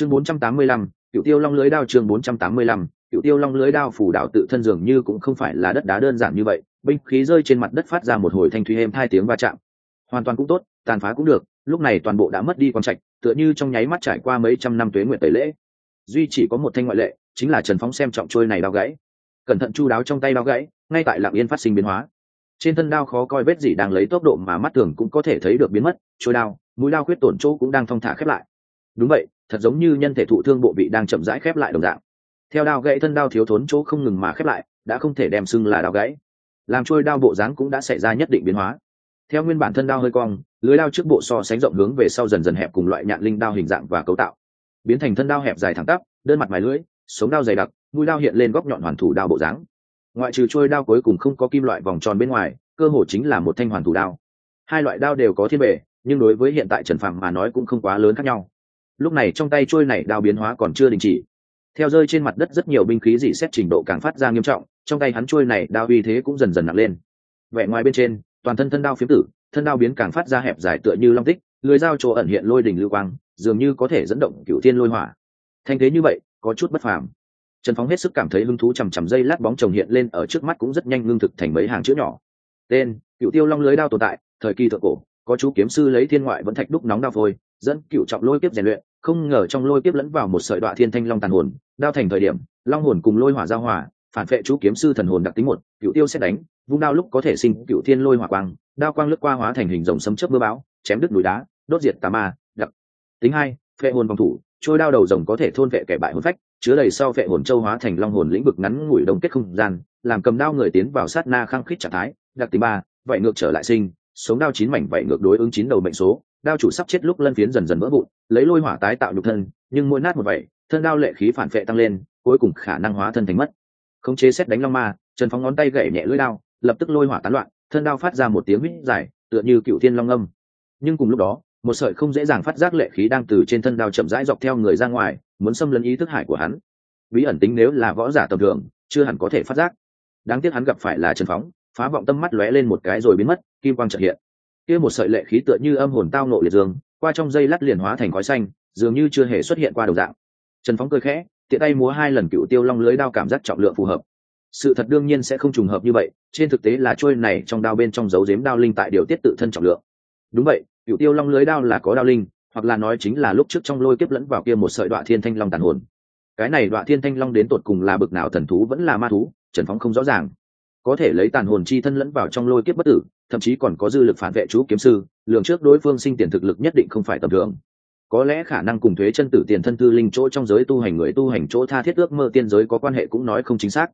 chương 485, cựu tiêu long lưới đao chương 485, cựu tiêu long lưới đao phủ đảo tự thân dường như cũng không phải là đất đá đơn giản như vậy binh khí rơi trên mặt đất phát ra một hồi thanh thúy êm hai tiếng va chạm. Hoàn toàn cũng tốt tàn phá cũng được lúc này toàn bộ đã mất đi quan trạch tựa như trong nháy mắt trải qua mấy trăm năm tuế nguyện tẩy lễ. Duy chỉ có một thanh ngoại lệ chính là trần phóng xem trọng trôi này đao gãy. Cẩn thận chu đáo trong tay đao gãy ngay tại lạng yên phát sinh biến hóa. Trên thân đao khó coi vết gì đang lấy tốc độ mà mắt thường cũng có thể thấy được biến mất trôi đao mũi đao khuyết tổn chỗ cũng đang thong thả khép lại đúng vậy, thật giống như nhân thể thụ thương bộ vị đang chậm rãi khép lại đồng dạng. Theo đao gãy thân đao thiếu thốn chỗ không ngừng mà khép lại, đã không thể đem xưng là đao gãy. Làm trôi đao bộ dáng cũng đã xảy ra nhất định biến hóa. Theo nguyên bản thân đao hơi cong, lưới đao trước bộ so sánh rộng hướng về sau dần dần hẹp cùng loại nhạn linh đao hình dạng và cấu tạo. Biến thành thân đao hẹp dài thẳng tắp, đơn mặt mài lưới sống đao dày đặc, mũi đao hiện lên góc nhọn hoàn thủ đao bộ dáng. Ngoại trừ trôi đao cuối cùng không có kim loại vòng tròn bên ngoài, cơ hồ chính là một thanh hoàn thủ đao. Hai loại đao đều có thiên bể nhưng đối với hiện tại trần phàm mà nói cũng không quá lớn khác nhau lúc này trong tay trôi này đao biến hóa còn chưa đình chỉ. Theo rơi trên mặt đất rất nhiều binh khí dị xét trình độ càng phát ra nghiêm trọng, trong tay hắn trôi này đao uy thế cũng dần dần nặng lên. Vẻ ngoài bên trên, toàn thân thân đao phiếm tử, thân đao biến càng phát ra hẹp dài tựa như long tích, lưới dao chỗ ẩn hiện lôi đình lưu quang, dường như có thể dẫn động cựu thiên lôi hỏa. Thanh thế như vậy, có chút bất phàm. Trần phóng hết sức cảm thấy hứng thú chằm chằm dây lát bóng chồng hiện lên ở trước mắt cũng rất nhanh ngưng thực thành mấy hàng chữ nhỏ. Tên, cựu tiêu long lưới đao tồn tại, thời kỳ thượng cổ, có chú kiếm sư lấy thiên ngoại vẫn thạch đúc nóng đao phôi, dẫn cựu trọng lôi kiếp rèn luyện không ngờ trong lôi kiếp lẫn vào một sợi đoạn thiên thanh long tàn hồn, đao thành thời điểm, long hồn cùng lôi hỏa giao hỏa phản vệ chú kiếm sư thần hồn đặc tính một cựu tiêu sẽ đánh, vung đao lúc có thể sinh cựu thiên lôi hỏa quang, đao quang lướt qua hóa thành hình rồng sấm chớp mưa bão, chém đứt núi đá, đốt diệt tà ma đặc tính hai, phệ hồn vòng thủ, trôi đao đầu rồng có thể thôn vệ kẻ bại hồn phách, chứa đầy sau phệ hồn châu hóa thành long hồn lĩnh vực ngắn ngủi đồng kết không gian, làm cầm đao người tiến vào sát na khăng khít trạng thái, đặc tính ba, vậy ngược trở lại sinh, sống đao chín mảnh vậy ngược đối ứng chín đầu mệnh số đao chủ sắp chết lúc lân phiến dần dần vỡ vụn, lấy lôi hỏa tái tạo nhục thân, nhưng mỗi nát một vậy thân đao lệ khí phản phệ tăng lên, cuối cùng khả năng hóa thân thành mất. Khống chế xét đánh long ma, trần phóng ngón tay gậy nhẹ lưỡi đao, lập tức lôi hỏa tán loạn, thân đao phát ra một tiếng huýt dài, tựa như cựu thiên long âm. Nhưng cùng lúc đó, một sợi không dễ dàng phát giác lệ khí đang từ trên thân đao chậm rãi dọc theo người ra ngoài, muốn xâm lấn ý thức hải của hắn. Bí ẩn tính nếu là võ giả tầm thường, chưa hẳn có thể phát giác. Đáng tiếc hắn gặp phải là trần phóng phá vọng tâm mắt lóe lên một cái rồi biến mất, kim quang trợ hiện kia một sợi lệ khí tựa như âm hồn tao nộ liệt dương, qua trong dây lát liền hóa thành khói xanh, dường như chưa hề xuất hiện qua đầu dạng. Trần phóng cười khẽ, tiện tay múa hai lần cựu tiêu long lưới đao cảm giác trọng lượng phù hợp. Sự thật đương nhiên sẽ không trùng hợp như vậy, trên thực tế là trôi này trong đao bên trong dấu dếm đao linh tại điều tiết tự thân trọng lượng. Đúng vậy, cựu tiêu long lưới đao là có đao linh, hoặc là nói chính là lúc trước trong lôi kiếp lẫn vào kia một sợi đoạn thiên thanh long tàn hồn. Cái này đoạn thiên thanh long đến tột cùng là bực nào thần thú vẫn là ma thú, trần phóng không rõ ràng có thể lấy tàn hồn chi thân lẫn vào trong lôi kiếp bất tử, thậm chí còn có dư lực phản vệ chú kiếm sư, lường trước đối phương sinh tiền thực lực nhất định không phải tầm thường. Có lẽ khả năng cùng thuế chân tử tiền thân thư linh chỗ trong giới tu hành người tu hành chỗ tha thiết ước mơ tiên giới có quan hệ cũng nói không chính xác.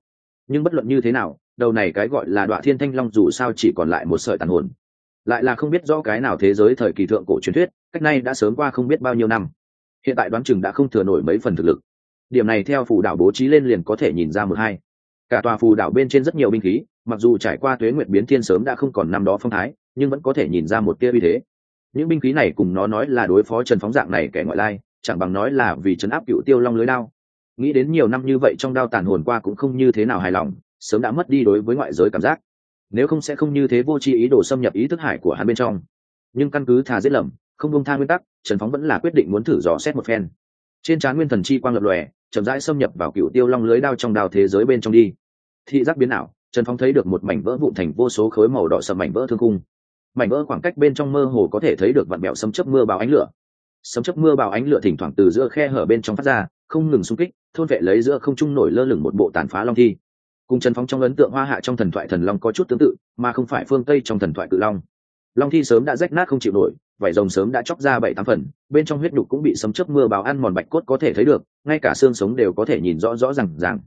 Nhưng bất luận như thế nào, đầu này cái gọi là đoạn thiên thanh long dù sao chỉ còn lại một sợi tàn hồn. Lại là không biết rõ cái nào thế giới thời kỳ thượng cổ truyền thuyết, cách nay đã sớm qua không biết bao nhiêu năm. Hiện tại đoán chừng đã không thừa nổi mấy phần thực lực. Điểm này theo phủ đảo bố trí lên liền có thể nhìn ra một hai cả tòa phù đảo bên trên rất nhiều binh khí, mặc dù trải qua tuế nguyện biến thiên sớm đã không còn năm đó phong thái, nhưng vẫn có thể nhìn ra một tia uy thế. Những binh khí này cùng nó nói là đối phó trần phóng dạng này kẻ ngoại lai, chẳng bằng nói là vì trấn áp cựu tiêu long lưới đao. Nghĩ đến nhiều năm như vậy trong đao tàn hồn qua cũng không như thế nào hài lòng, sớm đã mất đi đối với ngoại giới cảm giác. Nếu không sẽ không như thế vô tri ý đồ xâm nhập ý thức hải của hắn bên trong. Nhưng căn cứ thà giết lầm, không buông tha nguyên tắc, trần phóng vẫn là quyết định muốn thử dò xét một phen. Trên trán nguyên thần chi quang lập lòe, chậm rãi xâm nhập vào cựu tiêu long lưới đao trong đào thế giới bên trong đi thị giác biến ảo, trần phong thấy được một mảnh vỡ vụn thành vô số khối màu đỏ sầm mảnh vỡ thương cung mảnh vỡ khoảng cách bên trong mơ hồ có thể thấy được vạn mẹo sấm chấp mưa bào ánh lửa. Sấm chấp mưa bào ánh lửa thỉnh thoảng từ giữa khe hở bên trong phát ra, không ngừng xung kích, thôn vệ lấy giữa không trung nổi lơ lửng một bộ tàn phá long thi. Cùng trần phong trong ấn tượng hoa hạ trong thần thoại thần long có chút tương tự, mà không phải phương tây trong thần thoại cự long. Long thi sớm đã rách nát không chịu nổi vảy rồng sớm đã chóc ra bảy tám phần, bên trong huyết đục cũng bị sấm chấp mưa bào ăn mòn bạch cốt có thể thấy được, ngay cả xương sống đều có thể nhìn rõ rõ r à n g ràng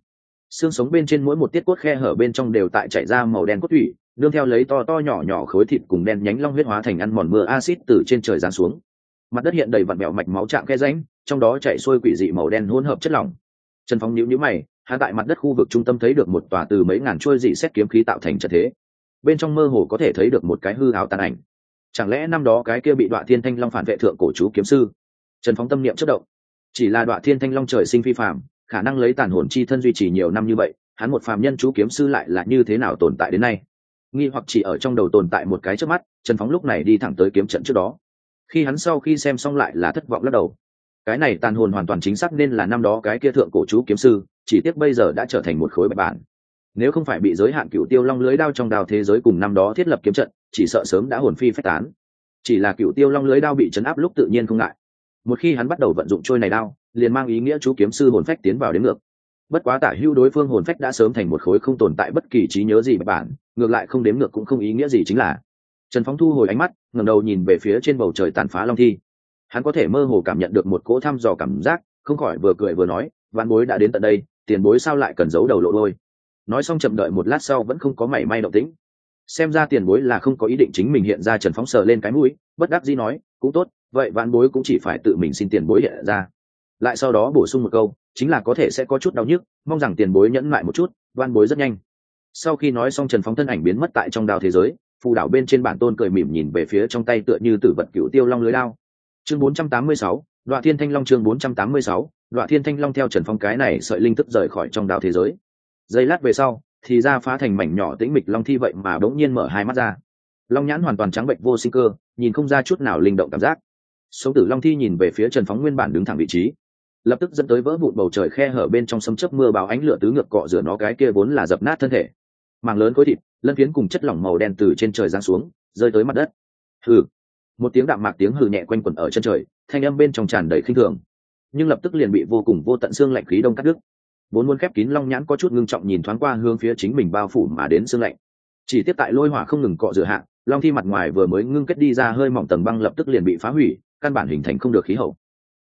xương sống bên trên mỗi một tiết cốt khe hở bên trong đều tại chảy ra màu đen cốt thủy đương theo lấy to to nhỏ nhỏ khối thịt cùng đen nhánh long huyết hóa thành ăn mòn mưa acid từ trên trời giáng xuống. Mặt đất hiện đầy vặn mẹo mạch máu chạm khe ránh trong đó chạy xuôi quỷ dị màu đen hỗn hợp chất lỏng. Trần phóng nhíu nhíu mày hạ tại mặt đất khu vực trung tâm thấy được một tòa từ mấy ngàn chuôi dị xét kiếm khí tạo thành trận thế. Bên trong mơ hồ có thể thấy được một cái hư áo tàn ảnh. Chẳng lẽ năm đó cái kia bị đoạn thiên thanh long phản vệ thượng cổ chú kiếm sư? Trần phóng tâm niệm chất động. Chỉ là đoạn thiên thanh long trời sinh phi phạm khả năng lấy tàn hồn chi thân duy trì nhiều năm như vậy, hắn một phàm nhân chú kiếm sư lại là như thế nào tồn tại đến nay? Nghi hoặc chỉ ở trong đầu tồn tại một cái trước mắt, trần phóng lúc này đi thẳng tới kiếm trận trước đó. Khi hắn sau khi xem xong lại là thất vọng lắc đầu. Cái này tàn hồn hoàn toàn chính xác nên là năm đó cái kia thượng cổ chú kiếm sư, chỉ tiếc bây giờ đã trở thành một khối bạch bản. Nếu không phải bị giới hạn cựu tiêu long lưới đao trong đào thế giới cùng năm đó thiết lập kiếm trận, chỉ sợ sớm đã hồn phi phách tán. Chỉ là cựu tiêu long lưới đao bị chấn áp lúc tự nhiên không ngại. Một khi hắn bắt đầu vận dụng trôi này đao liền mang ý nghĩa chú kiếm sư hồn phách tiến vào đến ngược. Bất quá tả hưu đối phương hồn phách đã sớm thành một khối không tồn tại bất kỳ trí nhớ gì bạch bản, ngược lại không đếm ngược cũng không ý nghĩa gì chính là. Trần phóng thu hồi ánh mắt, ngẩng đầu nhìn về phía trên bầu trời tàn phá long thi. Hắn có thể mơ hồ cảm nhận được một cỗ thăm dò cảm giác, không khỏi vừa cười vừa nói văn bối đã đến tận đây, tiền bối sao lại cần giấu đầu lộ đôi? Nói xong chậm đợi một lát sau vẫn không có mảy may động tĩnh. Xem ra tiền bối là không có ý định chính mình hiện ra trần phóng sờ lên cái mũi, bất đắc dĩ nói, cũng tốt, vậy văn bối cũng chỉ phải tự mình xin tiền bối hiện ra lại sau đó bổ sung một câu chính là có thể sẽ có chút đau nhức mong rằng tiền bối nhẫn lại một chút đoan bối rất nhanh. Sau khi nói xong trần phóng thân ảnh biến mất tại trong đào thế giới phù đảo bên trên bản tôn cười mỉm nhìn về phía trong tay tựa như tử vật cựu tiêu long lưới lao chương 486, đoạn thiên thanh long chương 486, đoạn thiên thanh long theo trần phong cái này sợi linh thức rời khỏi trong đào thế giới. Giây lát về sau thì ra phá thành mảnh nhỏ tĩnh mịch long thi vậy mà bỗng nhiên mở hai mắt ra. Long nhãn hoàn toàn trắng bệnh vô sinh cơ nhìn không ra chút nào linh động cảm giác. Sống tử long thi nhìn về phía trần phóng nguyên bản đứng thẳng vị trí lập tức dẫn tới vỡ vụn bầu trời khe hở bên trong sấm chớp mưa bão ánh lửa tứ ngược cọ rửa nó cái kia vốn là dập nát thân thể. Màng lớn khối thịt, lân phiến cùng chất lỏng màu đen từ trên trời giáng xuống, rơi tới mặt đất. Hừ. Một tiếng đạm mạc tiếng hừ nhẹ quanh quẩn ở chân trời, thanh âm bên trong tràn đầy khinh thường. Nhưng lập tức liền bị vô cùng vô tận xương lạnh khí đông cắt đứt. Vốn muốn khép kín long nhãn có chút ngưng trọng nhìn thoáng qua hướng phía chính mình bao phủ mà đến xương lạnh. Chỉ tiếp tại lôi hỏa không ngừng cọ rửa hạ, long thi mặt ngoài vừa mới ngưng kết đi ra hơi mỏng tầng băng lập tức liền bị phá hủy, căn bản hình thành không được khí hậu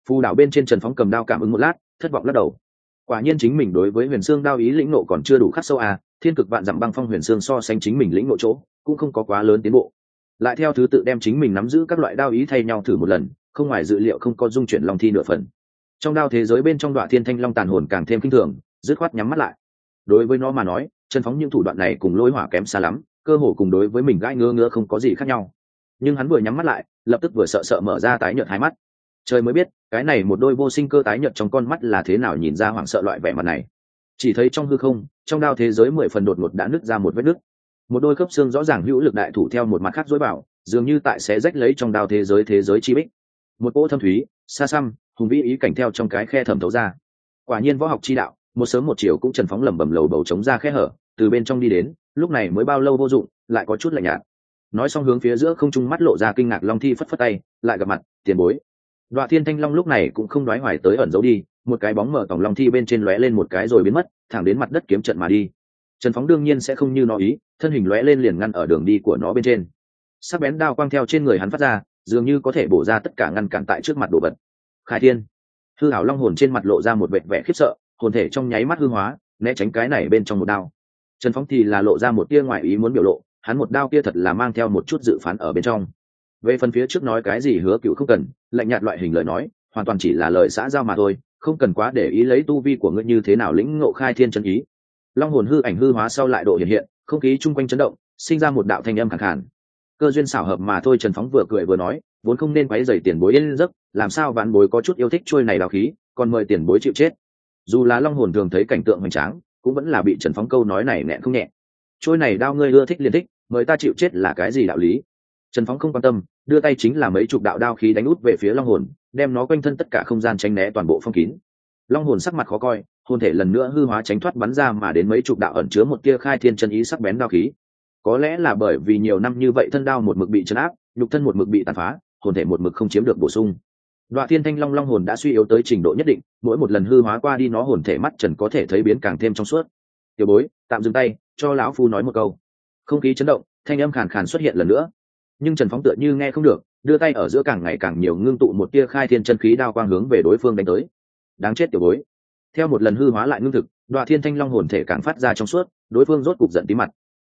phù đảo bên trên trần phóng cầm đao cảm ứng một lát, thất vọng lắc đầu. Quả nhiên chính mình đối với huyền xương đao ý lĩnh nộ còn chưa đủ khắc sâu à thiên cực vạn dặm băng phong huyền xương so sánh chính mình lĩnh nộ chỗ, cũng không có quá lớn tiến bộ. Lại theo thứ tự đem chính mình nắm giữ các loại đao ý thay nhau thử một lần, không ngoài dự liệu không có dung chuyển long thi nửa phần. Trong đao thế giới bên trong đoạn thiên thanh long tàn hồn càng thêm kinh thường, dứt khoát nhắm mắt lại. Đối với nó mà nói, chân phóng những thủ đoạn này cùng lôi hỏa kém xa lắm, cơ hồ cùng đối với mình gãi ngơ ngơ không có gì khác nhau. Nhưng hắn vừa nhắm mắt lại, lập tức vừa sợ sợ mở ra tái nhợt hai mắt trời mới biết, cái này một đôi vô sinh cơ tái nhợt trong con mắt là thế nào nhìn ra hoảng sợ loại vẻ mặt này. Chỉ thấy trong hư không, trong đao thế giới mười phần đột ngột đã nứt ra một vết nứt. Một đôi khớp xương rõ ràng hữu lực đại thủ theo một mặt khác dối bảo dường như tại sẽ rách lấy trong đao thế giới thế giới chi bích. Một cỗ thâm thúy, xa xăm, hùng vĩ ý cảnh theo trong cái khe thẩm thấu ra. Quả nhiên võ học chi đạo, một sớm một chiều cũng trần phóng lẩm bẩm lầu bầu chống ra khe hở, từ bên trong đi đến, lúc này mới bao lâu vô dụng, lại có chút lạnh nhạt. Nói xong hướng phía giữa không trung mắt lộ ra kinh ngạc long thi phất phất tay, lại gặp mặt, tiền bối đoạn thiên thanh long lúc này cũng không đoái hoài tới ẩn giấu đi, một cái bóng mở tổng long thi bên trên lóe lên một cái rồi biến mất, thẳng đến mặt đất kiếm trận mà đi. Trần phóng đương nhiên sẽ không như nó ý, thân hình lóe lên liền ngăn ở đường đi của nó bên trên. Sắc bén đao quang theo trên người hắn phát ra, dường như có thể bổ ra tất cả ngăn cản tại trước mặt đồ vật. Khai thiên. Hư hảo long hồn trên mặt lộ ra một vệt vẻ khiếp sợ, hồn thể trong nháy mắt hư hóa, né tránh cái này bên trong một đao. Trần phóng thì là lộ ra một tia ngoại ý muốn biểu lộ, hắn một đao kia thật là mang theo một chút dự phán ở bên trong về phần phía trước nói cái gì hứa cựu không cần, lạnh nhạt loại hình lời nói, hoàn toàn chỉ là lời xã giao mà thôi, không cần quá để ý lấy tu vi của ngươi như thế nào lĩnh ngộ khai thiên chân ý. Long hồn hư ảnh hư hóa sau lại độ hiện hiện, không khí chung quanh chấn động, sinh ra một đạo thanh âm khẳng khản cơ duyên xảo hợp mà thôi trần phóng vừa cười vừa nói, vốn không nên quấy dày tiền bối yên giấc, làm sao vạn bối có chút yêu thích trôi này đào khí, còn mời tiền bối chịu chết. Dù là long hồn thường thấy cảnh tượng hoành tráng, cũng vẫn là bị trần phóng câu nói này nẹn không nhẹ trôi này đao ngươi ưa thích liền thích, mời ta chịu chết là cái gì đạo lý? Trần phóng không quan tâm, đưa tay chính là mấy chục đạo đao khí đánh út về phía long hồn, đem nó quanh thân tất cả không gian tránh né toàn bộ phong kín. Long hồn sắc mặt khó coi, hồn thể lần nữa hư hóa tránh thoát bắn ra mà đến mấy chục đạo ẩn chứa một tia khai thiên chân ý sắc bén đao khí. Có lẽ là bởi vì nhiều năm như vậy thân đao một mực bị chấn áp, nhục thân một mực bị tàn phá, hồn thể một mực không chiếm được bổ sung. Đoạn thiên thanh long long hồn đã suy yếu tới trình độ nhất định, mỗi một lần hư hóa qua đi nó hồn thể mắt trần có thể thấy biến càng thêm trong suốt. Tiểu bối, tạm dừng tay, cho lão phu nói một câu. Không khí chấn động, thanh âm khàn khàn xuất hiện lần nữa nhưng trần phóng tựa như nghe không được, đưa tay ở giữa càng ngày càng nhiều ngưng tụ một tia khai thiên chân khí đao quang hướng về đối phương đánh tới. Đáng chết tiểu bối. Theo một lần hư hóa lại ngưng thực, đoạ thiên thanh long hồn thể càng phát ra trong suốt, đối phương rốt cục giận tí mặt.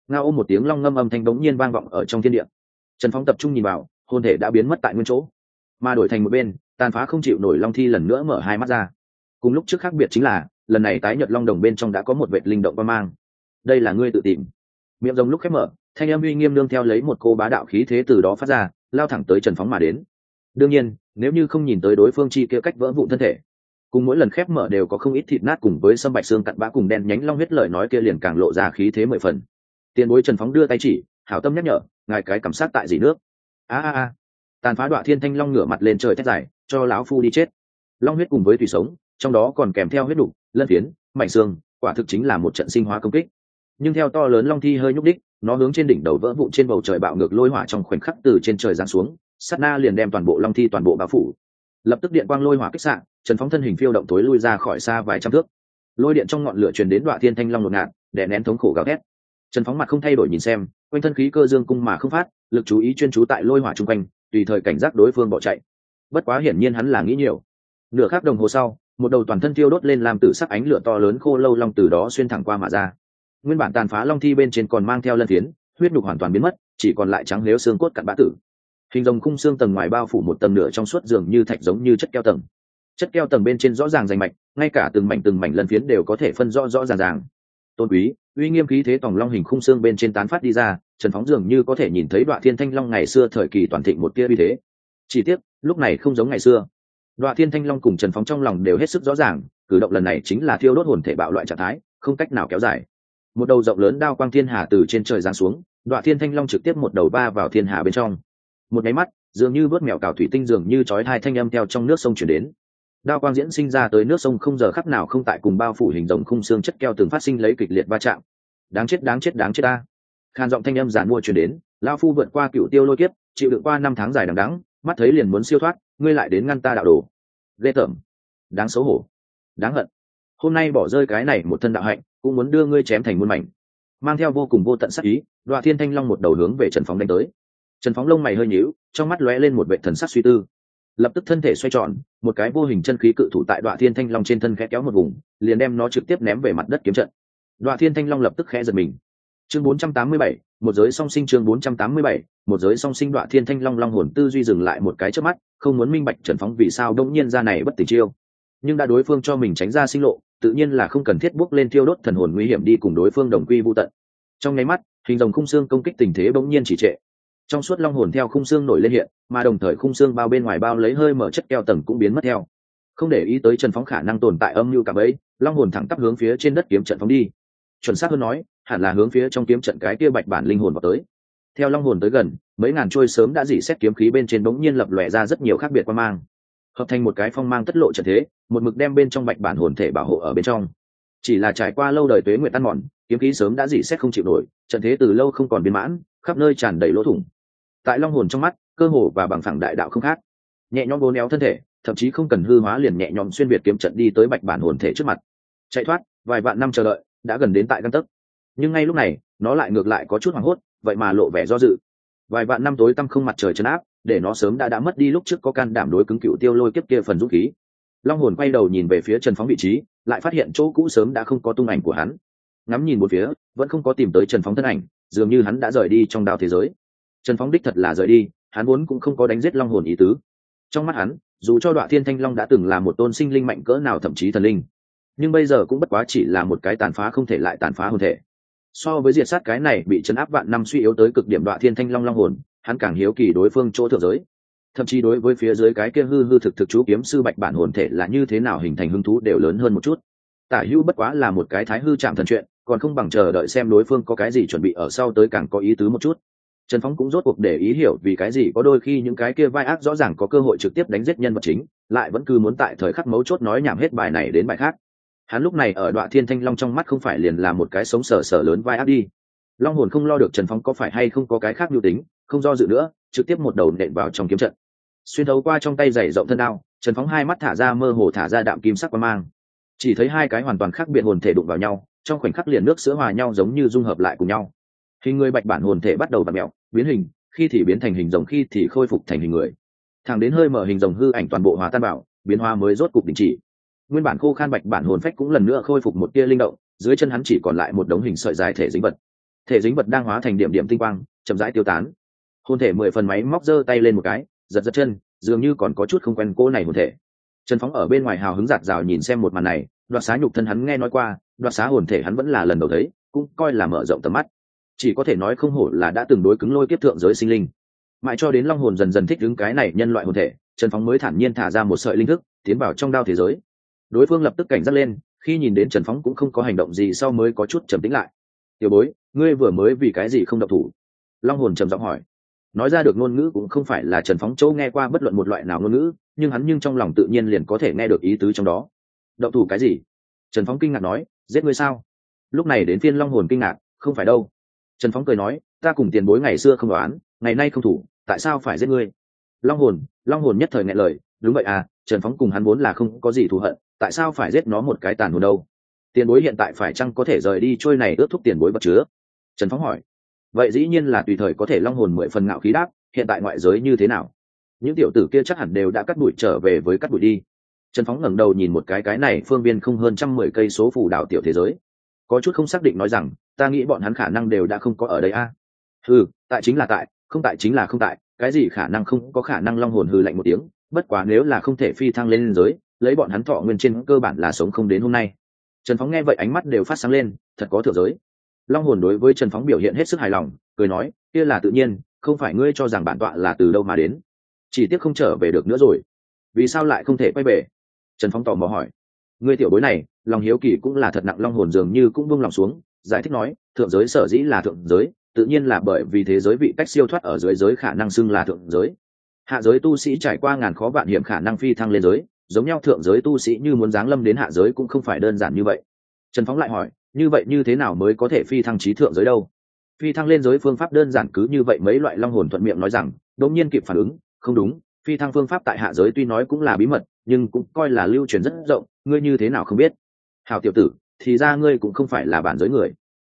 Ngao ôm một tiếng long ngâm âm thanh đống nhiên vang vọng ở trong thiên địa. Trần phóng tập trung nhìn vào, hồn thể đã biến mất tại nguyên chỗ. Mà đổi thành một bên, tàn phá không chịu nổi long thi lần nữa mở hai mắt ra. Cùng lúc trước khác biệt chính là, lần này tái nhật long đồng bên trong đã có một vệ linh động qua mang. Đây là ngươi tự tìm miệng rồng lúc khép mở, thanh âm uy nghiêm nương theo lấy một cô bá đạo khí thế từ đó phát ra, lao thẳng tới trần phóng mà đến. Đương nhiên, nếu như không nhìn tới đối phương chi kia cách vỡ vụn thân thể, cùng mỗi lần khép mở đều có không ít thịt nát cùng với sâm bạch xương cặn bã cùng đen nhánh long huyết lời nói kia liền càng lộ ra khí thế mười phần. Tiền bối trần phóng đưa tay chỉ, hảo tâm nhắc nhở, ngài cái cảm sát tại gì nước? A a a. Tàn phá đoạn thiên thanh long ngửa mặt lên trời thét dài, cho lão phu đi chết. Long huyết cùng với thủy sống, trong đó còn kèm theo huyết đục, lân phiến, mảnh xương, quả thực chính là một trận sinh hóa công kích nhưng theo to lớn long thi hơi nhúc đích, nó hướng trên đỉnh đầu vỡ vụn trên bầu trời bạo ngược lôi hỏa trong khoảnh khắc từ trên trời giáng xuống, sát na liền đem toàn bộ long thi toàn bộ bao phủ. Lập tức điện quang lôi hỏa kích sạn trần phóng thân hình phiêu động tối lui ra khỏi xa vài trăm thước. Lôi điện trong ngọn lửa truyền đến đoạn thiên thanh long ngột ngạt, đè nén thống khổ gào thét. Trần phóng mặt không thay đổi nhìn xem, quanh thân khí cơ dương cung mà không phát, lực chú ý chuyên chú tại lôi hỏa chung quanh, tùy thời cảnh giác đối phương bỏ chạy. Bất quá hiển nhiên hắn là nghĩ nhiều. Nửa khác đồng hồ sau, một đầu toàn thân thiêu đốt lên làm tử sắc ánh lửa to lớn khô lâu long từ đó xuyên thẳng qua mà ra nguyên bản tàn phá long thi bên trên còn mang theo lân phiến, huyết nhục hoàn toàn biến mất, chỉ còn lại trắng nếu xương cốt cặn bã tử. Hình rồng khung xương tầng ngoài bao phủ một tầng nửa trong suốt giường như thạch giống như chất keo tầng. Chất keo tầng bên trên rõ ràng rành mạch, ngay cả từng mảnh từng mảnh lân phiến đều có thể phân rõ rõ ràng ràng. Tôn quý, uy nghiêm khí thế tòng long hình khung xương bên trên tán phát đi ra, trần phóng dường như có thể nhìn thấy đoạn thiên thanh long ngày xưa thời kỳ toàn thịnh một tia uy thế. Chỉ tiếc, lúc này không giống ngày xưa. Đoạn thiên thanh long cùng trần phóng trong lòng đều hết sức rõ ràng, cử động lần này chính là thiêu đốt hồn thể bạo loại trạng thái, không cách nào kéo dài một đầu rộng lớn đao quang thiên hà từ trên trời giáng xuống đoạn thiên thanh long trực tiếp một đầu ba vào thiên hà bên trong. Một máy mắt, dường như vớt mèo cào thủy tinh dường như chói hai thanh âm theo trong nước sông chuyển đến. Đao quang diễn sinh ra tới nước sông không giờ khắc nào không tại cùng bao phủ hình rồng khung xương chất keo từng phát sinh lấy kịch liệt va chạm. Đáng chết đáng chết đáng chết ta. Khan giọng thanh âm giản mua chuyển đến lao phu vượt qua cựu tiêu lôi kiếp, chịu đựng qua năm tháng dài đằng đắng mắt thấy liền muốn siêu thoát, ngươi lại đến ngăn ta đạo đồ. Ghê tởm. Đáng xấu hổ. Đáng hận. Hôm nay bỏ rơi cái này một thân đạo hạnh cũng muốn đưa ngươi chém thành muôn mảnh. Mang theo vô cùng vô tận sắc ý đoạn thiên thanh long một đầu hướng về trần phóng đánh tới. Trần phóng lông mày hơi nhíu trong mắt lóe lên một vệ thần sắc suy tư. Lập tức thân thể xoay tròn một cái vô hình chân khí cự thủ tại đoạn thiên thanh long trên thân khẽ kéo một vùng liền đem nó trực tiếp ném về mặt đất kiếm trận. Đoạn thiên thanh long lập tức khẽ giật mình. Chương 487, một giới song sinh chương 487, một giới song sinh đoạn thiên thanh long long hồn tư duy dừng lại một cái trước mắt không muốn minh bạch trần phóng vì sao đông nhiên ra này bất tỉnh chiêu. Nhưng đã đối phương cho mình tránh ra sinh lộ tự nhiên là không cần thiết bước lên thiêu đốt thần hồn nguy hiểm đi cùng đối phương đồng quy vô tận. Trong nháy mắt, hình rồng khung xương công kích tình thế bỗng nhiên chỉ trệ. Trong suốt long hồn theo khung xương nổi lên hiện, mà đồng thời khung xương bao bên ngoài bao lấy hơi mở chất keo tầng cũng biến mất theo. Không để ý tới trần phóng khả năng tồn tại âm mưu cả bấy long hồn thẳng tắp hướng phía trên đất kiếm trận phóng đi. Chuẩn xác hơn nói, hẳn là hướng phía trong kiếm trận cái kia bạch bản linh hồn vào tới. Theo long hồn tới gần, mấy ngàn trôi sớm đã dỉ xét kiếm khí bên trên bỗng nhiên lập lòe ra rất nhiều khác biệt quan mang hợp thành một cái phong mang tất lộ trận thế, một mực đem bên trong bạch bản hồn thể bảo hộ ở bên trong. Chỉ là trải qua lâu đời tuế nguyện tan mòn, kiếm khí sớm đã dỉ xét không chịu nổi, trận thế từ lâu không còn biên mãn, khắp nơi tràn đầy lỗ thủng. Tại long hồn trong mắt, cơ hồ và bằng phẳng đại đạo không khác. Nhẹ nhõm bốn éo thân thể, thậm chí không cần hư hóa liền nhẹ nhõm xuyên việt kiếm trận đi tới bạch bản hồn thể trước mặt. Chạy thoát, vài vạn năm chờ đợi, đã gần đến tại căn tấc. Nhưng ngay lúc này, nó lại ngược lại có chút hoảng hốt, vậy mà lộ vẻ do dự. Vài vạn năm tối tăm không mặt trời chấn áp để nó sớm đã đã mất đi lúc trước có can đảm đối cứng cựu tiêu lôi kiếp kia phần dũng khí. Long hồn quay đầu nhìn về phía trần phóng vị trí, lại phát hiện chỗ cũ sớm đã không có tung ảnh của hắn. Ngắm nhìn một phía, vẫn không có tìm tới trần phóng thân ảnh, dường như hắn đã rời đi trong đào thế giới. Trần phóng đích thật là rời đi, hắn vốn cũng không có đánh giết long hồn ý tứ. Trong mắt hắn, dù cho đoạn thiên thanh long đã từng là một tôn sinh linh mạnh cỡ nào thậm chí thần linh, nhưng bây giờ cũng bất quá chỉ là một cái tàn phá không thể lại tàn phá hồn thể. So với diệt sát cái này bị chấn áp vạn năm suy yếu tới cực điểm đoạn thiên thanh long long hồn hắn càng hiếu kỳ đối phương chỗ thượng giới. Thậm chí đối với phía dưới cái kia hư hư thực thực chú kiếm sư bạch bản hồn thể là như thế nào hình thành hứng thú đều lớn hơn một chút. Tả hữu bất quá là một cái thái hư chạm thần chuyện, còn không bằng chờ đợi xem đối phương có cái gì chuẩn bị ở sau tới càng có ý tứ một chút. Trần phóng cũng rốt cuộc để ý hiểu vì cái gì có đôi khi những cái kia vai ác rõ ràng có cơ hội trực tiếp đánh giết nhân vật chính, lại vẫn cứ muốn tại thời khắc mấu chốt nói nhảm hết bài này đến bài khác. Hắn lúc này ở đoạn thiên thanh long trong mắt không phải liền là một cái sống sờ sờ lớn vai ác đi. Long hồn không lo được trần phóng có phải hay không có cái khác mưu tính không do dự nữa, trực tiếp một đầu nện vào trong kiếm trận. Xuyên thấu qua trong tay dày rộng thân đao, trần phóng hai mắt thả ra mơ hồ thả ra đạm kim sắc qua mang. Chỉ thấy hai cái hoàn toàn khác biệt hồn thể đụng vào nhau, trong khoảnh khắc liền nước sữa hòa nhau giống như dung hợp lại cùng nhau. Hình người bạch bản hồn thể bắt đầu bật mẹo, biến hình, khi thì biến thành hình rồng, khi thì khôi phục thành hình người. Thẳng đến hơi mở hình rồng hư ảnh toàn bộ hòa tan bảo biến hoa mới rốt cục đình chỉ. Nguyên bản khô khan bạch bản hồn phách cũng lần nữa khôi phục một tia linh động, dưới chân hắn chỉ còn lại một đống hình sợi dài thể dính vật. Thể dính vật đang hóa thành điểm điểm tinh quang, chậm rãi tiêu tán hồn thể mười phần máy móc giơ tay lên một cái, giật giật chân, dường như còn có chút không quen cô này hồn thể. Trần phóng ở bên ngoài hào hứng giạt rào nhìn xem một màn này, đoạt xá nhục thân hắn nghe nói qua, đoạt xá hồn thể hắn vẫn là lần đầu thấy, cũng coi là mở rộng tầm mắt. Chỉ có thể nói không hổ là đã từng đối cứng lôi kiếp thượng giới sinh linh. Mãi cho đến long hồn dần dần thích ứng cái này nhân loại hồn thể, trần phóng mới thản nhiên thả ra một sợi linh thức, tiến vào trong đao thế giới. Đối phương lập tức cảnh giác lên, khi nhìn đến trần phóng cũng không có hành động gì sau mới có chút trầm tính lại. Tiểu bối, ngươi vừa mới vì cái gì không độc thủ? Long hồn trầm giọng hỏi nói ra được ngôn ngữ cũng không phải là trần phóng châu nghe qua bất luận một loại nào ngôn ngữ, nhưng hắn nhưng trong lòng tự nhiên liền có thể nghe được ý tứ trong đó. Đậu thủ cái gì? Trần phóng kinh ngạc nói, giết ngươi sao? Lúc này đến phiên long hồn kinh ngạc, không phải đâu. Trần phóng cười nói, ta cùng tiền bối ngày xưa không đoán, ngày nay không thủ, tại sao phải giết ngươi? Long hồn long hồn nhất thời nghe lời, đúng vậy à trần phóng cùng hắn vốn là không có gì thù hận, tại sao phải giết nó một cái tàn hồn đâu? Tiền bối hiện tại phải chăng có thể rời đi trôi này ướt thúc tiền bối vật chứa? Trần phóng hỏi vậy dĩ nhiên là tùy thời có thể long hồn mười phần ngạo khí đáp, hiện tại ngoại giới như thế nào? Những tiểu tử kia chắc hẳn đều đã cắt bụi trở về với cắt bụi đi. Trần phóng ngẩng đầu nhìn một cái cái này phương viên không hơn trăm mười cây số phủ đảo tiểu thế giới. Có chút không xác định nói rằng, ta nghĩ bọn hắn khả năng đều đã không có ở đây a. À? ừ tại chính là tại, không tại chính là không tại, cái gì khả năng không có khả năng long hồn hư lạnh một tiếng, bất quá nếu là không thể phi thăng lên liên giới, lấy bọn hắn thọ nguyên trên cơ bản là sống không đến hôm nay. Trần phóng nghe vậy ánh mắt đều phát sáng lên, thật có thượng giới long hồn đối với trần phóng biểu hiện hết sức hài lòng, cười nói, kia là tự nhiên, không phải ngươi cho rằng bản tọa là từ đâu mà đến. Chỉ tiếc không trở về được nữa rồi. Vì sao lại không thể quay về? Trần phóng tò mò hỏi. Ngươi tiểu bối này lòng hiếu kỳ cũng là thật nặng, long hồn dường như cũng buông lòng xuống, giải thích nói, thượng giới sở dĩ là thượng giới, tự nhiên là bởi vì thế giới vị cách siêu thoát ở dưới giới khả năng xưng là thượng giới. Hạ giới tu sĩ trải qua ngàn khó vạn hiểm khả năng phi thăng lên giới, giống nhau thượng giới tu sĩ như muốn giáng lâm đến hạ giới cũng không phải đơn giản như vậy. Trần phóng lại hỏi như vậy như thế nào mới có thể phi thăng trí thượng giới đâu? Phi thăng lên giới phương pháp đơn giản cứ như vậy mấy loại long hồn thuận miệng nói rằng, đột nhiên kịp phản ứng, không đúng, phi thăng phương pháp tại hạ giới tuy nói cũng là bí mật, nhưng cũng coi là lưu truyền rất rộng, ngươi như thế nào không biết? Hào tiểu tử, thì ra ngươi cũng không phải là bản giới người.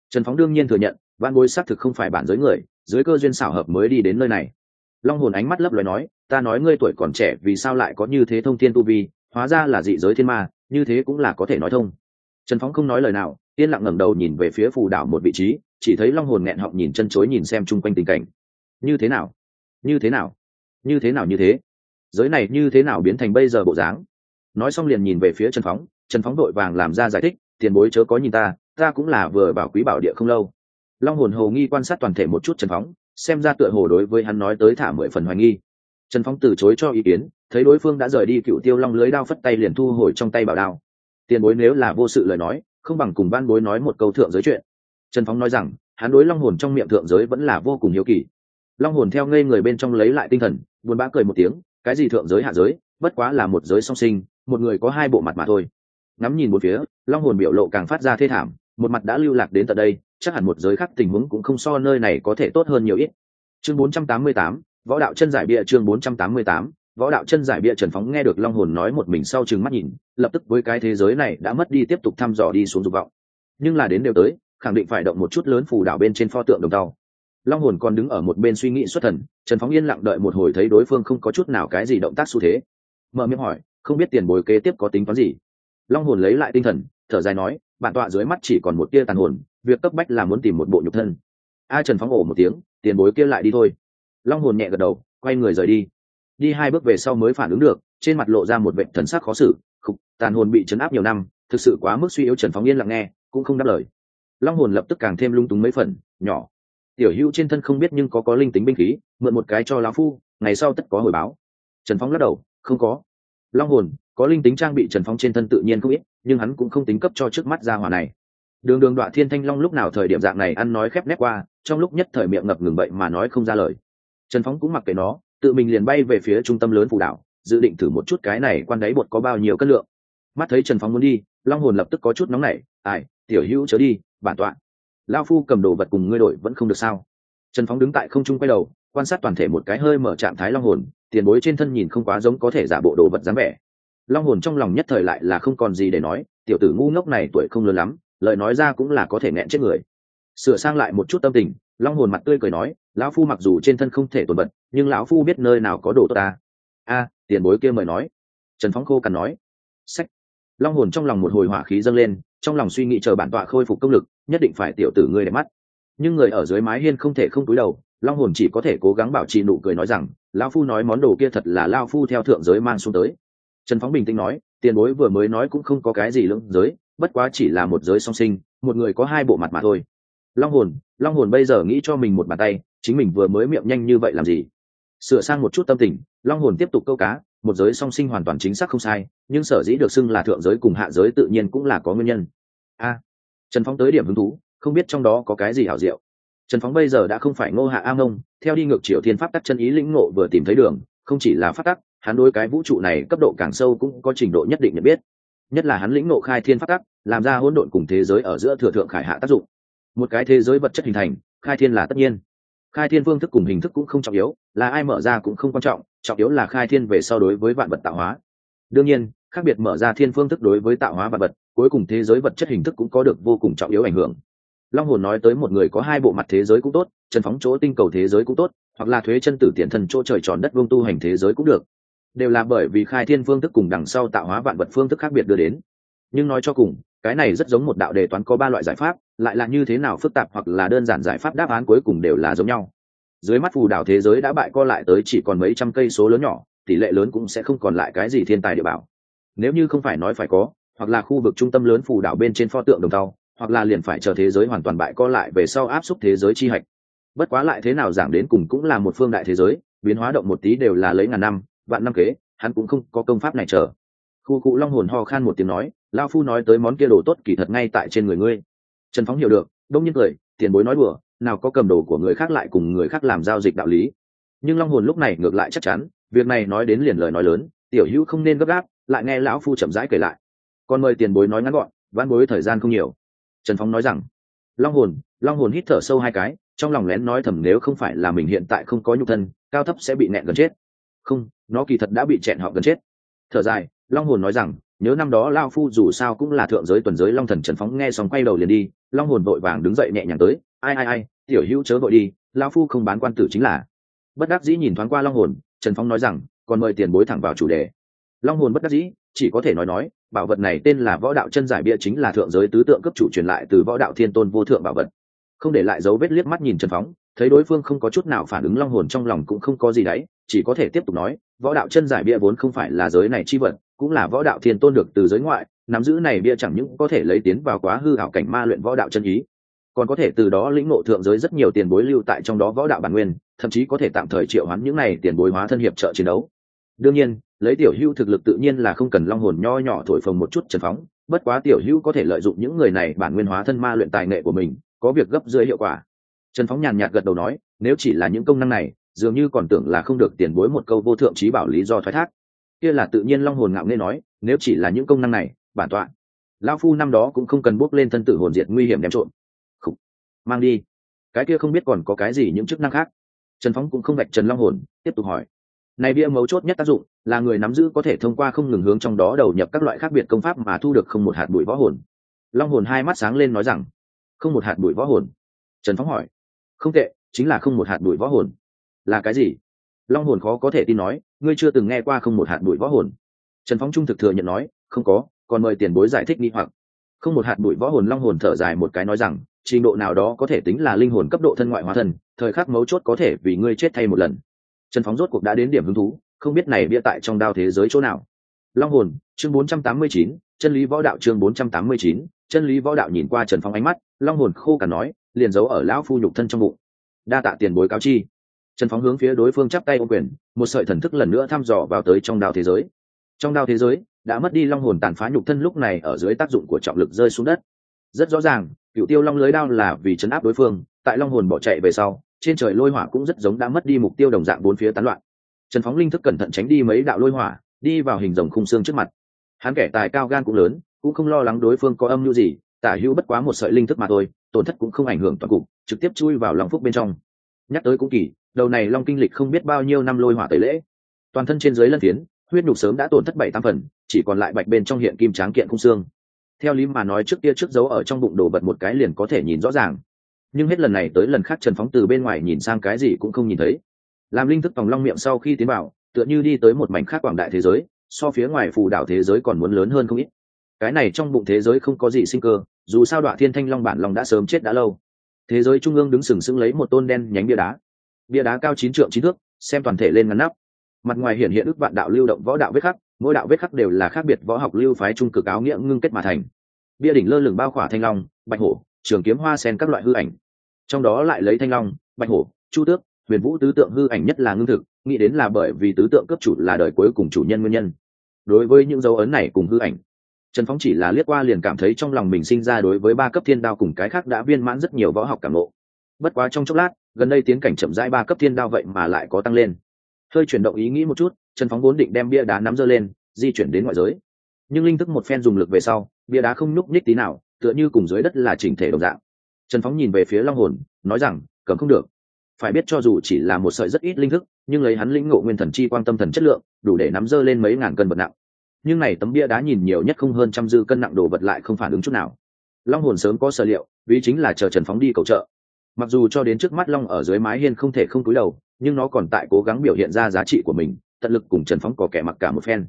Trần phóng đương nhiên thừa nhận văn bối xác thực không phải bản giới người, dưới cơ duyên xảo hợp mới đi đến nơi này. Long hồn ánh mắt lấp loài nói, ta nói ngươi tuổi còn trẻ vì sao lại có như thế thông thiên tu vi, hóa ra là dị giới thiên ma, như thế cũng là có thể nói thông. Trần phóng không nói lời nào yên lặng ngẩng đầu nhìn về phía phù đảo một vị trí, chỉ thấy long hồn nghẹn họng nhìn chân chối nhìn xem chung quanh tình cảnh. Như thế nào? Như thế nào? Như thế nào như thế? Giới này như thế nào biến thành bây giờ bộ dáng? Nói xong liền nhìn về phía trần phóng trần phóng đội vàng làm ra giải thích, tiền bối chớ có nhìn ta ta cũng là vừa vào quý bảo địa không lâu. Long hồn hồ nghi quan sát toàn thể một chút trần phóng, xem ra tựa hồ đối với hắn nói tới thả mười phần hoài nghi. Trần phóng từ chối cho ý kiến, thấy đối phương đã rời đi cựu tiêu long lưới đao phất tay liền thu hồi trong tay bảo đao. Tiền bối nếu là vô sự lời nói không bằng cùng ban bối nói một câu thượng giới chuyện. Trần phóng nói rằng hắn đối long hồn trong miệng thượng giới vẫn là vô cùng hiếu kỳ. Long hồn theo ngây người bên trong lấy lại tinh thần buồn bã cười một tiếng cái gì thượng giới hạ giới bất quá là một giới song sinh một người có hai bộ mặt mà thôi. Ngắm nhìn một phía long hồn biểu lộ càng phát ra thê thảm một mặt đã lưu lạc đến tận đây chắc hẳn một giới khác tình huống cũng không so nơi này có thể tốt hơn nhiều ít. Chương 488, võ đạo chân giải bịa chương 488, võ đạo chân giải bia trần phóng nghe được long hồn nói một mình sau chừng mắt nhìn, lập tức với cái thế giới này đã mất đi tiếp tục thăm dò đi xuống dục vọng. Nhưng là đến đều tới, khẳng định phải động một chút lớn phù đảo bên trên pho tượng đồng tàu. Long hồn còn đứng ở một bên suy nghĩ xuất thần, trần phóng yên lặng đợi một hồi thấy đối phương không có chút nào cái gì động tác xu thế. Mở miệng hỏi, không biết tiền bồi kế tiếp có tính toán gì? Long hồn lấy lại tinh thần, thở dài nói, bản tọa dưới mắt chỉ còn một tia tàn hồn, việc cấp bách là muốn tìm một bộ nhục thân. A trần phóng ổ một tiếng, tiền bối kia lại đi thôi. Long hồn nhẹ gật đầu, quay người rời đi đi hai bước về sau mới phản ứng được, trên mặt lộ ra một vệ thần sắc khó xử, khục, tàn hồn bị chấn áp nhiều năm, thực sự quá mức suy yếu trần phóng yên lặng nghe, cũng không đáp lời. Long hồn lập tức càng thêm lung túng mấy phần, nhỏ. Tiểu hữu trên thân không biết nhưng có có linh tính binh khí, mượn một cái cho lão phu, ngày sau tất có hồi báo. Trần phóng lắc đầu, không có. Long hồn, có linh tính trang bị trần phóng trên thân tự nhiên không ít, nhưng hắn cũng không tính cấp cho trước mắt ra hỏa này. Đường đường đoạn thiên thanh long lúc nào thời điểm dạng này ăn nói khép nép qua, trong lúc nhất thời miệng ngập ngừng vậy mà nói không ra lời. Trần phóng cũng mặc kệ nó tự mình liền bay về phía trung tâm lớn phù đảo, dự định thử một chút cái này quan đáy bột có bao nhiêu cân lượng. Mắt thấy trần phóng muốn đi, long hồn lập tức có chút nóng nảy, ai, tiểu hữu chớ đi, bản tọa. Lao phu cầm đồ vật cùng ngươi đổi vẫn không được sao? Trần phóng đứng tại không trung quay đầu, quan sát toàn thể một cái hơi mở trạng thái long hồn, tiền bối trên thân nhìn không quá giống có thể giả bộ đồ vật dáng vẻ. Long hồn trong lòng nhất thời lại là không còn gì để nói, tiểu tử ngu ngốc này tuổi không lớn lắm, lời nói ra cũng là có thể nghẹn chết người. Sửa sang lại một chút tâm tình, long hồn mặt tươi cười nói lão phu mặc dù trên thân không thể tồn vật, nhưng lão phu biết nơi nào có đồ tốt ta. A, tiền bối kia mời nói. Trần phóng khô cằn nói. Sách. Long hồn trong lòng một hồi hỏa khí dâng lên, trong lòng suy nghĩ chờ bản tọa khôi phục công lực, nhất định phải tiểu tử ngươi để mắt. Nhưng người ở dưới mái hiên không thể không túi đầu, long hồn chỉ có thể cố gắng bảo trì nụ cười nói rằng, lão phu nói món đồ kia thật là lao phu theo thượng giới mang xuống tới. Trần phóng bình tĩnh nói, tiền bối vừa mới nói cũng không có cái gì lưỡng giới, bất quá chỉ là một giới song sinh, một người có hai bộ mặt mà thôi. Long hồn long hồn bây giờ nghĩ cho mình một bàn tay chính mình vừa mới miệng nhanh như vậy làm gì? Sửa sang một chút tâm tình, long hồn tiếp tục câu cá, một giới song sinh hoàn toàn chính xác không sai, nhưng sở dĩ được xưng là thượng giới cùng hạ giới tự nhiên cũng là có nguyên nhân. A, trần phong tới điểm hứng thú, không biết trong đó có cái gì hảo diệu. Trần phóng bây giờ đã không phải ngô hạ a ngông theo đi ngược triều thiên pháp tắc chân ý lĩnh ngộ vừa tìm thấy đường, không chỉ là pháp tắc, hắn đối cái vũ trụ này cấp độ càng sâu cũng có trình độ nhất định nhận biết. Nhất là hắn lĩnh ngộ khai thiên pháp tắc, làm ra hỗn độn cùng thế giới ở giữa thừa thượng khải hạ tác dụng. Một cái thế giới vật chất hình thành, khai thiên là tất nhiên khai thiên phương thức cùng hình thức cũng không trọng yếu, là ai mở ra cũng không quan trọng trọng yếu là khai thiên về sau đối với vạn vật tạo hóa. Đương nhiên, khác biệt mở ra thiên phương thức đối với tạo hóa vạn vật, cuối cùng thế giới vật chất hình thức cũng có được vô cùng trọng yếu ảnh hưởng. Long hồn nói tới một người có hai bộ mặt thế giới cũng tốt, trần phóng chỗ tinh cầu thế giới cũng tốt, hoặc là thuế chân tử tiện thần chỗ trời tròn đất vương tu hành thế giới cũng được. Đều là bởi vì khai thiên phương thức cùng đằng sau tạo hóa vạn vật phương thức khác biệt đưa đến. Nhưng nói cho cùng cái này rất giống một đạo đề toán có ba loại giải pháp, lại là như thế nào phức tạp hoặc là đơn giản giải pháp đáp án cuối cùng đều là giống nhau. Dưới mắt phù đảo thế giới đã bại co lại tới chỉ còn mấy trăm cây số lớn nhỏ, tỷ lệ lớn cũng sẽ không còn lại cái gì thiên tài địa bảo. Nếu như không phải nói phải có, hoặc là khu vực trung tâm lớn phù đảo bên trên pho tượng đồng tàu, hoặc là liền phải chờ thế giới hoàn toàn bại co lại về sau áp suất thế giới chi hạch. Bất quá lại thế nào giảng đến cùng cũng là một phương đại thế giới, biến hóa động một tí đều là lấy ngàn năm, vạn năm kế, hắn cũng không có công pháp này chờ. Khu cụ long hồn ho khan một tiếng nói lao phu nói tới món kia đồ tốt kỳ thật ngay tại trên người ngươi. Trần phóng hiểu được, đông nhiên cười, tiền bối nói đùa, nào có cầm đồ của người khác lại cùng người khác làm giao dịch đạo lý. Nhưng long hồn lúc này ngược lại chắc chắn, việc này nói đến liền lời nói lớn, tiểu hữu không nên gấp gáp, lại nghe lão phu chậm rãi kể lại. Còn mời tiền bối nói ngắn gọn văn bối thời gian không nhiều. Trần phóng nói rằng, long hồn long hồn hít thở sâu hai cái, trong lòng lén nói thầm nếu không phải là mình hiện tại không có nhục thân, cao thấp sẽ bị nẹn gần chết. Không, nó kỳ thật đã bị chẹn họ gần chết. Thở dài, long hồn nói rằng nhớ năm đó lao phu dù sao cũng là thượng giới tuần giới long thần trần phóng nghe xong quay đầu liền đi, long hồn vội vàng đứng dậy nhẹ nhàng tới, ai ai ai, tiểu hữu chớ vội đi, lao phu không bán quan tử chính là. Bất đắc dĩ nhìn thoáng qua long hồn, trần phóng nói rằng, còn mời tiền bối thẳng vào chủ đề. Long hồn bất đắc dĩ, chỉ có thể nói nói, bảo vật này tên là võ đạo chân giải bia chính là thượng giới tứ tượng cấp chủ truyền lại từ võ đạo thiên tôn vô thượng bảo vật. Không để lại dấu vết liếc mắt nhìn trần phóng, thấy đối phương không có chút nào phản ứng long hồn trong lòng cũng không có gì đấy chỉ có thể tiếp tục nói, võ đạo chân giải bia vốn không phải là giới này chi vật, cũng là võ đạo thiên tôn được từ giới ngoại, nắm giữ này bia chẳng những có thể lấy tiến vào quá hư hảo cảnh ma luyện võ đạo chân ý, còn có thể từ đó lĩnh ngộ thượng giới rất nhiều tiền bối lưu tại trong đó võ đạo bản nguyên, thậm chí có thể tạm thời triệu hoán những này tiền bối hóa thân hiệp trợ chiến đấu. Đương nhiên, lấy tiểu hữu thực lực tự nhiên là không cần long hồn nho nhỏ thổi phồng một chút trần phóng, bất quá tiểu hữu có thể lợi dụng những người này bản nguyên hóa thân ma luyện tài nghệ của mình, có việc gấp dưới hiệu quả. Trần phóng nhàn nhạt gật đầu nói, nếu chỉ là những công năng này dường như còn tưởng là không được tiền bối một câu vô thượng trí bảo lý do thoái thác. Kia là tự nhiên long hồn ngạo nghe nói, nếu chỉ là những công năng này, bản tọa lao phu năm đó cũng không cần bốc lên thân tử hồn diệt nguy hiểm đem trộn Khủ. mang đi. Cái kia không biết còn có cái gì những chức năng khác. Trần phóng cũng không gạch trần long hồn, tiếp tục hỏi. Này bia mấu chốt nhất tác dụng là người nắm giữ có thể thông qua không ngừng hướng trong đó đầu nhập các loại khác biệt công pháp mà thu được không một hạt bụi võ hồn. Long hồn hai mắt sáng lên nói rằng, không một hạt bụi võ hồn. Trần phóng hỏi, không tệ, chính là không một hạt bụi võ hồn là cái gì? Long hồn khó có thể tin nói ngươi chưa từng nghe qua không một hạt bụi võ hồn. Trần phóng trung thực thừa nhận nói không có còn mời tiền bối giải thích nghi hoặc. Không một hạt bụi võ hồn long hồn thở dài một cái nói rằng trình độ nào đó có thể tính là linh hồn cấp độ thân ngoại hóa thần, thời khắc mấu chốt có thể vì ngươi chết thay một lần. Trần phóng rốt cuộc đã đến điểm hứng thú không biết này bia tại trong đao thế giới chỗ nào. Long hồn chương 489, chân lý võ đạo chương 489, chân lý võ đạo nhìn qua trần phóng ánh mắt long hồn khô cả nói liền giấu ở lão phu nhục thân trong bụng. Đa tạ tiền bối cáo chi trần phóng hướng phía đối phương chắp tay ô quyền, một sợi thần thức lần nữa thăm dò vào tới trong đao thế giới. Trong đao thế giới, đã mất đi long hồn tàn phá nhục thân lúc này ở dưới tác dụng của trọng lực rơi xuống đất. Rất rõ ràng, cựu tiêu long lưới đao là vì chấn áp đối phương, tại long hồn bỏ chạy về sau, trên trời lôi hỏa cũng rất giống đã mất đi mục tiêu đồng dạng bốn phía tán loạn. Trần phóng linh thức cẩn thận tránh đi mấy đạo lôi hỏa, đi vào hình rồng khung xương trước mặt. Hắn kẻ tài cao gan cũng lớn, cũng không lo lắng đối phương có âm mưu gì, tả hữu bất quá một sợi linh thức mà thôi, tổn thất cũng không ảnh hưởng toàn cục, trực tiếp chui vào long phúc bên trong. Nhắc tới cũng kỳ đầu này long kinh lịch không biết bao nhiêu năm lôi hỏa tẩy lễ. Toàn thân trên dưới lân tiến huyết nhục sớm đã tổn thất bảy tam phần, chỉ còn lại bạch bên trong hiện kim tráng kiện khung xương. Theo lý mà nói trước kia trước dấu ở trong bụng đồ vật một cái liền có thể nhìn rõ ràng. Nhưng hết lần này tới lần khác trần phóng từ bên ngoài nhìn sang cái gì cũng không nhìn thấy. Làm linh thức vòng long miệng sau khi tiến vào, tựa như đi tới một mảnh khác quảng đại thế giới, so phía ngoài phù đảo thế giới còn muốn lớn hơn không ít. Cái này trong bụng thế giới không có gì sinh cơ, dù sao đoạn thiên thanh long bản long đã sớm chết đã lâu. Thế giới trung ương đứng sừng sững lấy một tôn đen nhánh bia đá bia đá cao chín trượng chín thước, xem toàn thể lên ngắn nắp. Mặt ngoài hiện hiện ức vạn đạo lưu động võ đạo vết khắc, mỗi đạo vết khắc đều là khác biệt võ học lưu phái trung cực áo nghĩa ngưng kết mà thành. Bia đỉnh lơ lửng bao khỏa thanh long, bạch hổ, trường kiếm hoa sen các loại hư ảnh. Trong đó lại lấy thanh long, bạch hổ, chu tước, huyền vũ tứ tượng hư ảnh nhất là ngưng thực, nghĩ đến là bởi vì tứ tượng cấp chủ là đời cuối cùng chủ nhân nguyên nhân. Đối với những dấu ấn này cùng hư ảnh, trần phóng chỉ là liếc qua liền cảm thấy trong lòng mình sinh ra đối với ba cấp thiên đao cùng cái khác đã viên mãn rất nhiều võ học cảm lộ bất quá trong chốc lát gần đây tiến cảnh chậm rãi ba cấp thiên đao vậy mà lại có tăng lên. Hơi chuyển động ý nghĩ một chút, trần phóng vốn định đem bia đá nắm dơ lên, di chuyển đến ngoại giới. Nhưng linh thức một phen dùng lực về sau, bia đá không nhúc nhích tí nào, tựa như cùng dưới đất là chỉnh thể đồng dạng. Trần phóng nhìn về phía long hồn, nói rằng cấm không được. Phải biết cho dù chỉ là một sợi rất ít linh thức, nhưng lấy hắn lĩnh ngộ nguyên thần chi quan tâm thần chất lượng, đủ để nắm dơ lên mấy ngàn cân vật nặng. Nhưng này tấm bia đá nhìn nhiều nhất không hơn trăm dư cân nặng đồ vật lại không phản ứng chút nào. Long hồn sớm có sở liệu, vì chính là chờ trần phóng đi cầu trợ mặc dù cho đến trước mắt long ở dưới mái hiên không thể không cúi đầu, nhưng nó còn tại cố gắng biểu hiện ra giá trị của mình, tận lực cùng trần phóng có kẻ mặc cả một phen.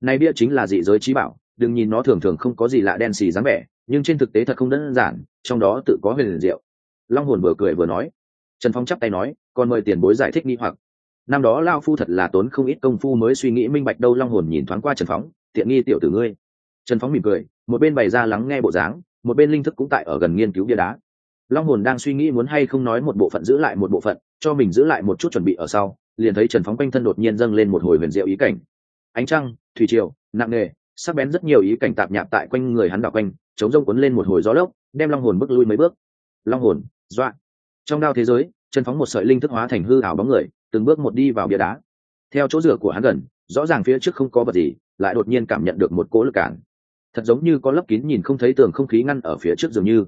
Này bia chính là dị giới trí bảo, đừng nhìn nó thường thường không có gì lạ đen xì dáng vẻ, nhưng trên thực tế thật không đơn giản, trong đó tự có huyền liền diệu. Long hồn vừa cười vừa nói. Trần phong chắp tay nói còn mời tiền bối giải thích nghi hoặc. Năm đó lao phu thật là tốn không ít công phu mới suy nghĩ minh bạch đâu long hồn nhìn thoáng qua trần phóng, tiện nghi tiểu tử ngươi. Trần phóng mỉm cười, một bên bày ra lắng nghe bộ dáng, một bên linh thức cũng tại ở gần nghiên cứu bia đá long hồn đang suy nghĩ muốn hay không nói một bộ phận giữ lại một bộ phận, cho mình giữ lại một chút chuẩn bị ở sau, liền thấy trần phóng quanh thân đột nhiên dâng lên một hồi huyền diệu ý cảnh. Ánh trăng, thủy triều, nặng nề, sắc bén rất nhiều ý cảnh tạp nhạp tại quanh người hắn đảo quanh, chống rông cuốn lên một hồi gió lốc, đem long hồn bước lui mấy bước. Long hồn, dọa. Trong đao thế giới, trần phóng một sợi linh thức hóa thành hư ảo bóng người, từng bước một đi vào bia đá. Theo chỗ rửa của hắn gần, rõ ràng phía trước không có vật gì, lại đột nhiên cảm nhận được một cỗ lực cản. Thật giống như có lấp kín nhìn không thấy tường không khí ngăn ở phía trước dường như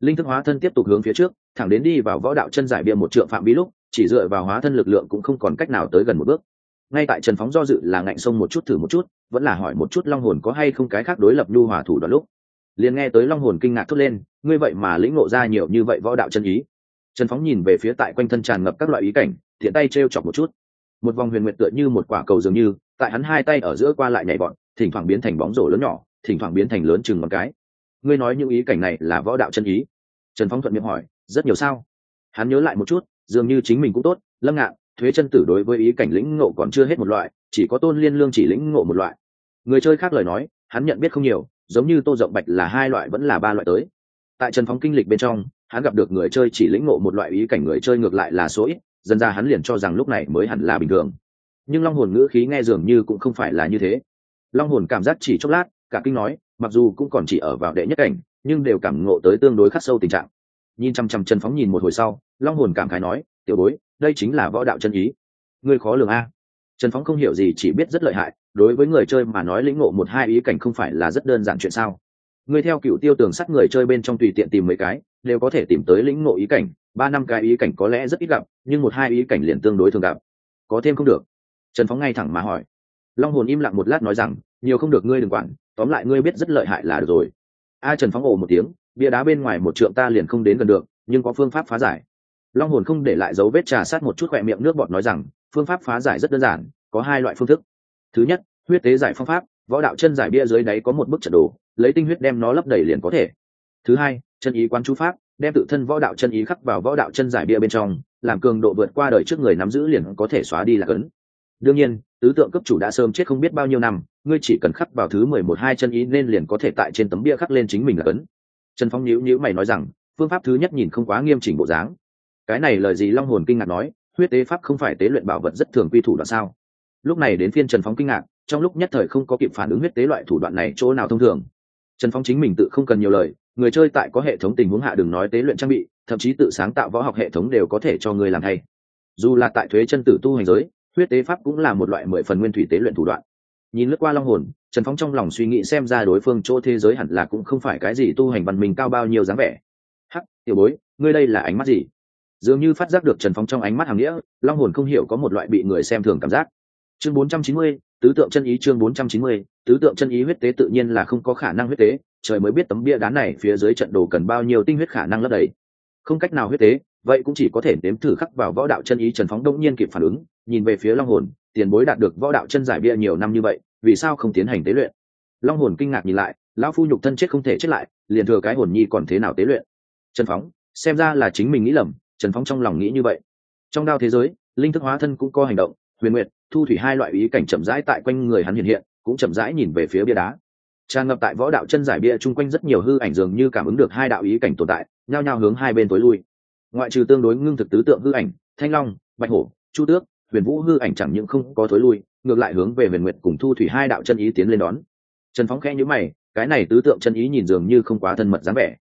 linh thức hóa thân tiếp tục hướng phía trước, thẳng đến đi vào võ đạo chân giải bia một trượng phạm vi lúc, chỉ dựa vào hóa thân lực lượng cũng không còn cách nào tới gần một bước. Ngay tại trần phóng do dự là ngạnh sông một chút thử một chút, vẫn là hỏi một chút long hồn có hay không cái khác đối lập nhu hòa thủ đoạn lúc. Liền nghe tới long hồn kinh ngạc thốt lên, ngươi vậy mà lĩnh ngộ ra nhiều như vậy võ đạo chân ý? Trần phóng nhìn về phía tại quanh thân tràn ngập các loại ý cảnh thiện tay t r e o chọc một chút. Một vòng huyền nguyện tựa như một quả cầu dường như, tại hắn hai tay ở giữa qua lại nhảy bọn thỉnh thoảng biến thành bóng rổ lớn nhỏ, thỉnh thoảng biến thành lớn chừng một cái ngươi nói những ý cảnh này là võ đạo chân ý. Trần phóng thuận miệng hỏi, rất nhiều sao? Hắn nhớ lại một chút, dường như chính mình cũng tốt, lâm ngạn, thuế chân tử đối với ý cảnh lĩnh ngộ còn chưa hết một loại, chỉ có tôn liên lương chỉ lĩnh ngộ một loại. Người chơi khác lời nói, hắn nhận biết không nhiều, giống như tô rộng bạch là hai loại vẫn là ba loại tới. Tại trần phóng kinh lịch bên trong, hắn gặp được người chơi chỉ lĩnh ngộ một loại ý cảnh người chơi ngược lại là số ít, dần ra hắn liền cho rằng lúc này mới hẳn là bình thường. Nhưng long hồn ngữ khí nghe dường như cũng không phải là như thế. Long hồn cảm giác chỉ chốc lát, cả kinh nói mặc dù cũng còn chỉ ở vào đệ nhất cảnh, nhưng đều cảm ngộ tới tương đối khắc sâu tình trạng. Nhìn chăm chăm trần phóng nhìn một hồi sau, long hồn cảm khái nói, tiểu bối, đây chính là võ đạo chân ý. Người khó lường a. Trần phóng không hiểu gì, chỉ biết rất lợi hại, đối với người chơi mà nói lĩnh ngộ một hai ý cảnh không phải là rất đơn giản chuyện sao. Người theo cựu tiêu tường sắt người chơi bên trong tùy tiện tìm mấy cái, đều có thể tìm tới lĩnh ngộ ý cảnh. Ba năm cái ý cảnh có lẽ rất ít gặp, nhưng một hai ý cảnh liền tương đối thường gặp. Có thêm không được. Trần phóng ngay thẳng mà hỏi. Long hồn im lặng một lát nói rằng, nhiều không được, ngươi đừng quản tóm lại ngươi biết rất lợi hại là được rồi. A trần phóng ồ một tiếng, bia đá bên ngoài một trượng ta liền không đến gần được, nhưng có phương pháp phá giải. Long hồn không để lại dấu vết trà sát một chút khỏe miệng nước bọt nói rằng, phương pháp phá giải rất đơn giản, có hai loại phương thức. Thứ nhất, huyết tế giải phương pháp, võ đạo chân giải bia dưới đáy có một bức trận đồ, lấy tinh huyết đem nó lấp đầy liền có thể. Thứ hai, chân ý quán chú pháp, đem tự thân võ đạo chân ý khắc vào võ đạo chân giải bia bên trong, làm cường độ vượt qua đời trước người nắm giữ liền có thể xóa đi là cấn. Đương nhiên, tứ tượng cấp chủ đã sớm chết không biết bao nhiêu năm ngươi chỉ cần khắc vào thứ mười một hai chân ý nên liền có thể tại trên tấm bia khắc lên chính mình là cấn trần phong nhíu nhíu mày nói rằng, phương pháp thứ nhất nhìn không quá nghiêm chỉnh bộ dáng. Cái này lời gì long hồn kinh ngạc nói, huyết tế pháp không phải tế luyện bảo vật rất thường quy thủ đoạn sao? Lúc này đến phiên trần phóng kinh ngạc, trong lúc nhất thời không có kịp phản ứng huyết tế loại thủ đoạn này chỗ nào thông thường. Trần phóng chính mình tự không cần nhiều lời, người chơi tại có hệ thống tình huống hạ đừng nói tế luyện trang bị, thậm chí tự sáng tạo võ học hệ thống đều có thể cho người làm hay. Dù là tại thuế chân tử tu hành giới, huyết tế pháp cũng là một loại mười phần nguyên thủy tế luyện thủ đoạn nhìn lướt qua long hồn trần phóng trong lòng suy nghĩ xem ra đối phương chỗ thế giới hẳn là cũng không phải cái gì tu hành văn minh cao bao nhiêu dáng vẻ. Hắc tiểu bối ngươi đây là ánh mắt gì? Dường như phát giác được trần phóng trong ánh mắt hàng nghĩa long hồn không hiểu có một loại bị người xem thường cảm giác. Chương 490, tứ tượng chân ý chương 490, tứ tượng chân ý huyết tế tự nhiên là không có khả năng huyết tế trời mới biết tấm bia đá này phía dưới trận đồ cần bao nhiêu tinh huyết khả năng lấp đầy. Không cách nào huyết tế vậy cũng chỉ có thể nếm thử khắc vào võ đạo chân ý trần phóng đông nhiên kịp phản ứng, nhìn về phía long hồn, tiền bối đạt được võ đạo chân giải bia nhiều năm như vậy, vì sao không tiến hành tế luyện? Long hồn kinh ngạc nhìn lại, lão phu nhục thân chết không thể chết lại, liền thừa cái hồn nhi còn thế nào tế luyện? Trần phóng, xem ra là chính mình nghĩ lầm, trần phóng trong lòng nghĩ như vậy. Trong đao thế giới, linh thức hóa thân cũng có hành động, huyền nguyệt, thu thủy hai loại ý cảnh chậm rãi tại quanh người hắn hiện hiện, cũng chậm rãi nhìn về phía bia đá. Tràn ngập tại võ đạo chân giải bia chung quanh rất nhiều hư ảnh dường như cảm ứng được hai đạo ý cảnh tồn tại, nhao nhao hướng hai bên tối lui ngoại trừ tương đối ngưng thực tứ tượng hư ảnh, thanh long, bạch hổ, chu tước, huyền vũ hư ảnh chẳng những không có thối lui, ngược lại hướng về huyền nguyệt cùng thu thủy hai đạo chân ý tiến lên đón. Trần phóng khẽ nhữ mày, cái này tứ tượng chân ý nhìn dường như không quá thân mật dáng vẻ.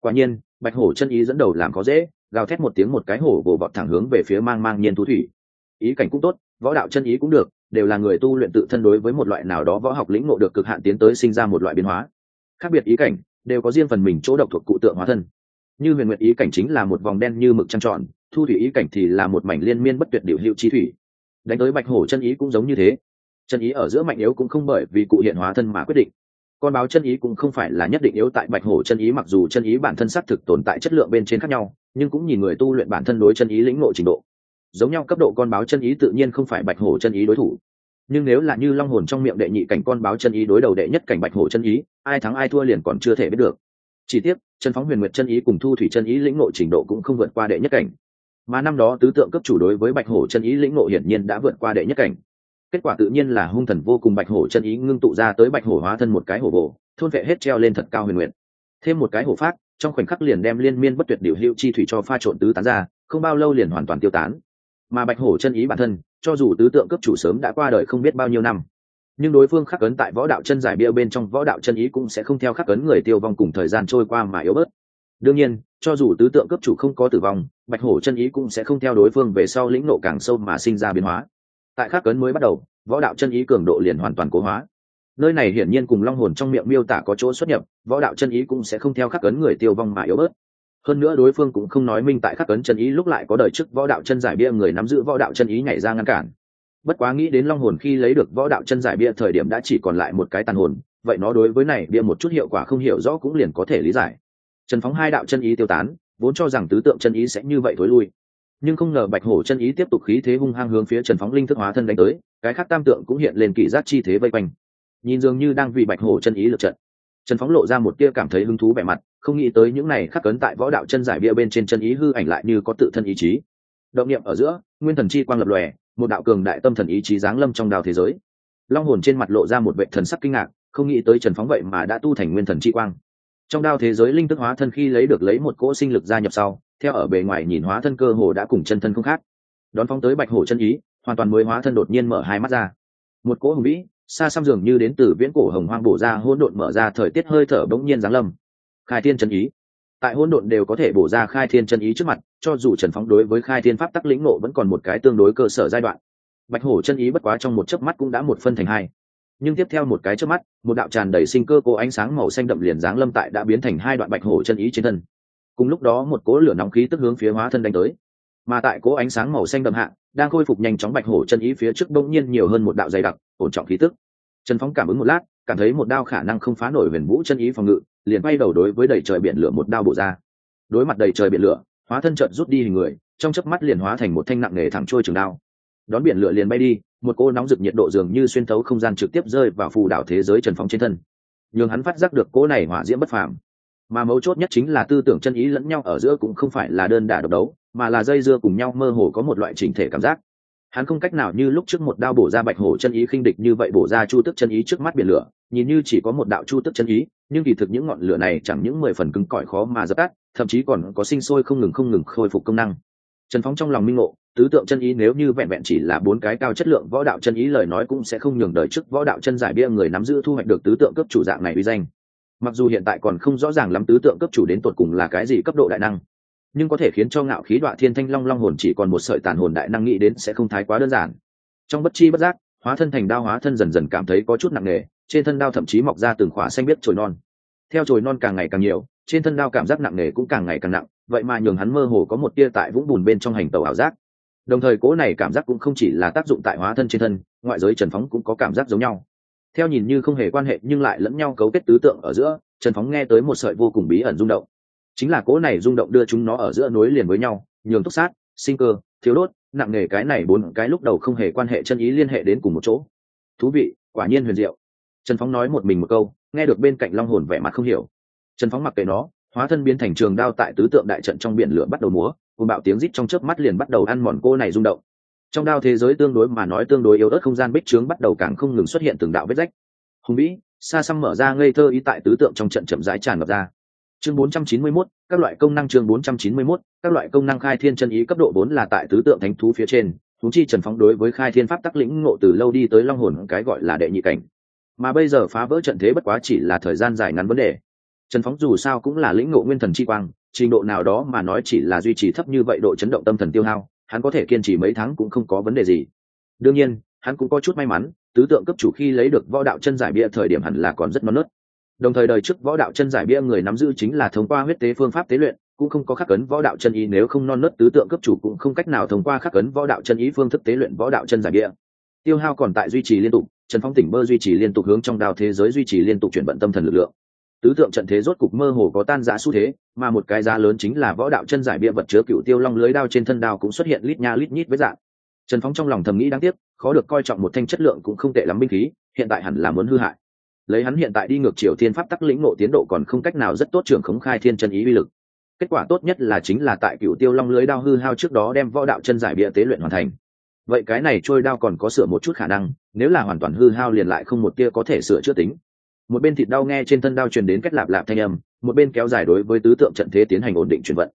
Quả nhiên, bạch hổ chân ý dẫn đầu làm có dễ, gào thét một tiếng một cái hổ vồ vọt thẳng hướng về phía mang mang nhiên thú thủy. Ý cảnh cũng tốt, võ đạo chân ý cũng được, đều là người tu luyện tự thân đối với một loại nào đó võ học lĩnh ngộ được cực hạn tiến tới sinh ra một loại biến hóa. Khác biệt ý cảnh, đều có riêng phần mình chỗ độc thuộc cụ tượng hóa thân như huyền nguyệt ý cảnh chính là một vòng đen như mực trăng tròn, thu thủy ý cảnh thì là một mảnh liên miên bất tuyệt điệu hiệu chi thủy. Đánh tới bạch hổ chân ý cũng giống như thế. Chân ý ở giữa mạnh yếu cũng không bởi vì cụ hiện hóa thân mà quyết định. Con báo chân ý cũng không phải là nhất định yếu tại bạch hổ chân ý, mặc dù chân ý bản thân xác thực tồn tại chất lượng bên trên khác nhau, nhưng cũng nhìn người tu luyện bản thân đối chân ý lĩnh ngộ trình độ. Giống nhau cấp độ con báo chân ý tự nhiên không phải bạch hổ chân ý đối thủ. Nhưng nếu là như long hồn trong miệng đệ nhị cảnh con báo chân ý đối đầu đệ nhất cảnh bạch hổ chân ý, ai thắng ai thua liền còn chưa thể biết được chỉ tiếc chân phóng huyền nguyệt chân ý cùng thu thủy chân ý lĩnh ngộ trình độ cũng không vượt qua đệ nhất cảnh. Mà năm đó tứ tượng cấp chủ đối với bạch hổ chân ý lĩnh ngộ hiển nhiên đã vượt qua đệ nhất cảnh. Kết quả tự nhiên là hung thần vô cùng bạch hổ chân ý ngưng tụ ra tới bạch hổ hóa thân một cái hổ bổ, thôn vệ hết treo lên thật cao huyền nguyện thêm một cái hổ phát, trong khoảnh khắc liền đem liên miên bất tuyệt điều hữu chi thủy cho pha trộn tứ tán ra, không bao lâu liền hoàn toàn tiêu tán. Mà bạch hổ chân ý bản thân, cho dù tứ tượng cấp chủ sớm đã qua đời không biết bao nhiêu năm nhưng đối phương khắc ấn tại võ đạo chân giải bia bên trong, võ đạo chân ý cũng sẽ không theo khắc ấn người tiêu vong cùng thời gian trôi qua mà yếu bớt. Đương nhiên, cho dù tứ tượng cấp chủ không có tử vong, bạch hổ chân ý cũng sẽ không theo đối phương về sau lĩnh nộ càng sâu mà sinh ra biến hóa. Tại khắc ấn mới bắt đầu, võ đạo chân ý cường độ liền hoàn toàn cố hóa. Nơi này hiển nhiên cùng long hồn trong miệng miêu tả có chỗ xuất nhập, võ đạo chân ý cũng sẽ không theo khắc ấn người tiêu vong mà yếu bớt. Hơn nữa đối phương cũng không nói minh tại khắc ấn chân ý lúc lại có đời chức võ đạo chân giải bia người nắm giữ võ đạo chân ý nhảy ra ngăn cản bất quá nghĩ đến long hồn khi lấy được võ đạo chân giải bia thời điểm đã chỉ còn lại một cái tàn hồn, vậy nó đối với này bia một chút hiệu quả không hiểu rõ cũng liền có thể lý giải. Trần phóng hai đạo chân ý tiêu tán, vốn cho rằng tứ tượng chân ý sẽ như vậy thối lui. Nhưng không ngờ bạch hổ chân ý tiếp tục khí thế hung hăng hướng phía trần phóng linh thức hóa thân đánh tới, cái khác tam tượng cũng hiện lên kỳ giác chi thế vây quanh. Nhìn dường như đang vì bạch hổ chân ý lượt trận, trần phóng lộ ra một tia cảm thấy hứng thú vẻ mặt, không nghĩ tới những này khắc cấn tại võ đạo chân giải bia bên trên chân ý hư ảnh lại như có tự thân ý chí. Động niệm ở giữa, nguyên thần chi quang lập lòe một đạo cường đại tâm thần ý chí giáng lâm trong đào thế giới. Long hồn trên mặt lộ ra một vệ thần sắc kinh ngạc, không nghĩ tới trần phóng vậy mà đã tu thành nguyên thần chi quang. Trong đao thế giới linh tức hóa thân khi lấy được lấy một cỗ sinh lực gia nhập sau, theo ở bề ngoài nhìn hóa thân cơ hồ đã cùng chân thân không khác. Đón phóng tới bạch hổ chân ý, hoàn toàn mới hóa thân đột nhiên mở hai mắt ra. Một cỗ hùng vĩ, xa xăm dường như đến từ viễn cổ hồng hoang bổ ra, hỗn độn mở ra, thời tiết hơi thở bỗng nhiên giáng lâm. Khai thiên chân ý tại hỗn độn đều có thể bổ ra khai thiên chân ý trước mặt, cho dù trần phóng đối với khai thiên pháp tắc lĩnh nộ vẫn còn một cái tương đối cơ sở giai đoạn. Bạch hổ chân ý bất quá trong một chớp mắt cũng đã một phân thành hai. Nhưng tiếp theo một cái chớp mắt, một đạo tràn đầy sinh cơ cố ánh sáng màu xanh đậm liền dáng lâm tại đã biến thành hai đoạn bạch hổ chân ý trên thân. Cùng lúc đó một cỗ lửa nóng khí tức hướng phía hóa thân đánh tới. Mà tại cỗ ánh sáng màu xanh đậm hạ, đang khôi phục nhanh chóng bạch hổ chân ý phía trước bỗng nhiên nhiều hơn một đạo dày đặc, ổn trọng khí tức. Trần phóng cảm ứng một lát, cảm thấy một đao khả năng không phá nổi huyền vũ chân ý phòng ngự liền bay đầu đối với đầy trời biển lửa một đao bổ ra. Đối mặt đầy trời biển lửa, hóa thân trợn rút đi hình người, trong chớp mắt liền hóa thành một thanh nặng nề thẳng trôi trường đao. Đón biển lửa liền bay đi, một cô nóng rực nhiệt độ dường như xuyên thấu không gian trực tiếp rơi vào phù đảo thế giới trần phong trên thân. Nhưng hắn phát giác được cô này hỏa diễm bất phàm. Mà mấu chốt nhất chính là tư tưởng chân ý lẫn nhau ở giữa cũng không phải là đơn đả độc đấu, mà là dây dưa cùng nhau mơ hồ có một loại chỉnh thể cảm giác. Hắn không cách nào như lúc trước một đao bổ ra bạch hổ chân ý khinh địch như vậy bổ ra chu tức chân ý trước mắt biển lửa, nhìn như chỉ có một đạo chu tức chân ý nhưng kỳ thực những ngọn lửa này chẳng những mười phần cứng cỏi khó mà dập tắt, thậm chí còn có sinh sôi không ngừng không ngừng khôi phục công năng. Trần phóng trong lòng minh ngộ, tứ tượng chân ý nếu như vẹn vẹn chỉ là bốn cái cao chất lượng võ đạo chân ý lời nói cũng sẽ không nhường đời trước võ đạo chân giải bia người nắm giữ thu hoạch được tứ tượng cấp chủ dạng này uy danh. Mặc dù hiện tại còn không rõ ràng lắm tứ tượng cấp chủ đến tột cùng là cái gì cấp độ đại năng, nhưng có thể khiến cho ngạo khí đoạn thiên thanh long long hồn chỉ còn một sợi tàn hồn đại năng nghĩ đến sẽ không thái quá đơn giản. Trong bất chi bất giác, hóa thân thành đao hóa thân dần dần cảm thấy có chút nặng nề trên thân đao thậm chí mọc ra từng khỏa xanh biết trồi non. Theo trồi non càng ngày càng nhiều, trên thân đao cảm giác nặng nề cũng càng ngày càng nặng, vậy mà nhường hắn mơ hồ có một tia tại vũng bùn bên trong hành tàu ảo giác. Đồng thời cố này cảm giác cũng không chỉ là tác dụng tại hóa thân trên thân, ngoại giới trần phóng cũng có cảm giác giống nhau. Theo nhìn như không hề quan hệ nhưng lại lẫn nhau cấu kết tứ tượng ở giữa, trần phóng nghe tới một sợi vô cùng bí ẩn rung động. Chính là cố này rung động đưa chúng nó ở giữa nối liền với nhau, nhường túc sát, sinh cơ, thiếu đốt, nặng nề cái này bốn cái lúc đầu không hề quan hệ chân ý liên hệ đến cùng một chỗ. Thú vị, quả nhiên huyền diệu trần phóng nói một mình một câu nghe được bên cạnh long hồn vẻ mặt không hiểu. Trần phóng mặc kệ nó hóa thân biến thành trường đao tại tứ tượng đại trận trong biển lửa bắt đầu múa cùng bạo tiếng rít trong chớp mắt liền bắt đầu ăn mòn cô này rung động. Trong đao thế giới tương đối mà nói tương đối yếu ớt không gian bích trướng bắt đầu càng không ngừng xuất hiện từng đạo vết rách. Hùng vĩ xa xăm mở ra ngây thơ ý tại tứ tượng trong trận chậm rãi tràn ngập ra. Chương 491, các loại công năng chương 491, các loại công năng khai thiên chân ý cấp độ 4 là tại tứ tượng thánh thú phía trên. Huống chi trần phóng đối với khai thiên pháp tắc lĩnh ngộ từ lâu đi tới long hồn cái gọi là đệ nhị cảnh mà bây giờ phá vỡ trận thế bất quá chỉ là thời gian dài ngắn vấn đề. Trần phóng dù sao cũng là lĩnh ngộ nguyên thần chi quang, trình độ nào đó mà nói chỉ là duy trì thấp như vậy độ chấn động tâm thần tiêu hao, hắn có thể kiên trì mấy tháng cũng không có vấn đề gì. Đương nhiên, hắn cũng có chút may mắn, tứ tượng cấp chủ khi lấy được võ đạo chân giải bia thời điểm hẳn là còn rất non nớt. Đồng thời đời trước võ đạo chân giải bia người nắm giữ chính là thông qua huyết tế phương pháp tế luyện, cũng không có khắc cấn võ đạo chân ý, nếu không non nớt tứ tượng cấp chủ cũng không cách nào thông qua khắc cấn võ đạo chân ý phương thức tế luyện võ đạo chân giải bia. Tiêu hao còn tại duy trì liên tục trần phong tỉnh bơ duy trì liên tục hướng trong đào thế giới duy trì liên tục chuyển vận tâm thần lực lượng. Tứ tượng trận thế rốt cục mơ hồ có tan giã xu thế, mà một cái giá lớn chính là võ đạo chân giải bia vật chứa cựu tiêu long lưới đao trên thân đao cũng xuất hiện lít nha lít nhít với dạng. Trần phong trong lòng thầm nghĩ đáng tiếc, khó được coi trọng một thanh chất lượng cũng không tệ lắm binh khí, hiện tại hẳn là muốn hư hại. Lấy hắn hiện tại đi ngược chiều thiên pháp tắc lĩnh nộ tiến độ còn không cách nào rất tốt trưởng khống khai thiên chân ý uy lực. Kết quả tốt nhất là chính là tại cựu tiêu long lưới đao hư hao trước đó đem võ đạo chân giải bia tế luyện hoàn thành vậy cái này trôi đao còn có sửa một chút khả năng, nếu là hoàn toàn hư hao liền lại không một tia có thể sửa chữa tính. Một bên thịt đau nghe trên thân đao truyền đến cách lạp lạp thanh âm, một bên kéo dài đối với tứ tượng trận thế tiến hành ổn định chuyển vận.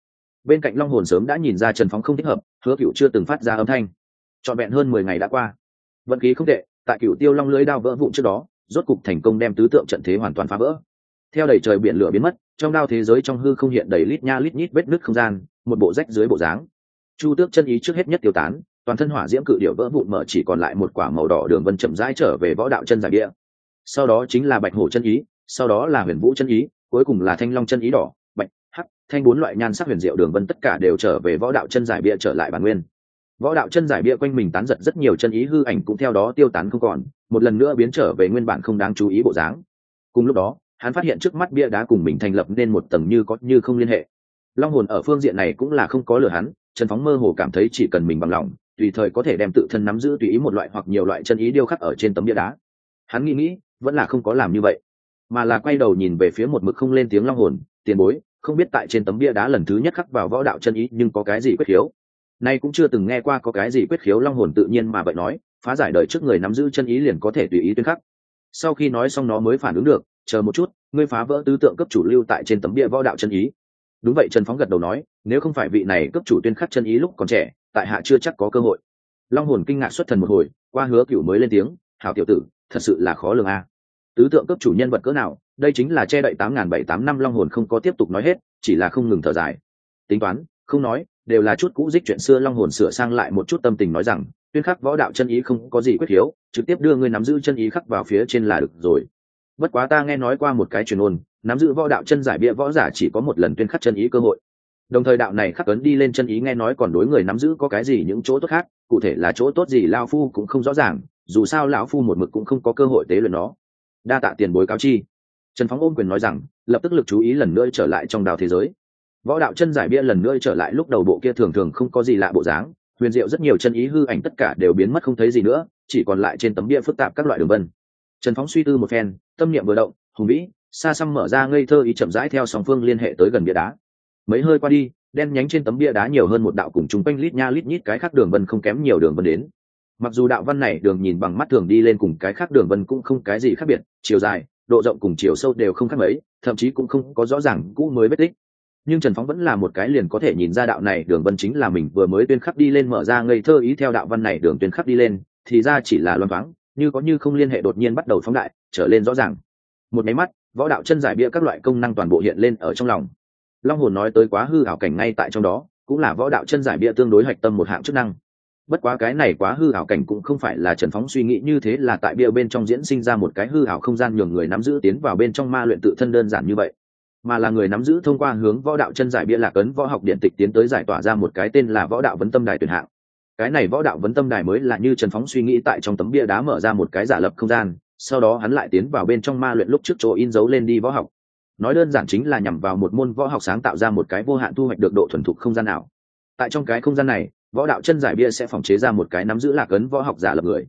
Bên cạnh long hồn sớm đã nhìn ra trần phóng không thích hợp, hứa cựu chưa từng phát ra âm thanh. Trọn vẹn hơn mười ngày đã qua. Vận khí không tệ, tại cựu tiêu long lưới đao vỡ vụn trước đó, rốt cục thành công đem tứ tượng trận thế hoàn toàn phá vỡ. Theo đầy trời biển lửa biến mất, trong đao thế giới trong hư không hiện đầy lít nha lít nhít vết nứt không gian, một bộ rách dưới bộ dáng. Chu tước chân ý trước hết nhất tiêu tán toàn thân hỏa diễm cự điệu vỡ vụn mở chỉ còn lại một quả màu đỏ đường vân chậm rãi trở về võ đạo chân giải địa sau đó chính là bạch hổ chân ý, sau đó là huyền vũ chân ý, cuối cùng là thanh long chân ý đỏ, bạch, hắc, thanh bốn loại nhan sắc huyền diệu đường vân tất cả đều trở về võ đạo chân giải bia trở lại bản nguyên. Võ đạo chân giải bia quanh mình tán giật rất nhiều chân ý hư ảnh cũng theo đó tiêu tán không còn, một lần nữa biến trở về nguyên bản không đáng chú ý bộ dáng. Cùng lúc đó, hắn phát hiện trước mắt bia đá cùng mình thành lập nên một tầng như có như không liên hệ. Long hồn ở phương diện này cũng là không có lừa hắn, trần phóng mơ hồ cảm thấy chỉ cần mình bằng lòng tùy thời có thể đem tự thân nắm giữ tùy ý một loại hoặc nhiều loại chân ý điêu khắc ở trên tấm bia đá. Hắn nghĩ nghĩ, vẫn là không có làm như vậy, mà là quay đầu nhìn về phía một mực không lên tiếng long hồn, tiền bối, không biết tại trên tấm bia đá lần thứ nhất khắc vào võ đạo chân ý nhưng có cái gì quyết khiếu? Nay cũng chưa từng nghe qua có cái gì quyết khiếu long hồn tự nhiên mà vậy nói, phá giải đời trước người nắm giữ chân ý liền có thể tùy ý tuyên khắc. Sau khi nói xong nó mới phản ứng được, chờ một chút, ngươi phá vỡ tứ tượng cấp chủ lưu tại trên tấm bia võ đạo chân ý đúng vậy, trần phóng gật đầu nói, nếu không phải vị này cấp chủ tuyên khắc chân ý lúc còn trẻ, tại hạ chưa chắc có cơ hội. Long hồn kinh ngạc xuất thần một hồi, qua hứa cựu mới lên tiếng, hảo tiểu tử, thật sự là khó lường a. Tứ tượng cấp chủ nhân vật cỡ nào, đây chính là che đậy tám n g h n bảy tám năm long hồn không có tiếp tục nói hết, chỉ là không ngừng thở dài. Tính toán, không nói, đều là chút cũ dích chuyện xưa long hồn sửa sang lại một chút tâm tình nói rằng, tuyên khắc võ đạo chân ý không có gì quyết hiếu, trực tiếp đưa ngươi nắm giữ chân ý khắc vào phía trên là được rồi. Bất quá ta nghe nói qua một cái truyền ôn nắm giữ võ đạo chân giải bia võ giả chỉ có một lần tuyên khắc chân ý cơ hội. Đồng thời đạo này khắc ấn đi lên chân ý nghe nói còn đối người nắm giữ có cái gì những chỗ tốt khác, cụ thể là chỗ tốt gì lao phu cũng không rõ ràng, dù sao lão phu một mực cũng không có cơ hội tế luyện nó. Đa tạ tiền bối cáo chi. Trần phóng ôm quyền nói rằng, lập tức lực chú ý lần nữa trở lại trong đào thế giới. Võ đạo chân giải bia lần nữa trở lại lúc đầu bộ kia thường thường không có gì lạ bộ dáng, huyền diệu rất nhiều chân ý hư ảnh tất cả đều biến mất không thấy gì nữa, chỉ còn lại trên tấm bia phức tạp các loại đường vân. Trần phóng suy tư một phen, tâm niệm vừa động, hùng vĩ xa xăm mở ra ngây thơ ý chậm rãi theo song phương liên hệ tới gần bia đá. Mấy hơi qua đi, đen nhánh trên tấm bia đá nhiều hơn một đạo cùng chung quanh lít nha lít nhít cái khác đường vân không kém nhiều đường vân đến. Mặc dù đạo văn này đường nhìn bằng mắt thường đi lên cùng cái khác đường vân cũng không cái gì khác biệt, chiều dài, độ rộng cùng chiều sâu đều không khác mấy, thậm chí cũng không có rõ ràng, cũ mới vết tích. Nhưng trần phóng vẫn là một cái liền có thể nhìn ra đạo này đường vân chính là mình vừa mới tuyên khắc đi lên mở ra ngây thơ ý theo đạo văn này đường tuyên khắc đi lên, thì ra chỉ là loan vắng như có như không liên hệ đột nhiên bắt đầu phóng đại, trở lên rõ ràng. Một máy mắt võ đạo chân giải bia các loại công năng toàn bộ hiện lên ở trong lòng. Long hồn nói tới quá hư ảo cảnh ngay tại trong đó, cũng là võ đạo chân giải bia tương đối hạch tâm một hạng chức năng. Bất quá cái này quá hư ảo cảnh cũng không phải là trần phóng suy nghĩ như thế là tại bia bên trong diễn sinh ra một cái hư ảo không gian nhường người nắm giữ tiến vào bên trong ma luyện tự thân đơn giản như vậy. Mà là người nắm giữ thông qua hướng võ đạo chân giải bia lạc ấn võ học điện tịch tiến tới giải tỏa ra một cái tên là võ đạo vấn tâm đài tuyển hạng. Cái này võ đạo vấn tâm đài mới là như trần phóng suy nghĩ tại trong tấm bia đá mở ra một cái giả lập không gian sau đó hắn lại tiến vào bên trong ma luyện lúc trước chỗ in dấu lên đi võ học. Nói đơn giản chính là nhằm vào một môn võ học sáng tạo ra một cái vô hạn thu hoạch được độ thuần thục không gian nào. Tại trong cái không gian này, võ đạo chân giải bia sẽ phòng chế ra một cái nắm giữ lạc ấn võ học giả lập người.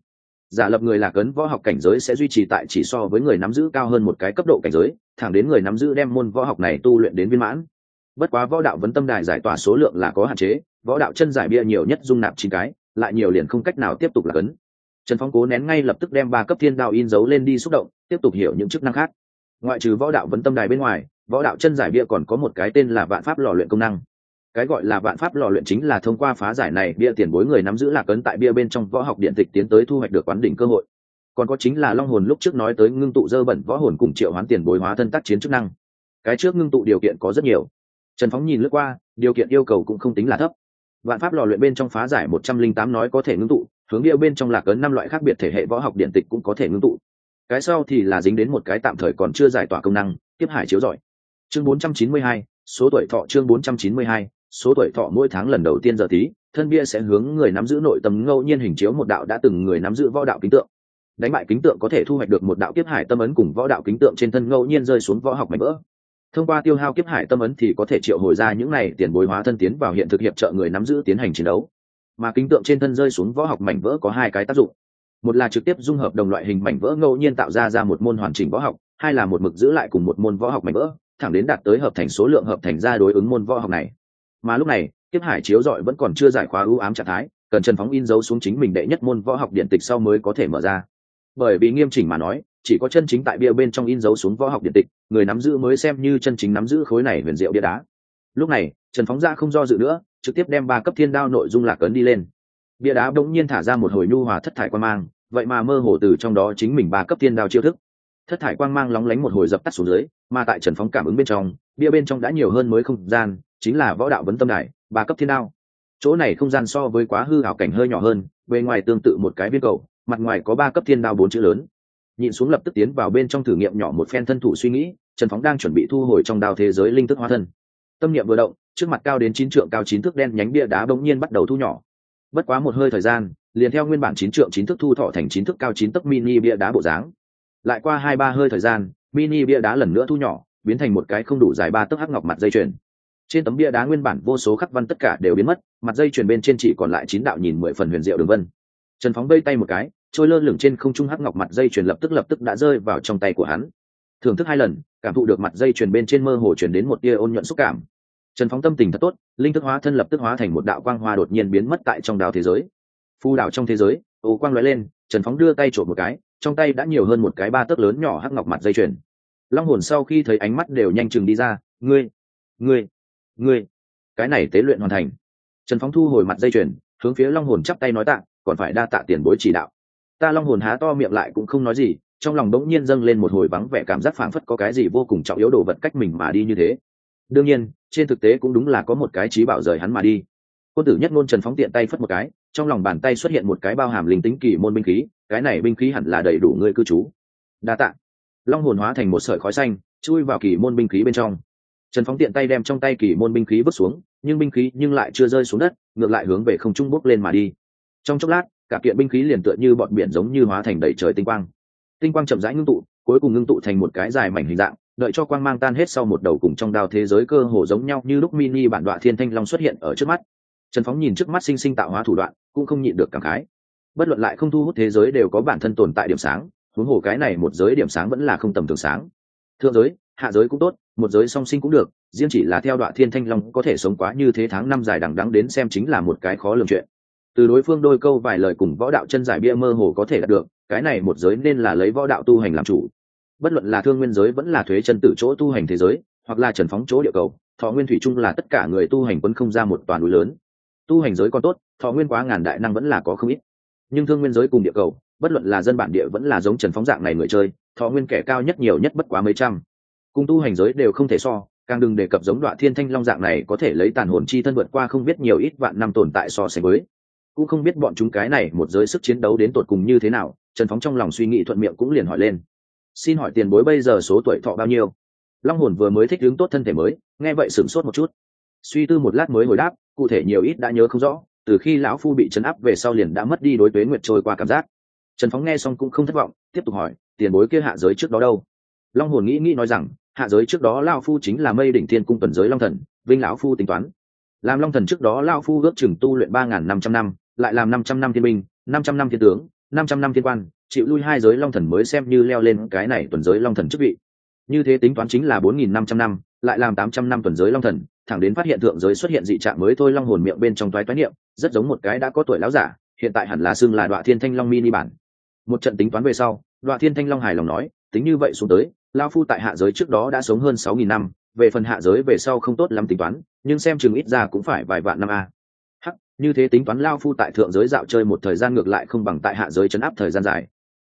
Giả lập người lạc ấn võ học cảnh giới sẽ duy trì tại chỉ so với người nắm giữ cao hơn một cái cấp độ cảnh giới, thẳng đến người nắm giữ đem môn võ học này tu luyện đến viên mãn. Bất quá võ đạo vấn tâm đài giải tỏa số lượng là có hạn chế, võ đạo chân giải bia nhiều nhất dung nạp chín cái, lại nhiều liền không cách nào tiếp tục lạc ấn trần phong cố nén ngay lập tức đem ba cấp thiên đạo in dấu lên đi xúc động, tiếp tục hiểu những chức năng khác. Ngoại trừ võ đạo vấn tâm đài bên ngoài, võ đạo chân giải bia còn có một cái tên là vạn pháp lò luyện công năng. Cái gọi là vạn pháp lò luyện chính là thông qua phá giải này, bia tiền bối người nắm giữ lạc ấn tại bia bên trong võ học điện tịch tiến tới thu hoạch được quán đỉnh cơ hội. Còn có chính là long hồn lúc trước nói tới ngưng tụ dơ bẩn võ hồn cùng triệu hoán tiền bối hóa thân tác chiến chức năng. Cái trước ngưng tụ điều kiện có rất nhiều. Trần phóng nhìn lướt qua, điều kiện yêu cầu cũng không tính là thấp. Vạn pháp lò luyện bên trong phá giải một trăm linh tám nói có thể ngưng tụ hướng bia bên trong lạc ấn năm loại khác biệt thể hệ võ học điện tịch cũng có thể ngưng tụ. Cái sau thì là dính đến một cái tạm thời còn chưa giải tỏa công năng tiếp hải chiếu giỏi chương bốn trăm chín mươi hai, số tuổi thọ chương bốn trăm chín mươi hai, số tuổi thọ mỗi tháng lần đầu tiên giờ tí thân bia sẽ hướng người nắm giữ nội tâm ngẫu nhiên hình chiếu một đạo đã từng người nắm giữ võ đạo kính tượng. Đánh bại kính tượng có thể thu hoạch được một đạo kiếp hải tâm ấn cùng võ đạo kính tượng trên thân ngẫu nhiên rơi xuống võ học mảnh vỡ. Thông qua tiêu hao kiếp hải tâm ấn thì có thể triệu hồi ra những này tiền bối hóa thân tiến vào hiện thực hiệp trợ người nắm giữ tiến hành chiến đấu mà kính tượng trên thân rơi xuống võ học mảnh vỡ có hai cái tác dụng. Một là trực tiếp dung hợp đồng loại hình mảnh vỡ ngẫu nhiên tạo ra ra một môn hoàn chỉnh võ học, hai là một mực giữ lại cùng một môn võ học mảnh vỡ, thẳng đến đạt tới hợp thành số lượng hợp thành ra đối ứng môn võ học này. Mà lúc này tiếp hải chiếu dọi vẫn còn chưa giải khóa ưu ám trạng thái, cần trần phóng in dấu xuống chính mình đệ nhất môn võ học điện tịch sau mới có thể mở ra. Bởi vì nghiêm chỉnh mà nói, chỉ có chân chính tại bia bên trong in dấu xuống võ học điện tịch, người nắm giữ mới xem như chân chính nắm giữ khối này huyền diệu bia đá. Lúc này, trần phóng ra không do dự nữa trực tiếp đem ba cấp thiên đao nội dung lạc ấn đi lên. Bia đá bỗng nhiên thả ra một hồi nhu hòa thất thải quan mang, vậy mà mơ hồ từ trong đó chính mình ba cấp thiên đao chiêu thức. Thất thải quang mang lóng lánh một hồi dập tắt xuống dưới, mà tại trần phóng cảm ứng bên trong, bia bên trong đã nhiều hơn mới không gian, chính là võ đạo vấn tâm đại ba cấp thiên đao. Chỗ này không gian so với quá hư hảo cảnh hơi nhỏ hơn, bề ngoài tương tự một cái viên cầu, mặt ngoài có ba cấp thiên đao bốn chữ lớn. Nhìn xuống lập tức tiến vào bên trong thử nghiệm nhỏ một phen thân thủ suy nghĩ, trần phóng đang chuẩn bị thu hồi trong đao thế giới linh thức hóa thân tâm niệm vừa động, trước mặt cao đến chín trượng cao chín thước đen nhánh bia đá bỗng nhiên bắt đầu thu nhỏ. Bất quá một hơi thời gian, liền theo nguyên bản chín trượng chín thước thu thọ thành chín thước cao chín tấc mini bia đá bộ dáng. Lại qua hai ba hơi thời gian, mini bia đá lần nữa thu nhỏ, biến thành một cái không đủ dài ba tấc hắc ngọc mặt dây chuyền. Trên tấm bia đá nguyên bản vô số khắc văn tất cả đều biến mất, mặt dây chuyền bên trên chỉ còn lại chín đạo nhìn mười phần huyền diệu đường vân. Trần phóng vây tay một cái, trôi lơ lửng trên không trung hắc ngọc mặt dây chuyền lập tức lập tức đã rơi vào trong tay của hắn thưởng thức hai lần, cảm thụ được mặt dây chuyền bên trên mơ hồ chuyển đến một tia ôn nhuận xúc cảm. Trần phóng tâm tình thật tốt, linh thức hóa thân lập tức hóa thành một đạo quang hoa đột nhiên biến mất tại trong đảo thế giới. Phu đảo trong thế giới ồ quang lóe lên, trần phóng đưa tay trộm một cái, trong tay đã nhiều hơn một cái ba tấc lớn nhỏ hắc ngọc mặt dây chuyền. Long hồn sau khi thấy ánh mắt đều nhanh chừng đi ra, ngươi ngươi ngươi, cái này tế luyện hoàn thành. Trần phóng thu hồi mặt dây chuyền, hướng phía long hồn chắp tay nói tạ, còn phải đa tạ tiền bối chỉ đạo. Ta long hồn há to miệng lại cũng không nói gì trong lòng đống nhiên dâng lên một hồi vắng vẻ cảm giác phảng phất có cái gì vô cùng trọng yếu đồ vật cách mình mà đi như thế. Đương nhiên, trên thực tế cũng đúng là có một cái trí bảo rời hắn mà đi. Quân tử nhất ngôn trần phóng tiện tay phất một cái, trong lòng bàn tay xuất hiện một cái bao hàm linh tính kỳ môn binh khí, cái này binh khí hẳn là đầy đủ người cư trú. Đa tạ. Long hồn hóa thành một sợi khói xanh, chui vào kỳ môn binh khí bên trong. Trần phóng tiện tay đem trong tay kỳ môn binh khí bước xuống, nhưng binh khí nhưng lại chưa rơi xuống đất, ngược lại hướng về không trung bốc lên mà đi. Trong chốc lát, cả kiện binh khí liền tựa như bọn biển giống như hóa thành đầy trời tinh quang tinh quang chậm rãi ngưng tụ, cuối cùng ngưng tụ thành một cái dài mảnh hình dạng, đợi cho quang mang tan hết sau một đầu cùng trong đao thế giới cơ hồ giống nhau như lúc mini bản đoạn thiên thanh long xuất hiện ở trước mắt. Trần phóng nhìn trước mắt sinh sinh tạo hóa thủ đoạn, cũng không nhịn được cảm khái. Bất luận lại không thu hút thế giới đều có bản thân tồn tại điểm sáng, huống hồ cái này một giới điểm sáng vẫn là không tầm thường sáng. Thượng giới, hạ giới cũng tốt, một giới song sinh cũng được, riêng chỉ là theo đoạn thiên thanh long có thể sống quá như thế tháng năm dài đằng đắng đến xem chính là một cái khó lường chuyện từ đối phương đôi câu vài lời cùng võ đạo chân giải bia mơ hồ có thể đạt được, cái này một giới nên là lấy võ đạo tu hành làm chủ. Bất luận là thương nguyên giới vẫn là thuế chân tử chỗ tu hành thế giới, hoặc là trần phóng chỗ địa cầu, thọ nguyên thủy chung là tất cả người tu hành quân không ra một toàn núi lớn. Tu hành giới còn tốt, thọ nguyên quá ngàn đại năng vẫn là có không ít. Nhưng thương nguyên giới cùng địa cầu, bất luận là dân bản địa vẫn là giống trần phóng dạng này người chơi, thọ nguyên kẻ cao nhất nhiều nhất bất quá mấy trăm. Cùng tu hành giới đều không thể so, càng đừng đề cập giống đoạn thiên thanh long dạng này có thể lấy tàn hồn chi thân vượt qua không biết nhiều ít vạn năm tồn tại so sánh với cũng không biết bọn chúng cái này một giới sức chiến đấu đến tột cùng như thế nào, trần phóng trong lòng suy nghĩ thuận miệng cũng liền hỏi lên. Xin hỏi tiền bối bây giờ số tuổi thọ bao nhiêu? Long hồn vừa mới thích hướng tốt thân thể mới, nghe vậy sửng sốt một chút. Suy tư một lát mới hồi đáp, cụ thể nhiều ít đã nhớ không rõ, từ khi lão phu bị chấn áp về sau liền đã mất đi đối tuế nguyệt trôi qua cảm giác. Trần phóng nghe xong cũng không thất vọng, tiếp tục hỏi, tiền bối kia hạ giới trước đó đâu? Long hồn nghĩ nghĩ nói rằng, hạ giới trước đó lao phu chính là mây đỉnh thiên cung tuần giới long thần, vinh lão phu tính toán. Làm long thần trước đó lao phu ước chừng tu luyện ba n g h n năm trăm năm lại làm năm trăm năm thiên binh, năm trăm năm thiên tướng, năm trăm năm thiên quan, chịu lui hai giới long thần mới xem như leo lên cái này tuần giới long thần chức vị. Như thế tính toán chính là bốn nghìn năm trăm năm, lại làm tám trăm năm tuần giới long thần, thẳng đến phát hiện thượng giới xuất hiện dị trạng mới thôi long hồn miệng bên trong toái toái niệm, rất giống một cái đã có tuổi lão giả, hiện tại hẳn là xưng là đoạn thiên thanh long mini bản. Một trận tính toán về sau đoạn thiên thanh long hài lòng nói, tính như vậy xuống tới lao phu tại hạ giới trước đó đã sống hơn sáu nghìn năm, về phần hạ giới về sau không tốt lắm tính toán, nhưng xem chừng ít ra cũng phải vài vạn năm a như thế tính toán lao phu tại thượng giới dạo chơi một thời gian ngược lại không bằng tại hạ giới chấn áp thời gian dài.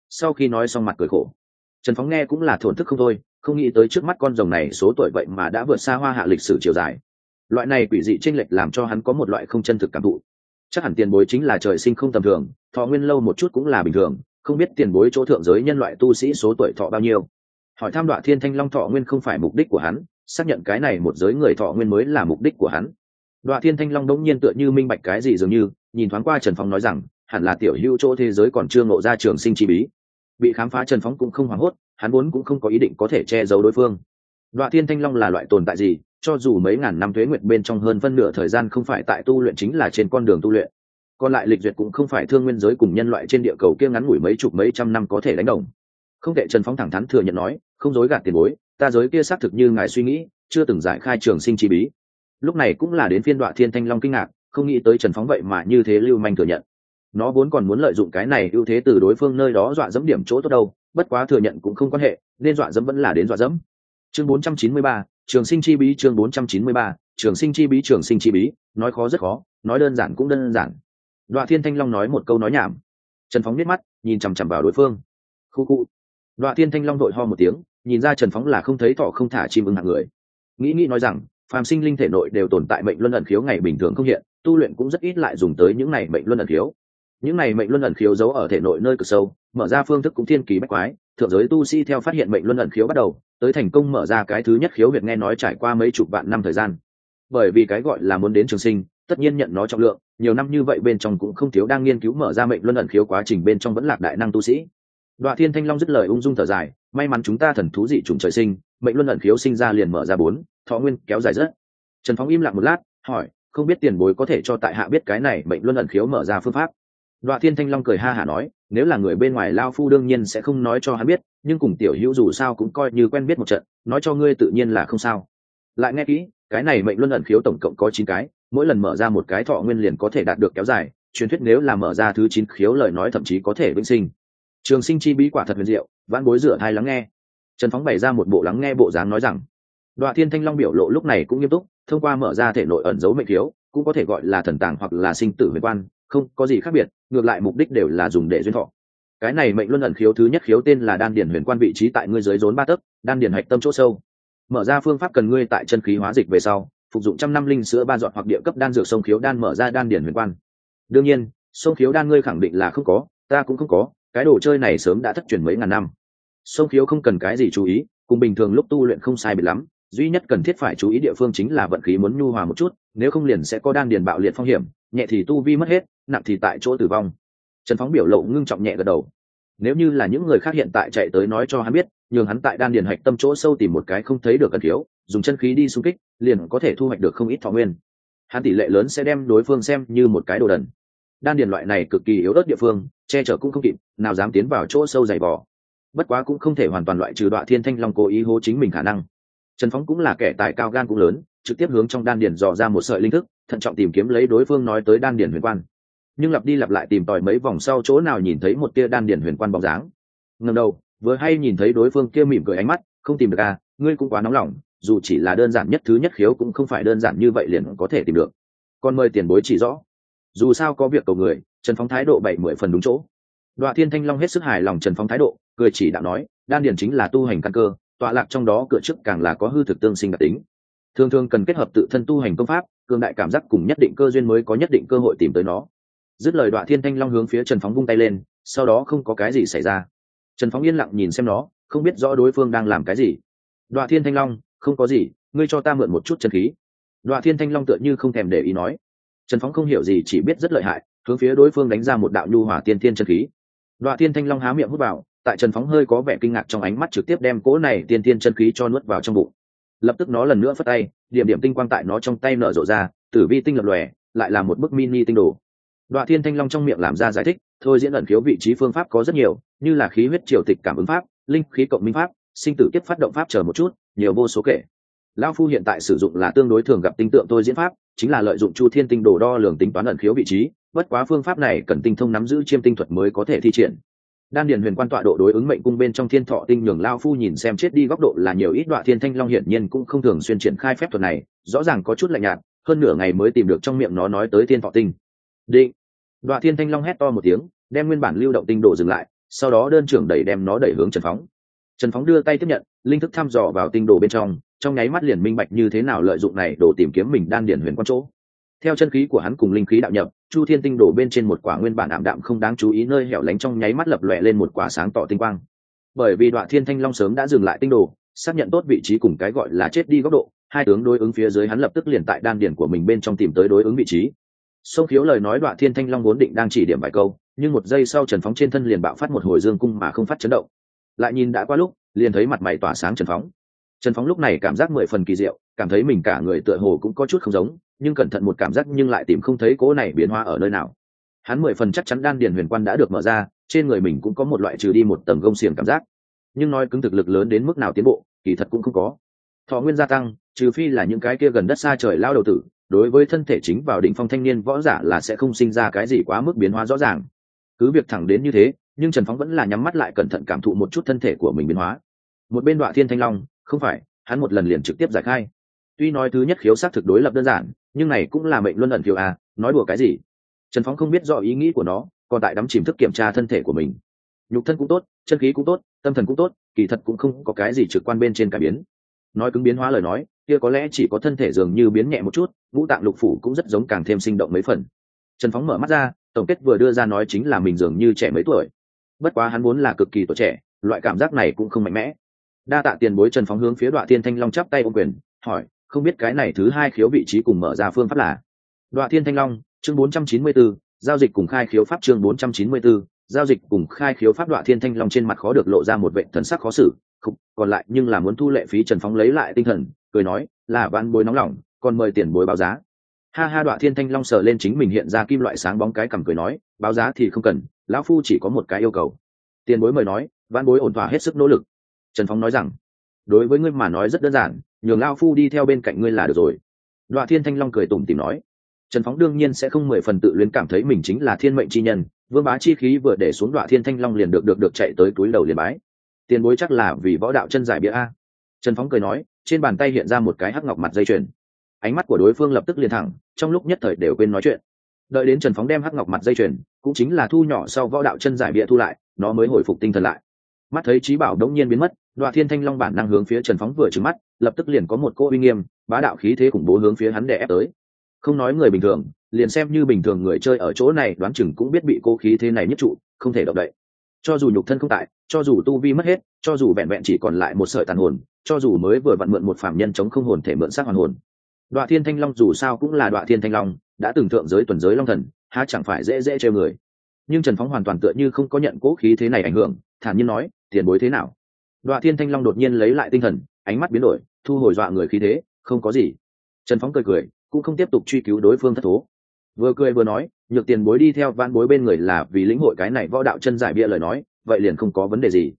Sau khi nói xong mặt cười khổ. Trần phóng nghe cũng là thổn thức không thôi, không nghĩ tới trước mắt con rồng này số tuổi vậy mà đã vượt xa hoa hạ lịch sử chiều dài. Loại này quỷ dị tranh lệch làm cho hắn có một loại không chân thực cảm thụ. Chắc hẳn tiền bối chính là trời sinh không tầm thường, thọ nguyên lâu một chút cũng là bình thường, không biết tiền bối chỗ thượng giới nhân loại tu sĩ số tuổi thọ bao nhiêu. Hỏi tham đoạn thiên thanh long thọ nguyên không phải mục đích của hắn, xác nhận cái này một giới người thọ nguyên mới là mục đích của hắn đoạn thiên thanh long đống nhiên tựa như minh bạch cái gì dường như, nhìn thoáng qua trần phong nói rằng, hẳn là tiểu hữu chỗ thế giới còn chưa ngộ ra trường sinh chi bí. Bị khám phá trần phóng cũng không hoảng hốt, hắn vốn cũng không có ý định có thể che giấu đối phương. Đoạ thiên thanh long là loại tồn tại gì, cho dù mấy ngàn năm thuế nguyệt bên trong hơn phân nửa thời gian không phải tại tu luyện chính là trên con đường tu luyện, còn lại lịch duyệt cũng không phải thương nguyên giới cùng nhân loại trên địa cầu kia ngắn ngủi mấy chục mấy trăm năm có thể đánh đồng. Không tệ trần phóng thẳng thắn thừa nhận nói, không dối gạt tiền bối, ta giới kia xác thực như ngài suy nghĩ, chưa từng giải khai trường sinh chi bí lúc này cũng là đến phiên đoạn thiên thanh long kinh ngạc không nghĩ tới trần phóng vậy mà như thế lưu manh thừa nhận. Nó vốn còn muốn lợi dụng cái này ưu thế từ đối phương nơi đó dọa dẫm điểm chỗ tốt đâu bất quá thừa nhận cũng không quan hệ nên dọa dẫm vẫn là đến dọa dẫm. Chương 493, trường sinh chi bí chương 493, trường sinh chi bí trường sinh chi bí. Nói khó rất khó nói đơn giản cũng đơn giản. Đoạn thiên thanh long nói một câu nói nhảm. Trần phóng biết mắt nhìn chằm chằm vào đối phương. Khu khu. Đoạn thiên thanh long đội ho một tiếng nhìn ra trần phóng là không thấy thọ không thả chim ưng hạng người. Nghĩ nghĩ nói rằng phàm sinh linh thể nội đều tồn tại mệnh luân ẩn khiếu ngày bình thường không hiện, tu luyện cũng rất ít lại dùng tới những này mệnh luân ẩn khiếu. Những này mệnh luân ẩn khiếu giấu ở thể nội nơi cực sâu, mở ra phương thức cũng thiên kỳ bách quái, thượng giới tu sĩ theo phát hiện mệnh luân ẩn khiếu bắt đầu, tới thành công mở ra cái thứ nhất khiếu huyệt nghe nói trải qua mấy chục vạn năm thời gian. Bởi vì cái gọi là muốn đến trường sinh, tất nhiên nhận nó trọng lượng, nhiều năm như vậy bên trong cũng không thiếu đang nghiên cứu mở ra mệnh luân ẩn khiếu quá trình bên trong vẫn lạc đại năng tu sĩ. Đoạn thiên thanh long dứt lời ung dung thở dài, may mắn chúng ta thần thú dị trùng trời sinh, mệnh luân ẩn khiếu sinh ra liền mở ra bốn thọ nguyên kéo dài rất. Trần phóng im lặng một lát, hỏi, không biết tiền bối có thể cho tại hạ biết cái này mệnh luân ẩn khiếu mở ra phương pháp. Đoạn thiên thanh long cười ha hả nói, nếu là người bên ngoài lao phu đương nhiên sẽ không nói cho hắn biết, nhưng cùng tiểu hữu dù sao cũng coi như quen biết một trận, nói cho ngươi tự nhiên là không sao. Lại nghe kỹ, cái này mệnh luân ẩn khiếu tổng cộng có chín cái, mỗi lần mở ra một cái thọ nguyên liền có thể đạt được kéo dài, truyền thuyết nếu là mở ra thứ chín khiếu lời nói thậm chí có thể vĩnh sinh. Trường sinh chi bí quả thật huyền diệu, vãn bối rửa thai lắng nghe. Trần phóng bày ra một bộ lắng nghe bộ dáng nói rằng đoạn thiên thanh long biểu lộ lúc này cũng nghiêm túc, thông qua mở ra thể nội ẩn dấu mệnh khiếu cũng có thể gọi là thần tàng hoặc là sinh tử huyền quan, không, có gì khác biệt, ngược lại mục đích đều là dùng để duyên thọ. Cái này mệnh luân ẩn khiếu thứ nhất khiếu tên là đan điển huyền quan vị trí tại ngươi dưới rốn ba tấc, đan điển hạch tâm chỗ sâu. Mở ra phương pháp cần ngươi tại chân khí hóa dịch về sau, phục dụng trăm năm linh sữa ba dọn hoặc địa cấp đan dược sông khiếu đan mở ra đan điển huyền quan. Đương nhiên, sông khiếu đan ngươi khẳng định là không có, ta cũng không có, cái đồ chơi này sớm đã thất truyền mấy ngàn năm. Sông khiếu không cần cái gì chú ý, cùng bình thường lúc tu luyện không sai biệt lắm duy nhất cần thiết phải chú ý địa phương chính là vận khí muốn nhu hòa một chút, nếu không liền sẽ có đan điền bạo liệt phong hiểm, nhẹ thì tu vi mất hết, nặng thì tại chỗ tử vong. Trần phóng biểu lộ ngưng trọng nhẹ gật đầu. Nếu như là những người khác hiện tại chạy tới nói cho hắn biết, nhường hắn tại đan điền hạch tâm chỗ sâu tìm một cái không thấy được ẩn thiếu, dùng chân khí đi xung kích, liền có thể thu hoạch được không ít thọ nguyên. Hắn tỷ lệ lớn sẽ đem đối phương xem như một cái đồ đần. Đan điền loại này cực kỳ yếu ớt địa phương, che chở cũng không kịp, nào dám tiến vào chỗ sâu dày vỏ bất quá cũng không thể hoàn toàn loại trừ đoạn thiên thanh long cố ý hô chính mình khả năng trần phóng cũng là kẻ tài cao gan cũng lớn, trực tiếp hướng trong đan điền dò ra một sợi linh thức, thận trọng tìm kiếm lấy đối phương nói tới đan điền huyền quan. Nhưng lặp đi lặp lại tìm tòi mấy vòng sau chỗ nào nhìn thấy một tia đan điền huyền quan bóng dáng. Ngầm đầu, vừa hay nhìn thấy đối phương kia mỉm cười ánh mắt, không tìm được à ngươi cũng quá nóng lòng, dù chỉ là đơn giản nhất thứ nhất khiếu cũng không phải đơn giản như vậy liền có thể tìm được. Còn mời tiền bối chỉ rõ. Dù sao có việc cầu người, trần phóng thái độ bảy mười phần đúng chỗ. Đoạn thiên thanh long hết sức hài lòng trần phóng thái độ, cười chỉ đạo nói, đan điền chính là tu hành căn cơ tọa lạc trong đó cửa trước càng là có hư thực tương sinh đặc tính. Thường thường cần kết hợp tự thân tu hành công pháp, cường đại cảm giác cùng nhất định cơ duyên mới có nhất định cơ hội tìm tới nó. Dứt lời đoạn thiên thanh long hướng phía trần phóng vung tay lên, sau đó không có cái gì xảy ra. Trần phóng yên lặng nhìn xem nó, không biết rõ đối phương đang làm cái gì. Đoạn thiên thanh long, không có gì, ngươi cho ta mượn một chút chân khí. Đoạn thiên thanh long tựa như không thèm để ý nói. Trần phóng không hiểu gì, chỉ biết rất lợi hại, hướng phía đối phương đánh ra một đạo nhu hỏa tiên thiên chân khí. Đoạn thiên thanh long há miệng hút vào tại trần phóng hơi có vẻ kinh ngạc trong ánh mắt trực tiếp đem cỗ này tiên tiên chân khí cho nuốt vào trong bụng. Lập tức nó lần nữa phất tay, điểm điểm tinh quang tại nó trong tay nở rộ ra, tử vi tinh lập lòe, lại là một bức mini tinh đồ. Đoạn thiên thanh long trong miệng làm ra giải thích, thôi diễn ẩn khiếu vị trí phương pháp có rất nhiều, như là khí huyết triều tịch cảm ứng pháp, linh khí cộng minh pháp, sinh tử kiếp phát động pháp chờ một chút, nhiều vô số kể. Lao phu hiện tại sử dụng là tương đối thường gặp tinh tượng tôi diễn pháp, chính là lợi dụng chu thiên tinh đồ đo lường tính toán ẩn khiếu vị trí, bất quá phương pháp này cần tinh thông nắm giữ chiêm tinh thuật mới có thể thi triển đan điền huyền quan tọa độ đối ứng mệnh cung bên trong thiên thọ tinh nhường lao phu nhìn xem chết đi góc độ là nhiều ít đoạn thiên thanh long hiển nhiên cũng không thường xuyên triển khai phép thuật này, rõ ràng có chút lạnh nhạt, hơn nửa ngày mới tìm được trong miệng nó nói tới thiên thọ tinh. Định. Đoạn thiên thanh long hét to một tiếng, đem nguyên bản lưu động tinh đồ dừng lại, sau đó đơn trưởng đẩy đem nó đẩy hướng trần phóng. Trần phóng đưa tay tiếp nhận, linh thức thăm dò vào tinh đồ bên trong trong nháy mắt liền minh bạch như thế nào lợi dụng này đổ tìm kiếm mình đan điển huyền quan chỗ. Theo chân khí của hắn cùng linh khí đạo nhập chu thiên tinh đổ bên trên một quả nguyên bản ảm đạm không đáng chú ý nơi hẻo lánh trong nháy mắt lập lòe lên một quả sáng tỏ tinh quang. Bởi vì đoạn thiên thanh long sớm đã dừng lại tinh đồ, xác nhận tốt vị trí cùng cái gọi là chết đi góc độ, hai tướng đối ứng phía dưới hắn lập tức liền tại đan điển của mình bên trong tìm tới đối ứng vị trí. Sông khiếu lời nói đoạn thiên thanh long vốn định đang chỉ điểm vài câu, nhưng một giây sau trần phóng trên thân liền bạo phát một hồi dương cung mà không phát chấn động. Lại nhìn đã qua lúc, liền thấy mặt mày tỏa sáng trần phóng. Trần phóng lúc này cảm giác mười phần kỳ diệu, cảm thấy mình cả người tựa hồ cũng có chút không giống nhưng cẩn thận một cảm giác nhưng lại tìm không thấy cỗ này biến hóa ở nơi nào. Hắn mười phần chắc chắn đan điền huyền quan đã được mở ra, trên người mình cũng có một loại trừ đi một tầng gông xiềng cảm giác. Nhưng nói cứng thực lực lớn đến mức nào tiến bộ, kỳ thật cũng không có. Thọ nguyên gia tăng, trừ phi là những cái kia gần đất xa trời lao đầu tử, đối với thân thể chính vào đỉnh phong thanh niên võ giả là sẽ không sinh ra cái gì quá mức biến hóa rõ ràng. Cứ việc thẳng đến như thế, nhưng trần phóng vẫn là nhắm mắt lại cẩn thận cảm thụ một chút thân thể của mình biến hóa. Một bên đoạn thiên thanh long, không phải, hắn một lần liền trực tiếp giải khai. Tuy nói thứ nhất khiếu xác thực đối lập đơn giản nhưng này cũng là mệnh luân ẩn phiêu à nói đùa cái gì? Trần phóng không biết rõ ý nghĩ của nó, còn tại đắm chìm thức kiểm tra thân thể của mình. Nhục thân cũng tốt, chân khí cũng tốt, tâm thần cũng tốt, kỳ thật cũng không có cái gì trực quan bên trên cải biến. Nói cứng biến hóa lời nói, kia có lẽ chỉ có thân thể dường như biến nhẹ một chút, ngũ tạng lục phủ cũng rất giống càng thêm sinh động mấy phần. Trần phóng mở mắt ra, tổng kết vừa đưa ra nói chính là mình dường như trẻ mấy tuổi. Bất quá hắn muốn là cực kỳ tuổi trẻ, loại cảm giác này cũng không mạnh mẽ. Đa tạ tiền bối trần phóng hướng phía đoạn thiên thanh long chắp tay ô quyền, hỏi không biết cái này thứ hai khiếu vị trí cùng mở ra phương pháp là. Đoạn thiên thanh long chương 494, giao dịch cùng khai khiếu pháp chương 494, giao dịch cùng khai khiếu pháp đoạn thiên thanh long trên mặt khó được lộ ra một vệ thần sắc khó xử. Không, còn lại nhưng là muốn thu lệ phí trần phóng lấy lại tinh thần cười nói là van bối nóng lòng còn mời tiền bối báo giá. Ha ha đoạn thiên thanh long sờ lên chính mình hiện ra kim loại sáng bóng cái cầm cười nói báo giá thì không cần lão phu chỉ có một cái yêu cầu. Tiền bối mời nói van bối ổn thỏa hết sức nỗ lực. Trần phóng nói rằng đối với ngươi mà nói rất đơn giản nhường lao phu đi theo bên cạnh ngươi là được rồi. Đoạn thiên thanh long cười tủm tìm nói. Trần phóng đương nhiên sẽ không mười phần tự luyến cảm thấy mình chính là thiên mệnh chi nhân, vương bá chi khí vừa để xuống đoạn thiên thanh long liền được được được chạy tới túi đầu liền bái. Tiền bối chắc là vì võ đạo chân giải bia a. Trần phóng cười nói, trên bàn tay hiện ra một cái hắc ngọc mặt dây chuyền. Ánh mắt của đối phương lập tức liền thẳng, trong lúc nhất thời đều quên nói chuyện. Đợi đến trần phóng đem hắc ngọc mặt dây chuyền, cũng chính là thu nhỏ sau võ đạo chân giải bia thu lại, nó mới hồi phục tinh thần lại mắt thấy trí bảo đống nhiên biến mất, đoạ thiên thanh long bản năng hướng phía trần phóng vừa trừng mắt, lập tức liền có một cô uy nghiêm, bá đạo khí thế khủng bố hướng phía hắn đè ép tới. Không nói người bình thường, liền xem như bình thường người chơi ở chỗ này đoán chừng cũng biết bị cô khí thế này nhất trụ, không thể động đậy. Cho dù nhục thân không tại, cho dù tu vi mất hết, cho dù vẹn vẹn chỉ còn lại một sợi tàn hồn, cho dù mới vừa vặn mượn một phạm nhân chống không hồn thể mượn xác hoàn hồn. Đoạ thiên thanh long dù sao cũng là đoạ thiên thanh long, đã từng thượng giới tuần giới long thần, há chẳng phải dễ dễ trêu người. Nhưng trần phóng hoàn toàn tựa như không có nhận cố khí thế này ảnh hưởng, thản nhiên nói tiền bối thế nào? Đoạ thiên thanh long đột nhiên lấy lại tinh thần, ánh mắt biến đổi, thu hồi dọa người khí thế, không có gì. Trần phóng cười cười, cũng không tiếp tục truy cứu đối phương thất thố. Vừa cười vừa nói, nhược tiền bối đi theo van bối bên người là vì lĩnh hội cái này võ đạo chân giải bịa lời nói, vậy liền không có vấn đề gì.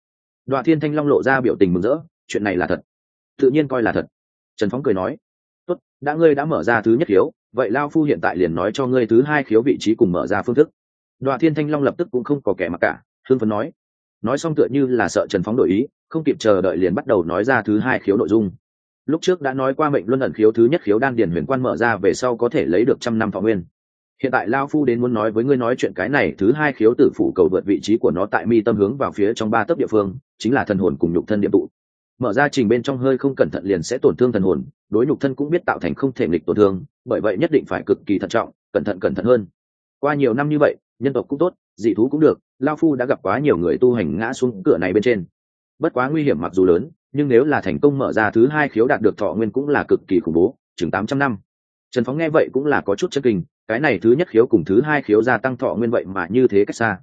Đoạ thiên thanh long lộ ra biểu tình mừng rỡ, chuyện này là thật. Tự nhiên coi là thật. Trần phóng cười nói, tốt, đã ngươi đã mở ra thứ nhất khiếu, vậy lao phu hiện tại liền nói cho ngươi thứ hai khiếu vị trí cùng mở ra phương thức. Đoạ thiên thanh long lập tức cũng không có kẻ mặc cả hương phấn nói nói xong tựa như là sợ trần phóng đổi ý, không kịp chờ đợi liền bắt đầu nói ra thứ hai khiếu nội dung. Lúc trước đã nói qua mệnh luân ẩn khiếu thứ nhất khiếu đan điền huyền quan mở ra về sau có thể lấy được trăm năm thọ nguyên. Hiện tại lao phu đến muốn nói với ngươi nói chuyện cái này thứ hai khiếu tử phủ cầu vượt vị trí của nó tại mi tâm hướng vào phía trong ba tấc địa phương, chính là thần hồn cùng nhục thân địa tụ. Mở ra trình bên trong hơi không cẩn thận liền sẽ tổn thương thần hồn, đối nhục thân cũng biết tạo thành không thể nghịch tổn thương, bởi vậy nhất định phải cực kỳ thận trọng, cẩn thận cẩn thận hơn. Qua nhiều năm như vậy, nhân tộc cũng tốt, dị thú cũng được lao phu đã gặp quá nhiều người tu hành ngã xuống cửa này bên trên. Bất quá nguy hiểm mặc dù lớn, nhưng nếu là thành công mở ra thứ hai khiếu đạt được thọ nguyên cũng là cực kỳ khủng bố, chừng tám trăm năm. Trần phóng nghe vậy cũng là có chút chất kinh, cái này thứ nhất khiếu cùng thứ hai khiếu gia tăng thọ nguyên vậy mà như thế cách xa.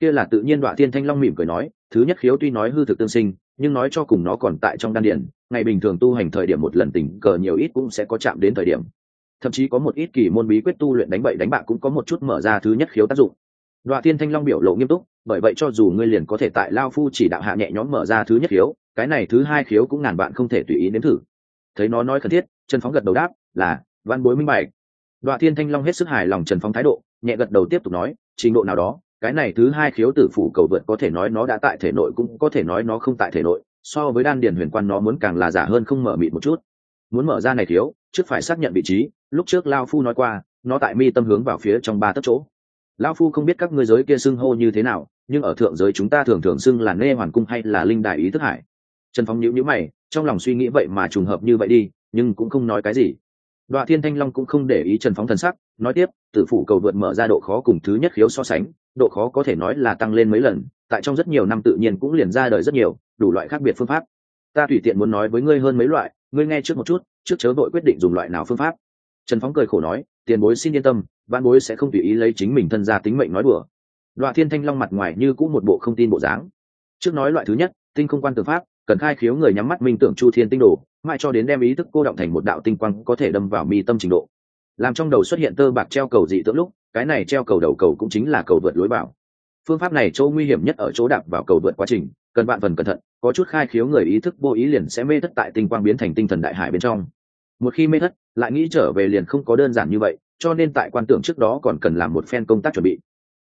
Kia là tự nhiên đoạn thiên thanh long mỉm cười nói, thứ nhất khiếu tuy nói hư thực tương sinh, nhưng nói cho cùng nó còn tại trong đan điển ngày bình thường tu hành thời điểm một lần tình cờ nhiều ít cũng sẽ có chạm đến thời điểm. Thậm chí có một ít kỳ môn bí quyết tu luyện đánh bậy đánh bạc cũng có một chút mở ra thứ nhất khiếu tác dụng đoạ thiên thanh long biểu lộ nghiêm túc, bởi vậy cho dù ngươi liền có thể tại lao phu chỉ đạo hạ nhẹ nhõm mở ra thứ nhất khiếu, cái này thứ hai khiếu cũng ngàn bạn không thể tùy ý nếm thử. Thấy nó nói cần thiết, trần phóng gật đầu đáp, là, văn bối minh bạch. Đoạ thiên thanh long hết sức hài lòng trần phóng thái độ, nhẹ gật đầu tiếp tục nói, trình độ nào đó, cái này thứ hai khiếu tử phủ cầu vượt có thể nói nó đã tại thể nội cũng có thể nói nó không tại thể nội, so với đan điền huyền quan nó muốn càng là giả hơn không mở mịt một chút. Muốn mở ra này thiếu trước phải xác nhận vị trí, lúc trước lao phu nói qua, nó tại mi tâm hướng vào phía trong ba tấc chỗ lão phu không biết các ngươi giới kia xưng hô như thế nào, nhưng ở thượng giới chúng ta thường thường xưng là nê hoàn cung hay là linh đại ý thức hải. Trần phóng nhữ nhữ mày, trong lòng suy nghĩ vậy mà trùng hợp như vậy đi, nhưng cũng không nói cái gì. Đoạn thiên thanh long cũng không để ý trần phóng thần sắc, nói tiếp, tử phủ cầu vượt mở ra độ khó cùng thứ nhất khiếu so sánh, độ khó có thể nói là tăng lên mấy lần, tại trong rất nhiều năm tự nhiên cũng liền ra đời rất nhiều, đủ loại khác biệt phương pháp. Ta tùy tiện muốn nói với ngươi hơn mấy loại, ngươi nghe trước một chút, trước chớ vội quyết định dùng loại nào phương pháp. Trần phóng cười khổ nói tiền bối xin yên tâm văn bối sẽ không tùy ý lấy chính mình thân ra tính mệnh nói đùa. Đoạn thiên thanh long mặt ngoài như cũng một bộ không tin bộ dáng. Trước nói loại thứ nhất, tinh không quan tư pháp, cần khai khiếu người nhắm mắt minh tưởng chu thiên tinh đồ, mãi cho đến đem ý thức cô động thành một đạo tinh quang có thể đâm vào mi tâm trình độ. Làm trong đầu xuất hiện tơ bạc treo cầu dị tượng lúc, cái này treo cầu đầu cầu cũng chính là cầu vượt lối bảo phương pháp này chỗ nguy hiểm nhất ở chỗ đạp vào cầu vượt quá trình, cần bạn phần cẩn thận, có chút khai khiếu người ý thức vô ý liền sẽ mê thất tại tinh quang biến thành tinh thần đại hải bên trong một khi mê thất, lại nghĩ trở về liền không có đơn giản như vậy, cho nên tại quan tưởng trước đó còn cần làm một phen công tác chuẩn bị.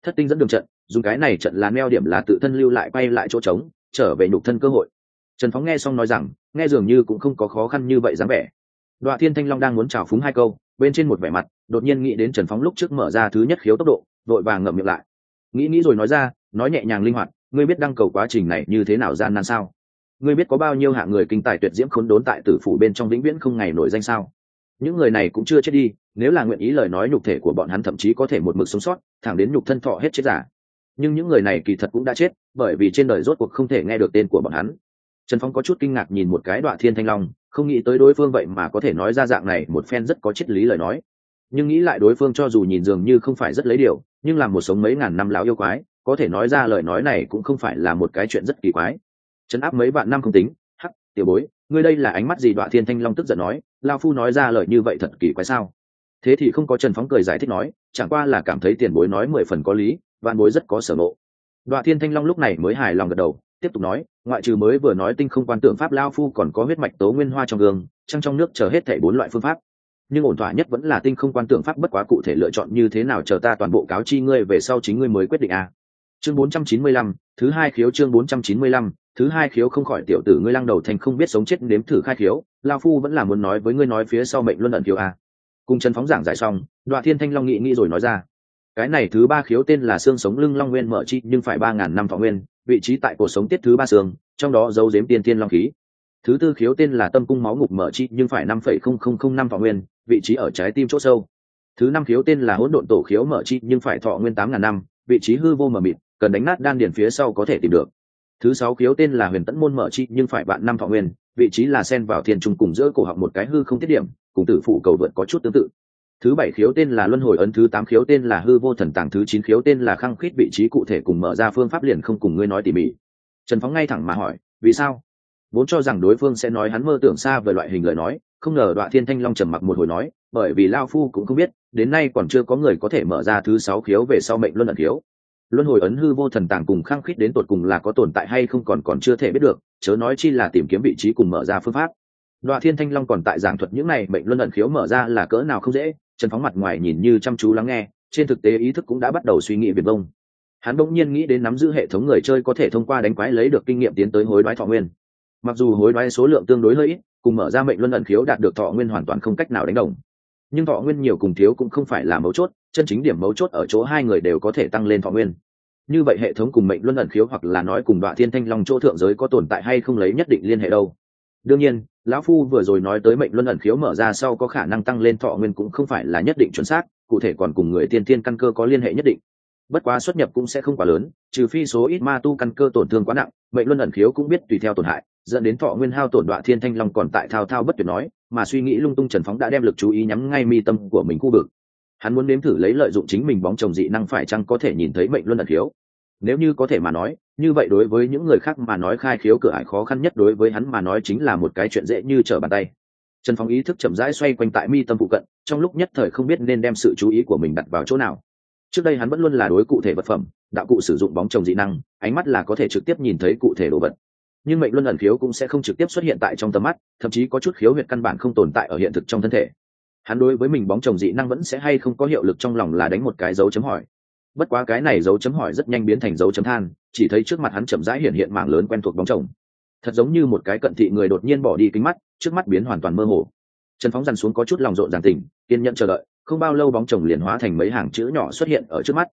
Thất tinh dẫn đường trận, dùng cái này trận là neo điểm là tự thân lưu lại quay lại chỗ trống, trở về nhục thân cơ hội. Trần phóng nghe xong nói rằng, nghe dường như cũng không có khó khăn như vậy dám vẻ. Đoạn thiên thanh long đang muốn trào phúng hai câu, bên trên một vẻ mặt, đột nhiên nghĩ đến trần phóng lúc trước mở ra thứ nhất khiếu tốc độ, vội vàng ngậm miệng lại. Nghĩ nghĩ rồi nói ra, nói nhẹ nhàng linh hoạt, ngươi biết đăng cầu quá trình này như thế nào gian nan sao? Ngươi biết có bao nhiêu hạng người kinh tài tuyệt diễm khốn đốn tại tử phủ bên trong vĩnh viễn không ngày nổi danh sao? Những người này cũng chưa chết đi, nếu là nguyện ý lời nói nhục thể của bọn hắn thậm chí có thể một mực sống sót, thẳng đến nhục thân thọ hết chết giả. Nhưng những người này kỳ thật cũng đã chết, bởi vì trên đời rốt cuộc không thể nghe được tên của bọn hắn. Trần phong có chút kinh ngạc nhìn một cái đoạn thiên thanh long, không nghĩ tới đối phương vậy mà có thể nói ra dạng này một phen rất có triết lý lời nói. Nhưng nghĩ lại đối phương cho dù nhìn dường như không phải rất lấy điều, nhưng làm một sống mấy ngàn năm láo yêu quái, có thể nói ra lời nói này cũng không phải là một cái chuyện rất kỳ quái chấn áp mấy vạn năm không tính. Hắc, tiểu bối, ngươi đây là ánh mắt gì? Đoạn thiên thanh long tức giận nói. Lao phu nói ra lời như vậy thật kỳ quái sao? Thế thì không có trần phóng cười giải thích nói, chẳng qua là cảm thấy tiền bối nói mười phần có lý, vạn bối rất có sở ngộ. Đoạn thiên thanh long lúc này mới hài lòng gật đầu, tiếp tục nói, ngoại trừ mới vừa nói tinh không quan tượng pháp, lao phu còn có huyết mạch tố nguyên hoa trong gương, trăng trong nước chờ hết thảy bốn loại phương pháp. Nhưng ổn thỏa nhất vẫn là tinh không quan tượng pháp, bất quá cụ thể lựa chọn như thế nào, chờ ta toàn bộ cáo chi ngươi về sau chính ngươi mới quyết định à chương 495, thứ hai khiếu chương 495, thứ hai khiếu không khỏi tiểu tử ngươi lăng đầu thành không biết sống chết nếm thử khai khiếu lao phu vẫn là muốn nói với ngươi nói phía sau mệnh luân ẩn khiếu a cùng chân phóng giảng giải xong đoạn thiên thanh long nghĩ nghĩ rồi nói ra. Cái này thứ ba khiếu tên là xương sống lưng long nguyên mở chi nhưng phải ba ngàn năm thọ nguyên vị trí tại cuộc sống tiết thứ ba xương trong đó dấu giếm tiên tiên long khí. Thứ tư khiếu tên là tâm cung máu ngục mở chi nhưng phải năm phẩy không không không năm thọ nguyên vị trí ở trái tim chỗ sâu. Thứ năm khiếu tên là hỗn độn tổ khiếu mở chi nhưng phải thọ nguyên tám ngàn năm vị trí hư vô mờ mịt cần đánh nát đan điền phía sau có thể tìm được. Thứ sáu khiếu tên là huyền tẫn môn mở chi, nhưng phải bạn năm thọ nguyên, vị trí là sen vào thiên trùng cùng giữa cổ họng một cái hư không tiết điểm, cùng tử phụ cầu vượt có chút tương tự. Thứ bảy khiếu tên là luân hồi ấn, thứ tám khiếu tên là hư vô thần tàng, thứ chín khiếu tên là khăng khít vị trí cụ thể cùng mở ra phương pháp liền không cùng ngươi nói tỉ mỉ. Trần phóng ngay thẳng mà hỏi, vì sao? Vốn cho rằng đối phương sẽ nói hắn mơ tưởng xa về loại hình lời nói, không ngờ đoạn thiên thanh long trầm mặc một hồi nói, bởi vì lao phu cũng không biết, đến nay còn chưa có người có thể mở ra thứ sáu khiếu về sau mệnh luân ẩn khiếu luân hồi ấn hư vô thần tàng cùng khăng khít đến tột cùng là có tồn tại hay không còn còn chưa thể biết được, chớ nói chi là tìm kiếm vị trí cùng mở ra phương pháp. Đoạn thiên thanh long còn tại giảng thuật những này mệnh luân ẩn khiếu mở ra là cỡ nào không dễ, trần phóng mặt ngoài nhìn như chăm chú lắng nghe, trên thực tế ý thức cũng đã bắt đầu suy nghĩ viền vông. Hắn bỗng nhiên nghĩ đến nắm giữ hệ thống người chơi có thể thông qua đánh quái lấy được kinh nghiệm tiến tới hối đoái thọ nguyên. Mặc dù hối đoái số lượng tương đối hơi ít, cùng mở ra mệnh luân ẩn khiếu đạt được thọ nguyên hoàn toàn không cách nào đánh đồng nhưng thọ nguyên nhiều cùng thiếu cũng không phải là mấu chốt, chân chính điểm mấu chốt ở chỗ hai người đều có thể tăng lên thọ nguyên. Như vậy hệ thống cùng mệnh luân ẩn khiếu hoặc là nói cùng đoạn thiên thanh long chỗ thượng giới có tồn tại hay không lấy nhất định liên hệ đâu. Đương nhiên, lão phu vừa rồi nói tới mệnh luân ẩn khiếu mở ra sau có khả năng tăng lên thọ nguyên cũng không phải là nhất định chuẩn xác, cụ thể còn cùng người tiên tiên căn cơ có liên hệ nhất định. Bất quá xuất nhập cũng sẽ không quá lớn, trừ phi số ít ma tu căn cơ tổn thương quá nặng, mệnh luân ẩn khiếu cũng biết tùy theo tổn hại dẫn đến thọ nguyên hao tổn đoạn thiên thanh long còn tại thao thao bất tuyệt nói, mà suy nghĩ lung tung trần phóng đã đem lực chú ý nhắm ngay mi tâm của mình khu vực. Hắn muốn nếm thử lấy lợi dụng chính mình bóng chồng dị năng phải chăng có thể nhìn thấy mệnh luân ẩn khiếu. Nếu như có thể mà nói, như vậy đối với những người khác mà nói khai khiếu cửa ải khó khăn nhất đối với hắn mà nói chính là một cái chuyện dễ như trở bàn tay. Trần phóng ý thức chậm rãi xoay quanh tại mi tâm phụ cận, trong lúc nhất thời không biết nên đem sự chú ý của mình đặt vào chỗ nào. Trước đây hắn vẫn luôn là đối cụ thể vật phẩm, đạo cụ sử dụng bóng chồng dị năng, ánh mắt là có thể trực tiếp nhìn thấy cụ thể đồ vật nhưng mệnh luân ẩn khiếu cũng sẽ không trực tiếp xuất hiện tại trong tầm mắt, thậm chí có chút khiếu huyệt căn bản không tồn tại ở hiện thực trong thân thể. Hắn đối với mình bóng chồng dị năng vẫn sẽ hay không có hiệu lực trong lòng là đánh một cái dấu chấm hỏi. Bất quá cái này dấu chấm hỏi rất nhanh biến thành dấu chấm than, chỉ thấy trước mặt hắn chậm rãi hiện hiện mảng lớn quen thuộc bóng chồng. Thật giống như một cái cận thị người đột nhiên bỏ đi kính mắt, trước mắt biến hoàn toàn mơ hồ. Trần phóng dằn xuống có chút lòng rộn ràng tỉnh, kiên nhận chờ đợi, không bao lâu bóng chồng liền hóa thành mấy hàng chữ nhỏ xuất hiện ở trước mắt.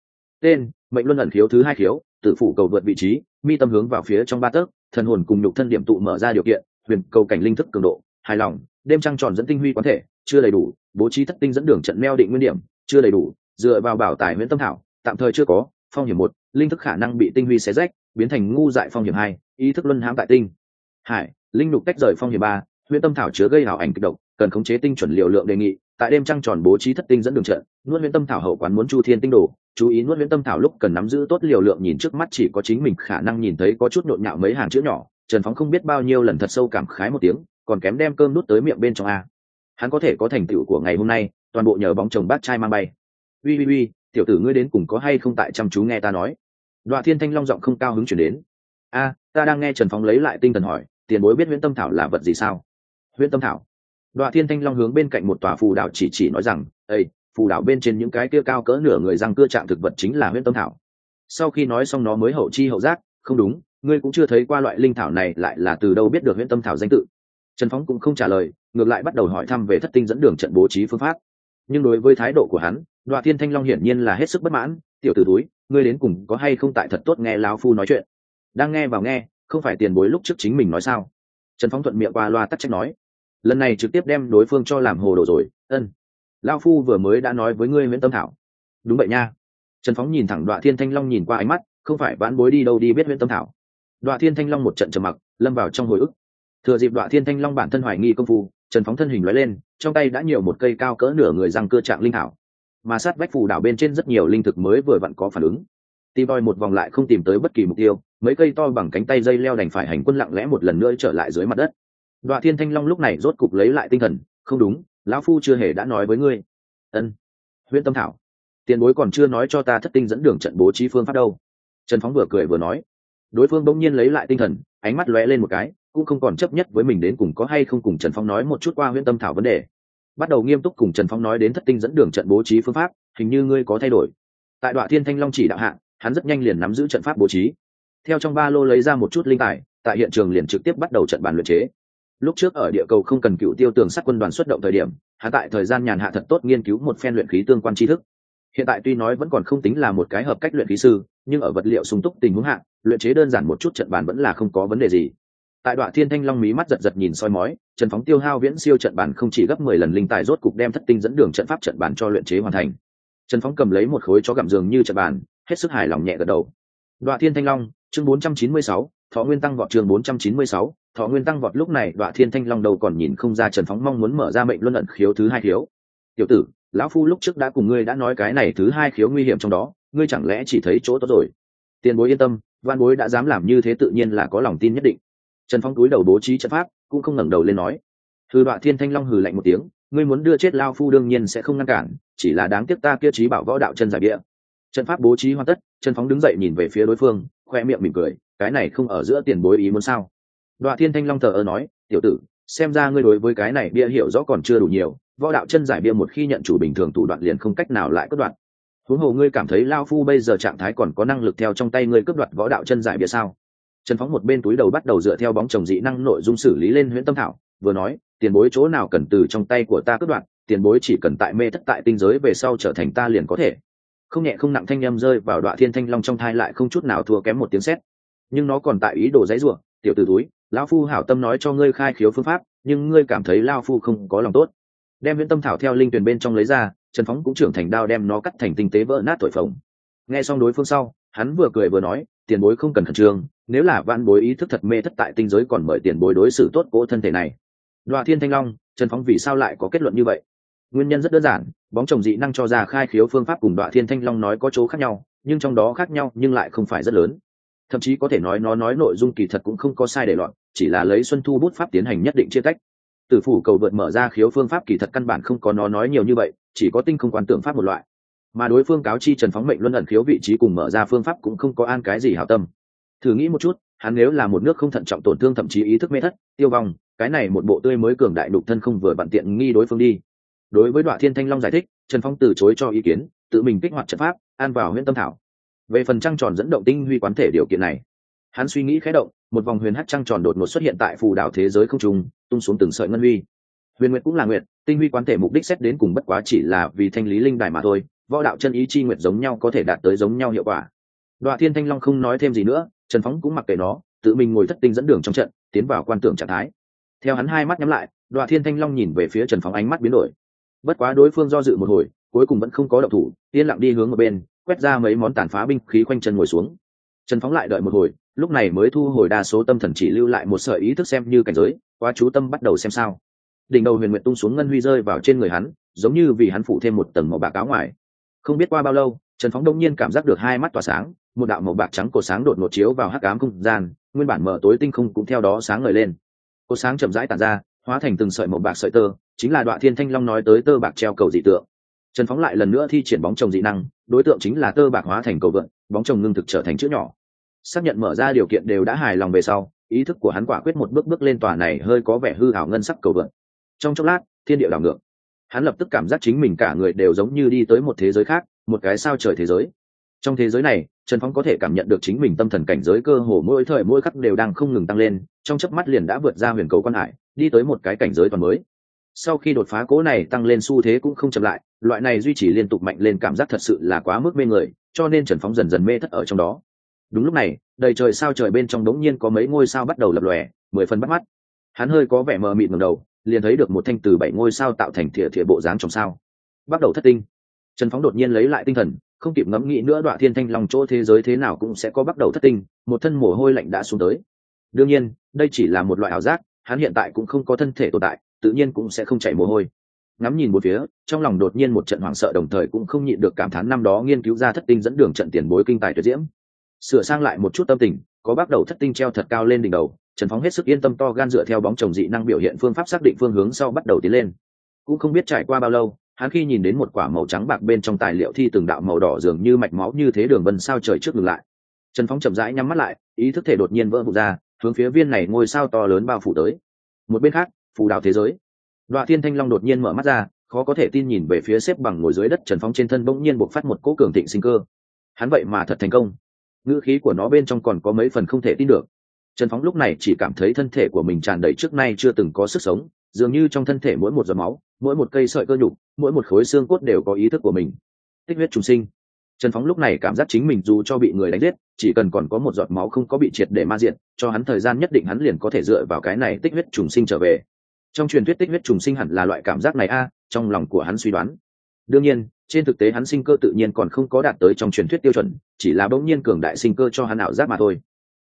Tên, mệnh luân ẩn khiếu thứ hai khiếu tự phủ cầu vượt vị trí, mi tâm hướng vào phía trong ba tấc thần hồn cùng nhục thân điểm tụ mở ra điều kiện, huyền cầu cảnh linh thức cường độ, hài lòng, đêm trăng tròn dẫn tinh huy quán thể, chưa đầy đủ, bố trí thất tinh dẫn đường trận meo định nguyên điểm, chưa đầy đủ, dựa vào bảo tài nguyễn tâm thảo, tạm thời chưa có, phong hiểm một, linh thức khả năng bị tinh huy xé rách, biến thành ngu dại phong hiểm hai, ý thức luân hãm tại tinh. Hải, linh lục tách rời phong hiểm ba huyện tâm thảo chứa gây hảo ảnh kịch độc cần khống chế tinh chuẩn liều lượng đề nghị, tại đêm trăng tròn bố trí thất tinh dẫn đường trận, nuốt nguyễn tâm thảo hậu quán muốn chu thiên tinh đồ, chú ý nuốt nguyễn tâm thảo lúc cần nắm giữ tốt liều lượng nhìn trước mắt chỉ có chính mình khả năng nhìn thấy có chút nhộn nhạo mấy hàng chữ nhỏ, trần phóng không biết bao nhiêu lần thật sâu cảm khái một tiếng, còn kém đem cơm nuốt tới miệng bên trong a. Hắn có thể có thành tựu của ngày hôm nay, toàn bộ nhờ bóng chồng bác trai mang bay. Ui ui ui, tiểu tử ngươi đến cùng có hay không tại chăm chú nghe ta nói? Đoạn thiên thanh long giọng không cao hứng chuyển đến. A, ta đang nghe trần phóng lấy lại tinh thần hỏi, tiền bối biết huyễn tâm thảo là vật gì sao? Huyễn tâm thảo? Đoạn thiên thanh long hướng bên cạnh một tòa phù đảo chỉ chỉ nói rằng ây phù đảo bên trên những cái kia cao cỡ nửa người răng cưa trạng thực vật chính là huyễn tâm thảo. Sau khi nói xong nó mới hậu chi hậu giác, không đúng, ngươi cũng chưa thấy qua loại linh thảo này lại là từ đâu biết được huyễn tâm thảo danh tự. Trần phóng cũng không trả lời, ngược lại bắt đầu hỏi thăm về thất tinh dẫn đường trận bố trí phương pháp. Nhưng đối với thái độ của hắn đoạn thiên thanh long hiển nhiên là hết sức bất mãn, tiểu t ử túi ngươi đến cùng có hay không tại thật tốt nghe lão phu nói chuyện? Đang nghe vào nghe, không phải tiền bối lúc trước chính mình nói sao? Trần phóng thuận miệng qua loa tắc trách nói lần này trực tiếp đem đối phương cho làm hồ đồ rồi. Ân lao phu vừa mới đã nói với ngươi nguyễn tâm thảo. Đúng vậy nha. Trần phóng nhìn thẳng đoạn thiên thanh long nhìn qua ánh mắt, không phải vãn bối đi đâu đi biết nguyễn tâm thảo. Đoạn thiên thanh long một trận trầm mặc, lâm vào trong hồi ức. Thừa dịp đoạn thiên thanh long bản thân hoài nghi công phu, trần phóng thân hình lóe lên, trong tay đã nhiều một cây cao cỡ nửa người răng cơ trạng linh thảo. Mà sát vách phù đảo bên trên rất nhiều linh thực mới vừa vặn có phản ứng. Tìm đòi một vòng lại không tìm tới bất kỳ mục tiêu, mấy cây to bằng cánh tay dây leo đành phải hành quân lặng lẽ một lần nữa trở lại dưới mặt đất đoạn thiên thanh long lúc này rốt cục lấy lại tinh thần, không đúng, lão phu chưa hề đã nói với ngươi. Ân huyện tâm thảo, tiền bối còn chưa nói cho ta thất tinh dẫn đường trận bố trí phương pháp đâu. Trần phóng vừa cười vừa nói. Đối phương bỗng nhiên lấy lại tinh thần, ánh mắt lóe lên một cái, cũng không còn chấp nhất với mình đến cùng có hay không cùng trần phong nói một chút qua huyện tâm thảo vấn đề. Bắt đầu nghiêm túc cùng trần phong nói đến thất tinh dẫn đường trận bố trí phương pháp, hình như ngươi có thay đổi. Tại đoạn thiên thanh long chỉ đạo hạng hắn rất nhanh liền nắm giữ trận pháp bố trí. Theo trong ba lô lấy ra một chút linh tài, tại hiện trường liền trực tiếp bắt đầu trận bàn luyện chế lúc trước ở địa cầu không cần cựu tiêu tường sát quân đoàn xuất động thời điểm, hắn tại thời gian nhàn hạ thật tốt nghiên cứu một phen luyện khí tương quan tri thức. Hiện tại tuy nói vẫn còn không tính là một cái hợp cách luyện khí sư, nhưng ở vật liệu sung túc tình huống hạ, luyện chế đơn giản một chút trận bàn vẫn là không có vấn đề gì. Tại đoạn thiên thanh long mí mắt giật giật nhìn soi mói, trần phóng tiêu hao viễn siêu trận bàn không chỉ gấp mười lần linh tài rốt cục đem thất tinh dẫn đường trận pháp trận bàn cho luyện chế hoàn thành. Trần phóng cầm lấy một khối chó gặm giường như trận bàn, hết sức hài lòng nhẹ gật đầu. Đoạn thiên thanh long, chương bốn trăm chín mươi sáu, thọ nguyên tăng vọt chương bốn trăm chín mươi sáu thọ nguyên tăng vọt lúc này đoạ thiên thanh long đầu còn nhìn không ra trần phóng mong muốn mở ra mệnh luân ẩn khiếu thứ hai khiếu. Tiểu tử, lão phu lúc trước đã cùng ngươi đã nói cái này thứ hai khiếu nguy hiểm trong đó, ngươi chẳng lẽ chỉ thấy chỗ tốt rồi? Tiền bối yên tâm, văn bối đã dám làm như thế tự nhiên là có lòng tin nhất định. Trần phong túi đầu bố trí trận pháp, cũng không ngẩng đầu lên nói. Hư đoạn thiên thanh long hừ lạnh một tiếng, ngươi muốn đưa chết lao phu đương nhiên sẽ không ngăn cản, chỉ là đáng tiếc ta kia trí bảo võ đạo chân giải địa trận pháp bố trí hoàn tất, trần phóng đứng dậy nhìn về phía đối phương, khoe miệng mỉm cười, cái này không ở giữa tiền bối ý muốn sao? Đoạn thiên thanh long thờ ơ nói, tiểu tử, xem ra ngươi đối với cái này bia hiểu rõ còn chưa đủ nhiều, võ đạo chân giải bia một khi nhận chủ bình thường thủ đoạn liền không cách nào lại cất đoạn huống hồ ngươi cảm thấy lao phu bây giờ trạng thái còn có năng lực theo trong tay ngươi cướp đoạt võ đạo chân giải bia sao? Trần phóng một bên túi đầu bắt đầu dựa theo bóng chồng dị năng nội dung xử lý lên huyễn tâm thảo, vừa nói, tiền bối chỗ nào cần từ trong tay của ta cướp đoạt, tiền bối chỉ cần tại mê thất tại tinh giới về sau trở thành ta liền có thể. Không nhẹ không nặng thanh â m rơi vào đoạn thiên thanh long trong thai lại không chút nào thua kém một tiếng sét. Nhưng nó còn tại ý đồ dãy ruộng tiểu t ử túi lão phu hảo tâm nói cho ngươi khai khiếu phương pháp, nhưng ngươi cảm thấy lao phu không có lòng tốt. Đem viễn tâm thảo theo linh tuyển bên trong lấy ra, trần phóng cũng trưởng thành đao đem nó cắt thành tinh tế vỡ nát thổi phồng. Nghe xong đối phương sau, hắn vừa cười vừa nói, tiền bối không cần khẩn trương, nếu là vạn bối ý thức thật mê thất tại tinh giới còn mời tiền bối đối xử tốt cỗ thân thể này. Đoạ thiên thanh long, trần phóng vì sao lại có kết luận như vậy? Nguyên nhân rất đơn giản, bóng chồng dị năng cho ra khai khiếu phương pháp cùng đoạ thiên thanh long nói có chỗ khác nhau, nhưng trong đó khác nhau nhưng lại không phải rất lớn thậm chí có thể nói nó nói nội dung kỳ thật cũng không có sai để loạn chỉ là lấy xuân thu bút pháp tiến hành nhất định chia tách. Tử phủ cầu vượt mở ra khiếu phương pháp kỳ thật căn bản không có nó nói nhiều như vậy, chỉ có tinh không quan tưởng pháp một loại. Mà đối phương cáo chi trần phóng mệnh luân ẩn khiếu vị trí cùng mở ra phương pháp cũng không có an cái gì hảo tâm. Thử nghĩ một chút, hắn nếu là một nước không thận trọng tổn thương thậm chí ý thức mê thất, tiêu vong, cái này một bộ tươi mới cường đại đục thân không vừa bận tiện nghi đối phương đi. Đối với đoạn thiên thanh long giải thích, trần phong từ chối cho ý kiến, tự mình kích hoạt trận pháp, an vào huyện tâm thảo về phần trăng tròn dẫn động tinh huy quán thể điều kiện này, hắn suy nghĩ khé động, một vòng huyền hát trăng tròn đột ngột xuất hiện tại phù đảo thế giới không trùng tung xuống từng sợi ngân huy. Huyền nguyệt cũng là nguyệt, tinh huy quán thể mục đích xét đến cùng bất quá chỉ là vì thanh lý linh đài mà thôi, võ đạo chân ý chi nguyệt giống nhau có thể đạt tới giống nhau hiệu quả. Đoạn thiên thanh long không nói thêm gì nữa, trần phóng cũng mặc kệ nó, tự mình ngồi thất tinh dẫn đường trong trận, tiến vào quan tưởng trạng thái. Theo hắn hai mắt nhắm lại đoạn thiên thanh long nhìn về phía trần phóng ánh mắt biến đổi. Bất quá đối phương do dự một hồi, cuối cùng vẫn không có động thủ, yên lặng đi hướng ở bên quét ra mấy món tàn phá binh khí quanh chân ngồi xuống. Trần phóng lại đợi một hồi, lúc này mới thu hồi đa số tâm thần chỉ lưu lại một sợi ý thức xem như cảnh giới, quá chú tâm bắt đầu xem sao. Đỉnh đầu huyền nguyện tung xuống ngân huy rơi vào trên người hắn, giống như vì hắn phụ thêm một tầng màu bạc áo ngoài. Không biết qua bao lâu, trần phóng đông nhiên cảm giác được hai mắt tỏa sáng, một đạo màu bạc trắng cổ sáng đột ngột chiếu vào hắc ám không gian, nguyên bản mở tối tinh không cũng theo đó sáng ngời lên. Cổ sáng chậm rãi tàn ra, hóa thành từng sợi màu bạc sợi tơ, chính là đoạn thiên thanh long nói tới tơ bạc treo cầu dị tượng trần phóng lại lần nữa thi triển bóng chồng dị năng, đối tượng chính là tơ bạc hóa thành cầu vượn, bóng chồng ngưng thực trở thành chữ nhỏ. Xác nhận mở ra điều kiện đều đã hài lòng về sau, ý thức của hắn quả quyết một bước bước lên tòa này hơi có vẻ hư hảo ngân sắc cầu vượn. Trong chốc lát, thiên địa đảo ngược. Hắn lập tức cảm giác chính mình cả người đều giống như đi tới một thế giới khác, một cái sao trời thế giới. Trong thế giới này, trần phong có thể cảm nhận được chính mình tâm thần cảnh giới cơ hồ mỗi thời mỗi khắc đều đang không ngừng tăng lên, trong chớp mắt liền đã vượt ra huyền cầu quan hải, đi tới một cái cảnh giới toàn mới sau khi đột phá cố này tăng lên xu thế cũng không chậm lại, loại này duy trì liên tục mạnh lên cảm giác thật sự là quá mức mê người, cho nên trần phóng dần dần mê thất ở trong đó. Đúng lúc này, đầy trời sao trời bên trong đống nhiên có mấy ngôi sao bắt đầu lập lòe, mười phần bắt mắt. Hắn hơi có vẻ mờ mịt ngầm đầu, liền thấy được một thanh từ bảy ngôi sao tạo thành thìa thìa bộ dáng trong sao. Bắt đầu thất tinh. Trần phóng đột nhiên lấy lại tinh thần, không kịp ngẫm nghĩ nữa đoạn thiên thanh lòng chỗ thế giới thế nào cũng sẽ có bắt đầu thất tinh, một thân mồ hôi lạnh đã xuống tới. Đương nhiên, đây chỉ là một loại ảo giác, hắn hiện tại cũng không có thân thể tồn tại tự nhiên cũng sẽ không chảy mồ hôi. Ngắm nhìn một phía, trong lòng đột nhiên một trận hoảng sợ đồng thời cũng không nhịn được cảm thán năm đó nghiên cứu ra thất tinh dẫn đường trận tiền bối kinh tài tuyệt diễm. Sửa sang lại một chút tâm tình, có bắt đầu thất tinh treo thật cao lên đỉnh đầu, trần phóng hết sức yên tâm to gan dựa theo bóng chồng dị năng biểu hiện phương pháp xác định phương hướng sau bắt đầu tiến lên. Cũng không biết trải qua bao lâu, hắn khi nhìn đến một quả màu trắng bạc bên trong tài liệu thi từng đạo màu đỏ dường như mạch máu như thế đường vân sao trời trước ngừng lại. Trần phóng chậm rãi nhắm mắt lại, ý thức thể đột nhiên vỡ vụt ra, hướng phía viên này ngôi sao to lớn bao phủ tới. Một bên khác phù đạo thế giới. Đoạn thiên thanh long đột nhiên mở mắt ra, khó có thể tin nhìn về phía xếp bằng ngồi dưới đất trần phóng trên thân bỗng nhiên bộc phát một cỗ cường thịnh sinh cơ. Hắn vậy mà thật thành công. Ngữ khí của nó bên trong còn có mấy phần không thể tin được. Trần phóng lúc này chỉ cảm thấy thân thể của mình tràn đầy trước nay chưa từng có sức sống, dường như trong thân thể mỗi một giọt máu, mỗi một cây sợi cơ nhục, mỗi một khối xương cốt đều có ý thức của mình. Tích huyết trùng sinh. Trần phóng lúc này cảm giác chính mình dù cho bị người đánh giết, chỉ cần còn có một giọt máu không có bị triệt để ma diện, cho hắn thời gian nhất định hắn liền có thể dựa vào cái này tích huyết trùng sinh trở về trong truyền thuyết tích huyết trùng sinh hẳn là loại cảm giác này a, trong lòng của hắn suy đoán. Đương nhiên, trên thực tế hắn sinh cơ tự nhiên còn không có đạt tới trong truyền thuyết tiêu chuẩn, chỉ là bỗng nhiên cường đại sinh cơ cho hắn ảo giác mà thôi.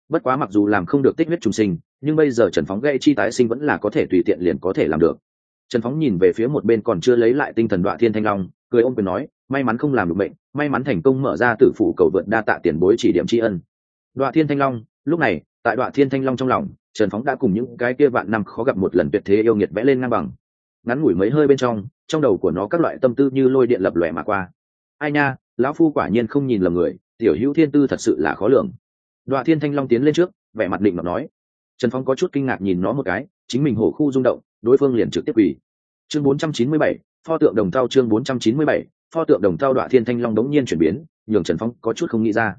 Bất quá mặc dù làm không được tích huyết trùng sinh, nhưng bây giờ trần phóng gây chi tái sinh vẫn là có thể tùy tiện liền có thể làm được. Trần phóng nhìn về phía một bên còn chưa lấy lại tinh thần đoạn thiên thanh long, cười ôm quyền nói, may mắn không làm được bệnh, may mắn thành công mở ra tử phủ cầu vượt đa tạ tiền bối chỉ điểm tri ân. Đoạn thiên thanh long, lúc này tại đoạn thiên thanh long trong lòng trần phóng đã cùng những cái kia vạn năm khó gặp một lần tuyệt thế yêu nghiệt vẽ lên ngang bằng. Ngắn ngủi mấy hơi bên trong trong đầu của nó các loại tâm tư như lôi điện lập lòe mà qua. Ai nha lão phu quả nhiên không nhìn lầm người tiểu hữu thiên tư thật sự là khó lường. Đoạn thiên thanh long tiến lên trước vẻ mặt định mà nói. Trần phong có chút kinh ngạc nhìn nó một cái chính mình hổ khu rung động đối phương liền trực tiếp quỳ. Chương 497, pho tượng đồng thau chương 497, pho tượng đồng thau đoạn thiên thanh long đống nhiên chuyển biến nhường trần phong có chút không nghĩ ra.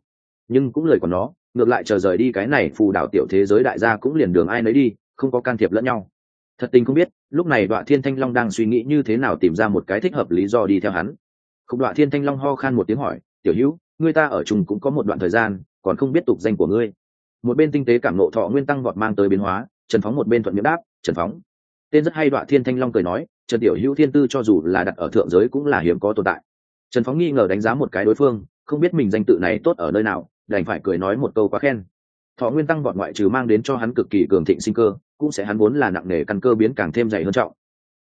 Nhưng cũng lời của nó ngược lại chờ rời đi cái này phù đảo tiểu thế giới đại gia cũng liền đường ai nấy đi, không có can thiệp lẫn nhau. Thật tình không biết, lúc này đoạn thiên thanh long đang suy nghĩ như thế nào tìm ra một cái thích hợp lý do đi theo hắn. Không đoạn thiên thanh long ho khan một tiếng hỏi, tiểu hữu người ta ở chung cũng có một đoạn thời gian, còn không biết tục danh của ngươi. Một bên tinh tế cảm nộ thọ nguyên tăng vọt mang tới biến hóa, trần phóng một bên thuận miệng đáp, trần phóng. Tên rất hay đoạn thiên thanh long cười nói, trần tiểu hữu thiên tư cho dù là đặt ở thượng giới cũng là hiếm có tồn tại. Trần phóng nghi ngờ đánh giá một cái đối phương, không biết mình danh tự này tốt ở nơi nào đành phải cười nói một câu quá khen. Thọ nguyên tăng vọt ngoại trừ mang đến cho hắn cực kỳ cường thịnh sinh cơ, cũng sẽ hắn vốn là nặng nề căn cơ biến càng thêm dày hơn trọng.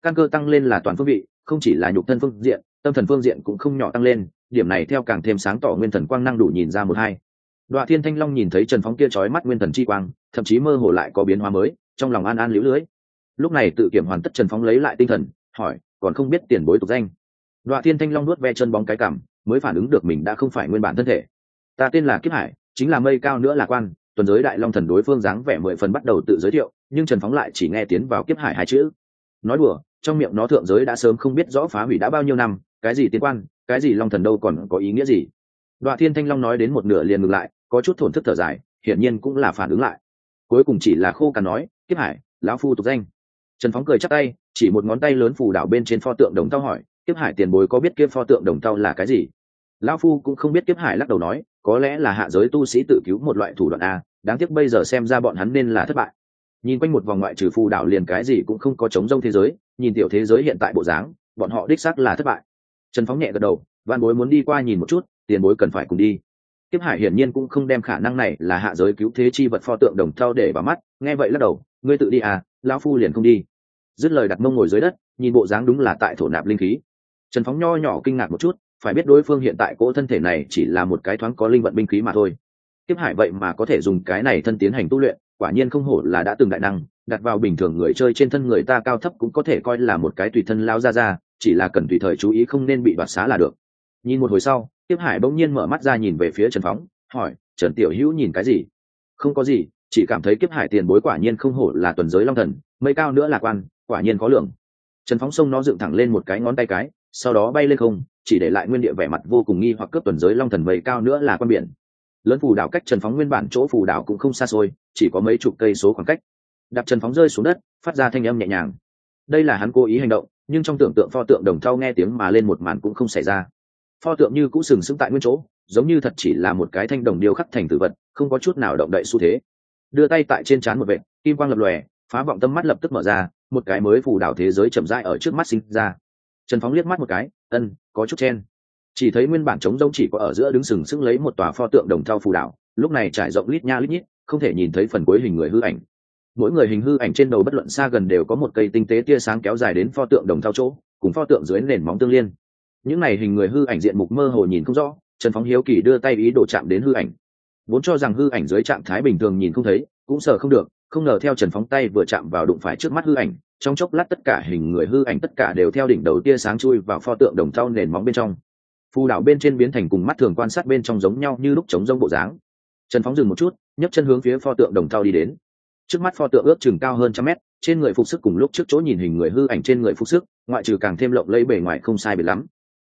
Căn cơ tăng lên là toàn phương vị, không chỉ là nhục thân phương diện, tâm thần phương diện cũng không nhỏ tăng lên, điểm này theo càng thêm sáng tỏ nguyên thần quang năng đủ nhìn ra một hai. Đoạn thiên thanh long nhìn thấy trần phóng kia trói mắt nguyên thần chi quang, thậm chí mơ hồ lại có biến hóa mới, trong lòng an an liễu lưới. Lúc này tự kiểm hoàn tất trần phóng lấy lại tinh thần, hỏi, còn không biết tiền bối tục danh? Đoạn thiên thanh long nuốt ve chân bóng cái cảm mới phản ứng được mình đã không phải nguyên bản thân thể ta tên là kiếp hải, chính là mây cao nữa là quan, tuần giới đại long thần đối phương dáng vẻ mười phần bắt đầu tự giới thiệu, nhưng trần phóng lại chỉ nghe tiến vào kiếp hải hai chữ. Nói đùa, trong miệng nó thượng giới đã sớm không biết rõ phá hủy đã bao nhiêu năm, cái gì tiến quan, cái gì long thần đâu còn có ý nghĩa gì. Đoạn thiên thanh long nói đến một nửa liền ngừng lại, có chút thổn thức thở dài, hiển nhiên cũng là phản ứng lại. Cuối cùng chỉ là khô cằn nói, kiếp hải, lão phu tục danh. Trần phóng cười chắc tay, chỉ một ngón tay lớn phù đảo bên trên pho tượng đồng tao hỏi, kiếp hải tiền bối có biết kiếp pho tượng đồng tao là cái gì? Lão phu cũng không biết kiếp hải lắc đầu nói, có lẽ là hạ giới tu sĩ tự cứu một loại thủ đoạn a, đáng tiếc bây giờ xem ra bọn hắn nên là thất bại. Nhìn quanh một vòng ngoại trừ phù đảo liền cái gì cũng không có chống rông thế giới, nhìn tiểu thế giới hiện tại bộ dáng, bọn họ đích xác là thất bại. Trần phóng nhẹ gật đầu văn bối muốn đi qua nhìn một chút, tiền bối cần phải cùng đi. Kiếp hải hiển nhiên cũng không đem khả năng này là hạ giới cứu thế chi vật pho tượng đồng thau để vào mắt, nghe vậy lắc đầu, ngươi tự đi à lao phu liền không đi. Dứt lời đặt mông ngồi dưới đất, nhìn bộ dáng đúng là tại thổ nạp linh khí. Trần phóng nho nhỏ kinh ngạc một chút phải biết đối phương hiện tại cỗ thân thể này chỉ là một cái thoáng có linh vận binh khí mà thôi. Kiếp hải vậy mà có thể dùng cái này thân tiến hành tu luyện, quả nhiên không hổ là đã từng đại năng, đặt vào bình thường người chơi trên thân người ta cao thấp cũng có thể coi là một cái tùy thân lao ra ra, chỉ là cần tùy thời chú ý không nên bị đoạt xá là được. Nhìn một hồi sau tiếp hải bỗng nhiên mở mắt ra nhìn về phía trần phóng, hỏi, trần tiểu hữu nhìn cái gì? Không có gì, chỉ cảm thấy kiếp hải tiền bối quả nhiên không hổ là tuần giới long thần, mây cao nữa là quan, quả nhiên có lượng trần phóng sông nó dựng thẳng lên một cái ngón tay cái, sau đó bay lên không chỉ để lại nguyên địa vẻ mặt vô cùng nghi hoặc cướp tuần giới long thần mây cao nữa là quan biển. Lớn phù đảo cách trần phóng nguyên bản chỗ phù đảo cũng không xa xôi, chỉ có mấy chục cây số khoảng cách. Đạp trần phóng rơi xuống đất, phát ra thanh âm nhẹ nhàng. Đây là hắn cố ý hành động, nhưng trong tưởng tượng pho tượng đồng thau nghe tiếng mà lên một màn cũng không xảy ra. Pho tượng như cũ sừng sững tại nguyên chỗ, giống như thật chỉ là một cái thanh đồng điêu khắc thành tử vật, không có chút nào động đậy xu thế. Đưa tay tại trên trán một vệ kim quang lập lòe, phá vọng tâm mắt lập tức mở ra, một cái mới phù đảo thế giới chậm rãi ở trước mắt sinh ra. Trần phóng liếc mắt một cái, ân có chút chen. Chỉ thấy nguyên bản trống rông chỉ có ở giữa đứng sừng sững lấy một tòa pho tượng đồng thau phù đảo, lúc này trải rộng lít nha lít nhít, không thể nhìn thấy phần cuối hình người hư ảnh. Mỗi người hình hư ảnh trên đầu bất luận xa gần đều có một cây tinh tế tia sáng kéo dài đến pho tượng đồng thau chỗ, cùng pho tượng dưới nền móng tương liên. Những này hình người hư ảnh diện mục mơ hồ nhìn không rõ, trần phóng hiếu kỳ đưa tay ý đồ chạm đến hư ảnh. Vốn cho rằng hư ảnh dưới trạng thái bình thường nhìn không thấy, cũng sợ không được, không ngờ theo trần phóng tay vừa chạm vào đụng phải trước mắt hư ảnh trong chốc lát tất cả hình người hư ảnh tất cả đều theo đỉnh đầu tia sáng chui vào pho tượng đồng thau nền móng bên trong. Phù đảo bên trên biến thành cùng mắt thường quan sát bên trong giống nhau như lúc chống rông bộ dáng. Trần phóng dừng một chút, nhấc chân hướng phía pho tượng đồng thau đi đến. Trước mắt pho tượng ước chừng cao hơn trăm mét, trên người phục sức cùng lúc trước chỗ nhìn hình người hư ảnh trên người phục sức, ngoại trừ càng thêm lộng lẫy bề ngoài không sai biệt lắm.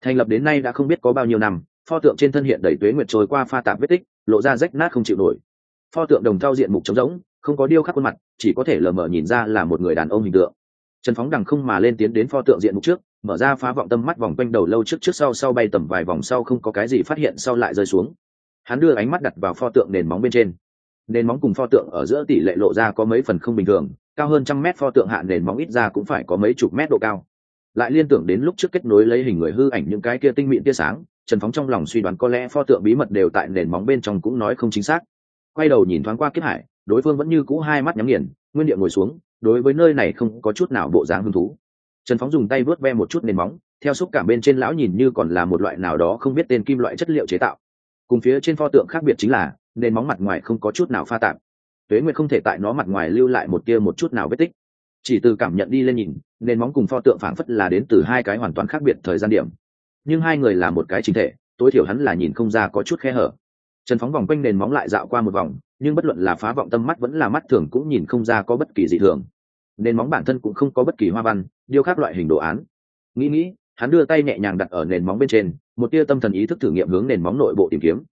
Thành lập đến nay đã không biết có bao nhiêu năm, pho tượng trên thân hiện đầy tuế nguyệt trôi qua pha tạp vết tích, lộ ra rách nát không chịu nổi. Pho tượng đồng thau diện mục trống rỗng không có điêu khắc khuôn mặt, chỉ có thể lờ mờ nhìn ra là một người đàn ông hình tượng. Trần phóng đằng không mà lên tiến đến pho tượng diện mục trước, mở ra phá vọng tâm mắt vòng quanh đầu lâu trước trước sau sau bay tầm vài vòng sau không có cái gì phát hiện sau lại rơi xuống. Hắn đưa ánh mắt đặt vào pho tượng nền móng bên trên. Nền móng cùng pho tượng ở giữa tỷ lệ lộ ra có mấy phần không bình thường, cao hơn trăm mét pho tượng hạ nền móng ít ra cũng phải có mấy chục mét độ cao. Lại liên tưởng đến lúc trước kết nối lấy hình người hư ảnh những cái kia tinh mịn tia sáng, trần phóng trong lòng suy đoán có lẽ pho tượng bí mật đều tại nền móng bên trong cũng nói không chính xác. Quay đầu nhìn thoáng qua kiếp hải đối phương vẫn như cũ hai mắt nhắm nghiền, nguyên địa ngồi xuống, đối với nơi này không có chút nào bộ dáng hứng thú. Trần phóng dùng tay vớt ve một chút nền móng, theo xúc cảm bên trên lão nhìn như còn là một loại nào đó không biết tên kim loại chất liệu chế tạo. Cùng phía trên pho tượng khác biệt chính là, nền móng mặt ngoài không có chút nào pha tạp. Tuế nguyệt không thể tại nó mặt ngoài lưu lại một tia một chút nào vết tích. Chỉ từ cảm nhận đi lên nhìn, nền móng cùng pho tượng phảng phất là đến từ hai cái hoàn toàn khác biệt thời gian điểm. Nhưng hai người là một cái chính thể, tối thiểu hắn là nhìn không ra có chút khe hở. Trần phóng vòng quanh nền móng lại dạo qua một vòng nhưng bất luận là phá vọng tâm mắt vẫn là mắt thường cũng nhìn không ra có bất kỳ dị thường. Nền móng bản thân cũng không có bất kỳ hoa văn, điêu khắc loại hình đồ án. Nghĩ nghĩ, hắn đưa tay nhẹ nhàng đặt ở nền móng bên trên, một tia tâm thần ý thức thử nghiệm hướng nền móng nội bộ tìm kiếm.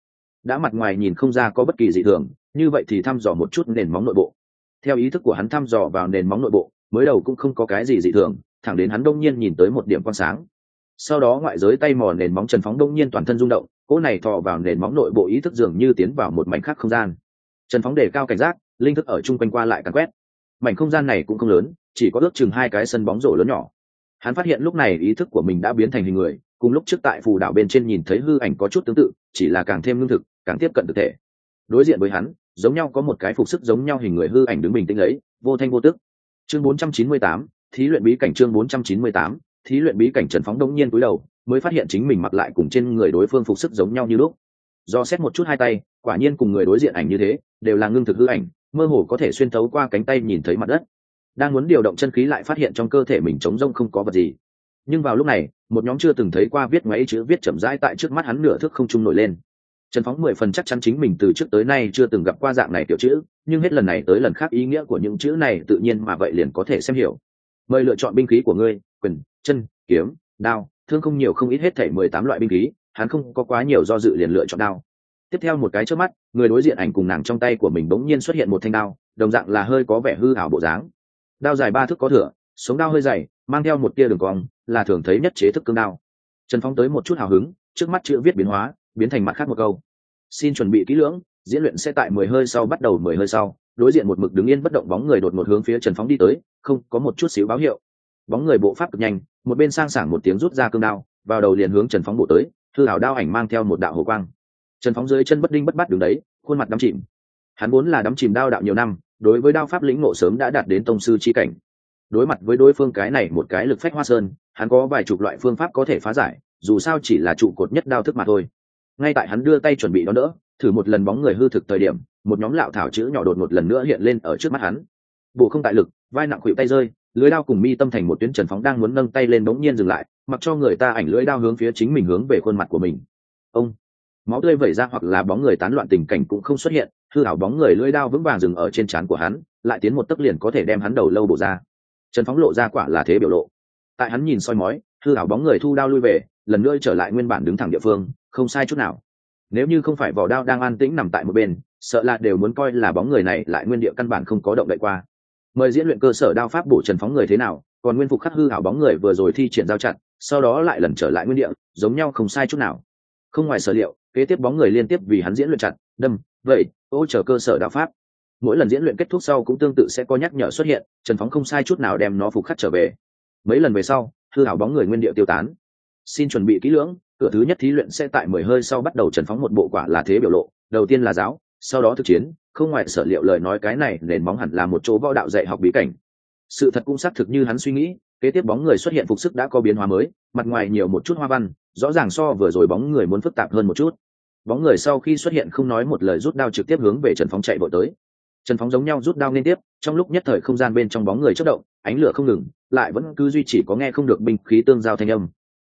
Đã mặt ngoài nhìn không ra có bất kỳ dị thường, như vậy thì thăm dò một chút nền móng nội bộ. Theo ý thức của hắn thăm dò vào nền móng nội bộ, mới đầu cũng không có cái gì dị thường, thẳng đến hắn đông nhiên nhìn tới một điểm quan sáng. Sau đó ngoại giới tay mò nền móng trần phóng đông nhiên toàn thân rung động, cỗ này thò vào nền móng nội bộ ý thức dường như tiến vào một mảnh khác không gian trần phóng đề cao cảnh giác linh thức ở chung quanh qua lại càn quét. Mảnh không gian này cũng không lớn chỉ có ước chừng hai cái sân bóng rổ lớn nhỏ. Hắn phát hiện lúc này ý thức của mình đã biến thành hình người cùng lúc trước tại phù đảo bên trên nhìn thấy hư ảnh có chút tương tự chỉ là càng thêm lương thực càng tiếp cận thực thể. Đối diện với hắn giống nhau có một cái phục sức giống nhau hình người hư ảnh đứng bình tĩnh ấy vô thanh vô tức. Chương 498, thí luyện bí cảnh chương 498, thí luyện bí cảnh trần phóng đông nhiên cúi đầu mới phát hiện chính mình mặc lại cùng trên người đối phương phục sức giống nhau như lúc do xét một chút hai tay, quả nhiên cùng người đối diện ảnh như thế, đều là ngưng thực hư ảnh, mơ hồ có thể xuyên thấu qua cánh tay nhìn thấy mặt đất. Đang muốn điều động chân khí lại phát hiện trong cơ thể mình trống rông không có vật gì. Nhưng vào lúc này, một nhóm chưa từng thấy qua viết ngoáy chữ viết chậm rãi tại trước mắt hắn nửa thước không trung nổi lên. Trần phóng mười phần chắc chắn chính mình từ trước tới nay chưa từng gặp qua dạng này tiểu chữ, nhưng hết lần này tới lần khác ý nghĩa của những chữ này tự nhiên mà vậy liền có thể xem hiểu. Mời lựa chọn binh khí của ngươi, quyền, chân, kiếm, đao, thương không nhiều không ít hết thể mười tám loại binh khí hắn không có quá nhiều do dự liền lựa chọn đao. Tiếp theo một cái trước mắt, người đối diện ảnh cùng nàng trong tay của mình bỗng nhiên xuất hiện một thanh đao, đồng dạng là hơi có vẻ hư ảo bộ dáng. Đao dài ba thước có thửa, sống đao hơi dày, mang theo một tia đường cong, là thường thấy nhất chế thức cương đao. Trần phong tới một chút hào hứng, trước mắt chữ viết biến hóa, biến thành mặt khác một câu. Xin chuẩn bị kỹ lưỡng, diễn luyện sẽ tại mười hơi sau bắt đầu mười hơi sau. Đối diện một mực đứng yên bất động bóng người đột một hướng phía trần phóng đi tới, không, có một chút xíu báo hiệu. Bóng người bộ pháp cực nhanh, một bên sang sảng một tiếng rút ra cương đao, vào đầu liền hướng trần phóng bộ tới thư hảo đao ảnh mang theo một đạo hồ quang. Trần phóng dưới chân bất đinh bất bắt đứng đấy, khuôn mặt đắm chìm. Hắn vốn là đắm chìm đao đạo nhiều năm, đối với đao pháp lĩnh ngộ sớm đã đạt đến tông sư chi cảnh. Đối mặt với đối phương cái này một cái lực phách hoa sơn, hắn có vài chục loại phương pháp có thể phá giải, dù sao chỉ là trụ cột nhất đao thức mà thôi. Ngay tại hắn đưa tay chuẩn bị đón đỡ, thử một lần bóng người hư thực thời điểm, một nhóm lạo thảo chữ nhỏ đột một lần nữa hiện lên ở trước mắt hắn. Bộ không tại lực, vai nặng khuỵu tay rơi, lưới đao cùng mi tâm thành một tuyến trần phóng đang muốn nâng tay lên bỗng nhiên dừng lại mặc cho người ta ảnh lưỡi đao hướng phía chính mình hướng về khuôn mặt của mình. Ông, máu tươi vẩy ra hoặc là bóng người tán loạn tình cảnh cũng không xuất hiện, hư hảo bóng người lưỡi đao vững vàng dừng ở trên trán của hắn, lại tiến một tấc liền có thể đem hắn đầu lâu bổ ra. Trần phóng lộ ra quả là thế biểu lộ. Tại hắn nhìn soi mói, hư hảo bóng người thu đao lui về, lần nữa trở lại nguyên bản đứng thẳng địa phương, không sai chút nào. Nếu như không phải vỏ đao đang an tĩnh nằm tại một bên, sợ là đều muốn coi là bóng người này lại nguyên địa căn bản không có động đậy qua. Mời diễn luyện cơ sở đao pháp bổ trần phóng người thế nào, còn nguyên phục khắc hư hảo bóng người vừa rồi thi triển giao chặn sau đó lại lần trở lại nguyên địa giống nhau không sai chút nào. Không ngoài sở liệu kế tiếp bóng người liên tiếp vì hắn diễn luyện chặt, đâm vậy ô chờ cơ sở đạo pháp. Mỗi lần diễn luyện kết thúc sau cũng tương tự sẽ có nhắc nhở xuất hiện trần phóng không sai chút nào đem nó phục khắc trở về. Mấy lần về sau hư hảo bóng người nguyên địa tiêu tán. Xin chuẩn bị kỹ lưỡng cửa thứ nhất thí luyện sẽ tại mười hơi sau bắt đầu trần phóng một bộ quả là thế biểu lộ đầu tiên là giáo sau đó thực chiến không ngoài sở liệu lời nói cái này nền bóng hẳn là một chỗ võ đạo dạy học bí cảnh. Sự thật cũng xác thực như hắn suy nghĩ kế tiếp bóng người xuất hiện phục sức đã có biến hóa mới, mặt ngoài nhiều một chút hoa văn, rõ ràng so vừa rồi bóng người muốn phức tạp hơn một chút. Bóng người sau khi xuất hiện không nói một lời rút đao trực tiếp hướng về trần phóng chạy vội tới. Trần phóng giống nhau rút đao liên tiếp, trong lúc nhất thời không gian bên trong bóng người chất động, ánh lửa không ngừng, lại vẫn cứ duy chỉ có nghe không được binh khí tương giao thanh âm.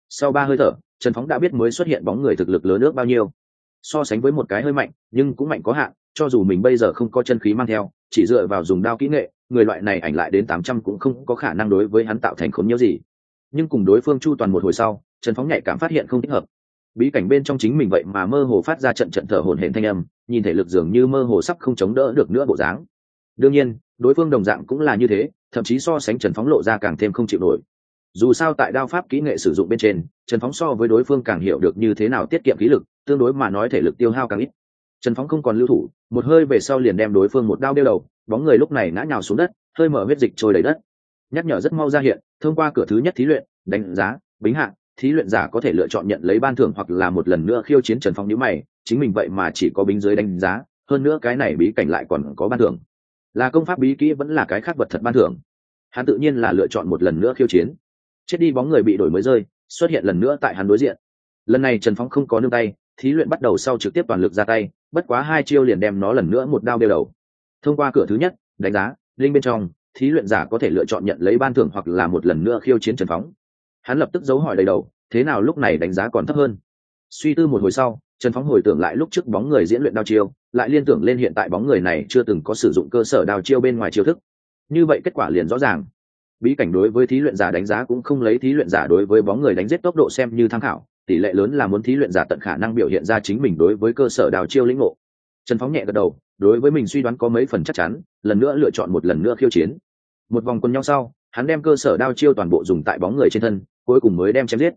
Sau ba hơi thở, trần phóng đã biết mới xuất hiện bóng người thực lực lớn nước bao nhiêu. So sánh với một cái hơi mạnh, nhưng cũng mạnh có hạn, cho dù mình bây giờ không có chân khí mang theo, chỉ dựa vào dùng đao kỹ nghệ người loại này ảnh lại đến tám trăm cũng không có khả năng đối với hắn tạo thành khốn nhiễu gì. Nhưng cùng đối phương chu toàn một hồi sau, trần phóng nhạy cảm phát hiện không thích hợp. Bí cảnh bên trong chính mình vậy mà mơ hồ phát ra trận trận thở hổn hển thanh âm, nhìn thể lực dường như mơ hồ sắp không chống đỡ được nữa bộ dáng. Đương nhiên, đối phương đồng dạng cũng là như thế, thậm chí so sánh trần phóng lộ ra càng thêm không chịu nổi. Dù sao tại đao pháp kỹ nghệ sử dụng bên trên, trần phóng so với đối phương càng hiểu được như thế nào tiết kiệm khí lực, tương đối mà nói thể lực tiêu hao càng ít. Trần phóng không còn lưu thủ, một hơi về sau liền đem đối phương một đao đeo đầu bóng người lúc này ngã nhào xuống đất, hơi mở huyết dịch trôi đầy đất. Nhắc nhở rất mau ra hiện, thông qua cửa thứ nhất thí luyện, đánh giá, bính hạ, thí luyện giả có thể lựa chọn nhận lấy ban thưởng hoặc là một lần nữa khiêu chiến trần phong nhữ mày, chính mình vậy mà chỉ có bính dưới đánh giá, hơn nữa cái này bí cảnh lại còn có ban thưởng. Là công pháp bí kỹ vẫn là cái khác vật thật ban thưởng. Hắn tự nhiên là lựa chọn một lần nữa khiêu chiến. Chết đi bóng người bị đổi mới rơi, xuất hiện lần nữa tại hắn đối diện. Lần này trần phong không có nương tay, thí luyện bắt đầu sau trực tiếp toàn lực ra tay, bất quá hai chiêu liền đem nó lần nữa một đao đeo đầu thông qua cửa thứ nhất, đánh giá linh bên trong, thí luyện giả có thể lựa chọn nhận lấy ban thưởng hoặc là một lần nữa khiêu chiến trần phóng. Hắn lập tức giấu hỏi đầy đầu, thế nào lúc này đánh giá còn thấp hơn? Suy tư một hồi sau trần phóng hồi tưởng lại lúc trước bóng người diễn luyện đao chiêu, lại liên tưởng lên hiện tại bóng người này chưa từng có sử dụng cơ sở đao chiêu bên ngoài chiêu thức. Như vậy kết quả liền rõ ràng. Bí cảnh đối với thí luyện giả đánh giá cũng không lấy thí luyện giả đối với bóng người đánh giết tốc độ xem như tham khảo, tỷ lệ lớn là muốn thí luyện giả tận khả năng biểu hiện ra chính mình đối với cơ sở đào chiêu lĩnh ngộ. Trần phóng nhẹ gật đầu đối với mình suy đoán có mấy phần chắc chắn, lần nữa lựa chọn một lần nữa khiêu chiến. Một vòng quân nhau sau, hắn đem cơ sở đao chiêu toàn bộ dùng tại bóng người trên thân, cuối cùng mới đem chém giết.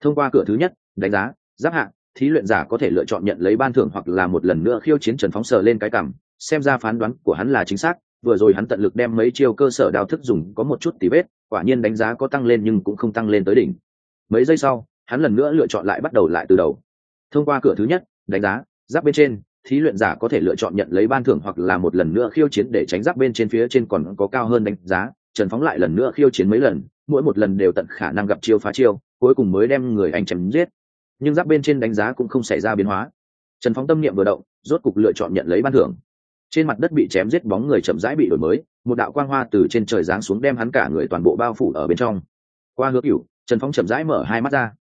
Thông qua cửa thứ nhất, đánh giá, giáp hạng thí luyện giả có thể lựa chọn nhận lấy ban thưởng hoặc là một lần nữa khiêu chiến trần phóng sờ lên cái cảm, xem ra phán đoán của hắn là chính xác, vừa rồi hắn tận lực đem mấy chiêu cơ sở đao thức dùng có một chút tí vết, quả nhiên đánh giá có tăng lên nhưng cũng không tăng lên tới đỉnh. Mấy giây sau, hắn lần nữa lựa chọn lại bắt đầu lại từ đầu. Thông qua cửa thứ nhất, đánh giá, giáp bên trên thí luyện giả có thể lựa chọn nhận lấy ban thưởng hoặc là một lần nữa khiêu chiến để tránh giáp bên trên phía trên còn có cao hơn đánh giá, trần phóng lại lần nữa khiêu chiến mấy lần, mỗi một lần đều tận khả năng gặp chiêu phá chiêu, cuối cùng mới đem người anh chém giết. Nhưng giáp bên trên đánh giá cũng không xảy ra biến hóa. Trần phóng tâm niệm vừa động, rốt cục lựa chọn nhận lấy ban thưởng. Trên mặt đất bị chém giết bóng người chậm rãi bị đổi mới, một đạo quang hoa từ trên trời giáng xuống đem hắn cả người toàn bộ bao phủ ở bên trong. Qua hứa cựu trần phóng chậm rãi mở hai mắt ra.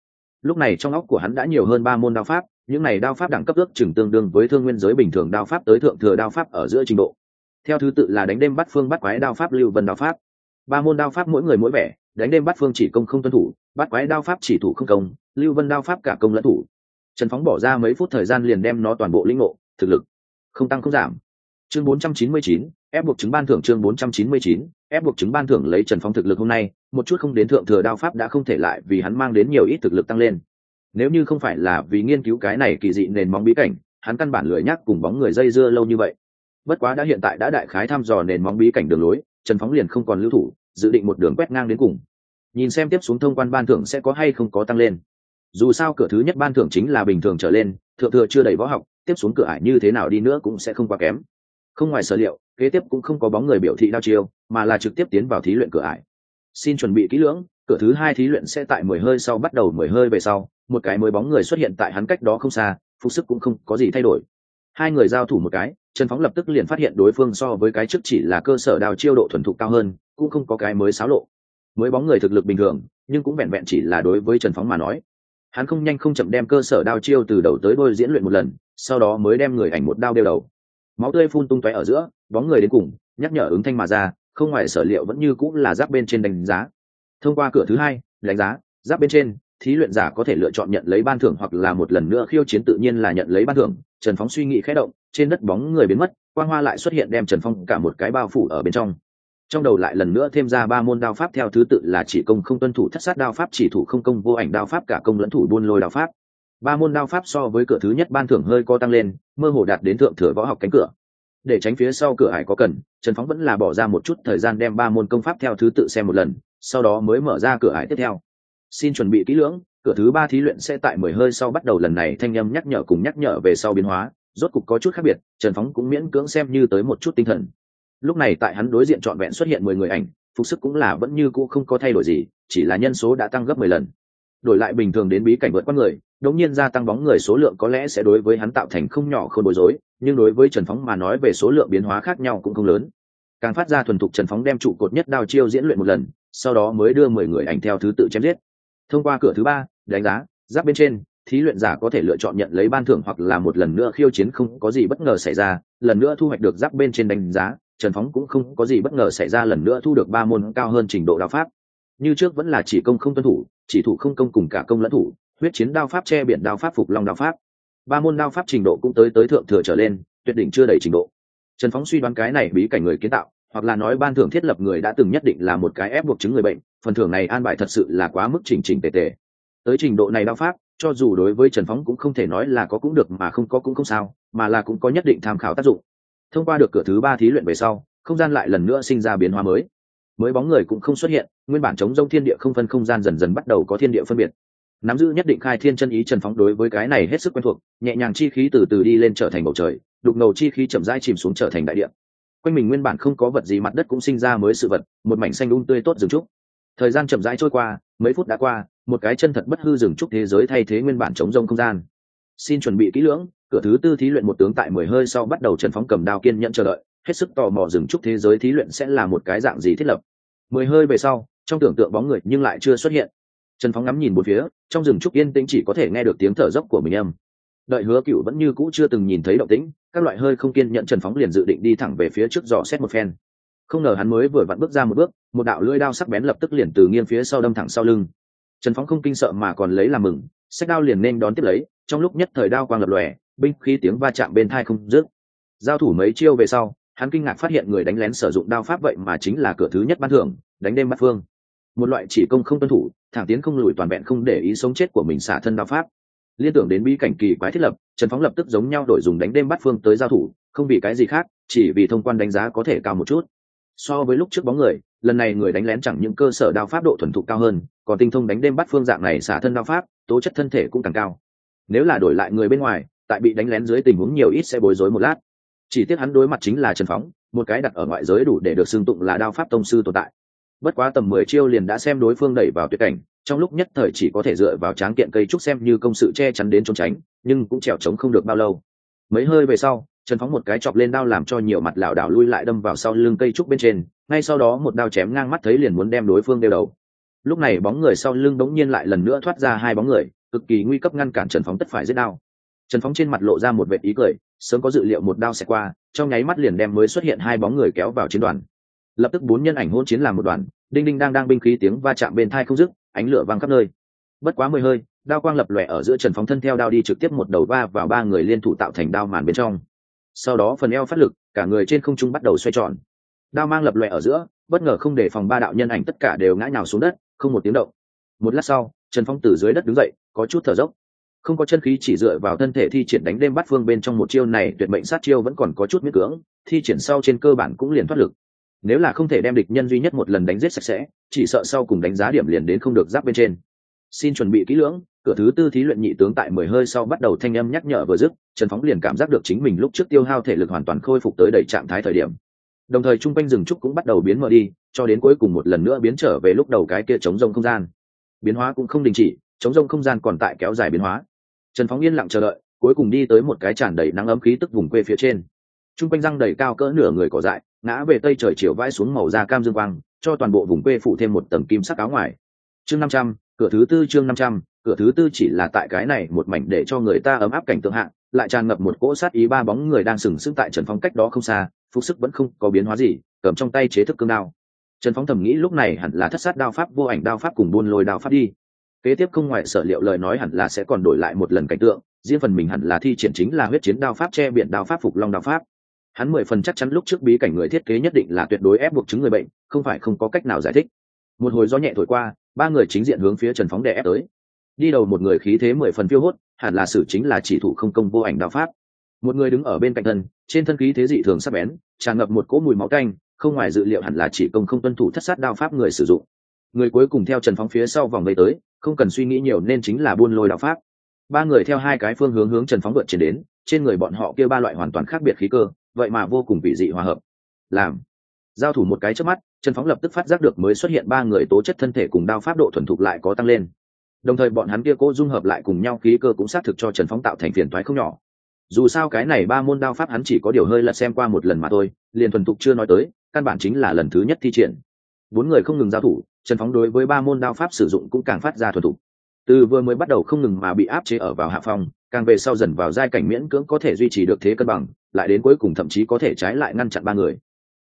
Lúc này trong óc của hắn đã nhiều hơn ba môn đao pháp những này đao pháp đẳng cấp ước chừng tương đương với thương nguyên giới bình thường đao pháp tới thượng thừa đao pháp ở giữa trình độ. Theo thứ tự là đánh đêm bắt phương bắt quái đao pháp lưu vân đao pháp. Ba môn đao pháp mỗi người mỗi vẻ đánh đêm bắt phương chỉ công không tuân thủ bắt quái đao pháp chỉ thủ không công lưu vân đao pháp cả công lẫn thủ. Trần phóng bỏ ra mấy phút thời gian liền đem nó toàn bộ linh ngộ thực lực không tăng không giảm. Chương 499, ép buộc chứng ban thưởng chương 499, ép buộc chứng ban thưởng lấy trần phóng thực lực hôm nay một chút không đến thượng thừa đao pháp đã không thể lại vì hắn mang đến nhiều ít thực lực tăng lên nếu như không phải là vì nghiên cứu cái này kỳ dị nền móng bí cảnh, hắn căn bản lười nhắc cùng bóng người dây dưa lâu như vậy. Bất quá đã hiện tại đã đại khái thăm dò nền móng bí cảnh đường lối, trần phóng liền không còn lưu thủ, dự định một đường quét ngang đến cùng. Nhìn xem tiếp xuống thông quan ban thưởng sẽ có hay không có tăng lên. Dù sao cửa thứ nhất ban thưởng chính là bình thường trở lên, thượng thừa chưa đầy võ học, tiếp xuống cửa ải như thế nào đi nữa cũng sẽ không quá kém. Không ngoài sở liệu, kế tiếp cũng không có bóng người biểu thị đao chiêu, mà là trực tiếp tiến vào thí luyện cửa ải. Xin chuẩn bị kỹ lưỡng, cửa thứ hai thí luyện sẽ tại mười hơi sau bắt đầu mười hơi về sau một cái mới bóng người xuất hiện tại hắn cách đó không xa phục sức cũng không có gì thay đổi. Hai người giao thủ một cái, trần phóng lập tức liền phát hiện đối phương so với cái trước chỉ là cơ sở đào chiêu độ thuần thục cao hơn, cũng không có cái mới xáo lộ. Mới bóng người thực lực bình thường, nhưng cũng vẹn vẹn chỉ là đối với trần phóng mà nói. Hắn không nhanh không chậm đem cơ sở đao chiêu từ đầu tới đôi diễn luyện một lần, sau đó mới đem người ảnh một đao đeo đầu. Máu tươi phun tung tóe ở giữa, bóng người đến cùng, nhắc nhở ứng thanh mà ra, không ngoài sở liệu vẫn như cũng là giáp bên trên đánh giá. Thông qua cửa thứ hai, đánh giá, giáp bên trên thí luyện giả có thể lựa chọn nhận lấy ban thưởng hoặc là một lần nữa khiêu chiến tự nhiên là nhận lấy ban thưởng. Trần phóng suy nghĩ khẽ động, trên đất bóng người biến mất, quang hoa lại xuất hiện đem trần phong cả một cái bao phủ ở bên trong. Trong đầu lại lần nữa thêm ra ba môn đao pháp, theo thứ tự là chỉ công không tuân thủ thất sát đao pháp, chỉ thủ không công vô ảnh đao pháp, cả công lẫn thủ buôn lôi đao pháp. Ba môn đao pháp so với cửa thứ nhất ban thưởng hơi co tăng lên, mơ hồ đạt đến thượng thừa võ học cánh cửa. Để tránh phía sau cửa hải có cần, trần phóng vẫn là bỏ ra một chút thời gian đem ba môn công pháp theo thứ tự xem một lần, sau đó mới mở ra cửa hải tiếp theo xin chuẩn bị kỹ lưỡng, cửa thứ ba thí luyện sẽ tại mười hơi sau bắt đầu. Lần này thanh â m nhắc nhở cùng nhắc nhở về sau biến hóa, rốt cục có chút khác biệt, trần phóng cũng miễn cưỡng xem như tới một chút tinh thần. Lúc này tại hắn đối diện trọn vẹn xuất hiện mười người ảnh, phục sức cũng là vẫn như cũ không có thay đổi gì, chỉ là nhân số đã tăng gấp mười lần. Đổi lại bình thường đến bí cảnh vượt qua người, đống nhiên gia tăng bóng người số lượng có lẽ sẽ đối với hắn tạo thành không nhỏ không bối rối, nhưng đối với trần phóng mà nói về số lượng biến hóa khác nhau cũng không lớn. Càng phát ra thuần thục trần phóng đem trụ cột nhất đao chiêu diễn luyện một lần, sau đó mới đưa mười người ảnh theo thứ tự chém giết thông qua cửa thứ ba, đánh giá, giáp bên trên, thí luyện giả có thể lựa chọn nhận lấy ban thưởng hoặc là một lần nữa khiêu chiến không có gì bất ngờ xảy ra, lần nữa thu hoạch được giáp bên trên đánh giá, trần phóng cũng không có gì bất ngờ xảy ra lần nữa thu được ba môn cao hơn trình độ đao pháp. Như trước vẫn là chỉ công không tuân thủ, chỉ thủ không công cùng cả công lẫn thủ, huyết chiến đao pháp che biển đao pháp phục long đao pháp. Ba môn đao pháp trình độ cũng tới tới thượng thừa trở lên, tuyệt đỉnh chưa đầy trình độ. Trần phóng suy đoán cái này bí cảnh người kiến tạo hoặc là nói ban thưởng thiết lập người đã từng nhất định là một cái ép buộc chứng người bệnh, phần thưởng này an bài thật sự là quá mức chỉnh chỉnh tề tề. Tới trình độ này đao pháp, cho dù đối với trần phóng cũng không thể nói là có cũng được mà không có cũng không sao, mà là cũng có nhất định tham khảo tác dụng. Thông qua được cửa thứ ba thí luyện về sau, không gian lại lần nữa sinh ra biến hóa mới. Mới bóng người cũng không xuất hiện, nguyên bản chống rông thiên địa không phân không gian dần dần bắt đầu có thiên địa phân biệt. Nắm giữ nhất định khai thiên chân ý trần phóng đối với cái này hết sức quen thuộc, nhẹ nhàng chi khí từ từ đi lên trở thành bầu trời, đục ngầu chi khí chậm rãi chìm xuống trở thành đại địa quanh mình nguyên bản không có vật gì mặt đất cũng sinh ra mới sự vật, một mảnh xanh đun tươi tốt rừng trúc. Thời gian chậm rãi trôi qua, mấy phút đã qua, một cái chân thật bất hư rừng trúc thế giới thay thế nguyên bản chống rông không gian. Xin chuẩn bị kỹ lưỡng, cửa thứ tư thí luyện một tướng tại mười hơi sau bắt đầu trần phóng cầm đao kiên nhận chờ đợi, hết sức tò mò rừng trúc thế giới thí luyện sẽ là một cái dạng gì thiết lập. Mười hơi về sau, trong tưởng tượng bóng người nhưng lại chưa xuất hiện. Trần phóng ngắm nhìn một phía, trong rừng trúc yên tĩnh chỉ có thể nghe được tiếng thở dốc của mình âm đợi hứa cựu vẫn như cũ chưa từng nhìn thấy động tĩnh, các loại hơi không kiên nhận trần phóng liền dự định đi thẳng về phía trước dò xét một phen. Không ngờ hắn mới vừa vặn bước ra một bước, một đạo lưỡi đao sắc bén lập tức liền từ nghiêng phía sau đâm thẳng sau lưng. Trần phóng không kinh sợ mà còn lấy làm mừng sách đao liền nên đón tiếp lấy, trong lúc nhất thời đao quang lập lòe, binh khí tiếng va chạm bên thai không dứt. Giao thủ mấy chiêu về sau, hắn kinh ngạc phát hiện người đánh lén sử dụng đao pháp vậy mà chính là cửa thứ nhất ban thưởng, đánh đêm bắt phương. Một loại chỉ công không tuân thủ, thẳng tiến không lùi toàn vẹn không để ý sống chết của mình xả thân đao pháp liên tưởng đến bi cảnh kỳ quái thiết lập, trần phóng lập tức giống nhau đổi dùng đánh đêm bắt phương tới giao thủ, không vì cái gì khác, chỉ vì thông quan đánh giá có thể cao một chút. So với lúc trước bóng người, lần này người đánh lén chẳng những cơ sở đao pháp độ thuần thục cao hơn, còn tinh thông đánh đêm bắt phương dạng này xả thân đao pháp, tố chất thân thể cũng càng cao. Nếu là đổi lại người bên ngoài, tại bị đánh lén dưới tình huống nhiều ít sẽ bối rối một lát. Chỉ tiếc hắn đối mặt chính là trần phóng, một cái đặt ở ngoại giới đủ để được xưng tụng là đao pháp tông sư tồn tại. Bất quá tầm mười chiêu liền đã xem đối phương đẩy vào tuyệt cảnh trong lúc nhất thời chỉ có thể dựa vào tráng kiện cây trúc xem như công sự che chắn đến trốn tránh, nhưng cũng trèo trống không được bao lâu. Mấy hơi về sau, trần phóng một cái chọc lên đao làm cho nhiều mặt lảo đảo lui lại đâm vào sau lưng cây trúc bên trên, ngay sau đó một đao chém ngang mắt thấy liền muốn đem đối phương đeo đầu. Lúc này bóng người sau lưng đống nhiên lại lần nữa thoát ra hai bóng người, cực kỳ nguy cấp ngăn cản trần phóng tất phải giết đao. Trần phóng trên mặt lộ ra một vệ ý cười, sớm có dự liệu một đao sẽ qua, trong nháy mắt liền đem mới xuất hiện hai bóng người kéo vào chiến đoàn. Lập tức bốn nhân ảnh hôn chiến làm một đoàn, đinh đinh đang đang binh khí tiếng va chạm bên thai không dứt ánh lửa văng khắp nơi. Bất quá mười hơi, đao quang lập lòe ở giữa trần phóng thân theo đao đi trực tiếp một đầu va vào ba người liên thủ tạo thành đao màn bên trong. Sau đó phần eo phát lực, cả người trên không trung bắt đầu xoay tròn. Đao mang lập lòe ở giữa, bất ngờ không để phòng ba đạo nhân ảnh tất cả đều ngã nhào xuống đất, không một tiếng động. Một lát sau, trần phong từ dưới đất đứng dậy, có chút thở dốc. Không có chân khí chỉ dựa vào thân thể thi triển đánh đêm bắt phương bên trong một chiêu này, tuyệt mệnh sát chiêu vẫn còn có chút miễn cưỡng, thi triển sau trên cơ bản cũng liền thoát lực nếu là không thể đem địch nhân duy nhất một lần đánh giết sạch sẽ, chỉ sợ sau cùng đánh giá điểm liền đến không được giáp bên trên. Xin chuẩn bị kỹ lưỡng, cửa thứ tư thí luyện nhị tướng tại mười hơi sau bắt đầu thanh âm nhắc nhở vừa dứt, trần phóng liền cảm giác được chính mình lúc trước tiêu hao thể lực hoàn toàn khôi phục tới đầy trạng thái thời điểm. Đồng thời chung quanh rừng trúc cũng bắt đầu biến mờ đi, cho đến cuối cùng một lần nữa biến trở về lúc đầu cái kia chống rông không gian. Biến hóa cũng không đình chỉ chống rông không gian còn tại kéo dài biến hóa. Trần phóng yên lặng chờ đợi, cuối cùng đi tới một cái tràn đầy nắng ấm khí tức vùng quê phía trên. Chung quanh răng đầy cao cỡ nửa người cỏ dại ngã về tây trời chiều vãi xuống màu da cam dương quang, cho toàn bộ vùng quê phủ thêm một tầng kim sắc áo ngoài. Chương năm trăm, cửa thứ tư chương năm trăm, cửa thứ tư chỉ là tại cái này một mảnh để cho người ta ấm áp cảnh tượng hạng lại tràn ngập một cỗ sát ý ba bóng người đang sừng sững tại trần phong cách đó không xa, phục sức vẫn không có biến hóa gì, cầm trong tay chế thức cương đao. Trần phong thầm nghĩ lúc này hẳn là thất sát đao pháp, vô ảnh đao pháp cùng buôn lôi đao pháp đi. Kế tiếp không ngoại sở liệu lời nói hẳn là sẽ còn đổi lại một lần cảnh tượng, riêng phần mình hẳn là thi triển chính là huyết chiến đao pháp, che biển đao pháp, phục long đao pháp hắn mười phần chắc chắn lúc trước bí cảnh người thiết kế nhất định là tuyệt đối ép buộc chứng người bệnh, không phải không có cách nào giải thích. Một hồi gió nhẹ thổi qua, ba người chính diện hướng phía trần phóng đè ép tới. Đi đầu một người khí thế mười phần phiêu hốt, hẳn là sử chính là chỉ thủ không công vô ảnh đạo pháp. Một người đứng ở bên cạnh thân, trên thân khí thế dị thường sắc bén, tràn ngập một cỗ mùi máu canh, không ngoài dự liệu hẳn là chỉ công không tuân thủ thất sát đao pháp người sử dụng. Người cuối cùng theo trần phóng phía sau vòng vây tới, không cần suy nghĩ nhiều nên chính là buôn lôi đạo pháp. Ba người theo hai cái phương hướng hướng trần phóng vượt trên đến, trên người bọn họ kia ba loại hoàn toàn khác biệt khí cơ vậy mà vô cùng vị dị hòa hợp. Làm. Giao thủ một cái trước mắt trần phóng lập tức phát giác được mới xuất hiện ba người tố chất thân thể cùng đao pháp độ thuần thục lại có tăng lên. Đồng thời bọn hắn kia cố dung hợp lại cùng nhau khí cơ cũng xác thực cho trần phóng tạo thành phiền toái không nhỏ. Dù sao cái này ba môn đao pháp hắn chỉ có điều hơi lật xem qua một lần mà thôi, liền thuần thục chưa nói tới, căn bản chính là lần thứ nhất thi triển. Bốn người không ngừng giao thủ trần phóng đối với ba môn đao pháp sử dụng cũng càng phát ra thuần thục từ vừa mới bắt đầu không ngừng mà bị áp chế ở vào hạ phòng càng về sau dần vào giai cảnh miễn cưỡng có thể duy trì được thế cân bằng, lại đến cuối cùng thậm chí có thể trái lại ngăn chặn ba người.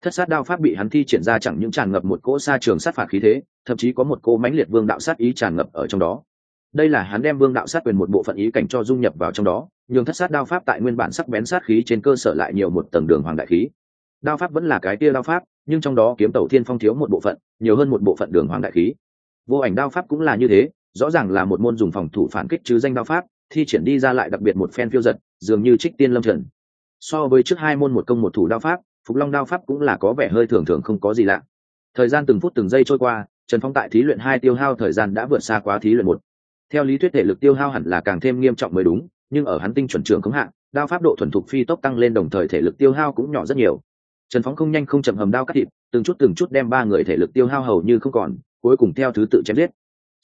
Thất sát đao pháp bị hắn thi triển ra chẳng những tràn ngập một cỗ xa trường sát phạt khí thế, thậm chí có một cỗ mãnh liệt vương đạo sát ý tràn ngập ở trong đó. Đây là hắn đem vương đạo sát quyền một bộ phận ý cảnh cho dung nhập vào trong đó, nhường thất sát đao pháp tại nguyên bản sắc bén sát khí trên cơ sở lại nhiều một tầng đường hoàng đại khí. Đao pháp vẫn là cái tia đao pháp, nhưng trong đó kiếm tẩu thiên phong thiếu một bộ phận, nhiều hơn một bộ phận đường hoàng đại khí. Vô ảnh đao pháp cũng là như thế rõ ràng là một môn dùng phòng thủ phản kích chứ danh đao pháp, thi triển đi ra lại đặc biệt một phen phiêu giật, dường như trích tiên lâm trần. So với trước hai môn một công một thủ đao pháp, phục long đao pháp cũng là có vẻ hơi thường thường không có gì lạ. Thời gian từng phút từng giây trôi qua, trần phong tại thí luyện hai tiêu hao thời gian đã vượt xa quá thí luyện một. Theo lý thuyết thể lực tiêu hao hẳn là càng thêm nghiêm trọng mới đúng, nhưng ở hắn tinh chuẩn trường không hạn đao pháp độ thuần thục phi tốc tăng lên đồng thời thể lực tiêu hao cũng nhỏ rất nhiều. Trần phóng không nhanh không chậm hầm đao cắt thịt, từng chút từng chút đem ba người thể lực tiêu hao hầu như không còn, cuối cùng theo thứ tự chém giết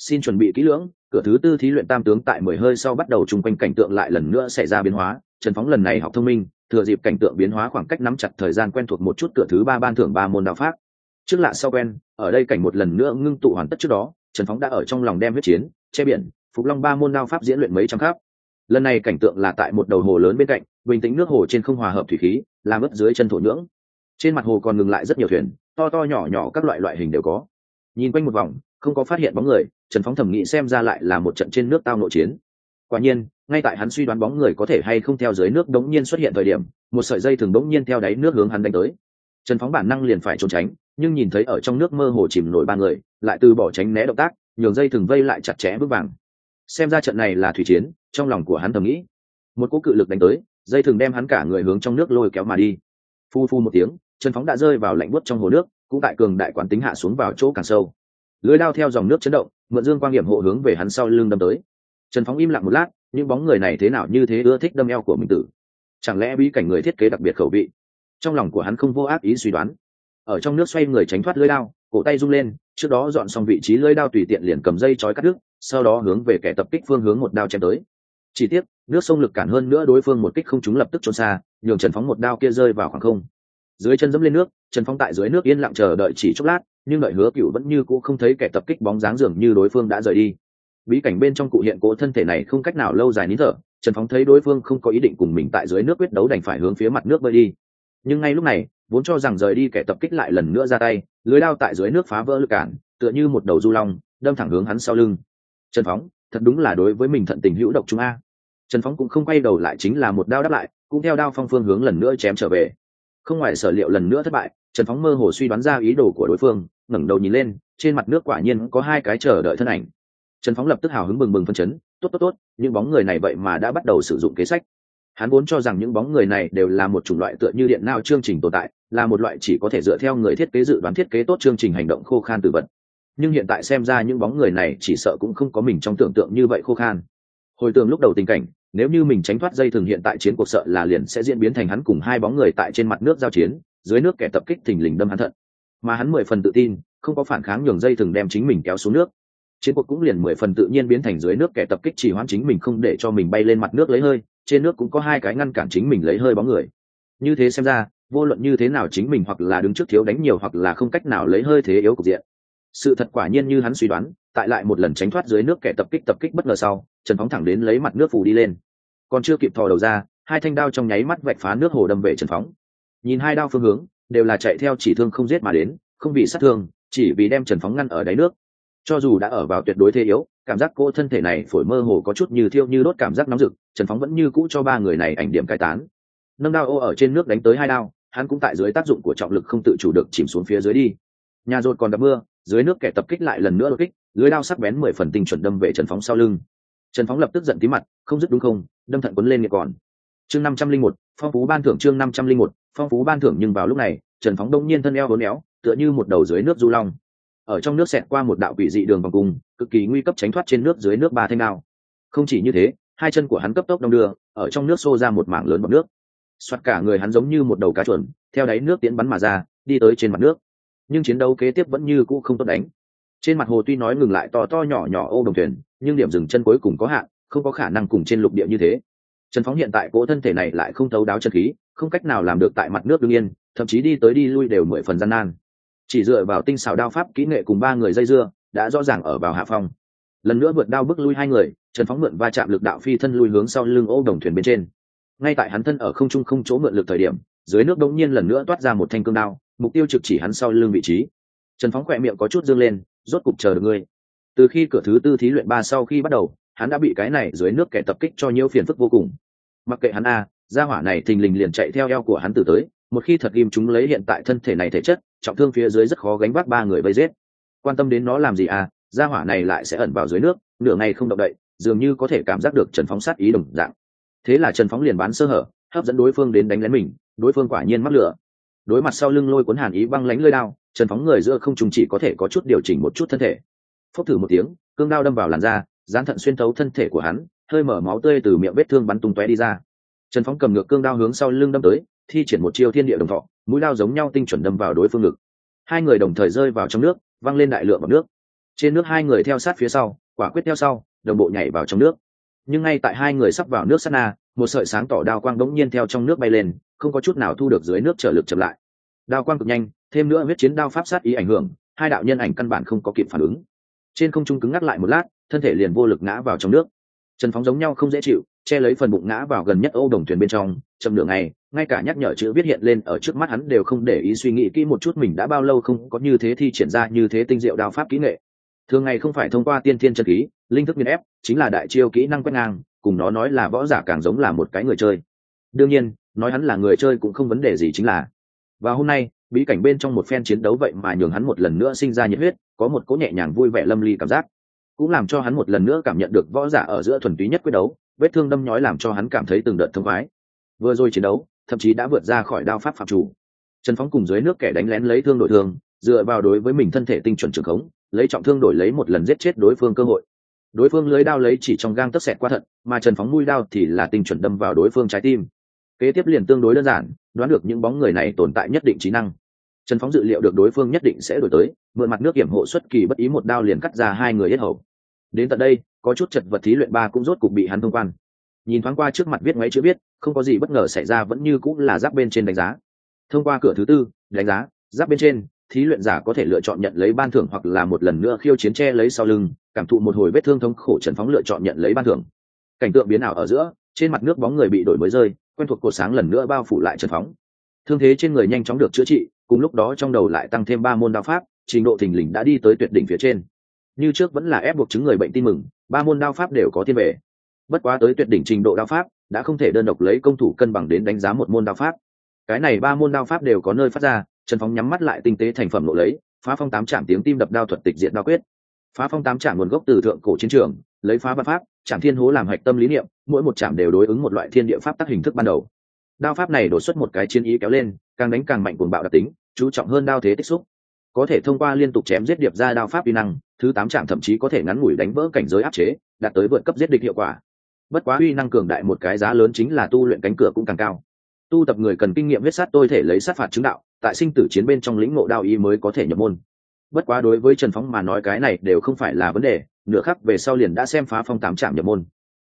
xin chuẩn bị kỹ lưỡng, cửa thứ tư thí luyện tam tướng tại mười hơi sau bắt đầu chung quanh cảnh tượng lại lần nữa xảy ra biến hóa. Trần phóng lần này học thông minh, thừa dịp cảnh tượng biến hóa khoảng cách nắm chặt thời gian quen thuộc một chút cửa thứ ba ban thưởng ba môn đạo pháp. Trước lạ sau quen, ở đây cảnh một lần nữa ngưng tụ hoàn tất trước đó, trần phóng đã ở trong lòng đem huyết chiến, che biển, phục long ba môn đao pháp diễn luyện mấy trăm khắp. Lần này cảnh tượng là tại một đầu hồ lớn bên cạnh, bình tĩnh nước hồ trên không hòa hợp thủy khí, làm ướt dưới chân thổ nhưỡng. Trên mặt hồ còn ngừng lại rất nhiều thuyền, to to nhỏ nhỏ các loại loại hình đều có. Nhìn quanh một vòng không có phát hiện bóng người, trần phóng thẩm nghĩ xem ra lại là một trận trên nước tao nội chiến. Quả nhiên, ngay tại hắn suy đoán bóng người có thể hay không theo dưới nước đống nhiên xuất hiện thời điểm, một sợi dây thường đống nhiên theo đáy nước hướng hắn đánh tới. Trần phóng bản năng liền phải trốn tránh, nhưng nhìn thấy ở trong nước mơ hồ chìm nổi ba người, lại từ bỏ tránh né động tác, nhường dây thường vây lại chặt chẽ bước vàng. Xem ra trận này là thủy chiến, trong lòng của hắn thầm nghĩ. Một cỗ cự lực đánh tới, dây thường đem hắn cả người hướng trong nước lôi kéo mà đi. Phu phu một tiếng, trần phóng đã rơi vào lạnh buốt trong hồ nước, cũng tại cường đại quán tính hạ xuống vào chỗ càng sâu lưới đao theo dòng nước chấn động, mượn dương quang hiểm hộ hướng về hắn sau lưng đâm tới. Trần phóng im lặng một lát, những bóng người này thế nào như thế ưa thích đâm eo của mình tử? Chẳng lẽ bí cảnh người thiết kế đặc biệt khẩu vị? Trong lòng của hắn không vô ác ý suy đoán. Ở trong nước xoay người tránh thoát lưới đao, cổ tay rung lên, trước đó dọn xong vị trí lưới đao tùy tiện liền cầm dây trói cắt đứt, sau đó hướng về kẻ tập kích phương hướng một đao chém tới. Chỉ tiếc, nước sông lực cản hơn nữa đối phương một kích không chúng lập tức trốn xa, nhường trần phóng một đao kia rơi vào khoảng không dưới chân dẫm lên nước, trần phong tại dưới nước yên lặng chờ đợi chỉ chốc lát, nhưng đợi hứa cựu vẫn như cũ không thấy kẻ tập kích bóng dáng dường như đối phương đã rời đi. Bí cảnh bên trong cụ hiện cố thân thể này không cách nào lâu dài nín thở, trần phóng thấy đối phương không có ý định cùng mình tại dưới nước quyết đấu đành phải hướng phía mặt nước bơi đi. Nhưng ngay lúc này, vốn cho rằng rời đi kẻ tập kích lại lần nữa ra tay, lưới lao tại dưới nước phá vỡ lực cản, tựa như một đầu du long, đâm thẳng hướng hắn sau lưng. Trần phóng thật đúng là đối với mình thận tình hữu độc chúng a. Trần phóng cũng không quay đầu lại chính là một đao đáp lại, cũng theo đao phong phương hướng lần nữa chém trở về không ngoài sở liệu lần nữa thất bại, trần phóng mơ hồ suy đoán ra ý đồ của đối phương, ngẩng đầu nhìn lên, trên mặt nước quả nhiên có hai cái chờ đợi thân ảnh. Trần phóng lập tức hào hứng bừng bừng phân chấn, tốt tốt tốt, những bóng người này vậy mà đã bắt đầu sử dụng kế sách. Hắn vốn cho rằng những bóng người này đều là một chủng loại tựa như điện nao chương trình tồn tại, là một loại chỉ có thể dựa theo người thiết kế dự đoán thiết kế tốt chương trình hành động khô khan từ vật. Nhưng hiện tại xem ra những bóng người này chỉ sợ cũng không có mình trong tưởng tượng như vậy khô khan. Hồi tưởng lúc đầu tình cảnh nếu như mình tránh thoát dây thường hiện tại chiến cuộc sợ là liền sẽ diễn biến thành hắn cùng hai bóng người tại trên mặt nước giao chiến, dưới nước kẻ tập kích thình lình đâm hắn thận. Mà hắn mười phần tự tin, không có phản kháng nhường dây thường đem chính mình kéo xuống nước. Chiến cuộc cũng liền mười phần tự nhiên biến thành dưới nước kẻ tập kích chỉ hoãn chính mình không để cho mình bay lên mặt nước lấy hơi, trên nước cũng có hai cái ngăn cản chính mình lấy hơi bóng người. Như thế xem ra, vô luận như thế nào chính mình hoặc là đứng trước thiếu đánh nhiều hoặc là không cách nào lấy hơi thế yếu cục diện. Sự thật quả nhiên như hắn suy đoán tại lại một lần tránh thoát dưới nước kẻ tập kích tập kích bất ngờ sau, trần phóng thẳng đến lấy mặt nước phủ đi lên. Còn chưa kịp thò đầu ra, hai thanh đao trong nháy mắt vạch phá nước hồ đâm về trần phóng. Nhìn hai đao phương hướng, đều là chạy theo chỉ thương không giết mà đến, không bị sát thương, chỉ vì đem trần phóng ngăn ở đáy nước. Cho dù đã ở vào tuyệt đối thế yếu, cảm giác cô thân thể này phổi mơ hồ có chút như thiêu như đốt cảm giác nóng rực, trần phóng vẫn như cũ cho ba người này ảnh điểm cai tán. Nâng đao ô ở trên nước đánh tới hai đao, hắn cũng tại dưới tác dụng của trọng lực không tự chủ được chìm xuống phía dưới đi. Nhà rột còn đập mưa dưới nước kẻ tập kích lại lần nữa đột kích, lưới đao sắc bén mười phần tinh chuẩn đâm về trần phóng sau lưng. Trần phóng lập tức giận tí mặt, không dứt đúng không, đâm thận quấn lên nghiệp còn. Chương năm trăm linh một, phong phú ban thưởng chương năm trăm linh một, phong phú ban thưởng nhưng vào lúc này, trần phóng đông nhiên thân eo hốn éo, tựa như một đầu dưới nước du long. Ở trong nước xẹt qua một đạo quỷ dị đường vòng cung, cực kỳ nguy cấp tránh thoát trên nước dưới nước ba thanh đao. Không chỉ như thế, hai chân của hắn cấp tốc đông đưa, ở trong nước xô ra một mảng lớn bọc nước. Xoát cả người hắn giống như một đầu cá chuồn, theo đáy nước tiến bắn mà ra, đi tới trên mặt nước nhưng chiến đấu kế tiếp vẫn như cũ không tốt đánh. Trên mặt hồ tuy nói ngừng lại to to nhỏ nhỏ ô đồng thuyền, nhưng điểm dừng chân cuối cùng có hạn, không có khả năng cùng trên lục địa như thế. Trần phóng hiện tại cỗ thân thể này lại không thấu đáo chân khí, không cách nào làm được tại mặt nước đương yên thậm chí đi tới đi lui đều mười phần gian nan. Chỉ dựa vào tinh xảo đao pháp kỹ nghệ cùng ba người dây dưa, đã rõ ràng ở vào hạ phong. Lần nữa vượt đao bước lui hai người, trần phóng mượn va chạm lực đạo phi thân lui hướng sau lưng ô đồng thuyền bên trên. Ngay tại hắn thân ở không trung không chỗ mượn lực thời điểm, dưới nước đống nhiên lần nữa toát ra một thanh cương đao mục tiêu trực chỉ hắn sau lưng vị trí. Trần phóng khỏe miệng có chút dương lên, rốt cục chờ được ngươi. Từ khi cửa thứ tư thí luyện ba sau khi bắt đầu, hắn đã bị cái này dưới nước kẻ tập kích cho nhiều phiền phức vô cùng. Mặc kệ hắn a, gia hỏa này thình lình liền chạy theo eo của hắn từ tới, một khi thật ghim chúng lấy hiện tại thân thể này thể chất, trọng thương phía dưới rất khó gánh vác ba người vây giết. Quan tâm đến nó làm gì à gia hỏa này lại sẽ ẩn vào dưới nước, nửa ngày không động đậy, dường như có thể cảm giác được trần phóng sát ý đồng dạng. Thế là trần phóng liền bán sơ hở, hấp dẫn đối phương đến đánh lén mình, đối phương quả nhiên mắc lửa đối mặt sau lưng lôi cuốn hàn ý băng lánh lơi đao, trần phóng người giữa không trùng chỉ có thể có chút điều chỉnh một chút thân thể. Phốc thử một tiếng, cương đao đâm vào làn da, dán thận xuyên thấu thân thể của hắn, hơi mở máu tươi từ miệng vết thương bắn tung tóe đi ra. Trần phóng cầm ngược cương đao hướng sau lưng đâm tới, thi triển một chiêu thiên địa đồng thọ, mũi đao giống nhau tinh chuẩn đâm vào đối phương ngực. Hai người đồng thời rơi vào trong nước, văng lên đại lượng vào nước. Trên nước hai người theo sát phía sau, quả quyết theo sau, đồng bộ nhảy vào trong nước. Nhưng ngay tại hai người sắp vào nước sát na, một sợi sáng tỏ đao quang đống nhiên theo trong nước bay lên, không có chút nào thu được dưới nước trở lực chậm lại đao quang cực nhanh, thêm nữa huyết chiến đao pháp sát ý ảnh hưởng, hai đạo nhân ảnh căn bản không có kịp phản ứng. Trên không trung cứng ngắc lại một lát, thân thể liền vô lực ngã vào trong nước. Trần phóng giống nhau không dễ chịu, che lấy phần bụng ngã vào gần nhất Âu đồng thuyền bên trong, chậm nửa ngày, ngay cả nhắc nhở chữ viết hiện lên ở trước mắt hắn đều không để ý suy nghĩ kỹ một chút mình đã bao lâu không có như thế thi triển ra như thế tinh diệu đao pháp kỹ nghệ. Thường ngày không phải thông qua tiên thiên chân khí, linh thức nghiên ép, chính là đại chiêu kỹ năng quét ngang, cùng nó nói là võ giả càng giống là một cái người chơi. Đương nhiên, nói hắn là người chơi cũng không vấn đề gì chính là và hôm nay, bí cảnh bên trong một phen chiến đấu vậy mà nhường hắn một lần nữa sinh ra nhiệt huyết, có một cỗ nhẹ nhàng vui vẻ lâm ly cảm giác. Cũng làm cho hắn một lần nữa cảm nhận được võ giả ở giữa thuần túy nhất quyết đấu, vết thương đâm nhói làm cho hắn cảm thấy từng đợt thông khoái. Vừa rồi chiến đấu, thậm chí đã vượt ra khỏi đao pháp phạm chủ. Trần phóng cùng dưới nước kẻ đánh lén lấy thương đội thương, dựa vào đối với mình thân thể tinh chuẩn trường khống, lấy trọng thương đổi lấy một lần giết chết đối phương cơ hội. Đối phương lưới đao lấy chỉ trong gang tấc xẹt qua thận mà trần phóng mũi đao thì là tinh chuẩn đâm vào đối phương trái tim. Kế tiếp liền tương đối đơn giản đoán được những bóng người này tồn tại nhất định trí năng. Trần phóng dự liệu được đối phương nhất định sẽ đổi tới, mượn mặt nước kiểm hộ xuất kỳ bất ý một đao liền cắt ra hai người yết hầu. Đến tận đây, có chút chật vật thí luyện ba cũng rốt cục bị hắn thông quan. Nhìn thoáng qua trước mặt viết ngoáy chữ viết, không có gì bất ngờ xảy ra vẫn như cũng là giáp bên trên đánh giá. Thông qua cửa thứ tư, đánh giá, giáp bên trên, thí luyện giả có thể lựa chọn nhận lấy ban thưởng hoặc là một lần nữa khiêu chiến che lấy sau lưng, cảm thụ một hồi vết thương thống khổ trần phóng lựa chọn nhận lấy ban thưởng. Cảnh tượng biến ảo ở giữa, trên mặt nước bóng người bị đổi mới rơi quen thuộc cột sáng lần nữa bao phủ lại trần phóng. Thương thế trên người nhanh chóng được chữa trị, cùng lúc đó trong đầu lại tăng thêm ba môn đao pháp, trình độ thình lình đã đi tới tuyệt đỉnh phía trên. Như trước vẫn là ép buộc chứng người bệnh tin mừng, ba môn đao pháp đều có thiên về. Bất quá tới tuyệt đỉnh trình độ đao pháp, đã không thể đơn độc lấy công thủ cân bằng đến đánh giá một môn đao pháp. Cái này ba môn đao pháp đều có nơi phát ra, trần phóng nhắm mắt lại tinh tế thành phẩm lộ lấy, phá phong tám trạm tiếng tim đập đao thuật tịch diện đao quyết. Phá phong tám trạm nguồn gốc từ thượng cổ chiến trường, lấy phá văn pháp trạm thiên hố làm hạch tâm lý niệm, mỗi một trạm đều đối ứng một loại thiên địa pháp tác hình thức ban đầu. Đao pháp này đột xuất một cái chiến ý kéo lên, càng đánh càng mạnh cuồng bạo đặc tính, chú trọng hơn đao thế tích xúc. Có thể thông qua liên tục chém giết điệp ra đao pháp uy năng, thứ tám trạm thậm chí có thể ngắn ngủi đánh vỡ cảnh giới áp chế, đạt tới vượt cấp giết địch hiệu quả. Bất quá uy năng cường đại một cái giá lớn chính là tu luyện cánh cửa cũng càng cao. Tu tập người cần kinh nghiệm huyết sát tôi thể lấy sát phạt chứng đạo, tại sinh tử chiến bên trong lĩnh ngộ đao ý mới có thể nhập môn. Bất quá đối với trần phóng mà nói cái này đều không phải là vấn đề nửa khắc về sau liền đã xem phá phong tám trạm nhập môn.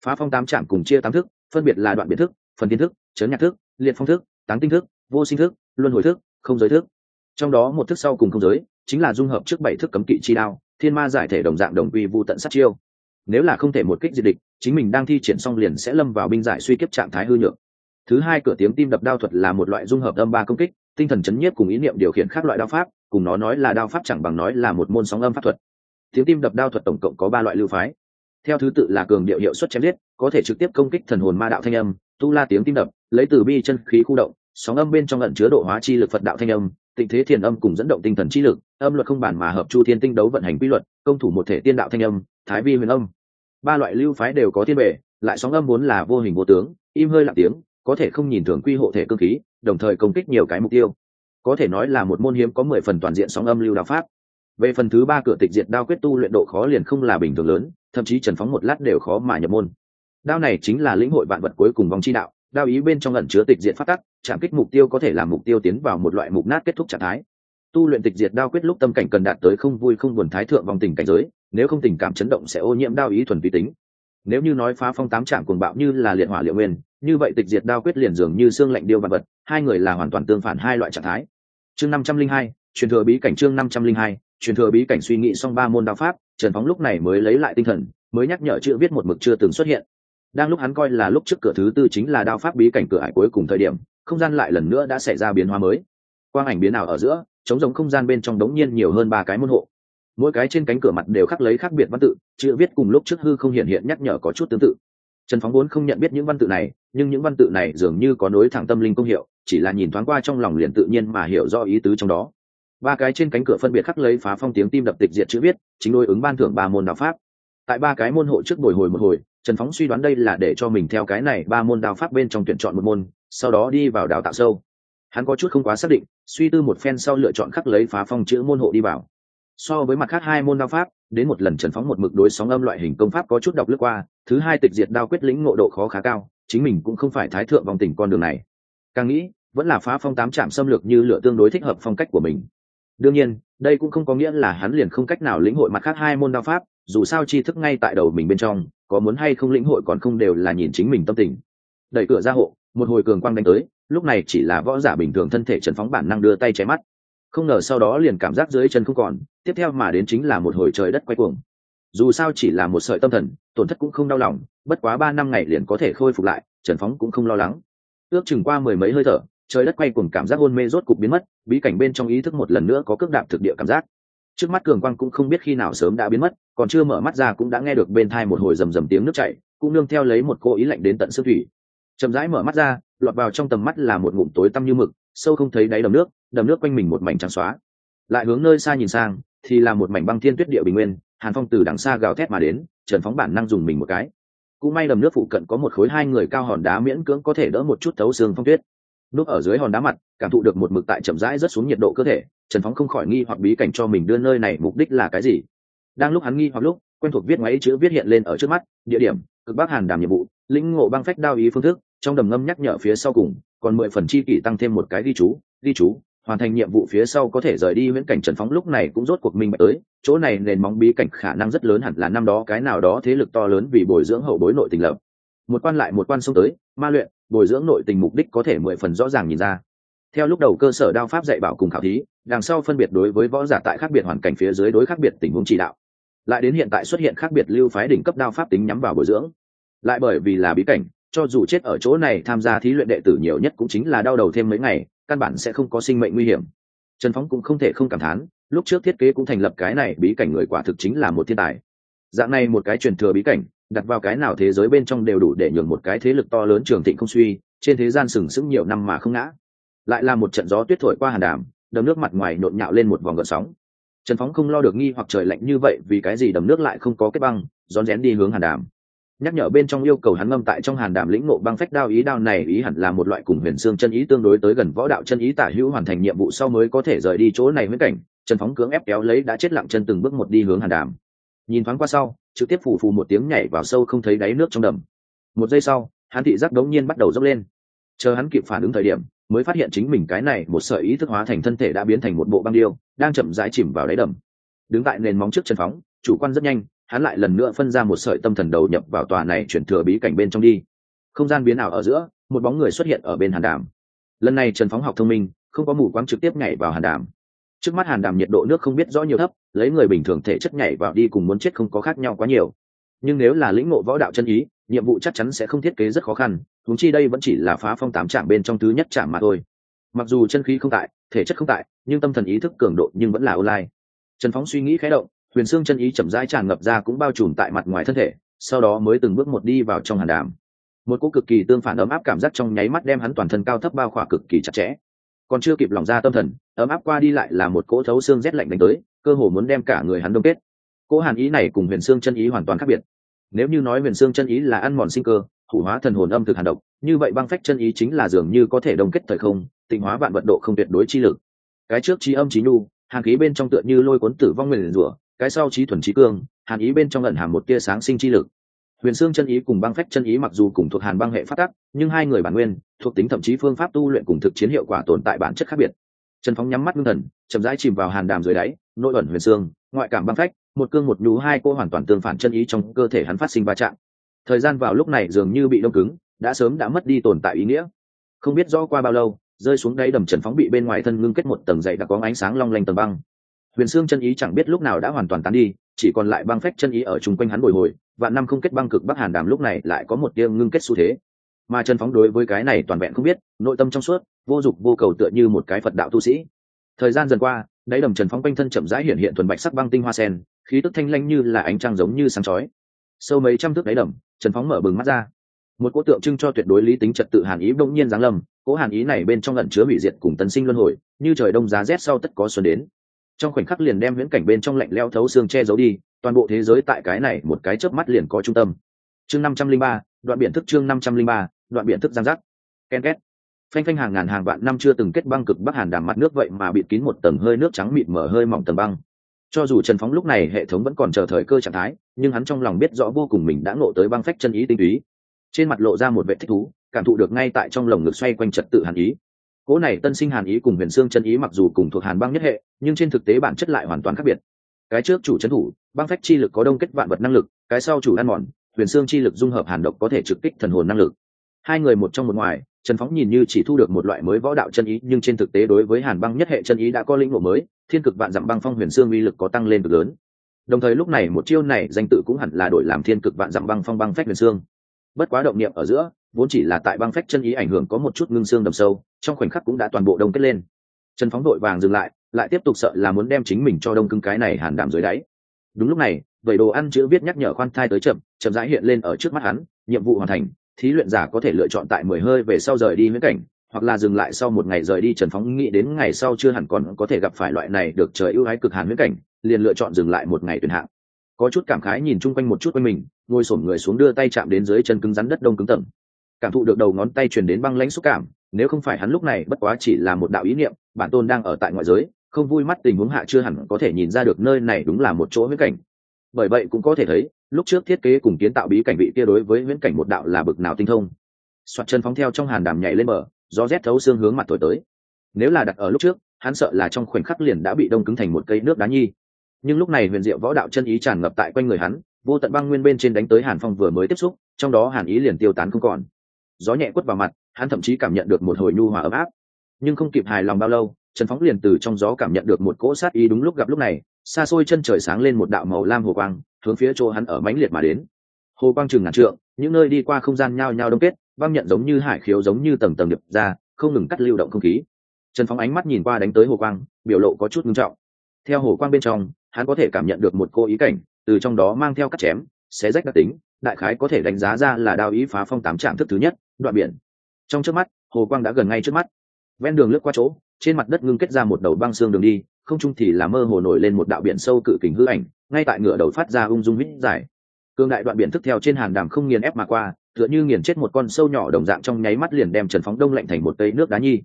Phá phong tám trạm cùng chia tám thức, phân biệt là đoạn biệt thức, phần tiên thức, chấn nhạc thức, liệt phong thức, táng tinh thức, vô sinh thức, luân hồi thức, không giới thức. Trong đó một thức sau cùng không giới, chính là dung hợp trước bảy thức cấm kỵ chi đao, thiên ma giải thể đồng dạng đồng quy vu tận sát chiêu. Nếu là không thể một kích diệt địch, chính mình đang thi triển xong liền sẽ lâm vào binh giải suy kiếp trạng thái hư nhược. Thứ hai cửa tiếng tim đập đao thuật là một loại dung hợp âm ba công kích, tinh thần chấn nhiếp cùng ý niệm điều khiển khác loại đao pháp, cùng nó nói là đao pháp chẳng bằng nói là một môn sóng âm pháp thuật tiếng tim đập đao thuật tổng cộng có ba loại lưu phái. Theo thứ tự là cường điệu hiệu suất chém giết, có thể trực tiếp công kích thần hồn ma đạo thanh âm, tu la tiếng tim đập, lấy từ bi chân khí khu động, sóng âm bên trong lẫn chứa độ hóa chi lực phật đạo thanh âm, tịnh thế thiền âm cùng dẫn động tinh thần chi lực, âm luật không bản mà hợp chu thiên tinh đấu vận hành quy luật, công thủ một thể tiên đạo thanh âm, thái vi huyền âm. Ba loại lưu phái đều có thiên bệ lại sóng âm vốn là vô hình vô tướng, im hơi lặng tiếng, có thể không nhìn thường quy hộ thể cơ khí, đồng thời công kích nhiều cái mục tiêu. Có thể nói là một môn hiếm có mười phần toàn diện sóng âm lưu đạo pháp về phần thứ ba cửa tịch diệt đao quyết tu luyện độ khó liền không là bình thường lớn, thậm chí trần phóng một lát đều khó mà nhập môn. Đao này chính là lĩnh hội vạn vật cuối cùng vòng chi đạo, đao ý bên trong ẩn chứa tịch diệt phát tắc, chạm kích mục tiêu có thể làm mục tiêu tiến vào một loại mục nát kết thúc trạng thái. Tu luyện tịch diệt đao quyết lúc tâm cảnh cần đạt tới không vui không buồn thái thượng vòng tình cảnh giới, nếu không tình cảm chấn động sẽ ô nhiễm đao ý thuần vi tính. Nếu như nói phá phong tám trạng cuồng bạo như là liệt hỏa liệu nguyên, như vậy tịch diệt đao quyết liền dường như xương lạnh điêu vạn vật, hai người là hoàn toàn tương phản hai loại trạng thái. Chương năm trăm linh hai, truyền thừa bí cảnh chương năm trăm linh hai truyền thừa bí cảnh suy nghĩ xong ba môn đao pháp, trần phóng lúc này mới lấy lại tinh thần, mới nhắc nhở chữ viết một mực chưa từng xuất hiện. Đang lúc hắn coi là lúc trước cửa thứ tư chính là đao pháp bí cảnh cửa ải cuối cùng thời điểm, không gian lại lần nữa đã xảy ra biến hóa mới. Quang ảnh biến ảo ở giữa chống giống không gian bên trong đống nhiên nhiều hơn ba cái môn hộ. Mỗi cái trên cánh cửa mặt đều khắc lấy khác biệt văn tự, chữ viết cùng lúc trước hư không hiện hiện nhắc nhở có chút tương tự. Trần phóng vốn không nhận biết những văn tự này, nhưng những văn tự này dường như có nối thẳng tâm linh công hiệu, chỉ là nhìn thoáng qua trong lòng liền tự nhiên mà hiểu rõ ý tứ trong đó ba cái trên cánh cửa phân biệt khắc lấy phá phong tiếng tim đập tịch diệt chữ viết, chính đối ứng ban thưởng ba môn đạo pháp. Tại ba cái môn hộ trước bồi hồi một hồi, trần phóng suy đoán đây là để cho mình theo cái này ba môn đao pháp bên trong tuyển chọn một môn, sau đó đi vào đào tạo sâu. Hắn có chút không quá xác định, suy tư một phen sau lựa chọn khắc lấy phá phong chữ môn hộ đi vào. So với mặt khác hai môn đao pháp, đến một lần trần phóng một mực đối sóng âm loại hình công pháp có chút đọc lướt qua, thứ hai tịch diệt đao quyết lĩnh ngộ độ khó khá cao, chính mình cũng không phải thái thượng vòng tỉnh con đường này. Càng nghĩ, vẫn là phá phong tám trạm xâm lược như lựa tương đối thích hợp phong cách của mình đương nhiên, đây cũng không có nghĩa là hắn liền không cách nào lĩnh hội mặt khác hai môn đao pháp, dù sao tri thức ngay tại đầu mình bên trong, có muốn hay không lĩnh hội còn không đều là nhìn chính mình tâm tình. Đẩy cửa ra hộ, một hồi cường quang đánh tới, lúc này chỉ là võ giả bình thường thân thể trần phóng bản năng đưa tay che mắt. Không ngờ sau đó liền cảm giác dưới chân không còn, tiếp theo mà đến chính là một hồi trời đất quay cuồng. Dù sao chỉ là một sợi tâm thần, tổn thất cũng không đau lòng, bất quá ba năm ngày liền có thể khôi phục lại, trần phóng cũng không lo lắng. Ước chừng qua mười mấy hơi thở trời đất quay cùng cảm giác hôn mê rốt cục biến mất, bí cảnh bên trong ý thức một lần nữa có cước đạp thực địa cảm giác. Trước mắt cường quang cũng không biết khi nào sớm đã biến mất, còn chưa mở mắt ra cũng đã nghe được bên thai một hồi rầm rầm tiếng nước chảy, cũng nương theo lấy một cô ý lạnh đến tận xương thủy. Chậm rãi mở mắt ra, lọt vào trong tầm mắt là một ngụm tối tăm như mực, sâu không thấy đáy đầm nước đầm nước quanh mình một mảnh trắng xóa. Lại hướng nơi xa nhìn sang, thì là một mảnh băng thiên tuyết địa bình nguyên, hàn phong từ đằng xa gào thét mà đến, trần phóng bản năng dùng mình một cái. Cũng may đầm nước phụ cận có một khối hai người cao hòn đá miễn cưỡng có thể đỡ một chút thấu xương phong tuyết núp ở dưới hòn đá mặt, cảm thụ được một mực tại chậm rãi rất xuống nhiệt độ cơ thể, trần phóng không khỏi nghi hoặc bí cảnh cho mình đưa nơi này mục đích là cái gì. Đang lúc hắn nghi hoặc lúc, quen thuộc viết ngoáy chữ viết hiện lên ở trước mắt, địa điểm, cực bắc hàn đàm nhiệm vụ, lĩnh ngộ băng phách đao ý phương thức, trong đầm ngâm nhắc nhở phía sau cùng, còn mười phần chi kỷ tăng thêm một cái ghi chú ghi chú, hoàn thành nhiệm vụ phía sau có thể rời đi viễn cảnh trần phóng lúc này cũng rốt cuộc minh bạch tới, chỗ này nền móng bí cảnh khả năng rất lớn hẳn là năm đó cái nào đó thế lực to lớn vì bồi dưỡng hậu bối nội tình lập một quan lại một quan xông tới, ma luyện, bồi dưỡng nội tình mục đích có thể mười phần rõ ràng nhìn ra. Theo lúc đầu cơ sở đao pháp dạy bảo cùng khảo thí, đằng sau phân biệt đối với võ giả tại khác biệt hoàn cảnh phía dưới đối khác biệt tình huống chỉ đạo. Lại đến hiện tại xuất hiện khác biệt lưu phái đỉnh cấp đao pháp tính nhắm vào bồi dưỡng. Lại bởi vì là bí cảnh, cho dù chết ở chỗ này tham gia thí luyện đệ tử nhiều nhất cũng chính là đau đầu thêm mấy ngày, căn bản sẽ không có sinh mệnh nguy hiểm. Trần phóng cũng không thể không cảm thán, lúc trước thiết kế cũng thành lập cái này bí cảnh người quả thực chính là một thiên tài. Dạng này một cái truyền thừa bí cảnh đặt vào cái nào thế giới bên trong đều đủ để nhường một cái thế lực to lớn trường thịnh không suy, trên thế gian sừng sững nhiều năm mà không ngã. Lại là một trận gió tuyết thổi qua hàn đàm, đầm nước mặt ngoài nhộn nhạo lên một vòng gợn sóng. Trần phóng không lo được nghi hoặc trời lạnh như vậy vì cái gì đầm nước lại không có kết băng, rón rén đi hướng hàn đàm. Nhắc nhở bên trong yêu cầu hắn ngâm tại trong hàn đàm lĩnh ngộ băng phách đao ý đao này ý hẳn là một loại cùng huyền xương chân ý tương đối tới gần võ đạo chân ý tả hữu hoàn thành nhiệm vụ sau mới có thể rời đi chỗ này với cảnh. Trần phóng cưỡng ép kéo lấy đã chết lặng chân từng bước một đi hướng hàn đàm. Nhìn thoáng qua sau trực tiếp phù phù một tiếng nhảy vào sâu không thấy đáy nước trong đầm. Một giây sau, hắn thị giác đống nhiên bắt đầu dốc lên. Chờ hắn kịp phản ứng thời điểm, mới phát hiện chính mình cái này một sợi ý thức hóa thành thân thể đã biến thành một bộ băng điêu, đang chậm rãi chìm vào đáy đầm. Đứng tại nền móng trước chân phóng, chủ quan rất nhanh, hắn lại lần nữa phân ra một sợi tâm thần đầu nhập vào tòa này chuyển thừa bí cảnh bên trong đi. Không gian biến ảo ở giữa, một bóng người xuất hiện ở bên hàn đàm. Lần này trần phóng học thông minh, không có mù quáng trực tiếp nhảy vào hàn đàm trước mắt hàn đàm nhiệt độ nước không biết rõ nhiều thấp, lấy người bình thường thể chất nhảy vào đi cùng muốn chết không có khác nhau quá nhiều. Nhưng nếu là lĩnh ngộ võ đạo chân ý, nhiệm vụ chắc chắn sẽ không thiết kế rất khó khăn thúng chi đây vẫn chỉ là phá phong tám trạm bên trong thứ nhất trạm mà thôi. Mặc dù chân khí không tại, thể chất không tại, nhưng tâm thần ý thức cường độ nhưng vẫn là online. Trần phóng suy nghĩ khé động, huyền xương chân ý chậm rãi tràn ngập ra cũng bao trùm tại mặt ngoài thân thể, sau đó mới từng bước một đi vào trong hàn đàm. Một cỗ cực kỳ tương phản ấm áp cảm giác trong nháy mắt đem hắn toàn thân cao thấp bao khỏa cực kỳ chặt chẽ còn chưa kịp lòng ra tâm thần, ấm áp qua đi lại là một cỗ thấu xương rét lạnh đánh tới, cơ hồ muốn đem cả người hắn đông kết. Cỗ hàn ý này cùng huyền xương chân ý hoàn toàn khác biệt. Nếu như nói huyền xương chân ý là ăn mòn sinh cơ hủ hóa thần hồn âm thực hàn độc, như vậy băng phách chân ý chính là dường như có thể đông kết thời không, tịnh hóa vạn vận độ không tuyệt đối chi lực. Cái trước trí âm trí nhu, hàn khí bên trong tựa như lôi cuốn tử vong nguyền rủa, cái sau trí thuần trí cương, hàn ý bên trong ẩn hàm một tia sáng sinh chi lực huyền xương chân ý cùng băng phách chân ý mặc dù cùng thuộc hàn băng hệ phát tắc nhưng hai người bản nguyên, thuộc tính thậm chí phương pháp tu luyện cùng thực chiến hiệu quả tồn tại bản chất khác biệt. Trần phóng nhắm mắt ngưng thần, chậm rãi chìm vào hàn đàm dưới đáy, nội ẩn huyền xương ngoại cảm băng phách, một cương một nhú hai cô hoàn toàn tương phản chân ý trong cơ thể hắn phát sinh va chạm. Thời gian vào lúc này dường như bị đông cứng, đã sớm đã mất đi tồn tại ý nghĩa. Không biết rõ qua bao lâu, rơi xuống đáy đầm trần phóng bị bên ngoài thân ngưng kết một tầng dày đã có ánh sáng long lanh tầng băng. Huyền xương chân ý chẳng biết lúc nào đã hoàn toàn tán đi chỉ còn lại băng phách chân ý ở chung quanh hắn bồi hồi, và năm không kết băng cực bắc hàn đàm lúc này lại có một tia ngưng kết xu thế. Mà trần phóng đối với cái này toàn vẹn không biết, nội tâm trong suốt, vô dục vô cầu tựa như một cái phật đạo tu sĩ. Thời gian dần qua, đáy đầm trần phóng quanh thân chậm rãi hiện hiện thuần bạch sắc băng tinh hoa sen, khí tức thanh lanh như là ánh trăng giống như sáng chói. Sâu mấy trăm thước đáy đầm, trần phóng mở bừng mắt ra. Một cỗ tượng trưng cho tuyệt đối lý tính trật tự hàn ý đông nhiên giáng lâm, cỗ hàn ý này bên trong lẩn chứa hủy diệt cùng tân sinh luân hồi, như trời đông giá rét sau tất có xuân đến trong khoảnh khắc liền đem viễn cảnh bên trong lạnh leo thấu xương che giấu đi, toàn bộ thế giới tại cái này một cái chớp mắt liền có trung tâm. Chương năm trăm linh ba, đoạn biển thức chương năm trăm linh ba, đoạn biển thức giang giác. Ken két. Phanh phanh hàng ngàn hàng vạn năm chưa từng kết băng cực bắc hàn đàm mặt nước vậy mà bịt kín một tầng hơi nước trắng mịt mở hơi mỏng tầng băng. Cho dù trần phóng lúc này hệ thống vẫn còn chờ thời cơ trạng thái, nhưng hắn trong lòng biết rõ vô cùng mình đã ngộ tới băng phách chân ý tinh túy. Trên mặt lộ ra một vệ thích thú, cảm thụ được ngay tại trong lồng ngực xoay quanh trật tự hàn ý cỗ này tân sinh hàn ý cùng huyền xương chân ý mặc dù cùng thuộc hàn băng nhất hệ, nhưng trên thực tế bản chất lại hoàn toàn khác biệt. Cái trước chủ trấn thủ, băng phách chi lực có đông kết vạn vật năng lực, cái sau chủ ăn mòn, huyền xương chi lực dung hợp hàn độc có thể trực kích thần hồn năng lực. Hai người một trong một ngoài, trần phóng nhìn như chỉ thu được một loại mới võ đạo chân ý, nhưng trên thực tế đối với hàn băng nhất hệ chân ý đã có lĩnh ngộ mới, thiên cực vạn dặm băng phong huyền xương uy lực có tăng lên cực lớn. Đồng thời lúc này một chiêu này danh tự cũng hẳn là đổi làm thiên cực vạn dặm băng phong băng phách huyền xương. Bất quá động niệm ở giữa vốn chỉ là tại băng phách chân ý ảnh hưởng có một chút ngưng xương đầm sâu, trong khoảnh khắc cũng đã toàn bộ đông kết lên. Trần phóng đội vàng dừng lại lại tiếp tục sợ là muốn đem chính mình cho đông cứng cái này hàn đảm dưới đáy. Đúng lúc này, vậy đồ ăn chữ viết nhắc nhở khoan thai tới chậm chậm rãi hiện lên ở trước mắt hắn, nhiệm vụ hoàn thành, thí luyện giả có thể lựa chọn tại mười hơi về sau rời đi miễn cảnh, hoặc là dừng lại sau một ngày rời đi, trần phóng nghĩ đến ngày sau chưa hẳn còn có thể gặp phải loại này được trời ưu ái cực hàn miễn cảnh, liền lựa chọn dừng lại một ngày tuyển hạng. Có chút cảm khái nhìn chung quanh một chút quanh mình, ngồi sổm người xuống đưa tay chạm đến dưới chân cứng rắn đất đông cứng tầng cảm thụ được đầu ngón tay truyền đến băng lãnh xúc cảm, nếu không phải hắn lúc này bất quá chỉ là một đạo ý niệm, bản tôn đang ở tại ngoại giới, không vui mắt tình huống hạ chưa hẳn có thể nhìn ra được nơi này đúng là một chỗ huyễn cảnh. Bởi vậy cũng có thể thấy, lúc trước thiết kế cùng kiến tạo bí cảnh vị kia đối với huyễn cảnh một đạo là bực nào tinh thông. Soạt chân phóng theo trong hàn đàm nhảy lên bờ, gió rét thấu xương hướng mặt thổi tới. Nếu là đặt ở lúc trước, hắn sợ là trong khoảnh khắc liền đã bị đông cứng thành một cây nước đá nhi. Nhưng lúc này huyền diệu võ đạo chân ý tràn ngập tại quanh người hắn, vô tận băng nguyên bên trên đánh tới hàn phong vừa mới tiếp xúc, trong đó hàn ý liền tiêu tán không còn gió nhẹ quất vào mặt, hắn thậm chí cảm nhận được một hồi nhu hòa ấm áp. Nhưng không kịp hài lòng bao lâu, trần phóng liền từ trong gió cảm nhận được một cỗ sát ý đúng lúc gặp lúc này, xa xôi chân trời sáng lên một đạo màu lam hồ quang, hướng phía chỗ hắn ở mãnh liệt mà đến. Hồ quang chừng ngàn trượng, những nơi đi qua không gian nhao nhao đông kết, băng nhận giống như hải khiếu giống như tầng tầng điệp ra, không ngừng cắt lưu động không khí. Trần phóng ánh mắt nhìn qua đánh tới hồ quang, biểu lộ có chút ngưng trọng. Theo hồ quang bên trong, hắn có thể cảm nhận được một cô ý cảnh, từ trong đó mang theo cắt chém xé rách đặc tính, đại khái có thể đánh giá ra là đao ý phá phong tám trạm thức thứ nhất, đoạn biển. Trong trước mắt, hồ quang đã gần ngay trước mắt. Ven đường lướt qua chỗ, trên mặt đất ngưng kết ra một đầu băng xương đường đi, không trung thì là mơ hồ nổi lên một đạo biển sâu cự kình hư ảnh, ngay tại ngựa đầu phát ra ung dung hít dài. Cương đại đoạn biển thức theo trên hàn đàm không nghiền ép mà qua, tựa như nghiền chết một con sâu nhỏ đồng dạng trong nháy mắt liền đem trần phóng đông lạnh thành một cây nước đá nhi.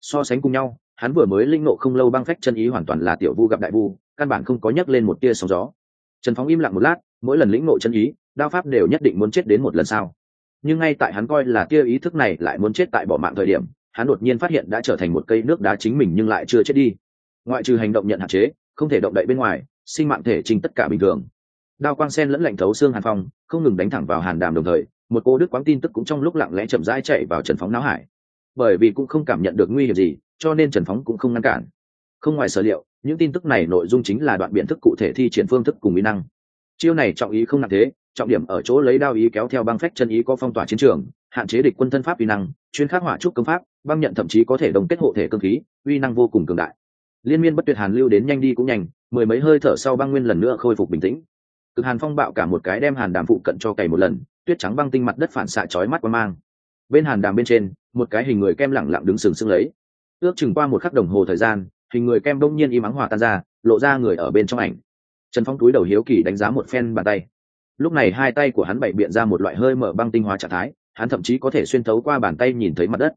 So sánh cùng nhau, hắn vừa mới linh nộ không lâu băng phách chân ý hoàn toàn là tiểu vu gặp đại vu, căn bản không có nhấc lên một tia sóng gió. Trần phóng im lặng một lát mỗi lần lĩnh nội chân ý, đao pháp đều nhất định muốn chết đến một lần sau. Nhưng ngay tại hắn coi là tia ý thức này lại muốn chết tại bỏ mạng thời điểm, hắn đột nhiên phát hiện đã trở thành một cây nước đá chính mình nhưng lại chưa chết đi. Ngoại trừ hành động nhận hạn chế, không thể động đậy bên ngoài, sinh mạng thể trình tất cả bình thường. Đao quang sen lẫn lạnh thấu xương hàn phong, không ngừng đánh thẳng vào hàn đàm đồng thời, một cô đức quáng tin tức cũng trong lúc lặng lẽ chậm rãi chạy vào trần phóng não hải. Bởi vì cũng không cảm nhận được nguy hiểm gì, cho nên trần phóng cũng không ngăn cản. Không ngoài sở liệu, những tin tức này nội dung chính là đoạn biện thức cụ thể thi triển phương thức cùng mỹ năng chiêu này trọng ý không nặng thế, trọng điểm ở chỗ lấy đao ý kéo theo băng phách chân ý có phong tỏa chiến trường, hạn chế địch quân thân pháp uy năng, chuyên khắc hỏa trúc công pháp, băng nhận thậm chí có thể đồng kết hộ thể cơ khí, uy năng vô cùng cường đại. Liên miên bất tuyệt hàn lưu đến nhanh đi cũng nhanh, mười mấy hơi thở sau băng nguyên lần nữa khôi phục bình tĩnh. Cực hàn phong bạo cả một cái đem hàn đàm phụ cận cho cày một lần, tuyết trắng băng tinh mặt đất phản xạ chói mắt qua mang. Bên hàn đàm bên trên, một cái hình người kem lẳng lặng đứng sừng sững lấy. Ước chừng qua một khắc đồng hồ thời gian, hình người kem đông nhiên im ắng hòa tan ra, lộ ra người ở bên trong ảnh trần phong túi đầu hiếu kỳ đánh giá một phen bàn tay. Lúc này hai tay của hắn bày biện ra một loại hơi mở băng tinh hóa trạng thái, hắn thậm chí có thể xuyên thấu qua bàn tay nhìn thấy mặt đất.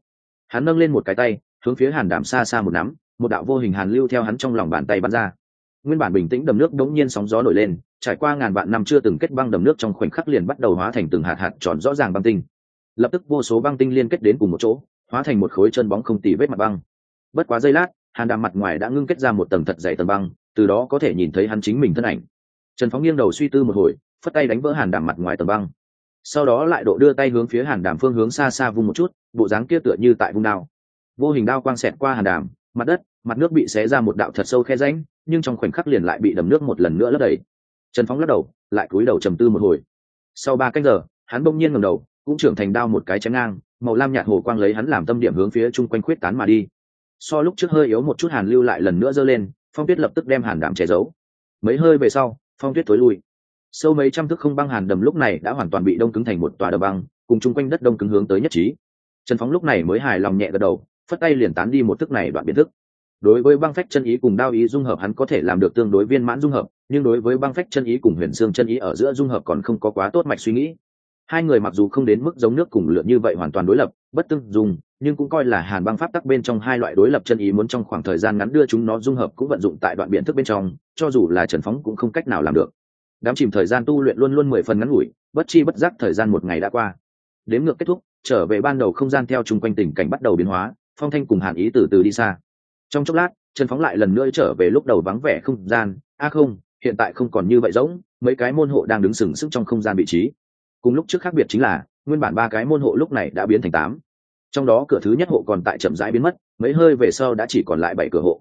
Hắn nâng lên một cái tay, hướng phía hàn đàm xa xa một nắm, một đạo vô hình hàn lưu theo hắn trong lòng bàn tay bắn ra. Nguyên bản bình tĩnh đầm nước đống nhiên sóng gió nổi lên, trải qua ngàn vạn năm chưa từng kết băng đầm nước trong khoảnh khắc liền bắt đầu hóa thành từng hạt hạt tròn rõ ràng băng tinh. Lập tức vô số băng tinh liên kết đến cùng một chỗ, hóa thành một khối chân bóng không tì vết mặt băng. Bất quá giây lát, hàn đàm mặt ngoài đã ngưng kết ra một tầng thật dày tầng băng từ đó có thể nhìn thấy hắn chính mình thân ảnh. Trần phóng nghiêng đầu suy tư một hồi, phất tay đánh vỡ hàn đàm mặt ngoài tầng băng. Sau đó lại độ đưa tay hướng phía hàn đàm phương hướng xa xa vung một chút, bộ dáng kia tựa như tại vùng đao. Vô hình đao quang xẹt qua hàn đàm, mặt đất, mặt nước bị xé ra một đạo thật sâu khe rãnh, nhưng trong khoảnh khắc liền lại bị đầm nước một lần nữa lấp đầy. Trần phóng lắc đầu, lại cúi đầu trầm tư một hồi. Sau ba cách giờ, hắn bỗng nhiên ngầm đầu, cũng trưởng thành đao một cái chém ngang, màu lam nhạt hồ quang lấy hắn làm tâm điểm hướng phía chung quanh khuyết tán mà đi. So lúc trước hơi yếu một chút hàn lưu lại lần nữa giơ lên phong tuyết lập tức đem hàn đảm che giấu. Mấy hơi về sau, phong tuyết tối lui. Sâu mấy trăm thước không băng hàn đầm lúc này đã hoàn toàn bị đông cứng thành một tòa đầm băng, cùng chung quanh đất đông cứng hướng tới nhất trí. Trần phóng lúc này mới hài lòng nhẹ gật đầu, phất tay liền tán đi một thức này đoạn biến thức. Đối với băng phách chân ý cùng đao ý dung hợp hắn có thể làm được tương đối viên mãn dung hợp, nhưng đối với băng phách chân ý cùng huyền xương chân ý ở giữa dung hợp còn không có quá tốt mạch suy nghĩ. Hai người mặc dù không đến mức giống nước cùng lượn như vậy hoàn toàn đối lập, bất tương dùng nhưng cũng coi là hàn băng pháp tắc bên trong hai loại đối lập chân ý muốn trong khoảng thời gian ngắn đưa chúng nó dung hợp cũng vận dụng tại đoạn biện thức bên trong, cho dù là trần phóng cũng không cách nào làm được. Đám chìm thời gian tu luyện luôn luôn mười phần ngắn ngủi, bất chi bất giác thời gian một ngày đã qua. Đếm ngược kết thúc, trở về ban đầu không gian theo chung quanh tình cảnh bắt đầu biến hóa, phong thanh cùng hàn ý từ từ đi xa. Trong chốc lát, trần phóng lại lần nữa trở về lúc đầu vắng vẻ không gian. A không, hiện tại không còn như vậy rỗng mấy cái môn hộ đang đứng sừng sững trong không gian vị trí. Cùng lúc trước khác biệt chính là, nguyên bản ba cái môn hộ lúc này đã biến thành tám trong đó cửa thứ nhất hộ còn tại chậm rãi biến mất, mấy hơi về sau đã chỉ còn lại bảy cửa hộ.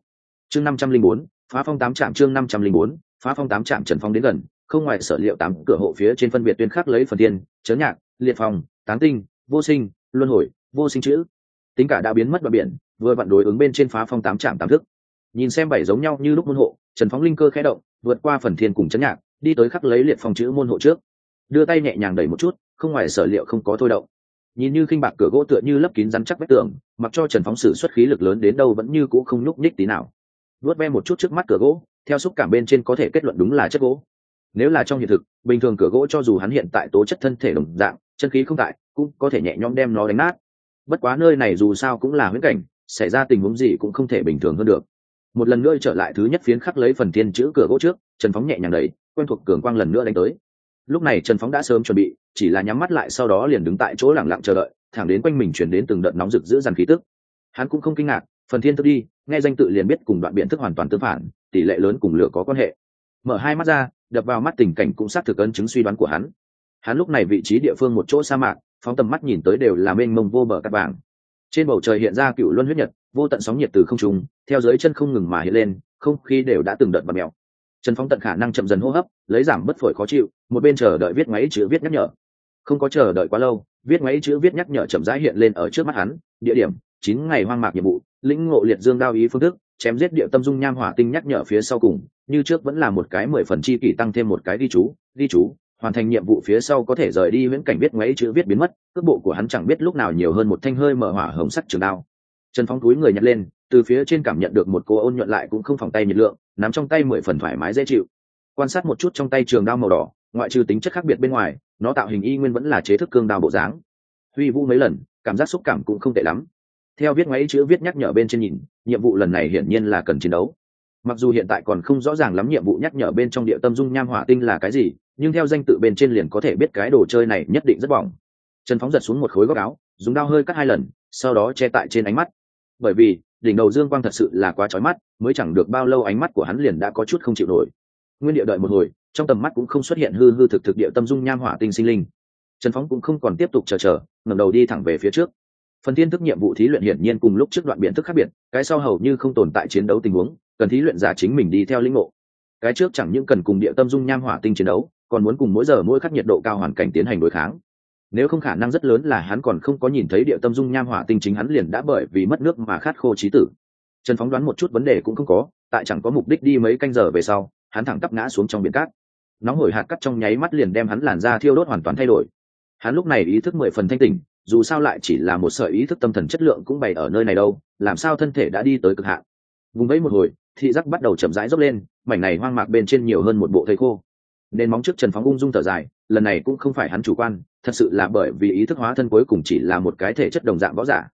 Chương năm trăm linh bốn, phá phong tám trạm chương năm trăm linh bốn, phá phong tám trạm trần phong đến gần, không ngoài sở liệu tám cửa hộ phía trên phân biệt tuyên khắc lấy phần tiên, chớ nhạc, liệt phòng tán tinh, vô sinh, luân hồi, vô sinh chữ. Tính cả đã biến mất và biển, vừa vặn đối ứng bên trên phá phong tám trạm tám thức. Nhìn xem bảy giống nhau như lúc môn hộ, trần phóng linh cơ khẽ động, vượt qua phần thiên cùng chấn nhạc, đi tới khắc lấy liệt phong chữ môn hộ trước. Đưa tay nhẹ nhàng đẩy một chút, không ngoài sở liệu không có thôi động nhìn như khinh bạc cửa gỗ tựa như lấp kín rắn chắc vách tường, mặc cho trần phóng sử xuất khí lực lớn đến đâu vẫn như cũ không nhúc nhích tí nào. Vuốt ve một chút trước mắt cửa gỗ, theo xúc cảm bên trên có thể kết luận đúng là chất gỗ. Nếu là trong hiện thực, bình thường cửa gỗ cho dù hắn hiện tại tố chất thân thể đồng dạng, chân khí không tại, cũng có thể nhẹ nhõm đem nó đánh nát. Bất quá nơi này dù sao cũng là huyễn cảnh, xảy ra tình huống gì cũng không thể bình thường hơn được. Một lần nữa trở lại thứ nhất phiến khắc lấy phần tiên chữ cửa gỗ trước, trần phóng nhẹ nhàng đẩy, quen thuộc cường quang lần nữa đánh tới lúc này trần phóng đã sớm chuẩn bị, chỉ là nhắm mắt lại sau đó liền đứng tại chỗ lẳng lặng chờ đợi, thẳng đến quanh mình chuyển đến từng đợt nóng rực giữ dằn khí tức. Hắn cũng không kinh ngạc, phần thiên thức đi, nghe danh tự liền biết cùng đoạn biện thức hoàn toàn tương phản, tỷ lệ lớn cùng lửa có quan hệ. Mở hai mắt ra, đập vào mắt tình cảnh cũng xác thực ấn chứng suy đoán của hắn. Hắn lúc này vị trí địa phương một chỗ sa mạc, phóng tầm mắt nhìn tới đều là mênh mông vô bờ cắt vàng. Trên bầu trời hiện ra cựu luân huyết nhật, vô tận sóng nhiệt từ không trung, theo dưới chân không ngừng mà hiện lên, không khí đều đã từng đợt và mèo trần phong tận khả năng chậm dần hô hấp, lấy giảm bất phổi khó chịu, một bên chờ đợi viết máy chữ viết nhắc nhở. Không có chờ đợi quá lâu, viết máy chữ viết nhắc nhở chậm rãi hiện lên ở trước mắt hắn, địa điểm, chín ngày hoang mạc nhiệm vụ, lĩnh ngộ liệt dương đao ý phương thức, chém giết địa tâm dung nham hỏa tinh nhắc nhở phía sau cùng, như trước vẫn là một cái mười phần chi kỷ tăng thêm một cái ghi chú ghi chú, hoàn thành nhiệm vụ phía sau có thể rời đi viễn cảnh viết máy chữ viết biến mất, cước bộ của hắn chẳng biết lúc nào nhiều hơn một thanh hơi mở hỏa hồng sắc trường đao. Trần phong túi người nhặt lên, từ phía trên cảm nhận được một cô ôn nhuận lại cũng không phòng tay nhiệt lượng nắm trong tay mười phần thoải mái dễ chịu. Quan sát một chút trong tay trường đao màu đỏ, ngoại trừ tính chất khác biệt bên ngoài, nó tạo hình y nguyên vẫn là chế thức cương đao bộ dáng. Huy vũ mấy lần, cảm giác xúc cảm cũng không tệ lắm. Theo viết ngoáy chữ viết nhắc nhở bên trên nhìn, nhiệm vụ lần này hiển nhiên là cần chiến đấu. Mặc dù hiện tại còn không rõ ràng lắm nhiệm vụ nhắc nhở bên trong địa tâm dung nham hỏa tinh là cái gì, nhưng theo danh tự bên trên liền có thể biết cái đồ chơi này nhất định rất bỏng. Trần phóng giật xuống một khối góc áo, dùng đao hơi cắt hai lần, sau đó che tại trên ánh mắt. Bởi vì đỉnh đầu dương quang thật sự là quá trói mắt, mới chẳng được bao lâu ánh mắt của hắn liền đã có chút không chịu nổi. Nguyên địa đợi một hồi, trong tầm mắt cũng không xuất hiện hư hư thực thực địa tâm dung nham hỏa tinh sinh linh. Trần phóng cũng không còn tiếp tục chờ chờ, ngẩng đầu đi thẳng về phía trước. Phần thiên thức nhiệm vụ thí luyện hiển nhiên cùng lúc trước đoạn biện thức khác biệt, cái sau hầu như không tồn tại chiến đấu tình huống, cần thí luyện giả chính mình đi theo lĩnh ngộ. Cái trước chẳng những cần cùng địa tâm dung nham hỏa tinh chiến đấu, còn muốn cùng mỗi giờ mỗi khắc nhiệt độ cao hoàn cảnh tiến hành đối kháng nếu không khả năng rất lớn là hắn còn không có nhìn thấy địa tâm dung nham hỏa tinh chính hắn liền đã bởi vì mất nước mà khát khô trí tử. Trần phóng đoán một chút vấn đề cũng không có, tại chẳng có mục đích đi mấy canh giờ về sau, hắn thẳng tắp ngã xuống trong biển cát. Nóng hổi hạt cắt trong nháy mắt liền đem hắn làn da thiêu đốt hoàn toàn thay đổi. Hắn lúc này ý thức mười phần thanh tỉnh, dù sao lại chỉ là một sợi ý thức tâm thần chất lượng cũng bày ở nơi này đâu, làm sao thân thể đã đi tới cực hạn. Vùng vẫy một hồi, thị giác bắt đầu chậm rãi dốc lên, mảnh này hoang mạc bên trên nhiều hơn một bộ thầy khô. Nên móng trước trần phóng ung dung thở dài lần này cũng không phải hắn chủ quan, thật sự là bởi vì ý thức hóa thân cuối cùng chỉ là một cái thể chất đồng dạng võ giả.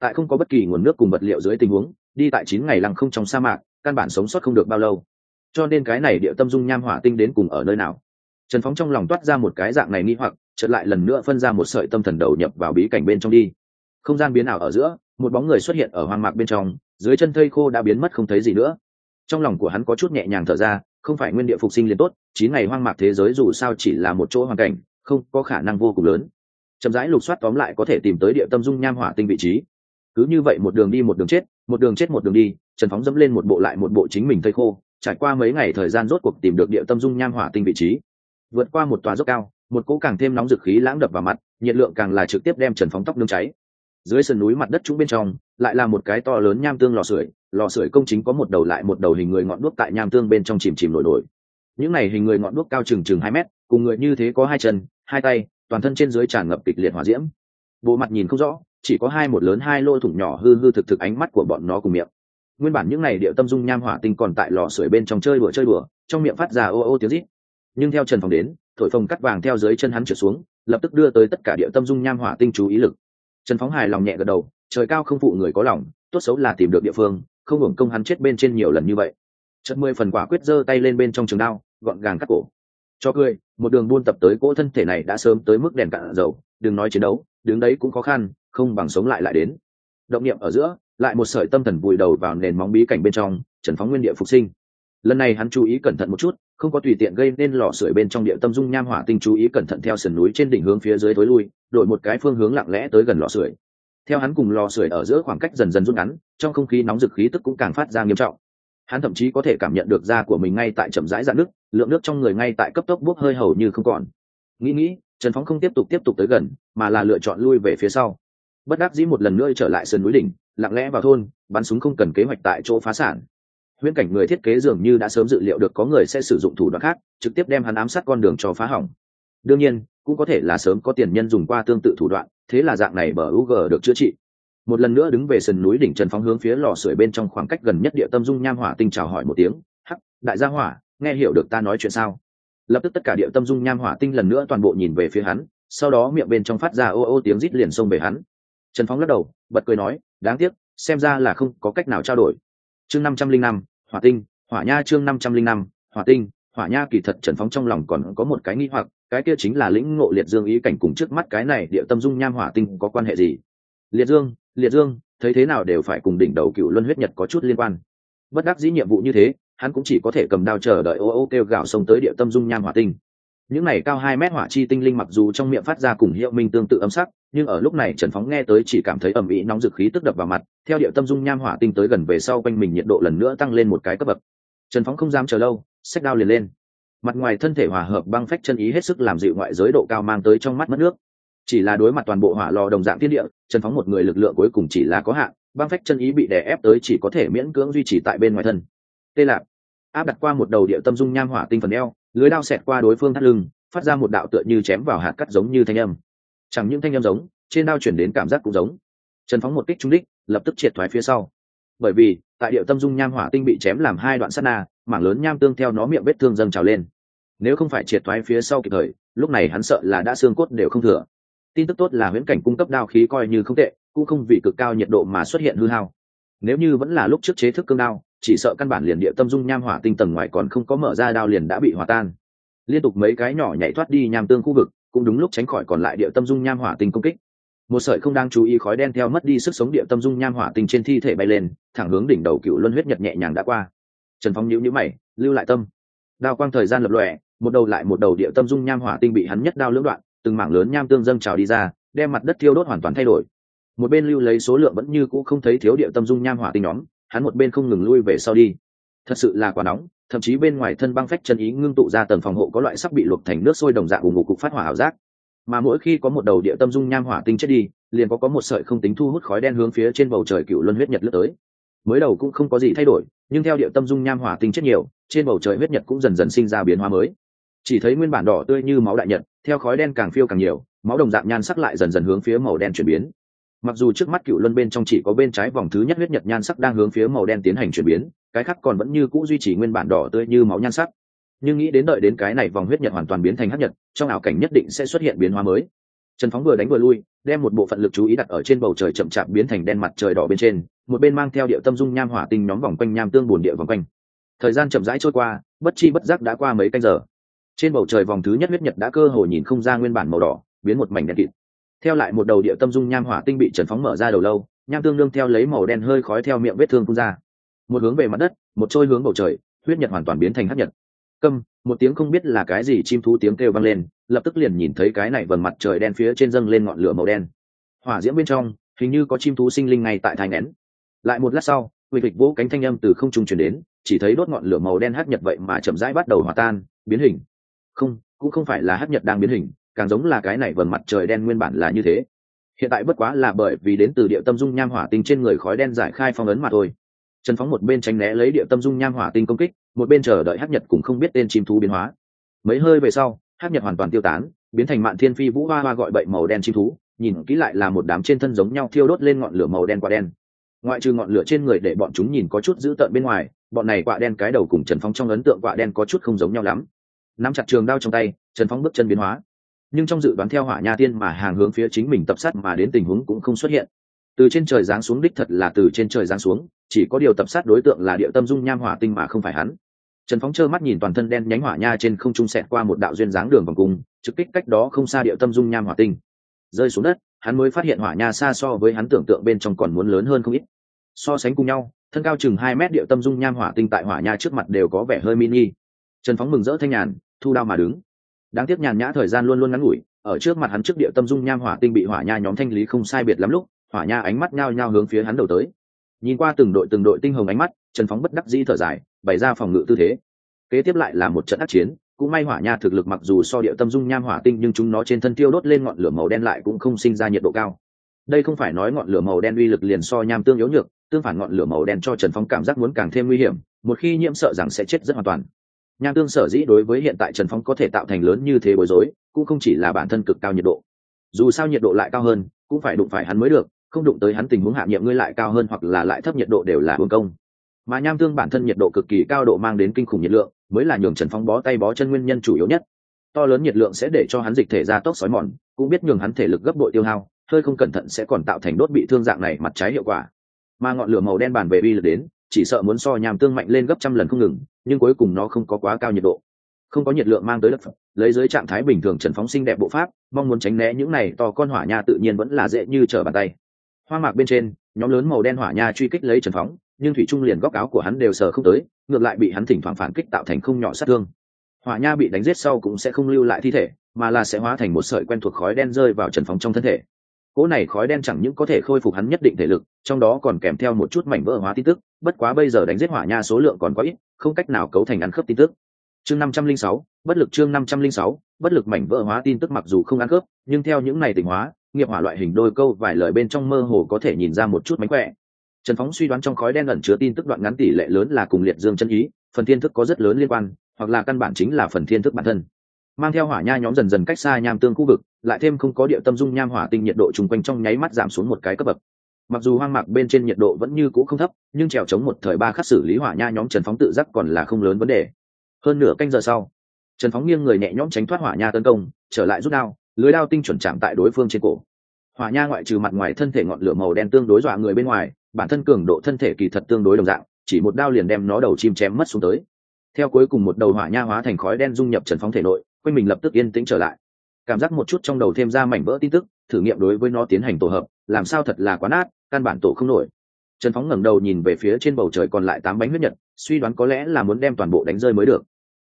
Tại không có bất kỳ nguồn nước cùng vật liệu dưới tình huống, đi tại chín ngày lăng không trong sa mạc, căn bản sống sót không được bao lâu. Cho nên cái này địa tâm dung nham hỏa tinh đến cùng ở nơi nào? Trần phóng trong lòng toát ra một cái dạng này nghi hoặc, chợt lại lần nữa phân ra một sợi tâm thần đầu nhập vào bí cảnh bên trong đi. Không gian biến ảo ở giữa, một bóng người xuất hiện ở hoang mạc bên trong, dưới chân thây khô đã biến mất không thấy gì nữa. Trong lòng của hắn có chút nhẹ nhàng thở ra không phải nguyên địa phục sinh liền tốt, chín ngày hoang mạc thế giới dù sao chỉ là một chỗ hoàn cảnh, không có khả năng vô cùng lớn. Chậm rãi lục soát tóm lại có thể tìm tới địa tâm dung nham hỏa tinh vị trí. Cứ như vậy một đường đi một đường chết, một đường chết một đường đi, trần phóng dẫm lên một bộ lại một bộ chính mình thây khô, trải qua mấy ngày thời gian rốt cuộc tìm được địa tâm dung nham hỏa tinh vị trí. Vượt qua một tòa dốc cao, một cỗ càng thêm nóng dực khí lãng đập vào mặt, nhiệt lượng càng là trực tiếp đem trần phóng tóc nương cháy. Dưới sườn núi mặt đất trũng bên trong, lại là một cái to lớn nham tương lò sưởi lò sưởi công chính có một đầu lại một đầu hình người ngọn đuốc tại nham tương bên trong chìm chìm nổi nổi. Những này hình người ngọn đuốc cao chừng chừng hai mét, cùng người như thế có hai chân, hai tay, toàn thân trên dưới tràn ngập kịch liệt hỏa diễm. Bộ mặt nhìn không rõ, chỉ có hai một lớn hai lô thủng nhỏ hư hư thực thực ánh mắt của bọn nó cùng miệng. Nguyên bản những này điệu tâm dung nham hỏa tinh còn tại lò sưởi bên trong chơi đùa chơi đùa, trong miệng phát ra ô ô tiếng rít. Nhưng theo trần phòng đến, thổi phồng cắt vàng theo dưới chân hắn trượt xuống, lập tức đưa tới tất cả địa tâm dung nham hỏa tinh chú ý lực. Trần phóng hài lòng nhẹ gật đầu, trời cao không phụ người có lòng, tốt xấu là tìm được địa phương không hưởng công hắn chết bên trên nhiều lần như vậy. Chất mười phần quả quyết giơ tay lên bên trong trường đao, gọn gàng cắt cổ. Cho cười, một đường buôn tập tới cỗ thân thể này đã sớm tới mức đèn cạn dầu, đừng nói chiến đấu, đứng đấy cũng khó khăn, không bằng sống lại lại đến. Động niệm ở giữa, lại một sợi tâm thần vùi đầu vào nền móng bí cảnh bên trong, trần phóng nguyên địa phục sinh. Lần này hắn chú ý cẩn thận một chút, không có tùy tiện gây nên lò sưởi bên trong địa tâm dung nham hỏa tinh chú ý cẩn thận theo sườn núi trên đỉnh hướng phía dưới thối lui, đổi một cái phương hướng lặng lẽ tới gần lò sưởi theo hắn cùng lò sưởi ở giữa khoảng cách dần dần rút ngắn, trong không khí nóng dực khí tức cũng càng phát ra nghiêm trọng. Hắn thậm chí có thể cảm nhận được da của mình ngay tại chậm rãi dạn nước lượng nước trong người ngay tại cấp tốc bốc hơi hầu như không còn. Nghĩ nghĩ, trần phóng không tiếp tục tiếp tục tới gần, mà là lựa chọn lui về phía sau. Bất đắc dĩ một lần nữa trở lại sườn núi đỉnh, lặng lẽ vào thôn, bắn súng không cần kế hoạch tại chỗ phá sản. Huyễn cảnh người thiết kế dường như đã sớm dự liệu được có người sẽ sử dụng thủ đoạn khác, trực tiếp đem hắn ám sát con đường cho phá hỏng. Đương nhiên, cũng có thể là sớm có tiền nhân dùng qua tương tự thủ đoạn thế là dạng này bờ UG được chữa trị. Một lần nữa đứng về sườn núi đỉnh trần phóng hướng phía lò sưởi bên trong khoảng cách gần nhất địa tâm dung nham hỏa tinh chào hỏi một tiếng, hắc, đại gia hỏa, nghe hiểu được ta nói chuyện sao? Lập tức tất cả địa tâm dung nham hỏa tinh lần nữa toàn bộ nhìn về phía hắn, sau đó miệng bên trong phát ra ô ô tiếng rít liền xông về hắn. Trần phong lắc đầu, bật cười nói, đáng tiếc, xem ra là không có cách nào trao đổi. Chương năm trăm linh năm, hỏa tinh, hỏa nha chương năm trăm linh năm, hỏa tinh, hỏa nha kỳ thật trần phong trong lòng còn có một cái nghi hoặc cái kia chính là lĩnh ngộ liệt dương ý cảnh cùng trước mắt cái này địa tâm dung nham hỏa tinh có quan hệ gì? Liệt dương liệt dương, thấy thế nào đều phải cùng đỉnh đầu cựu luân huyết nhật có chút liên quan. Bất đắc dĩ nhiệm vụ như thế, hắn cũng chỉ có thể cầm đao chờ đợi ô ô kêu gạo xông tới địa tâm dung nham hỏa tinh. Những này cao hai mét hỏa chi tinh linh mặc dù trong miệng phát ra cùng hiệu minh tương tự âm sắc, nhưng ở lúc này trần phóng nghe tới chỉ cảm thấy ẩm ĩ nóng dực khí tức đập vào mặt, theo điệu tâm dung nham hỏa tinh tới gần về sau quanh mình nhiệt độ lần nữa tăng lên một cái cấp bậc. Trần phóng không dám chờ lâu sách đao liền lên mặt ngoài thân thể hòa hợp băng phách chân ý hết sức làm dịu ngoại giới độ cao mang tới trong mắt mất nước. Chỉ là đối mặt toàn bộ hỏa lò đồng dạng thiên địa, trần phóng một người lực lượng cuối cùng chỉ là có hạn, băng phách chân ý bị đè ép tới chỉ có thể miễn cưỡng duy trì tại bên ngoài thân. Tê lạc áp đặt qua một đầu địa tâm dung nham hỏa tinh phần eo, lưới đao xẹt qua đối phương thắt lưng, phát ra một đạo tựa như chém vào hạt cắt giống như thanh âm. Chẳng những thanh âm giống, trên đao chuyển đến cảm giác cũng giống. Trần phóng một kích trúng đích, lập tức triệt thoái phía sau bởi vì, tại địa tâm dung nham hỏa tinh bị chém làm hai đoạn sắt na, mảng lớn nham tương theo nó miệng vết thương dâng trào lên. Nếu không phải triệt thoái phía sau kịp thời, lúc này hắn sợ là đã xương cốt đều không thừa. Tin tức tốt là huyễn cảnh cung cấp đao khí coi như không tệ, cũng không vì cực cao nhiệt độ mà xuất hiện hư hao. Nếu như vẫn là lúc trước chế thức cương đao, chỉ sợ căn bản liền địa tâm dung nham hỏa tinh tầng ngoài còn không có mở ra đao liền đã bị hòa tan. Liên tục mấy cái nhỏ nhảy thoát đi nham tương khu vực, cũng đúng lúc tránh khỏi còn lại địa tâm dung nham hỏa tinh công kích một sợi không đang chú ý khói đen theo mất đi sức sống địa tâm dung nham hỏa tinh trên thi thể bay lên, thẳng hướng đỉnh đầu cựu luân huyết nhật nhẹ nhàng đã qua. Trần phong nhíu nhíu mày, lưu lại tâm. Đao quang thời gian lập lòe, một đầu lại một đầu địa tâm dung nham hỏa tinh bị hắn nhất đao lưỡng đoạn, từng mảng lớn nham tương dâng trào đi ra, đem mặt đất thiêu đốt hoàn toàn thay đổi. Một bên lưu lấy số lượng vẫn như cũ không thấy thiếu địa tâm dung nham hỏa tinh nhóm, hắn một bên không ngừng lui về sau đi. Thật sự là quá nóng, thậm chí bên ngoài thân băng phách chân ý ngưng tụ ra tầng phòng hộ có loại sắp bị luộc thành nước sôi đồng dạng ủng ngục cục phát hỏa ảo giác mà mỗi khi có một đầu địa tâm dung nham hỏa tinh chết đi, liền có có một sợi không tính thu hút khói đen hướng phía trên bầu trời cựu luân huyết nhật lướt tới. Mới đầu cũng không có gì thay đổi, nhưng theo địa tâm dung nham hỏa tinh chết nhiều, trên bầu trời huyết nhật cũng dần dần sinh ra biến hóa mới. Chỉ thấy nguyên bản đỏ tươi như máu đại nhật, theo khói đen càng phiêu càng nhiều, máu đồng dạng nhan sắc lại dần dần hướng phía màu đen chuyển biến. Mặc dù trước mắt cựu luân bên trong chỉ có bên trái vòng thứ nhất huyết nhật nhan sắc đang hướng phía màu đen tiến hành chuyển biến, cái khác còn vẫn như c ũ duy trì nguyên bản đỏ tươi như máu nhan sắc nhưng nghĩ đến đợi đến cái này vòng huyết nhật hoàn toàn biến thành hắc nhật, trong ảo cảnh nhất định sẽ xuất hiện biến hóa mới. Trần phóng vừa đánh vừa lui, đem một bộ phận lực chú ý đặt ở trên bầu trời chậm chạp biến thành đen mặt trời đỏ bên trên, một bên mang theo địa tâm dung nham hỏa tinh nhóm vòng quanh nham tương bồn địa vòng quanh. Thời gian chậm rãi trôi qua, bất chi bất giác đã qua mấy canh giờ. Trên bầu trời vòng thứ nhất huyết nhật đã cơ hồ nhìn không ra nguyên bản màu đỏ, biến một mảnh đen kịt. Theo lại một đầu địa tâm dung nham hỏa tinh bị trần phóng mở ra đầu lâu, nham tương đương theo lấy màu đen hơi khói theo miệng vết thương phun ra. Một hướng về mặt đất, một trôi hướng bầu trời, huyết nhật hoàn toàn biến thành hắc nhật câm, một tiếng không biết là cái gì chim thú tiếng kêu vang lên, lập tức liền nhìn thấy cái này vầng mặt trời đen phía trên dâng lên ngọn lửa màu đen. Hỏa diễm bên trong, hình như có chim thú sinh linh ngay tại thai nén lại một lát sau huỵ vịch vỗ cánh thanh âm từ không trung chuyển đến, chỉ thấy đốt ngọn lửa màu đen hắc nhật vậy mà chậm rãi bắt đầu hòa tan, biến hình. Không, cũng không phải là hắc nhật đang biến hình, càng giống là cái này vầng mặt trời đen nguyên bản là như thế. Hiện tại bất quá là bởi vì đến từ địa tâm dung nham hỏa tinh trên người khói đen giải khai phong ấn mà thôi trần phóng một bên tránh né lấy địa tâm dung nham hỏa tinh công kích, một bên chờ đợi hắc nhật cũng không biết tên chim thú biến hóa. Mấy hơi về sau, hắc nhật hoàn toàn tiêu tán, biến thành mạn thiên phi vũ hoa hoa gọi bậy màu đen chim thú, nhìn kỹ lại là một đám trên thân giống nhau thiêu đốt lên ngọn lửa màu đen quả đen. Ngoại trừ ngọn lửa trên người để bọn chúng nhìn có chút dữ tợn bên ngoài, bọn này quạ đen cái đầu cùng trần phóng trong ấn tượng quạ đen có chút không giống nhau lắm. Nắm chặt trường đao trong tay, trần phóng bước chân biến hóa. Nhưng trong dự đoán theo hỏa nha tiên mà hàng hướng phía chính mình tập sát mà đến tình huống cũng không xuất hiện từ trên trời giáng xuống đích thật là từ trên trời giáng xuống, chỉ có điều tập sát đối tượng là địa tâm dung nham hỏa tinh mà không phải hắn. Trần phóng trơ mắt nhìn toàn thân đen nhánh hỏa nha trên không trung sẹt qua một đạo duyên dáng đường vòng cung, trực kích cách đó không xa địa tâm dung nham hỏa tinh. Rơi xuống đất, hắn mới phát hiện hỏa nha xa so với hắn tưởng tượng bên trong còn muốn lớn hơn không ít. So sánh cùng nhau, thân cao chừng hai mét địa tâm dung nham hỏa tinh tại hỏa nha trước mặt đều có vẻ hơi mini. Trần phóng mừng rỡ thanh nhàn, thu đao mà đứng. Đáng tiếc nhàn nhã thời gian luôn luôn ngắn ngủi, ở trước mặt hắn trước địa tâm dung nham hỏa tinh bị hỏa nha nhóm thanh lý không sai biệt lắm lúc hỏa nha ánh mắt nhao nhao hướng phía hắn đầu tới. Nhìn qua từng đội từng đội tinh hồng ánh mắt, trần phóng bất đắc dĩ thở dài, bày ra phòng ngự tư thế. Kế tiếp lại là một trận ác chiến, cũng may hỏa nha thực lực mặc dù so địa tâm dung nham hỏa tinh nhưng chúng nó trên thân tiêu đốt lên ngọn lửa màu đen lại cũng không sinh ra nhiệt độ cao. Đây không phải nói ngọn lửa màu đen uy lực liền so nham tương yếu nhược, tương phản ngọn lửa màu đen cho trần phóng cảm giác muốn càng thêm nguy hiểm, một khi nhiễm sợ rằng sẽ chết rất hoàn toàn. Nham tương sở dĩ đối với hiện tại trần phóng có thể tạo thành lớn như thế bối rối, cũng không chỉ là bản thân cực cao nhiệt độ. Dù sao nhiệt độ lại cao hơn, cũng phải đụng phải hắn mới được không đụng tới hắn tình huống hạ nhiệm ngươi lại cao hơn hoặc là lại thấp nhiệt độ đều là hưởng công. Mà nham tương bản thân nhiệt độ cực kỳ cao độ mang đến kinh khủng nhiệt lượng, mới là nhường trần phong bó tay bó chân nguyên nhân chủ yếu nhất. To lớn nhiệt lượng sẽ để cho hắn dịch thể ra tốc sói mòn, cũng biết nhường hắn thể lực gấp bội tiêu hao, hơi không cẩn thận sẽ còn tạo thành đốt bị thương dạng này mặt trái hiệu quả. Mà ngọn lửa màu đen bàn về uy lực đến, chỉ sợ muốn so nham tương mạnh lên gấp trăm lần không ngừng, nhưng cuối cùng nó không có quá cao nhiệt độ. Không có nhiệt lượng mang tới đất phẩm lấy dưới trạng thái bình thường trần phóng sinh đẹp bộ pháp, mong muốn tránh né những này to con hỏa nha tự nhiên vẫn là dễ như trở bàn tay hoa mạc bên trên, nhóm lớn màu đen hỏa nha truy kích lấy trần phóng, nhưng thủy trung liền góc áo của hắn đều sờ không tới, ngược lại bị hắn thỉnh thoảng phản kích tạo thành không nhỏ sát thương. Hỏa nha bị đánh giết sau cũng sẽ không lưu lại thi thể, mà là sẽ hóa thành một sợi quen thuộc khói đen rơi vào trần phóng trong thân thể. Cỗ này khói đen chẳng những có thể khôi phục hắn nhất định thể lực, trong đó còn kèm theo một chút mảnh vỡ hóa tin tức, bất quá bây giờ đánh giết hỏa nha số lượng còn có ít, không cách nào cấu thành ăn khớp tin tức. Chương năm trăm linh sáu, bất lực chương năm trăm linh sáu, bất lực mảnh vỡ hóa tin tức mặc dù không ăn khớp, nhưng theo những này tỉnh hóa nghiệp hỏa loại hình đôi câu vài lời bên trong mơ hồ có thể nhìn ra một chút mánh khỏe. Trần phóng suy đoán trong khói đen ẩn chứa tin tức đoạn ngắn tỷ lệ lớn là cùng liệt dương chân ý, phần thiên thức có rất lớn liên quan, hoặc là căn bản chính là phần thiên thức bản thân. Mang theo hỏa nha nhóm dần dần cách xa nham tương khu vực, lại thêm không có địa tâm dung nham hỏa tinh nhiệt độ chung quanh trong nháy mắt giảm xuống một cái cấp bậc. Mặc dù hoang mạc bên trên nhiệt độ vẫn như cũ không thấp, nhưng trèo chống một thời ba khắc xử lý hỏa nha nhóm trần phóng tự giác còn là không lớn vấn đề. Hơn nửa canh giờ sau, trần phóng nghiêng người nhẹ nhõm tránh thoát hỏa nha tấn công, trở lại rút đao lưới đao tinh chuẩn chạm tại đối phương trên cổ. Hỏa nha ngoại trừ mặt ngoài thân thể ngọn lửa màu đen tương đối dọa người bên ngoài, bản thân cường độ thân thể kỳ thật tương đối đồng dạng, chỉ một đao liền đem nó đầu chim chém mất xuống tới. Theo cuối cùng một đầu hỏa nha hóa thành khói đen dung nhập trần phóng thể nội, quanh mình lập tức yên tĩnh trở lại. Cảm giác một chút trong đầu thêm ra mảnh vỡ tin tức, thử nghiệm đối với nó tiến hành tổ hợp, làm sao thật là quá nát, căn bản tổ không nổi. Trần phóng ngẩng đầu nhìn về phía trên bầu trời còn lại tám bánh huyết nhật, suy đoán có lẽ là muốn đem toàn bộ đánh rơi mới được.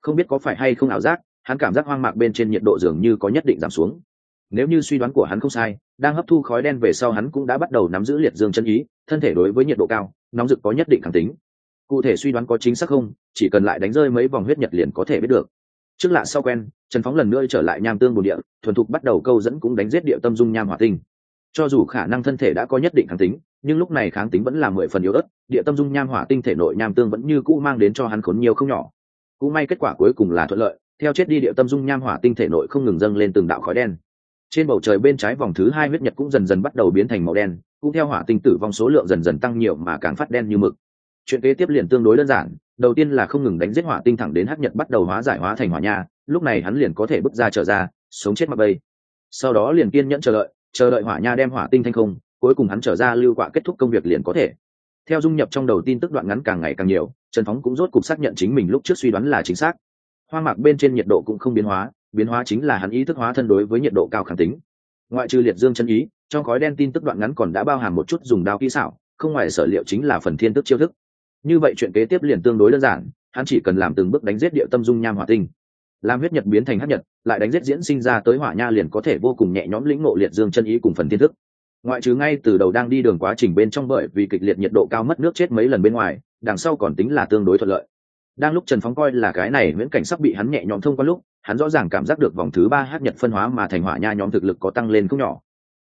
Không biết có phải hay không ảo giác hắn cảm giác hoang mạc bên trên nhiệt độ dường như có nhất định giảm xuống. Nếu như suy đoán của hắn không sai, đang hấp thu khói đen về sau hắn cũng đã bắt đầu nắm giữ liệt dương chân ý, thân thể đối với nhiệt độ cao, nóng rực có nhất định khẳng tính. Cụ thể suy đoán có chính xác không, chỉ cần lại đánh rơi mấy vòng huyết nhật liền có thể biết được. Trước lạ sau quen, trần phóng lần nữa trở lại nham tương bồn địa, thuần thục bắt đầu câu dẫn cũng đánh giết địa tâm dung nham hỏa tinh. Cho dù khả năng thân thể đã có nhất định kháng tính, nhưng lúc này kháng tính vẫn là mười phần yếu ớt, địa tâm dung nham hỏa tinh thể nội nham tương vẫn như cũ mang đến cho hắn khốn nhiều không nhỏ. Cũng may kết quả cuối cùng là thuận lợi theo chết đi địa tâm dung nham hỏa tinh thể nội không ngừng dâng lên từng đạo khói đen. Trên bầu trời bên trái vòng thứ hai huyết nhật cũng dần dần bắt đầu biến thành màu đen, cũng theo hỏa tinh tử vong số lượng dần dần tăng nhiều mà càng phát đen như mực. Chuyện kế tiếp liền tương đối đơn giản, đầu tiên là không ngừng đánh giết hỏa tinh thẳng đến hắc nhật bắt đầu hóa giải hóa thành hỏa nha, lúc này hắn liền có thể bước ra trở ra, sống chết mặc bây sau đó liền kiên nhẫn chờ đợi chờ đợi hỏa nha đem hỏa tinh thanh không, cuối cùng hắn trở ra lưu quạ kết thúc công việc liền có thể. Theo dung nhập trong đầu tin tức đoạn ngắn càng ngày càng nhiều, trần phóng cũng rốt cục xác nhận chính mình lúc trước suy đoán là chính xác hoa mạc bên trên nhiệt độ cũng không biến hóa biến hóa chính là hắn ý thức hóa thân đối với nhiệt độ cao khẳng tính. Ngoại trừ liệt dương chân ý, trong khói đen tin tức đoạn ngắn còn đã bao hàm một chút dùng đao kỹ xảo, không ngoài sở liệu chính là phần thiên tức chiêu thức. Như vậy chuyện kế tiếp liền tương đối đơn giản, hắn chỉ cần làm từng bước đánh giết địa tâm dung nham hỏa tinh. Làm huyết nhật biến thành hắc nhật, lại đánh giết diễn sinh ra tới hỏa nha liền có thể vô cùng nhẹ nhõm lĩnh ngộ liệt dương chân ý cùng phần thiên thức. Ngoại trừ ngay từ đầu đang đi đường quá trình bên trong bởi vì kịch liệt nhiệt độ cao mất nước chết mấy lần bên ngoài, đằng sau còn tính là tương đối thuận lợi đang lúc trần phóng coi là cái này nguyễn cảnh sắp bị hắn nhẹ nhõm thông qua lúc, hắn rõ ràng cảm giác được vòng thứ ba hát nhật phân hóa mà thành hỏa nha nhóm thực lực có tăng lên không nhỏ.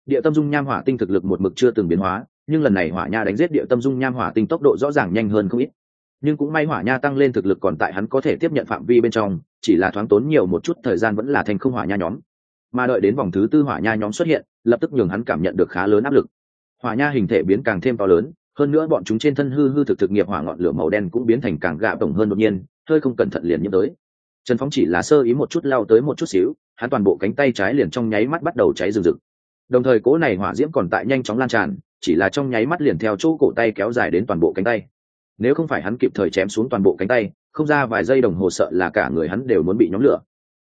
Địa tâm dung nham hỏa tinh thực lực một mực chưa từng biến hóa, nhưng lần này hỏa nha đánh giết địa tâm dung nham hỏa tinh tốc độ rõ ràng nhanh hơn không ít. Nhưng cũng may hỏa nha tăng lên thực lực còn tại hắn có thể tiếp nhận phạm vi bên trong, chỉ là thoáng tốn nhiều một chút thời gian vẫn là thành không hỏa nha nhóm. Mà đợi đến vòng thứ tư hỏa nha nhóm xuất hiện, lập tức nhường hắn cảm nhận được khá lớn áp lực. Hỏa nha hình thể biến càng thêm to lớn hơn nữa bọn chúng trên thân hư hư thực thực nghiệp hỏa ngọn lửa màu đen cũng biến thành càng gạ tổng hơn đột nhiên, hơi không cẩn thận liền nhiễm tới. Trần phóng chỉ là sơ ý một chút lao tới một chút xíu, hắn toàn bộ cánh tay trái liền trong nháy mắt bắt đầu cháy rừng rực. Đồng thời cố này hỏa diễm còn tại nhanh chóng lan tràn, chỉ là trong nháy mắt liền theo chỗ cổ tay kéo dài đến toàn bộ cánh tay. Nếu không phải hắn kịp thời chém xuống toàn bộ cánh tay, không ra vài giây đồng hồ sợ là cả người hắn đều muốn bị nhóm lửa.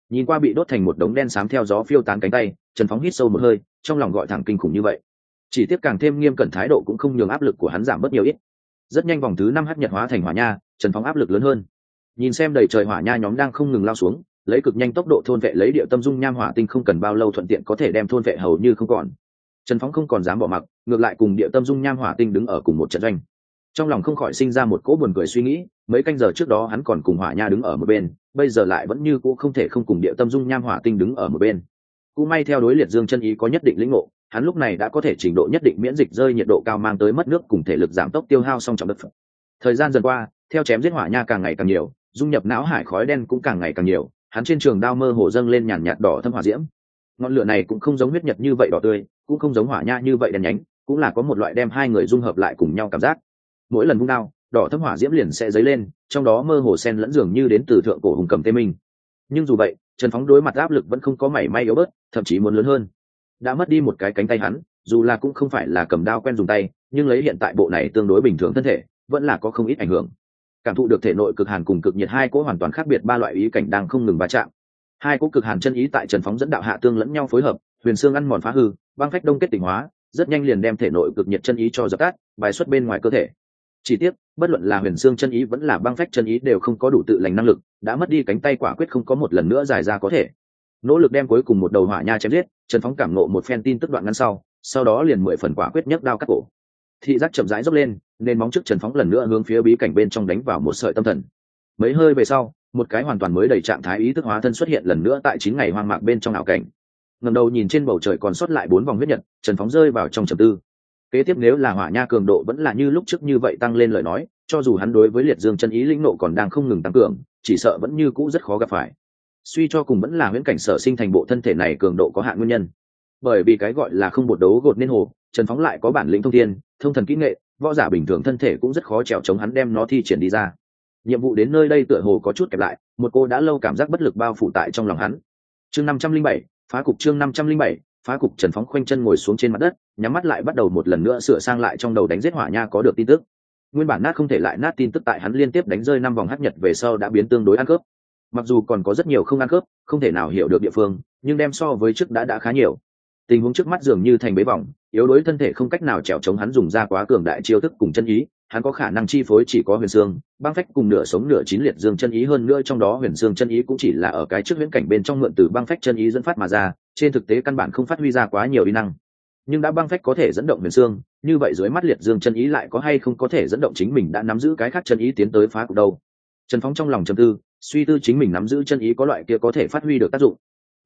Nhìn qua bị đốt thành một đống đen xám theo gió phiêu tán cánh tay, trần phóng hít sâu một hơi, trong lòng gọi thẳng kinh khủng như vậy chỉ tiếp càng thêm nghiêm cẩn thái độ cũng không nhường áp lực của hắn giảm bớt nhiều ít. Rất nhanh vòng thứ năm hát nhật hóa thành hỏa nha, trần phóng áp lực lớn hơn. Nhìn xem đầy trời hỏa nha nhóm đang không ngừng lao xuống, lấy cực nhanh tốc độ thôn vệ lấy địa tâm dung nham hỏa tinh không cần bao lâu thuận tiện có thể đem thôn vệ hầu như không còn. Trần phóng không còn dám bỏ mặc, ngược lại cùng địa tâm dung nham hỏa tinh đứng ở cùng một trận doanh. Trong lòng không khỏi sinh ra một cỗ buồn cười suy nghĩ, mấy canh giờ trước đó hắn còn cùng hỏa nha đứng ở một bên, bây giờ lại vẫn như cũ không thể không cùng địa tâm dung nham hỏa tinh đứng ở một bên. Cũng may theo đối liệt dương chân ý có nhất định lĩnh ngộ hắn lúc này đã có thể trình độ nhất định miễn dịch rơi nhiệt độ cao mang tới mất nước cùng thể lực giảm tốc tiêu hao song trọng đất thời gian dần qua, theo chém giết hỏa nha càng ngày càng nhiều, dung nhập não hải khói đen cũng càng ngày càng nhiều, hắn trên trường đao mơ hồ dâng lên nhàn nhạt đỏ thâm hỏa diễm. Ngọn lửa này cũng không giống huyết nhật như vậy đỏ tươi, cũng không giống hỏa nha như vậy đen nhánh, cũng là có một loại đem hai người dung hợp lại cùng nhau cảm giác. Mỗi lần vung đao, đỏ thâm hỏa diễm liền sẽ dấy lên, trong đó mơ hồ sen lẫn dường như đến từ thượng cổ hùng cầm tê minh. Nhưng dù vậy, trần phóng đối mặt áp lực vẫn không có mảy may yếu bớt, thậm chí muốn lớn hơn đã mất đi một cái cánh tay hắn, dù là cũng không phải là cầm đao quen dùng tay, nhưng lấy hiện tại bộ này tương đối bình thường thân thể, vẫn là có không ít ảnh hưởng. Cảm thụ được thể nội cực hàn cùng cực nhiệt hai cỗ hoàn toàn khác biệt ba loại ý cảnh đang không ngừng va chạm. Hai cỗ cực hàn chân ý tại trần phóng dẫn đạo hạ tương lẫn nhau phối hợp, huyền xương ăn mòn phá hư, băng phách đông kết tỉnh hóa, rất nhanh liền đem thể nội cực nhiệt chân ý cho dập tắt, bài xuất bên ngoài cơ thể. Chỉ tiếc, bất luận là huyền xương chân ý vẫn là băng phách chân ý đều không có đủ tự lành năng lực, đã mất đi cánh tay quả quyết không có một lần nữa dài ra có thể nỗ lực đem cuối cùng một đầu hỏa nha chém giết, trần phóng cảm nộ một phen tin tức đoạn ngăn sau sau đó liền mười phần quả quyết nhấc đao cắt cổ. Thị giác chậm rãi dốc lên, nên móng trước trần phóng lần nữa hướng phía bí cảnh bên trong đánh vào một sợi tâm thần. Mấy hơi về sau, một cái hoàn toàn mới đầy trạng thái ý thức hóa thân xuất hiện lần nữa tại chín ngày hoang mạc bên trong ảo cảnh. Ngầm đầu nhìn trên bầu trời còn sót lại bốn vòng huyết nhật, trần phóng rơi vào trong trầm tư. Kế tiếp nếu là hỏa nha cường độ vẫn là như lúc trước như vậy tăng lên lời nói, cho dù hắn đối với liệt dương chân ý lĩnh nộ còn đang không ngừng tăng cường, chỉ sợ vẫn như cũ rất khó gặp phải suy cho cùng vẫn là huyễn cảnh sở sinh thành bộ thân thể này cường độ có hạn nguyên nhân. Bởi vì cái gọi là không bột đấu gột nên hồ, trần phóng lại có bản lĩnh thông thiên, thông thần kỹ nghệ, võ giả bình thường thân thể cũng rất khó trèo chống hắn đem nó thi triển đi ra. Nhiệm vụ đến nơi đây tựa hồ có chút kẹp lại, một cô đã lâu cảm giác bất lực bao phủ tại trong lòng hắn. Chương năm trăm linh bảy, phá cục chương năm trăm linh bảy, phá cục trần phóng khoanh chân ngồi xuống trên mặt đất, nhắm mắt lại bắt đầu một lần nữa sửa sang lại trong đầu đánh giết hỏa nha có được tin tức. Nguyên bản nát không thể lại nát tin tức tại hắn liên tiếp đánh rơi năm vòng hát nhật về sau đã biến tương đối ăn cướp mặc dù còn có rất nhiều không ăn khớp, không thể nào hiểu được địa phương nhưng đem so với trước đã đã khá nhiều. Tình huống trước mắt dường như thành bế vòng yếu đuối thân thể không cách nào trèo chống hắn dùng ra quá cường đại chiêu thức cùng chân ý hắn có khả năng chi phối chỉ có huyền xương băng phách cùng nửa sống nửa chín liệt dương chân ý hơn nữa trong đó huyền xương chân ý cũng chỉ là ở cái trước huyễn cảnh bên trong mượn từ băng phách chân ý dẫn phát mà ra trên thực tế căn bản không phát huy ra quá nhiều uy năng. Nhưng đã băng phách có thể dẫn động huyền xương như vậy dưới mắt liệt dương chân ý lại có hay không có thể dẫn động chính mình đã nắm giữ cái khác chân ý tiến tới phá cục đâu trần phóng trong lòng trầm tư, suy tư chính mình nắm giữ chân ý có loại kia có thể phát huy được tác dụng.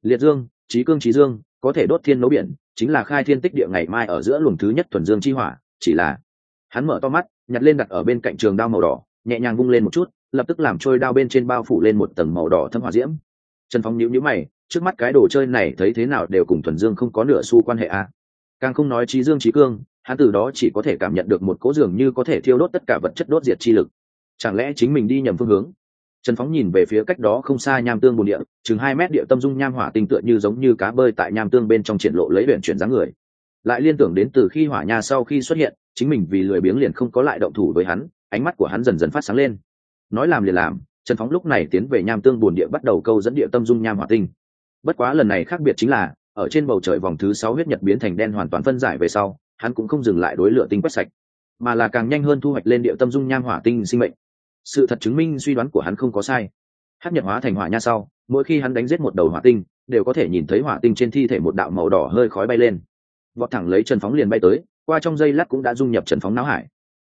Liệt dương trí cương trí dương, có thể đốt thiên nấu biển, chính là khai thiên tích địa ngày mai ở giữa luồng thứ nhất thuần dương chi hỏa, chỉ là hắn mở to mắt, nhặt lên đặt ở bên cạnh trường đao màu đỏ, nhẹ nhàng vung lên một chút, lập tức làm trôi đao bên trên bao phủ lên một tầng màu đỏ thâm hỏa diễm. Trần phóng nhíu nhíu mày, trước mắt cái đồ chơi này thấy thế nào đều cùng thuần dương không có nửa xu quan hệ a à. càng không nói trí dương trí cương, hắn từ đó chỉ có thể cảm nhận được một cố dường như có thể thiêu đốt tất cả vật chất đốt diệt chi lực chẳng lẽ chính mình đi nhầm phương hướng? Trần phóng nhìn về phía cách đó không xa nham tương bồn địa, chừng hai mét địa tâm dung nham hỏa tinh tựa như giống như cá bơi tại nham tương bên trong triển lộ lấy huyện chuyển dáng người. Lại liên tưởng đến từ khi hỏa nha sau khi xuất hiện, chính mình vì lười biếng liền không có lại động thủ với hắn, ánh mắt của hắn dần dần phát sáng lên. Nói làm liền làm, trần phóng lúc này tiến về nham tương bồn địa bắt đầu câu dẫn địa tâm dung nham hỏa tinh. Bất quá lần này khác biệt chính là, ở trên bầu trời vòng thứ sáu huyết nhật biến thành đen hoàn toàn phân giải về sau, hắn cũng không dừng lại đối lửa tinh quét sạch, mà là càng nhanh hơn thu hoạch lên địa tâm dung nham hỏa tinh sinh mệnh sự thật chứng minh suy đoán của hắn không có sai. Hát nhật hóa thành hỏa nha sau, mỗi khi hắn đánh giết một đầu hỏa tinh, đều có thể nhìn thấy hỏa tinh trên thi thể một đạo màu đỏ hơi khói bay lên. Vọt thẳng lấy trần phóng liền bay tới, qua trong dây lát cũng đã dung nhập trần phóng não hải.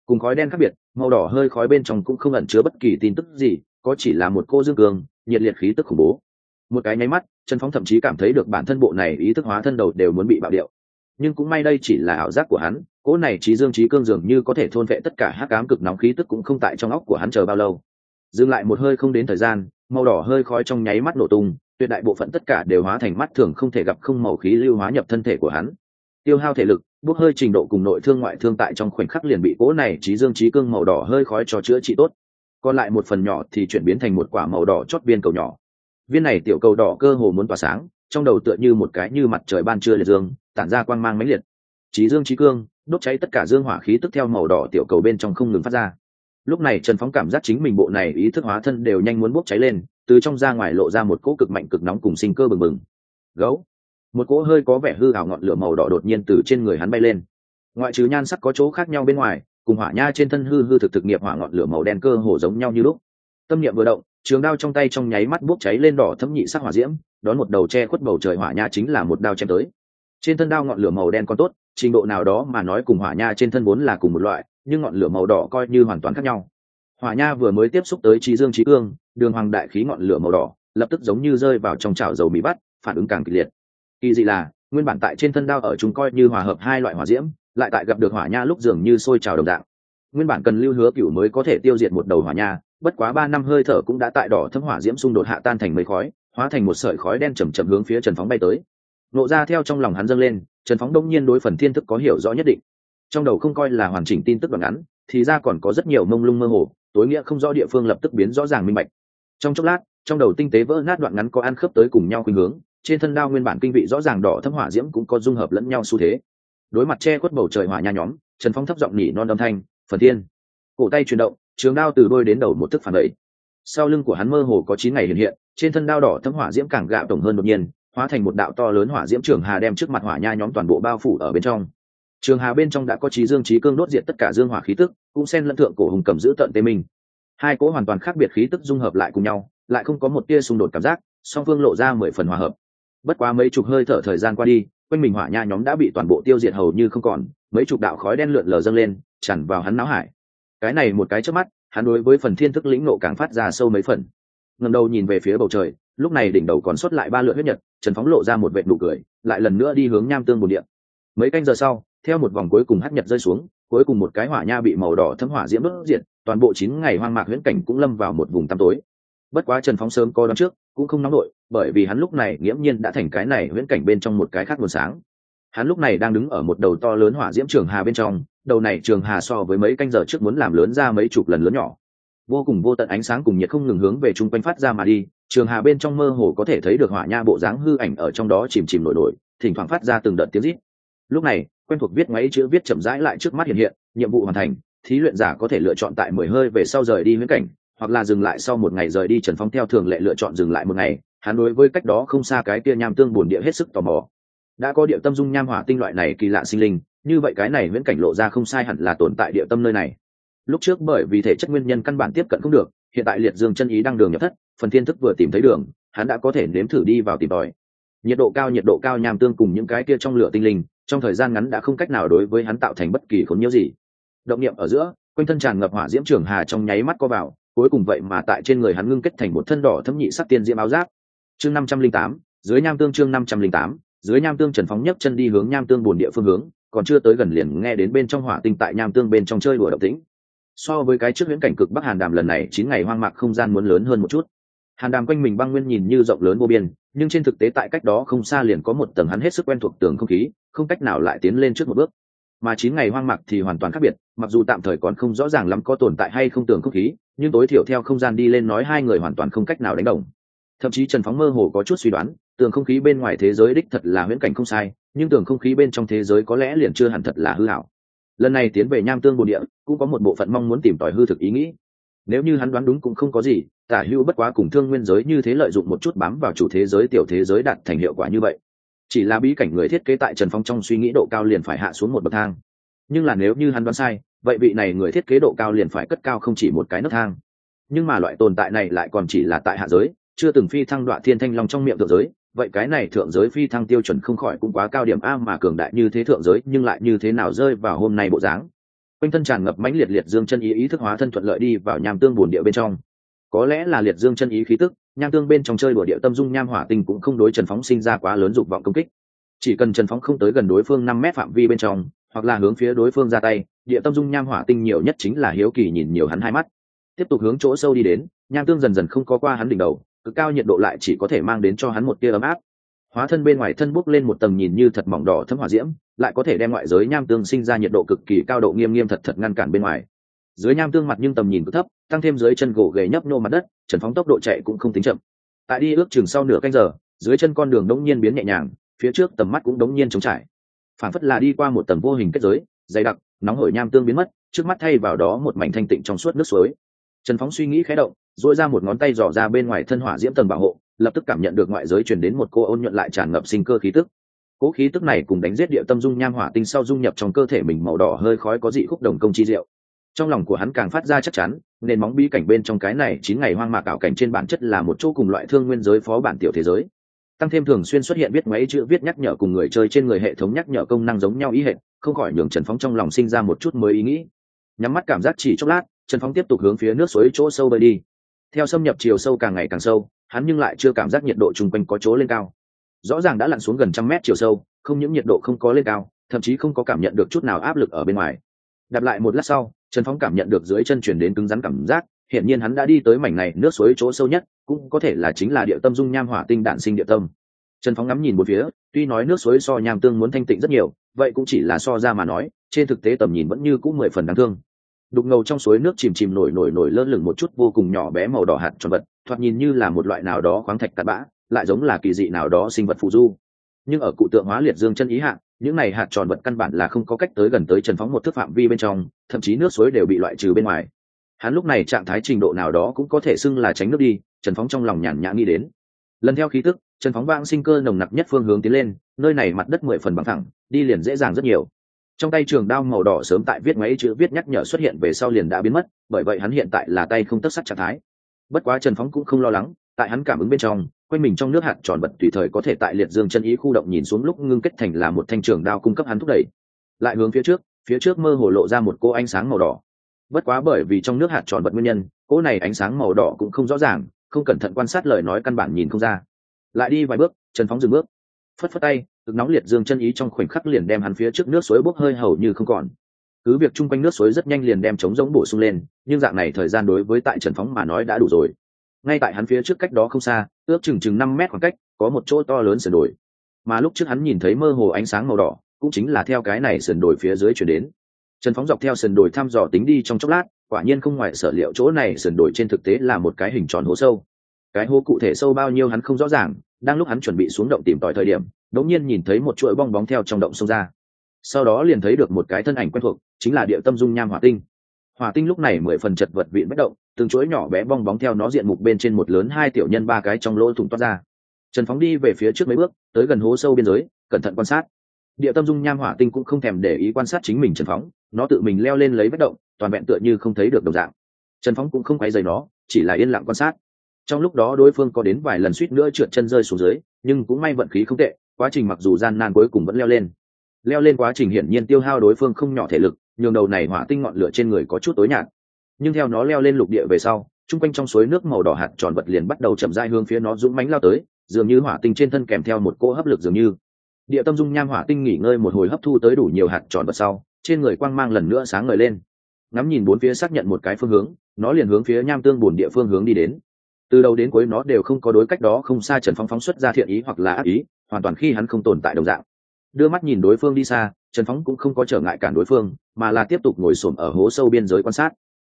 Cùng khói đen khác biệt, màu đỏ hơi khói bên trong cũng không ẩn chứa bất kỳ tin tức gì, có chỉ là một cô dương cường, nhiệt liệt khí tức khủng bố. Một cái nháy mắt trần phóng thậm chí cảm thấy được bản thân bộ này ý thức hóa thân đầu đều muốn bị bạo điệu. Nhưng cũng may đây chỉ là ảo giác của hắn cỗ này trí dương trí cương dường như có thể thôn vệ tất cả hắc ám cực nóng khí tức cũng không tại trong óc của hắn chờ bao lâu. Dừng lại một hơi không đến thời gian, màu đỏ hơi khói trong nháy mắt nổ tung, tuyệt đại bộ phận tất cả đều hóa thành mắt thường không thể gặp, không màu khí lưu hóa nhập thân thể của hắn. Tiêu hao thể lực, bốc hơi trình độ cùng nội thương ngoại thương tại trong khoảnh khắc liền bị cỗ này trí dương trí cương màu đỏ hơi khói cho chữa trị tốt. Còn lại một phần nhỏ thì chuyển biến thành một quả màu đỏ chót viên cầu nhỏ. Viên này tiểu cầu đỏ cơ hồ muốn tỏa sáng, trong đầu tựa như một cái như mặt trời ban trưa liệt dương, tản ra quang mang mãnh liệt. Trí dương trí cương đốt cháy tất cả dương hỏa khí tức theo màu đỏ tiểu cầu bên trong không ngừng phát ra. Lúc này, trần phóng cảm giác chính mình bộ này ý thức hóa thân đều nhanh muốn bốc cháy lên, từ trong ra ngoài lộ ra một cỗ cực mạnh cực nóng cùng sinh cơ bừng bừng. Gấu! Một cỗ hơi có vẻ hư hào ngọn lửa màu đỏ đột nhiên từ trên người hắn bay lên. Ngoại trừ nhan sắc có chỗ khác nhau bên ngoài, cùng hỏa nha trên thân hư hư thực thực nghiệp hỏa ngọn lửa màu đen cơ hồ giống nhau như lúc. Tâm niệm vừa động, trường đao trong tay trong nháy mắt bốc cháy lên đỏ thấm nhị sắc hỏa diễm, đón một đầu che khuất bầu trời hỏa nha chính là một đao chém tới. Trên thân đao ngọn lửa màu đen còn tốt trình độ nào đó mà nói cùng hỏa nha trên thân vốn là cùng một loại, nhưng ngọn lửa màu đỏ coi như hoàn toàn khác nhau. Hỏa nha vừa mới tiếp xúc tới trí dương trí cương, đường hoàng đại khí ngọn lửa màu đỏ, lập tức giống như rơi vào trong chảo dầu bị bắt, phản ứng càng kịch liệt. Kỳ dị là, nguyên bản tại trên thân đao ở chúng coi như hòa hợp hai loại hỏa diễm, lại tại gặp được hỏa nha lúc dường như sôi trào đồng dạng. Nguyên bản cần lưu hứa cửu mới có thể tiêu diệt một đầu hỏa nha, bất quá ba năm hơi thở cũng đã tại đỏ thấm hỏa diễm xung đột hạ tan thành mấy khói, hóa thành một sợi khói đen chầm chậm hướng phía trần phóng bay tới. Nộ ra theo trong lòng hắn dâng lên trần phóng đông nhiên đối phần thiên thức có hiểu rõ nhất định. Trong đầu không coi là hoàn chỉnh tin tức đoạn ngắn, thì ra còn có rất nhiều mông lung mơ hồ, tối nghĩa không rõ địa phương lập tức biến rõ ràng minh bạch. Trong chốc lát, trong đầu tinh tế vỡ nát đoạn ngắn có ăn khớp tới cùng nhau khuynh hướng, trên thân đao nguyên bản kinh vị rõ ràng đỏ thâm hỏa diễm cũng có dung hợp lẫn nhau xu thế. Đối mặt che khuất bầu trời hỏa nha nhóm, trần phong thấp giọng nhỉ non âm thanh, phần thiên. Cổ tay chuyển động, trường đao từ đôi đến đầu một thức phản đẩy sau lưng của hắn mơ hồ có chín ngày hiện hiện, trên thân đao đỏ thâm hỏa diễm càng gạo tổng hơn đột nhiên hóa thành một đạo to lớn hỏa diễm. Trường hà đem trước mặt hỏa nha nhóm toàn bộ bao phủ ở bên trong. Trường hà bên trong đã có trí dương trí cương đốt diệt tất cả dương hỏa khí tức, cũng xen lẫn thượng cổ hùng cầm giữ tận tê minh. Hai cỗ hoàn toàn khác biệt khí tức dung hợp lại cùng nhau, lại không có một tia xung đột cảm giác, song phương lộ ra mười phần hòa hợp. Bất quá mấy chục hơi thở thời gian qua đi, quanh mình hỏa nha nhóm đã bị toàn bộ tiêu diệt hầu như không còn, mấy chục đạo khói đen lượn lờ dâng lên, tràn vào hắn náo hải. Cái này một cái trước mắt, hắn đối với phần thiên thức lĩnh nộ càng phát ra sâu mấy phần. Ngầm đầu nhìn về phía bầu trời, lúc này đỉnh đầu còn xuất lại ba lượt huyết nhật trần phóng lộ ra một vệ nụ cười, lại lần nữa đi hướng nham tương bồn điện mấy canh giờ sau, theo một vòng cuối cùng hát nhật rơi xuống, cuối cùng một cái hỏa nha bị màu đỏ thấm hỏa diễm đốt diệt, toàn bộ chín ngày hoang mạc huyễn cảnh cũng lâm vào một vùng tăm tối. Bất quá trần phóng sớm coi đón trước, cũng không nóng nổi, bởi vì hắn lúc này nghiễm nhiên đã thành cái này huyễn cảnh bên trong một cái khác nguồn sáng. Hắn lúc này đang đứng ở một đầu to lớn hỏa diễm trường hà bên trong, đầu này trường hà so với mấy canh giờ trước muốn làm lớn ra mấy chục lần lớn nhỏ vô cùng vô tận ánh sáng cùng nhiệt không ngừng hướng về chung quanh phát ra mà đi, trường hà bên trong mơ hồ có thể thấy được hỏa nha bộ dáng hư ảnh ở trong đó chìm chìm nổi nổi, thỉnh thoảng phát ra từng đợt tiếng rít. Lúc này, quen thuộc viết máy chữ viết chậm rãi lại trước mắt hiện hiện, nhiệm vụ hoàn thành, thí luyện giả có thể lựa chọn tại mười hơi về sau rời đi huyễn cảnh, hoặc là dừng lại sau một ngày rời đi trần phong theo thường lệ lựa chọn dừng lại một ngày, hắn đối với cách đó không xa cái kia nham tương bồn địa hết sức tò mò. Đã có địa tâm dung nham hỏa tinh loại này kỳ lạ sinh linh, như vậy cái này viễn cảnh lộ ra không sai hẳn là tồn tại địa tâm nơi này lúc trước bởi vì thể chất nguyên nhân căn bản tiếp cận không được, hiện tại liệt dương chân ý đang đường nhập thất, phần thiên thức vừa tìm thấy đường, hắn đã có thể nếm thử đi vào tìm tòi. Nhiệt độ cao, nhiệt độ cao nham tương cùng những cái kia trong lửa tinh linh, trong thời gian ngắn đã không cách nào đối với hắn tạo thành bất kỳ khốn nhiễu gì. Động niệm ở giữa, quanh thân tràn ngập hỏa diễm trường hà trong nháy mắt co vào, cuối cùng vậy mà tại trên người hắn ngưng kết thành một thân đỏ thâm nhị sắc tiên diễm áo giáp. Chương năm trăm linh tám, dưới nham tương chương năm trăm linh tám, dưới nham tương trần phóng nhấc chân đi hướng nham tương bồn địa phương hướng, còn chưa tới gần liền nghe đến bên trong hỏa tinh tại nham tương bên trong chơi đùa động tĩnh so với cái trước viễn cảnh cực bắc hàn đàm lần này, chín ngày hoang mạc không gian muốn lớn hơn một chút. Hàn đàm quanh mình băng nguyên nhìn như rộng lớn vô biên, nhưng trên thực tế tại cách đó không xa liền có một tầng hắn hết sức quen thuộc tường không khí, không cách nào lại tiến lên trước một bước. Mà chín ngày hoang mạc thì hoàn toàn khác biệt, mặc dù tạm thời còn không rõ ràng lắm có tồn tại hay không tường không khí, nhưng tối thiểu theo không gian đi lên nói hai người hoàn toàn không cách nào đánh đồng. Thậm chí trần phóng mơ hồ có chút suy đoán, tường không khí bên ngoài thế giới đích thật là huyễn cảnh không sai, nhưng tường không khí bên trong thế giới có lẽ liền chưa hẳn thật là hư hảo lần này tiến về nham tương bồn địa, cũng có một bộ phận mong muốn tìm tòi hư thực ý nghĩ. Nếu như hắn đoán đúng cũng không có gì, tả hưu bất quá cùng thương nguyên giới như thế lợi dụng một chút bám vào chủ thế giới tiểu thế giới đạt thành hiệu quả như vậy. Chỉ là bí cảnh người thiết kế tại trần phong trong suy nghĩ độ cao liền phải hạ xuống một bậc thang. Nhưng là nếu như hắn đoán sai, vậy vị này người thiết kế độ cao liền phải cất cao không chỉ một cái nấc thang. Nhưng mà loại tồn tại này lại còn chỉ là tại hạ giới, chưa từng phi thăng đoạn thiên thanh long trong miệng thượng giới vậy cái này thượng giới phi thăng tiêu chuẩn không khỏi cũng quá cao điểm a, mà cường đại như thế thượng giới, nhưng lại như thế nào rơi vào hôm nay bộ dáng? Quanh thân tràn ngập mãnh liệt liệt dương chân ý ý thức hóa thân thuận lợi đi vào nham tương bồn địa bên trong. Có lẽ là liệt dương chân ý khí tức, nham tương bên trong chơi đùa địa tâm dung nham hỏa tinh cũng không đối trần phóng sinh ra quá lớn dục vọng công kích. Chỉ cần trần phóng không tới gần đối phương năm mét phạm vi bên trong, hoặc là hướng phía đối phương ra tay, địa tâm dung nham hỏa tinh nhiều nhất chính là hiếu kỳ nhìn nhiều hắn hai mắt. Tiếp tục hướng chỗ sâu đi đến, nham tương dần dần không có qua hắn đỉnh đầu cực cao nhiệt độ lại chỉ có thể mang đến cho hắn một tia ấm áp. Hóa thân bên ngoài thân bốc lên một tầng nhìn như thật mỏng đỏ thấm hỏa diễm, lại có thể đem ngoại giới nham tương sinh ra nhiệt độ cực kỳ cao độ nghiêm nghiêm thật thật ngăn cản bên ngoài. Dưới nham tương mặt nhưng tầm nhìn cực thấp, tăng thêm dưới chân gỗ ghề nhấp nô mặt đất, trần phóng tốc độ chạy cũng không tính chậm. Tại đi ước chừng sau nửa canh giờ, dưới chân con đường đống nhiên biến nhẹ nhàng, phía trước tầm mắt cũng đống nhiên trống trải. Phản phất là đi qua một tầng vô hình kết giới, dày đặc, nóng hổi nham tương biến mất, trước mắt thay vào đó một mảnh thanh tịnh trong suốt nước suối. Trần phóng suy nghĩ khé động dội ra một ngón tay dò ra bên ngoài thân hỏa diễm tầng bảo hộ, lập tức cảm nhận được ngoại giới truyền đến một cô ôn nhuận lại tràn ngập sinh cơ khí tức. Cố khí tức này cùng đánh giết địa tâm dung nham hỏa tinh sau dung nhập trong cơ thể mình màu đỏ hơi khói có dị khúc đồng công chi diệu. Trong lòng của hắn càng phát ra chắc chắn nên móng bi cảnh bên trong cái này chín ngày hoang mạc ảo cảnh trên bản chất là một chỗ cùng loại thương nguyên giới phó bản tiểu thế giới. Tăng thêm thường xuyên xuất hiện viết máy chữ viết nhắc nhở cùng người chơi trên người hệ thống nhắc nhở công năng giống nhau ý hệ, không khỏi nhường trần phóng trong lòng sinh ra một chút mới ý nghĩ. Nhắm mắt cảm giác chỉ chốc lát, trần phóng tiếp tục hướng phía nước suối chỗ sâu bơi đi theo xâm nhập chiều sâu càng ngày càng sâu, hắn nhưng lại chưa cảm giác nhiệt độ chung quanh có chỗ lên cao. Rõ ràng đã lặn xuống gần trăm mét chiều sâu, không những nhiệt độ không có lên cao, thậm chí không có cảm nhận được chút nào áp lực ở bên ngoài. Đặt lại một lát sau, trần phóng cảm nhận được dưới chân chuyển đến cứng rắn cảm giác hiện nhiên hắn đã đi tới mảnh này nước suối chỗ sâu nhất, cũng có thể là chính là địa tâm dung nham hỏa tinh đạn sinh địa tâm. Trần phóng ngắm nhìn một phía, tuy nói nước suối so nham tương muốn thanh tịnh rất nhiều, vậy cũng chỉ là so ra mà nói, trên thực tế tầm nhìn vẫn như cũng mười phần đáng thương đục ngầu trong suối nước chìm chìm nổi nổi nổi lơ lửng một chút vô cùng nhỏ bé màu đỏ hạt tròn vật, thoạt nhìn như là một loại nào đó khoáng thạch tạt bã, lại giống là kỳ dị nào đó sinh vật phù du. Nhưng ở cụ tượng hóa liệt dương chân ý hạng những này hạt tròn vật căn bản là không có cách tới gần tới trần phóng một thước phạm vi bên trong, thậm chí nước suối đều bị loại trừ bên ngoài. Hắn lúc này trạng thái trình độ nào đó cũng có thể xưng là tránh nước đi, trần phóng trong lòng nhàn nhã nghĩ đến. Lần theo khí tức, trần phóng vang sinh cơ nồng nặc nhất phương hướng tiến lên, nơi này mặt đất mười phần bằng thẳng đi liền dễ dàng rất nhiều trong tay trường đao màu đỏ sớm tại viết mấy chữ viết nhắc nhở xuất hiện về sau liền đã biến mất, bởi vậy hắn hiện tại là tay không tất sắc trạng thái. Bất quá trần phóng cũng không lo lắng, tại hắn cảm ứng bên trong, quanh mình trong nước hạt tròn bật tùy thời có thể tại liệt dương chân ý khu động nhìn xuống lúc ngưng kết thành là một thanh trường đao cung cấp hắn thúc đẩy. Lại hướng phía trước phía trước mơ hồ lộ ra một cô ánh sáng màu đỏ. Bất quá bởi vì trong nước hạt tròn bật nguyên nhân, cô này ánh sáng màu đỏ cũng không rõ ràng, không cẩn thận quan sát lời nói căn bản nhìn không ra. Lại đi vài bước, trần phóng dừng bước phất phất tay, cực nóng liệt dương chân ý trong khoảnh khắc liền đem hắn phía trước nước suối bốc hơi hầu như không còn. Cứ việc chung quanh nước suối rất nhanh liền đem chống giống bổ sung lên, nhưng dạng này thời gian đối với tại trần phóng mà nói đã đủ rồi. Ngay tại hắn phía trước cách đó không xa, ước chừng chừng năm mét khoảng cách, có một chỗ to lớn sườn đồi. Mà lúc trước hắn nhìn thấy mơ hồ ánh sáng màu đỏ, cũng chính là theo cái này sườn đồi phía dưới chuyển đến. Trần phóng dọc theo sườn đồi thăm dò tính đi trong chốc lát, quả nhiên không ngoài sở liệu chỗ này sườn đồi trên thực tế là một cái hình tròn hố sâu cái hố cụ thể sâu bao nhiêu hắn không rõ ràng, đang lúc hắn chuẩn bị xuống động tìm tòi thời điểm, đột nhiên nhìn thấy một chuỗi bong bóng theo trong động xông ra. Sau đó liền thấy được một cái thân ảnh quen thuộc, chính là địa tâm dung nham hỏa tinh. Hỏa tinh lúc này mười phần chật vật vịn bất động, từng chuỗi nhỏ bé bong bóng theo nó diện mục bên trên một lớn hai tiểu nhân ba cái trong lỗ thủng toát ra. Trần phóng đi về phía trước mấy bước, tới gần hố sâu biên giới, cẩn thận quan sát. Địa tâm dung nham hỏa tinh cũng không thèm để ý quan sát chính mình trần phóng, nó tự mình leo lên lấy bất động, toàn vẹn tựa như không thấy được đồng dạng. Trần phóng cũng không quay dày nó, chỉ là yên lặng quan sát trong lúc đó đối phương có đến vài lần suýt nữa trượt chân rơi xuống dưới, nhưng cũng may vận khí không tệ, quá trình mặc dù gian nan cuối cùng vẫn leo lên. Leo lên quá trình hiển nhiên tiêu hao đối phương không nhỏ thể lực, nhường đầu này hỏa tinh ngọn lửa trên người có chút tối nhạt. Nhưng theo nó leo lên lục địa về sau, chung quanh trong suối nước màu đỏ hạt tròn vật liền bắt đầu chậm dai hướng phía nó dũng mánh lao tới, dường như hỏa tinh trên thân kèm theo một cỗ hấp lực dường như. Địa tâm dung nham hỏa tinh nghỉ ngơi một hồi hấp thu tới đủ nhiều hạt tròn vật sau, trên người quang mang lần nữa sáng ngời lên. Ngắm nhìn bốn phía xác nhận một cái phương hướng, nó liền hướng phía nham tương bồn địa phương hướng đi đến từ đầu đến cuối nó đều không có đối cách đó không xa trần phong phóng xuất ra thiện ý hoặc là ác ý, hoàn toàn khi hắn không tồn tại đồng dạng. Đưa mắt nhìn đối phương đi xa, trần phóng cũng không có trở ngại cản đối phương, mà là tiếp tục ngồi xổm ở hố sâu biên giới quan sát.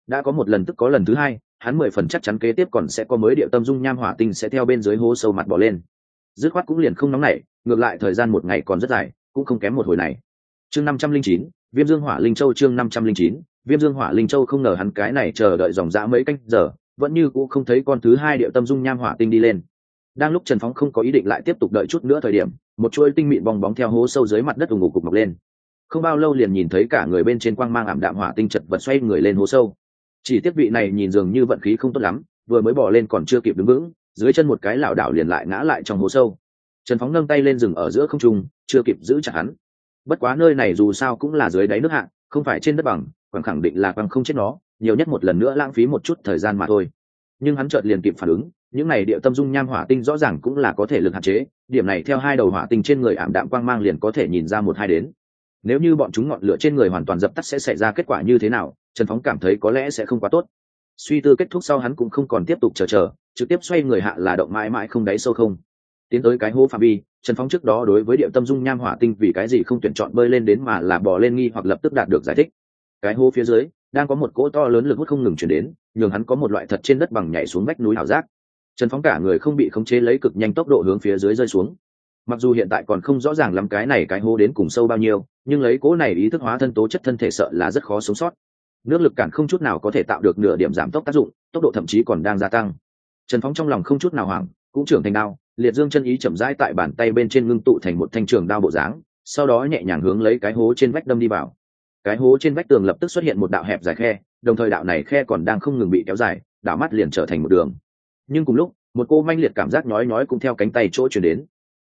Đã có một lần tức có lần thứ hai, hắn mười phần chắc chắn kế tiếp còn sẽ có mới địa tâm dung nham hỏa tinh sẽ theo bên dưới hố sâu mặt bỏ lên. Dứt khoát cũng liền không nóng nảy, ngược lại thời gian một ngày còn rất dài, cũng không kém một hồi này. Chương năm trăm linh chín, viêm dương hỏa linh châu chương năm trăm linh chín, viêm dương hỏa linh châu không ngờ hắn cái này chờ đợi dòng dã mấy canh giờ vẫn như cũ không thấy con thứ hai điệu tâm dung nham hỏa tinh đi lên. Đang lúc trần phóng không có ý định lại tiếp tục đợi chút nữa thời điểm, một chuỗi tinh mịn bong bóng theo hố sâu dưới mặt đất ủng ngục cục mọc lên. Không bao lâu liền nhìn thấy cả người bên trên quang mang ảm đạm hỏa tinh chật vật xoay người lên hố sâu. Chỉ thiết bị này nhìn dường như vận khí không tốt lắm, vừa mới bỏ lên còn chưa kịp đứng vững, dưới chân một cái lảo đảo liền lại ngã lại trong hố sâu. Trần phóng nâng tay lên rừng ở giữa không trung, chưa kịp giữ chặt hắn. Bất quá nơi này dù sao cũng là dưới đáy nước hạng không phải trên đất bằng, còn khẳng định là quang không chết nó nhiều nhất một lần nữa lãng phí một chút thời gian mà thôi. Nhưng hắn chợt liền kịp phản ứng, những này địa tâm dung nham hỏa tinh rõ ràng cũng là có thể lực hạn chế, điểm này theo hai đầu hỏa tinh trên người ảm đạm quang mang liền có thể nhìn ra một hai đến. Nếu như bọn chúng ngọn lửa trên người hoàn toàn dập tắt sẽ xảy ra kết quả như thế nào, trần phóng cảm thấy có lẽ sẽ không quá tốt. Suy tư kết thúc sau hắn cũng không còn tiếp tục chờ chờ, trực tiếp xoay người hạ là động mãi mãi không đáy sâu không. Tiến tới cái hố phạm vi, trần phóng trước đó đối với địa tâm dung nham hỏa tinh vì cái gì không tuyển chọn bơi lên đến mà là bỏ lên nghi hoặc lập tức đạt được giải thích. Cái hố phía dưới đang có một cỗ to lớn lực hút không ngừng chuyển đến, nhường hắn có một loại thật trên đất bằng nhảy xuống vách núi ảo giác. Trần phóng cả người không bị khống chế lấy cực nhanh tốc độ hướng phía dưới rơi xuống. Mặc dù hiện tại còn không rõ ràng lắm cái này cái hố đến cùng sâu bao nhiêu, nhưng lấy cỗ này ý thức hóa thân tố chất thân thể sợ là rất khó sống sót. Nước lực cản không chút nào có thể tạo được nửa điểm giảm tốc tác dụng, tốc độ thậm chí còn đang gia tăng. Trần phóng trong lòng không chút nào hoảng, cũng trưởng thành đao, liệt dương chân ý chậm rãi tại bàn tay bên trên ngưng tụ thành một thanh trường đao bộ dáng, sau đó nhẹ nhàng hướng lấy cái hố trên vách đâm đi vào cái hố trên vách tường lập tức xuất hiện một đạo hẹp dài khe, đồng thời đạo này khe còn đang không ngừng bị kéo dài, đảo mắt liền trở thành một đường. Nhưng cùng lúc, một cô manh liệt cảm giác nhói nhói cũng theo cánh tay chỗ chuyển đến.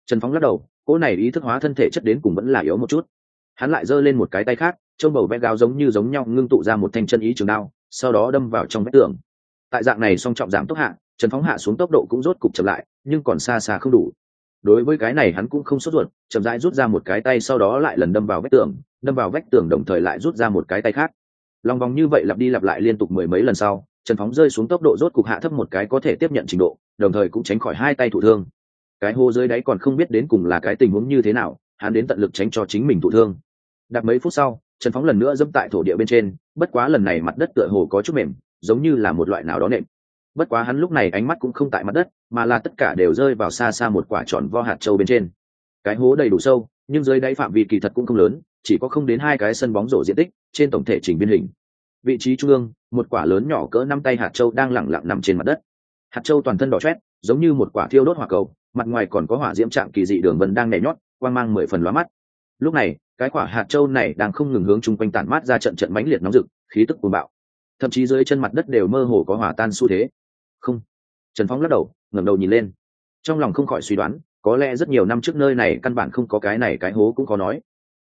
Trần phóng lắc đầu, cô này ý thức hóa thân thể chất đến cùng vẫn là yếu một chút. Hắn lại giơ lên một cái tay khác, trông bầu vẽ gáo giống như giống nhau ngưng tụ ra một thanh chân ý trường đao, sau đó đâm vào trong vách tường. Tại dạng này song trọng giảm tốc hạ, trần phóng hạ xuống tốc độ cũng rốt cục chậm lại, nhưng còn xa xa không đủ. Đối với cái này hắn cũng không sốt ruột, chậm rãi rút ra một cái tay sau đó lại lần đâm vào vách tường đâm vào vách tường đồng thời lại rút ra một cái tay khác. Lòng vòng như vậy lặp đi lặp lại liên tục mười mấy lần sau trần phóng rơi xuống tốc độ rốt cục hạ thấp một cái có thể tiếp nhận trình độ, đồng thời cũng tránh khỏi hai tay thụ thương. Cái hô dưới đáy còn không biết đến cùng là cái tình huống như thế nào, hắn đến tận lực tránh cho chính mình thụ thương. Đặt mấy phút sau trần phóng lần nữa dẫm tại thổ địa bên trên, bất quá lần này mặt đất tựa hồ có chút mềm, giống như là một loại nào đó nệm bất quá hắn lúc này ánh mắt cũng không tại mặt đất, mà là tất cả đều rơi vào xa xa một quả tròn vo hạt trâu bên trên. Cái hố đầy đủ sâu nhưng dưới đáy phạm vi kỳ thật cũng không lớn, chỉ có không đến hai cái sân bóng rổ diện tích, trên tổng thể chỉnh biên hình. Vị trí trung ương, một quả lớn nhỏ cỡ năm tay hạt châu đang lẳng lặng nằm trên mặt đất. Hạt châu toàn thân đỏ chét giống như một quả thiêu đốt hỏa cầu, mặt ngoài còn có hỏa diễm trạng kỳ dị đường vân đang nhảy nhót, quang mang mười phần lóa mắt. Lúc này, cái quả hạt châu này đang không ngừng hướng chung quanh tản mát ra trận trận mãnh liệt nóng rực, khí tức cuồng bạo. Thậm chí dưới chân mặt đất đều mơ hồ có hỏa tan xu thế. Không. Trần phong lắc đầu, ngẩng đầu nhìn lên. Trong lòng không khỏi suy đoán có lẽ rất nhiều năm trước nơi này căn bản không có cái này cái hố cũng có nói.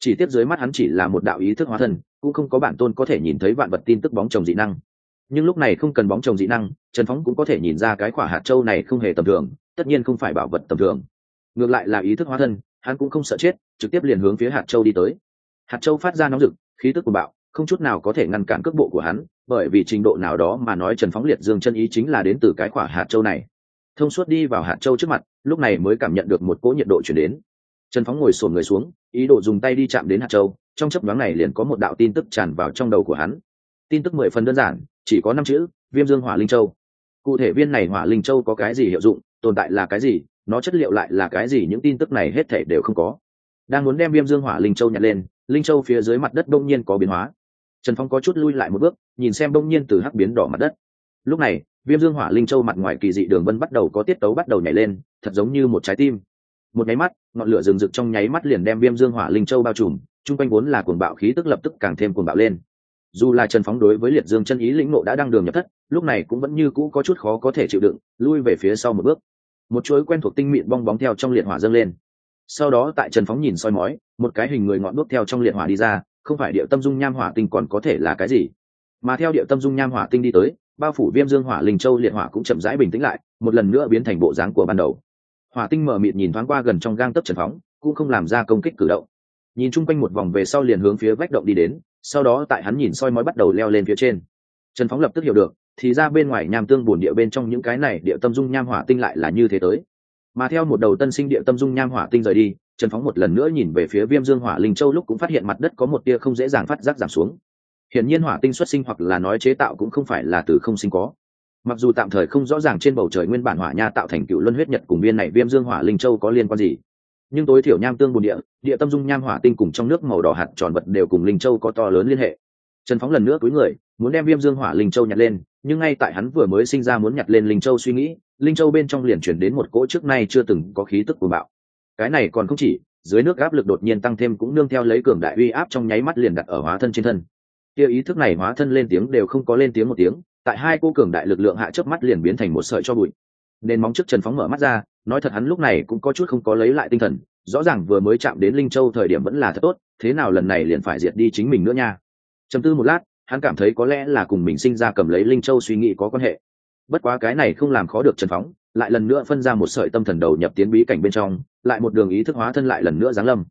Chỉ tiếp dưới mắt hắn chỉ là một đạo ý thức hóa thần cũng không có bản tôn có thể nhìn thấy vạn vật tin tức bóng trồng dị năng. Nhưng lúc này không cần bóng trồng dị năng, trần phóng cũng có thể nhìn ra cái quả hạt châu này không hề tầm thường, tất nhiên không phải bảo vật tầm thường. Ngược lại là ý thức hóa thân, hắn cũng không sợ chết, trực tiếp liền hướng phía hạt châu đi tới. Hạt châu phát ra nóng rực, khí tức của bạo, không chút nào có thể ngăn cản cước bộ của hắn, bởi vì trình độ nào đó mà nói trần phóng liệt dương chân ý chính là đến từ cái quả hạt châu này. Thông suốt đi vào hạt châu trước mặt lúc này mới cảm nhận được một cỗ nhiệt độ chuyển đến. Trần phóng ngồi sổn người xuống, ý đồ dùng tay đi chạm đến hạt châu, trong chấp nhoáng này liền có một đạo tin tức tràn vào trong đầu của hắn. Tin tức mười phần đơn giản, chỉ có năm chữ, viêm dương hỏa linh châu. Cụ thể viên này hỏa linh châu có cái gì hiệu dụng, tồn tại là cái gì, nó chất liệu lại là cái gì, những tin tức này hết thể đều không có. Đang muốn đem viêm dương hỏa linh châu nhặt lên, linh châu phía dưới mặt đất đông nhiên có biến hóa. Trần phong có chút lui lại một bước, nhìn xem đông nhiên từ hắc biến đỏ mặt đất. Lúc này viêm dương hỏa linh châu mặt ngoài kỳ dị đường vân bắt đầu có tiết tấu bắt đầu nhảy lên, thật giống như một trái tim. Một nháy mắt, ngọn lửa rừng rực trong nháy mắt liền đem viêm dương hỏa linh châu bao trùm, chung quanh vốn là cuồng bạo khí tức lập tức càng thêm cuồng bạo lên. Dù là trần phóng đối với liệt dương chân ý lĩnh nộ đã đang đường nhập thất, lúc này cũng vẫn như cũ có chút khó có thể chịu đựng, lui về phía sau một bước. Một chuỗi quen thuộc tinh mịn bong bóng theo trong liệt hỏa dâng lên. Sau đó tại trần phóng nhìn soi mói, một cái hình người ngọn đuốc theo trong liệt hỏa đi ra, không phải điệu tâm dung nham hỏa tinh còn có thể là cái gì? Mà theo điệu tâm dung nham hỏa tinh đi tới bao phủ viêm dương hỏa linh châu liệt hỏa cũng chậm rãi bình tĩnh lại, một lần nữa biến thành bộ dáng của ban đầu. Hỏa tinh mở mịt nhìn thoáng qua gần trong gang tấc trần phóng, cũng không làm ra công kích cử động. Nhìn chung quanh một vòng về sau liền hướng phía vách động đi đến, sau đó tại hắn nhìn soi mói bắt đầu leo lên phía trên. Trần phóng lập tức hiểu được, thì ra bên ngoài nham tương bồn địa bên trong những cái này địa tâm dung nham hỏa tinh lại là như thế tới. Mà theo một đầu tân sinh địa tâm dung nham hỏa tinh rời đi, trần phóng một lần nữa nhìn về phía viêm dương hỏa linh châu lúc cũng phát hiện mặt đất có một tia không dễ dàng phát giác giảm xuống hiển nhiên hỏa tinh xuất sinh hoặc là nói chế tạo cũng không phải là từ không sinh có. Mặc dù tạm thời không rõ ràng trên bầu trời nguyên bản hỏa nha tạo thành cựu luân huyết nhật cùng viên này viêm dương hỏa linh châu có liên quan gì. Nhưng tối thiểu nham tương bồn địa địa tâm dung nham hỏa tinh cùng trong nước màu đỏ hạt tròn vật đều cùng linh châu có to lớn liên hệ. Trần phóng lần nữa cúi người, muốn đem viêm dương hỏa linh châu nhặt lên, nhưng ngay tại hắn vừa mới sinh ra muốn nhặt lên linh châu suy nghĩ, linh châu bên trong liền chuyển đến một cỗ trước nay chưa từng có khí tức của bạo. Cái này còn không chỉ, dưới nước áp lực đột nhiên tăng thêm cũng nương theo lấy cường đại uy áp trong nháy mắt liền đặt ở hóa thân trên thân kia ý thức này hóa thân lên tiếng đều không có lên tiếng một tiếng, tại hai cô cường đại lực lượng hạ chớp mắt liền biến thành một sợi cho bụi. Nên móng trước trần phóng mở mắt ra, nói thật hắn lúc này cũng có chút không có lấy lại tinh thần, rõ ràng vừa mới chạm đến linh châu thời điểm vẫn là thật tốt, thế nào lần này liền phải diệt đi chính mình nữa nha. Chầm tư một lát, hắn cảm thấy có lẽ là cùng mình sinh ra cầm lấy linh châu suy nghĩ có quan hệ. Bất quá cái này không làm khó được trần phóng, lại lần nữa phân ra một sợi tâm thần đầu nhập tiến bí cảnh bên trong, lại một đường ý thức hóa thân lại lần nữa giáng lâm.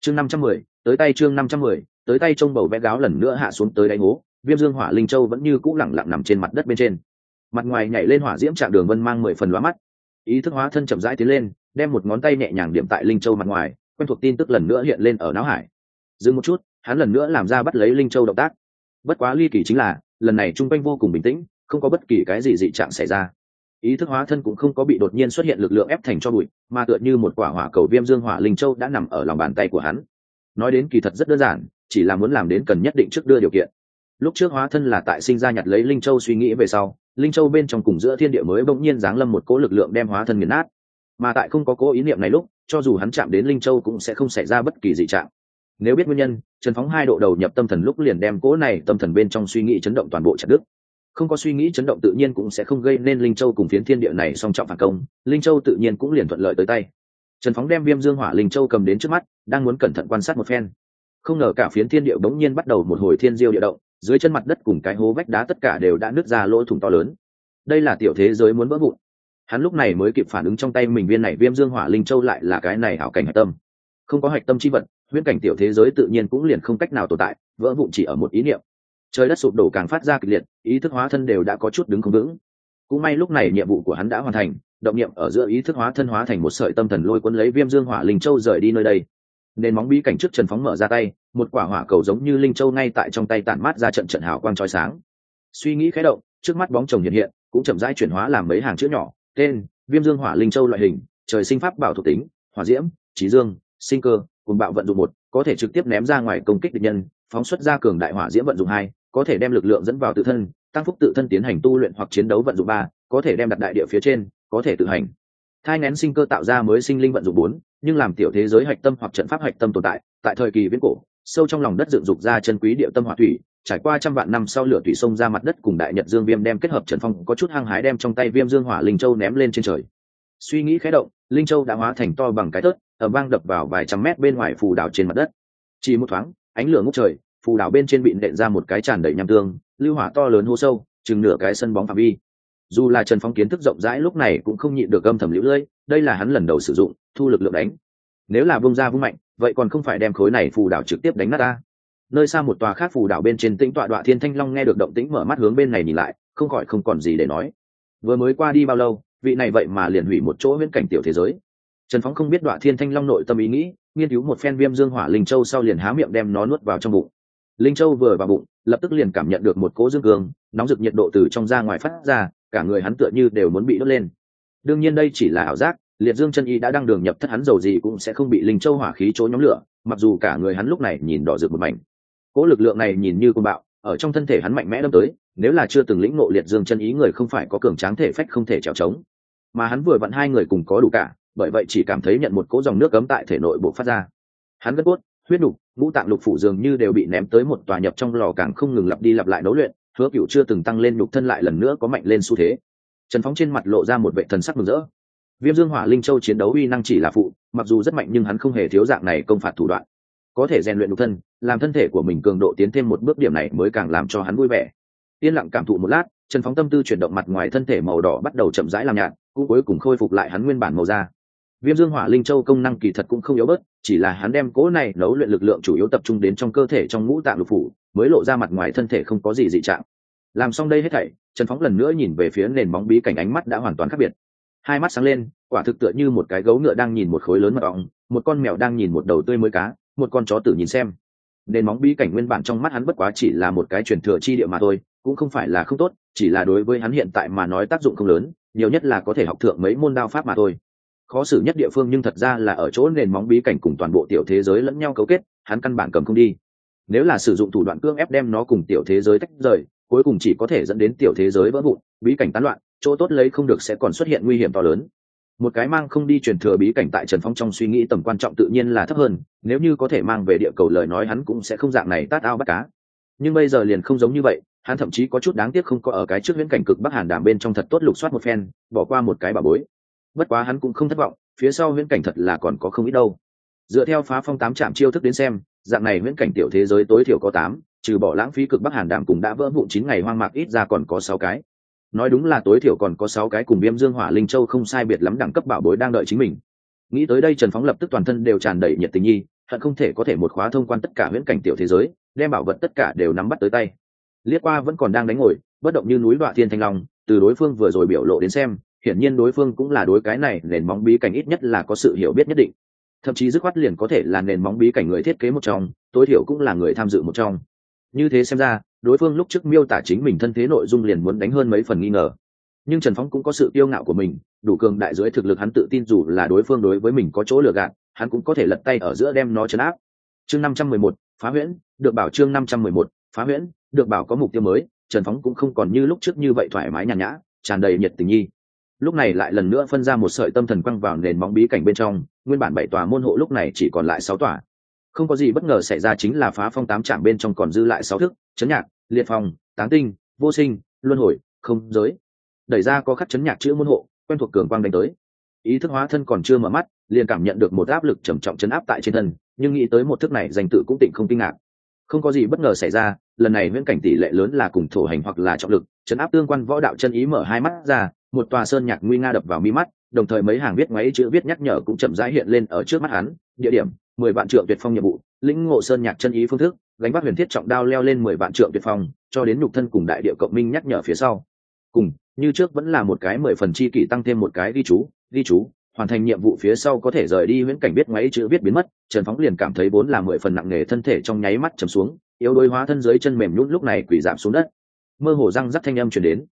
Chương năm trăm mười, tới tay chương năm trăm mười tới tay trông bầu bé gáo lần nữa hạ xuống tới đáy hố, viêm dương hỏa linh châu vẫn như cũ lẳng lặng nằm trên mặt đất bên trên. Mặt ngoài nhảy lên hỏa diễm chạm đường vân mang mười phần lóa mắt. Ý thức hóa thân chậm rãi tiến lên, đem một ngón tay nhẹ nhàng điểm tại linh châu mặt ngoài, quen thuộc tin tức lần nữa hiện lên ở não hải. Dừng một chút, hắn lần nữa làm ra bắt lấy linh châu động tác. Bất quá ly kỳ chính là, lần này chung quanh vô cùng bình tĩnh, không có bất kỳ cái gì dị trạng xảy ra. Ý thức hóa thân cũng không có bị đột nhiên xuất hiện lực lượng ép thành cho bụi, mà tựa như một quả hỏa cầu viêm dương hỏa linh châu đã nằm ở lòng bàn tay của hắn. Nói đến kỳ thật rất đơn giản chỉ là muốn làm đến cần nhất định trước đưa điều kiện. Lúc trước hóa thân là tại sinh ra nhặt lấy linh châu suy nghĩ về sau, linh châu bên trong cùng giữa thiên địa mới bỗng nhiên giáng lâm một cỗ lực lượng đem hóa thân nghiền nát. Mà tại không có cố ý niệm này lúc, cho dù hắn chạm đến linh châu cũng sẽ không xảy ra bất kỳ dị trạng. Nếu biết nguyên nhân, trần phóng hai độ đầu nhập tâm thần lúc liền đem cỗ này tâm thần bên trong suy nghĩ chấn động toàn bộ chặt đức không có suy nghĩ chấn động tự nhiên cũng sẽ không gây nên linh châu cùng phiến thiên địa này song trọng phản công, linh châu tự nhiên cũng liền thuận lợi tới tay. Trần phóng đem viêm dương hỏa linh châu cầm đến trước mắt, đang muốn cẩn thận quan sát một phen không ngờ cả phiến thiên địa bỗng nhiên bắt đầu một hồi thiên diêu địa động, dưới chân mặt đất cùng cái hố vách đá tất cả đều đã nứt ra lỗ thủng to lớn. Đây là tiểu thế giới muốn vỡ vụn. Hắn lúc này mới kịp phản ứng trong tay mình viên này viêm dương hỏa linh châu lại là cái này hảo cảnh hạch tâm. Không có hạch tâm chi vật, huyễn cảnh tiểu thế giới tự nhiên cũng liền không cách nào tồn tại, vỡ vụn chỉ ở một ý niệm. Trời đất sụp đổ càng phát ra kịch liệt, ý thức hóa thân đều đã có chút đứng không vững. Cũng may lúc này nhiệm vụ của hắn đã hoàn thành, động niệm ở giữa ý thức hóa thân hóa thành một sợi tâm thần lôi cuốn lấy viêm dương hỏa linh châu rời đi nơi đây nên móng bí cảnh trước trần phóng mở ra tay, một quả hỏa cầu giống như linh châu ngay tại trong tay tản mát ra trận trận hào quang trói sáng. Suy nghĩ khé động, trước mắt bóng chồng hiện hiện, cũng chậm rãi chuyển hóa làm mấy hàng chữ nhỏ, tên, viêm dương hỏa linh châu loại hình, trời sinh pháp bảo thuộc tính, hỏa diễm, trí dương, sinh cơ, cùng bạo vận dụng một, có thể trực tiếp ném ra ngoài công kích địch nhân, phóng xuất ra cường đại hỏa diễm vận dụng hai, có thể đem lực lượng dẫn vào tự thân, tăng phúc tự thân tiến hành tu luyện hoặc chiến đấu vận dụng ba, có thể đem đặt đại địa phía trên, có thể tự hành. Thai nén sinh cơ tạo ra mới sinh linh vận dụng bốn nhưng làm tiểu thế giới hạch tâm hoặc trận pháp hạch tâm tồn tại tại thời kỳ viễn cổ, sâu trong lòng đất dựng dục ra chân quý địa tâm hỏa thủy, trải qua trăm vạn năm sau lửa thủy sông ra mặt đất cùng đại nhật dương viêm đem kết hợp trần phong, có chút hăng hái đem trong tay viêm dương hỏa linh châu ném lên trên trời. Suy nghĩ khé động, linh châu đã hóa thành to bằng cái tớt ở vang đập vào vài trăm mét bên ngoài phù đảo trên mặt đất. Chỉ một thoáng, ánh lửa ngút trời, phù đảo bên trên bị nện ra một cái tràn đầy nham tương, lưu hỏa to lớn hô sâu, chừng nửa cái sân bóng phạm vi dù là trần phong kiến thức rộng rãi lúc này cũng không nhịn được âm thầm lũ lưỡi đây là hắn lần đầu sử dụng, thu lực lượng đánh. Nếu là vung ra vung mạnh, vậy còn không phải đem khối này phù đảo trực tiếp đánh nát ta. Nơi xa một tòa khác phù đảo bên trên tĩnh tọa đoạn thiên thanh long nghe được động tĩnh mở mắt hướng bên này nhìn lại, không khỏi không còn gì để nói. Vừa mới qua đi bao lâu, vị này vậy mà liền hủy một chỗ viễn cảnh tiểu thế giới. Trần phóng không biết đoạn thiên thanh long nội tâm ý nghĩ, nghiên cứu một phen viêm dương hỏa linh châu sau liền há miệng đem nó nuốt vào trong bụng. Linh châu vừa vào bụng, lập tức liền cảm nhận được một cỗ dương cường, nóng rực nhiệt độ từ trong ra ngoài phát ra cả người hắn tựa như đều muốn bị đốt lên. Đương nhiên đây chỉ là ảo giác, liệt dương chân y đã đăng đường nhập thất hắn dầu gì cũng sẽ không bị linh châu hỏa khí chỗ nhóm lửa, mặc dù cả người hắn lúc này nhìn đỏ rực một mảnh. Cỗ lực lượng này nhìn như côn bạo, ở trong thân thể hắn mạnh mẽ đâm tới, nếu là chưa từng lĩnh ngộ liệt dương chân ý người không phải có cường tráng thể phách không thể trèo trống. Mà hắn vừa vặn hai người cùng có đủ cả, bởi vậy chỉ cảm thấy nhận một cỗ dòng nước cấm tại thể nội bộ phát ra. Hắn gất cốt, huyết đục, ngũ tạng lục phủ dường như đều bị ném tới một tòa nhập trong lò càng không ngừng lặp đi lặp lại nấu luyện hứa cựu chưa từng tăng lên nhục thân lại lần nữa có mạnh lên xu thế. Trần phóng trên mặt lộ ra một vệ thần sắc mừng rỡ. Viêm dương hỏa linh châu chiến đấu uy năng chỉ là phụ, mặc dù rất mạnh nhưng hắn không hề thiếu dạng này công phạt thủ đoạn. Có thể rèn luyện nhục thân, làm thân thể của mình cường độ tiến thêm một bước điểm này mới càng làm cho hắn vui vẻ. Yên lặng cảm thụ một lát, trần phóng tâm tư chuyển động mặt ngoài thân thể màu đỏ bắt đầu chậm rãi làm nhạt, cũng cuối cùng khôi phục lại hắn nguyên bản màu da. Viêm dương hỏa linh châu công năng kỳ thật cũng không yếu bớt, chỉ là hắn đem cố này nấu luyện lực lượng chủ yếu tập trung đến trong cơ thể trong ngũ tạng lục phủ mới lộ ra mặt ngoài thân thể không có gì dị trạng. Làm xong đây hết thảy, trần phóng lần nữa nhìn về phía nền bóng bí cảnh ánh mắt đã hoàn toàn khác biệt. Hai mắt sáng lên, quả thực tựa như một cái gấu ngựa đang nhìn một khối lớn mật ong, một con mèo đang nhìn một đầu tươi mới cá, một con chó tử nhìn xem. Nền móng bí cảnh nguyên bản trong mắt hắn bất quá chỉ là một cái truyền thừa chi địa mà thôi, cũng không phải là không tốt, chỉ là đối với hắn hiện tại mà nói tác dụng không lớn, nhiều nhất là có thể học thượng mấy môn đao pháp mà thôi. Khó xử nhất địa phương nhưng thật ra là ở chỗ nền móng bí cảnh cùng toàn bộ tiểu thế giới lẫn nhau cấu kết, hắn căn bản cầm không đi nếu là sử dụng thủ đoạn cương ép đem nó cùng tiểu thế giới tách rời, cuối cùng chỉ có thể dẫn đến tiểu thế giới vỡ vụn, bí cảnh tán loạn, chỗ tốt lấy không được sẽ còn xuất hiện nguy hiểm to lớn. Một cái mang không đi truyền thừa bí cảnh tại trần phong trong suy nghĩ tầm quan trọng tự nhiên là thấp hơn, nếu như có thể mang về địa cầu lời nói hắn cũng sẽ không dạng này tát ao bắt cá. Nhưng bây giờ liền không giống như vậy, hắn thậm chí có chút đáng tiếc không có ở cái trước viễn cảnh cực bắc hàn đàm bên trong thật tốt lục soát một phen, bỏ qua một cái bà bối. Bất quá hắn cũng không thất vọng, phía sau viễn cảnh thật là còn có không ít đâu. Dựa theo phá phong tám trạm chiêu thức đến xem dạng này viễn cảnh tiểu thế giới tối thiểu có tám, trừ bỏ lãng phí cực bắc hàn đàm cũng đã vỡ vụn chín ngày hoang mạc ít ra còn có sáu cái. Nói đúng là tối thiểu còn có sáu cái cùng viêm dương hỏa linh châu không sai biệt lắm đẳng cấp bảo bối đang đợi chính mình. Nghĩ tới đây trần phóng lập tức toàn thân đều tràn đầy nhiệt tình nhi, hận không thể có thể một khóa thông quan tất cả viễn cảnh tiểu thế giới, đem bảo vật tất cả đều nắm bắt tới tay. Liếc qua vẫn còn đang đánh ngồi, bất động như núi đoạn thiên thanh long, từ đối phương vừa rồi biểu lộ đến xem, hiển nhiên đối phương cũng là đối cái này nền móng bí cảnh ít nhất là có sự hiểu biết nhất định thậm chí dứt khoát liền có thể là nền móng bí cảnh người thiết kế một trong, tối thiểu cũng là người tham dự một trong. Như thế xem ra, đối phương lúc trước miêu tả chính mình thân thế nội dung liền muốn đánh hơn mấy phần nghi ngờ. Nhưng trần phóng cũng có sự kiêu ngạo của mình, đủ cường đại dưới thực lực hắn tự tin dù là đối phương đối với mình có chỗ lừa gạt, hắn cũng có thể lật tay ở giữa đem nó chấn áp. Chương năm trăm mười một, phá huyễn, được bảo chương năm trăm mười một, phá huyễn, được bảo có mục tiêu mới, trần phóng cũng không còn như lúc trước như vậy thoải mái nhàn nhã, tràn đầy nhiệt tình nhi lúc này lại lần nữa phân ra một sợi tâm thần quăng vào nền móng bí cảnh bên trong nguyên bản bảy tòa môn hộ lúc này chỉ còn lại sáu tòa. Không có gì bất ngờ xảy ra chính là phá phong tám trạm bên trong còn dư lại sáu thức chấn nhạc liệt phong, táng tinh vô sinh luân hồi không giới. Đẩy ra có khắc chấn nhạc chữ môn hộ quen thuộc cường quang đánh tới. Ý thức hóa thân còn chưa mở mắt liền cảm nhận được một áp lực trầm trọng chấn áp tại trên thân nhưng nghĩ tới một thức này danh tự cũng tịnh không kinh ngạc. Không có gì bất ngờ xảy ra lần này viễn cảnh tỷ lệ lớn là cùng thổ hành hoặc là trọng lực chấn áp tương quan võ đạo chân ý mở hai mắt ra một tòa sơn nhạc nguy nga đập vào mi mắt, đồng thời mấy hàng viết ngoáy chữ viết nhắc nhở cũng chậm rãi hiện lên ở trước mắt hắn. Địa điểm, mười vạn trượng tuyệt phong nhiệm vụ, lĩnh ngộ sơn nhạc chân ý phương thức, gánh vác huyền thiết trọng đao leo lên mười vạn trượng tuyệt phong, cho đến nhục thân cùng đại địa cộng minh nhắc nhở phía sau. Cùng, như trước vẫn là một cái mười phần chi kỷ tăng thêm một cái ghi chú ghi chú, hoàn thành nhiệm vụ phía sau có thể rời đi Huyễn cảnh biết ngoáy chữ viết biến mất, trần phóng liền cảm thấy vốn là mười phần nặng nề thân thể trong nháy mắt chầm xuống, yếu đuối hóa thân dưới chân mềm nhún lúc này quỷ giảm xuống đất. Mơ hồ răng rắc thanh âm chuyển đến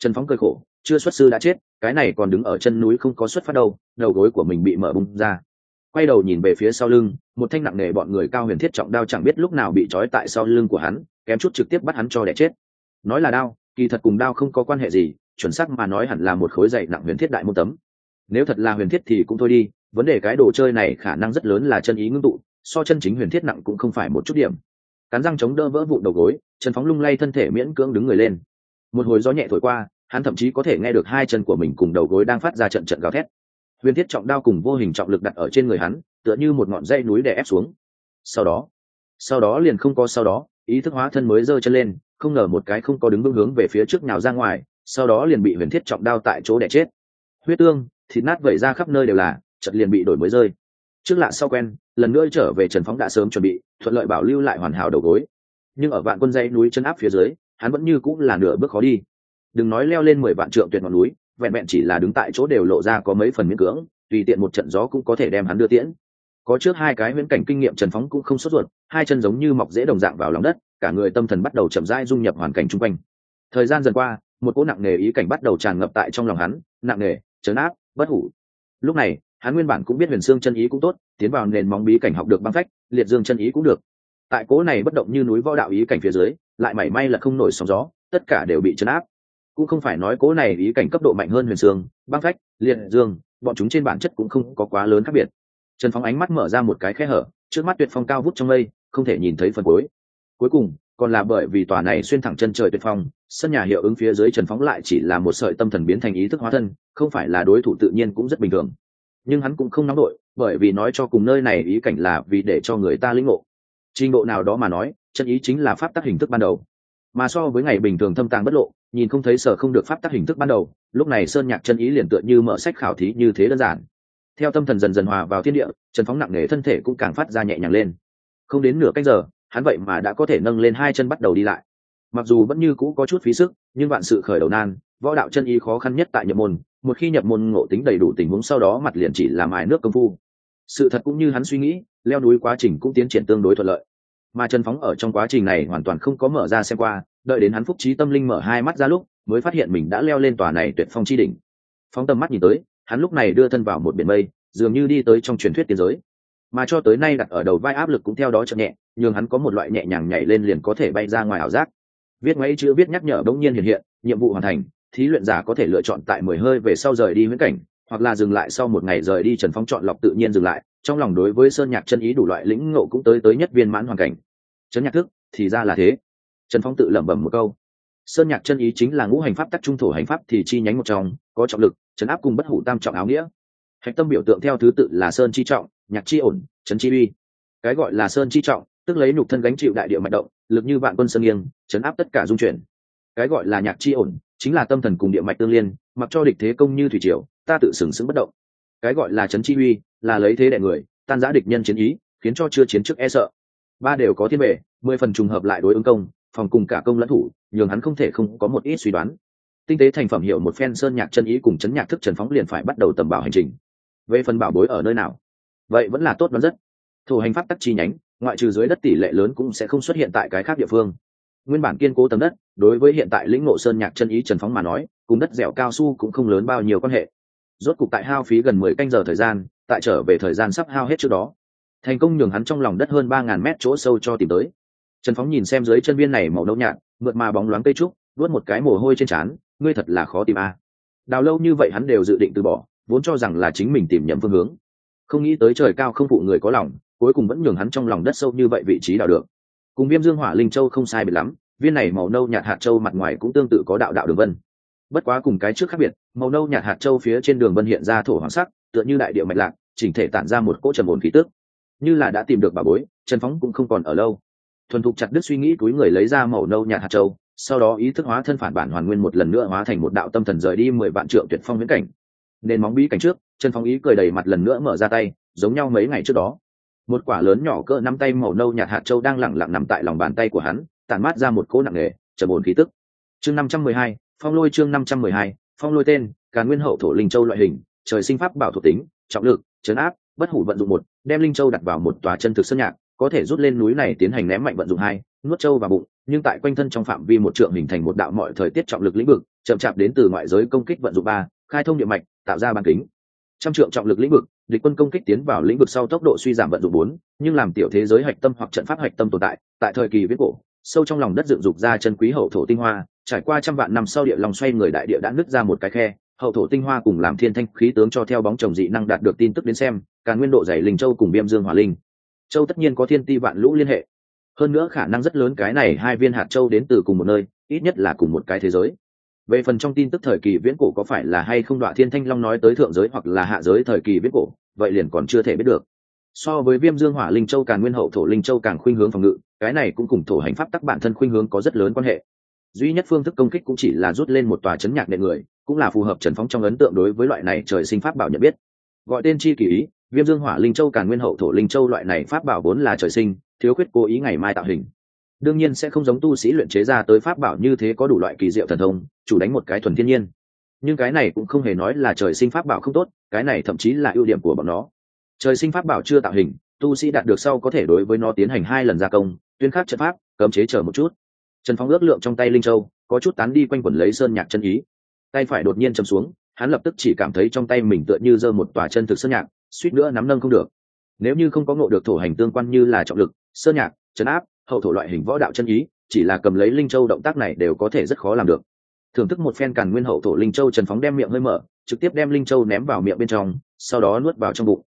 trần phóng cười khổ, chưa xuất sư đã chết, cái này còn đứng ở chân núi không có xuất phát đâu, đầu gối của mình bị mở bung ra. Quay đầu nhìn về phía sau lưng, một thanh nặng nề bọn người cao huyền thiết trọng đao chẳng biết lúc nào bị trói tại sau lưng của hắn, kém chút trực tiếp bắt hắn cho đẻ chết. Nói là đao, kỳ thật cùng đao không có quan hệ gì, chuẩn xác mà nói hẳn là một khối dày nặng huyền thiết đại môn tấm. Nếu thật là huyền thiết thì cũng thôi đi, vấn đề cái đồ chơi này khả năng rất lớn là chân ý ngưng tụ, so chân chính huyền thiết nặng cũng không phải một chút điểm. Cắn răng chống đỡ vỡ vụ đầu gối, trần phóng lung lay thân thể miễn cưỡng đứng người lên một hồi gió nhẹ thổi qua, hắn thậm chí có thể nghe được hai chân của mình cùng đầu gối đang phát ra trận trận gào thét. Huyền thiết trọng đao cùng vô hình trọng lực đặt ở trên người hắn, tựa như một ngọn dây núi đè ép xuống. Sau đó sau đó liền không có sau đó, ý thức hóa thân mới giơ chân lên, không ngờ một cái không có đứng vững hướng về phía trước nào ra ngoài, sau đó liền bị huyền thiết trọng đao tại chỗ đẻ chết. Huyết tương, thịt nát vẩy ra khắp nơi đều là chật liền bị đổi mới rơi. Trước lạ sau quen, lần nữa trở về trần phóng đã sớm chuẩn bị, thuận lợi bảo lưu lại hoàn hảo đầu gối. Nhưng ở vạn quân dây núi chân áp phía dưới hắn vẫn như cũng là nửa bước khó đi. Đừng nói leo lên mười vạn trượng tuyệt ngọn núi, vẹn vẹn chỉ là đứng tại chỗ đều lộ ra có mấy phần miễn cưỡng, tùy tiện một trận gió cũng có thể đem hắn đưa tiễn. Có trước hai cái huyễn cảnh kinh nghiệm trần phóng cũng không sốt ruột, hai chân giống như mọc dễ đồng dạng vào lòng đất, cả người tâm thần bắt đầu chậm rãi dung nhập hoàn cảnh chung quanh. Thời gian dần qua, một cỗ nặng nề ý cảnh bắt đầu tràn ngập tại trong lòng hắn, nặng nề chấn áp, bất hủ. Lúc này, hắn nguyên bản cũng biết huyền xương chân ý cũng tốt, tiến vào nền móng bí cảnh học được băng phách, liệt dương chân ý cũng được. Tại cỗ này bất động như núi võ đạo ý cảnh phía dưới lại mảy may là không nổi sóng gió, tất cả đều bị chấn áp. Cũng không phải nói cố này ý cảnh cấp độ mạnh hơn huyền xương băng phách, liệt dương, bọn chúng trên bản chất cũng không có quá lớn khác biệt. Trần phóng ánh mắt mở ra một cái khe hở, trước mắt tuyệt phong cao vút trong mây, không thể nhìn thấy phần cuối. Cuối cùng, còn là bởi vì tòa này xuyên thẳng chân trời tuyệt phong, sân nhà hiệu ứng phía dưới trần phóng lại chỉ là một sợi tâm thần biến thành ý thức hóa thân, không phải là đối thủ tự nhiên cũng rất bình thường. Nhưng hắn cũng không nóng đội bởi vì nói cho cùng nơi này ý cảnh là vì để cho người ta lĩnh ngộ trình độ nào đó mà nói, chân ý chính là pháp tắc hình thức ban đầu. Mà so với ngày bình thường thâm tàng bất lộ, nhìn không thấy sở không được pháp tắc hình thức ban đầu, lúc này sơn nhạc chân ý liền tựa như mở sách khảo thí như thế đơn giản. Theo tâm thần dần dần hòa vào thiên địa trần phóng nặng nề thân thể cũng càng phát ra nhẹ nhàng lên. Không đến nửa cách giờ, hắn vậy mà đã có thể nâng lên hai chân bắt đầu đi lại. Mặc dù vẫn như cũ có chút phí sức, nhưng vạn sự khởi đầu nan, võ đạo chân ý khó khăn nhất tại nhập môn, một khi nhập môn ngộ tính đầy đủ tình huống sau đó mặt liền chỉ làm ải nước công phu. Sự thật cũng như hắn suy nghĩ leo núi quá trình cũng tiến triển tương đối thuận lợi. Mà trần phóng ở trong quá trình này hoàn toàn không có mở ra xem qua, đợi đến hắn phúc trí tâm linh mở hai mắt ra lúc, mới phát hiện mình đã leo lên tòa này tuyệt phong chi đỉnh. Phóng tầm mắt nhìn tới, hắn lúc này đưa thân vào một biển mây, dường như đi tới trong truyền thuyết tiến giới. Mà cho tới nay đặt ở đầu vai áp lực cũng theo đó chậm nhẹ nhưng hắn có một loại nhẹ nhàng nhảy lên liền có thể bay ra ngoài ảo giác. Viết ngay chữ viết nhắc nhở bỗng nhiên hiện hiện, nhiệm vụ hoàn thành, thí luyện giả có thể lựa chọn tại mười hơi về sau rời đi huyễn cảnh, hoặc là dừng lại sau một ngày rời đi trần phong chọn lọc tự nhiên dừng lại trong lòng đối với sơn nhạc chân ý đủ loại lĩnh ngộ cũng tới tới nhất viên mãn hoàn cảnh. Trấn nhạc thức, thì ra là thế. Trần phong tự lẩm bẩm một câu. Sơn nhạc chân ý chính là ngũ hành pháp tắc trung thổ hành pháp thì chi nhánh một trong, có trọng lực, trấn áp cùng bất hủ tam trọng áo nghĩa. Hạch tâm biểu tượng theo thứ tự là sơn chi trọng, nhạc chi ổn, trấn chi uy. Cái gọi là sơn chi trọng, tức lấy nhục thân gánh chịu đại địa mạch động, lực như vạn quân sơn nghiêng chấn áp tất cả dung chuyển. Cái gọi là nhạc chi ổn, chính là tâm thần cùng địa mạch tương liên, mặc cho địch thế công như thủy triều, ta tự sừng sững bất động. Cái gọi là chấn chi uy là lấy thế đẻ người, tan giã địch nhân chiến ý, khiến cho chưa chiến trước e sợ. Ba đều có thiên bệ mười phần trùng hợp lại đối ứng công, phòng cùng cả công lẫn thủ, nhường hắn không thể không có một ít suy đoán. Tinh tế thành phẩm hiệu một phen sơn nhạc chân ý cùng chấn nhạc thức trần phóng liền phải bắt đầu tầm bảo hành trình. Về phần bảo bối ở nơi nào? Vậy vẫn là tốt đoán rất. Thủ hành pháp tắc chi nhánh, ngoại trừ dưới đất tỷ lệ lớn cũng sẽ không xuất hiện tại cái khác địa phương. Nguyên bản kiên cố tầng đất, đối với hiện tại lĩnh ngộ sơn nhạc chân ý trần phóng mà nói, cùng đất dẻo cao su cũng không lớn bao nhiêu quan hệ. Rốt cục tại hao phí gần mười canh giờ thời gian tại trở về thời gian sắp hao hết trước đó. Thành công nhường hắn trong lòng đất hơn ba ngàn mét chỗ sâu cho tìm tới. Trần phóng nhìn xem dưới chân viên này màu nâu nhạt, mượt mà bóng loáng cây trúc nuốt một cái mồ hôi trên trán, ngươi thật là khó tìm a. Đào lâu như vậy hắn đều dự định từ bỏ, vốn cho rằng là chính mình tìm nhầm phương hướng. Không nghĩ tới trời cao không phụ người có lòng, cuối cùng vẫn nhường hắn trong lòng đất sâu như vậy vị trí đào được. Cùng viêm dương hỏa linh châu không sai biệt lắm, viên này màu nâu nhạt hạt châu mặt ngoài cũng tương tự có đạo đạo đường vân. Bất quá cùng cái trước khác biệt, màu nâu nhạt hạt châu phía trên đường vân hiện ra thổ hoàng sắc tựa như đại địa mạch lạc, chỉnh thể tản ra một cỗ trầm ổn khí tức. Như là đã tìm được bà bối, trần phóng cũng không còn ở lâu. Thuần thục chặt đứt suy nghĩ túi người lấy ra màu nâu nhạt hạt châu, sau đó ý thức hóa thân phản bản hoàn nguyên một lần nữa hóa thành một đạo tâm thần rời đi mười vạn trượng tuyệt phong viễn cảnh. Nên móng bí cảnh trước, trần phóng ý cười đầy mặt lần nữa mở ra tay, giống nhau mấy ngày trước đó. Một quả lớn nhỏ cỡ nắm tay màu nâu nhạt hạt châu đang lẳng lặng nằm tại lòng bàn tay của hắn, tản mát ra một cỗ nặng nề, trầm ổn khí tức. Chương năm trăm mười hai, phong lôi chương năm trăm mười hai, phong lôi tên, càn nguyên hậu thổ linh châu loại hình trời sinh pháp bảo thuộc tính, trọng lực, chấn áp, bất hủ vận dụng một, đem linh châu đặt vào một tòa chân thực sơn nhạc, có thể rút lên núi này tiến hành ném mạnh vận dụng hai, nuốt châu vào bụng, nhưng tại quanh thân trong phạm vi một trượng hình thành một đạo mọi thời tiết trọng lực lĩnh vực, chậm chạp đến từ ngoại giới công kích vận dụng ba, khai thông địa mạch, tạo ra bán kính. Trăm trượng trọng lực lĩnh vực, địch quân công kích tiến vào lĩnh vực sau tốc độ suy giảm vận dụng bốn, nhưng làm tiểu thế giới hạch tâm hoặc trận pháp hạch tâm tồn tại tại thời kỳ viết cổ, sâu trong lòng đất dựng dục ra chân quý hậu thổ tinh hoa, trải qua trăm vạn năm sau địa lòng xoay người đại địa đã nứt ra một cái khe hậu thổ tinh hoa cùng làm thiên thanh khí tướng cho theo bóng chồng dị năng đạt được tin tức đến xem, cả nguyên độ dày linh châu cùng viêm dương hỏa linh. Châu tất nhiên có thiên ti vạn lũ liên hệ. Hơn nữa khả năng rất lớn cái này hai viên hạt châu đến từ cùng một nơi, ít nhất là cùng một cái thế giới. Về phần trong tin tức thời kỳ viễn cổ có phải là hay không đoạn thiên thanh long nói tới thượng giới hoặc là hạ giới thời kỳ viễn cổ, vậy liền còn chưa thể biết được. So với viêm dương hỏa linh châu càng nguyên hậu thổ linh châu càng khuynh hướng phòng ngự, cái này cũng cùng thổ hành pháp tắc bản thân khuynh hướng có rất lớn quan hệ duy nhất phương thức công kích cũng chỉ là rút lên một tòa chấn nhạc nệ người, cũng là phù hợp trần phóng trong ấn tượng đối với loại này trời sinh pháp bảo nhận biết. Gọi tên chi kỳ ý, viêm dương hỏa linh châu càng nguyên hậu thổ linh châu loại này pháp bảo vốn là trời sinh, thiếu khuyết cố ý ngày mai tạo hình. Đương nhiên sẽ không giống tu sĩ luyện chế ra tới pháp bảo như thế có đủ loại kỳ diệu thần thông, chủ đánh một cái thuần thiên nhiên. Nhưng cái này cũng không hề nói là trời sinh pháp bảo không tốt, cái này thậm chí là ưu điểm của bọn nó. Trời sinh pháp bảo chưa tạo hình, tu sĩ đạt được sau có thể đối với nó tiến hành hai lần gia công, tuyên khắc trận pháp, cấm chế chờ một chút trần Phong ước lượng trong tay linh châu, có chút tán đi quanh quẩn lấy sơn nhạc chân ý. Tay phải đột nhiên chầm xuống, hắn lập tức chỉ cảm thấy trong tay mình tựa như giơ một tòa chân thực sơn nhạc, suýt nữa nắm nâng không được. Nếu như không có ngộ được thổ hành tương quan như là trọng lực, sơn nhạc chấn áp, hậu thổ loại hình võ đạo chân ý, chỉ là cầm lấy linh châu động tác này đều có thể rất khó làm được. Thưởng thức một phen càn nguyên hậu thổ linh châu, trần phóng đem miệng hơi mở, trực tiếp đem linh châu ném vào miệng bên trong, sau đó nuốt vào trong bụng.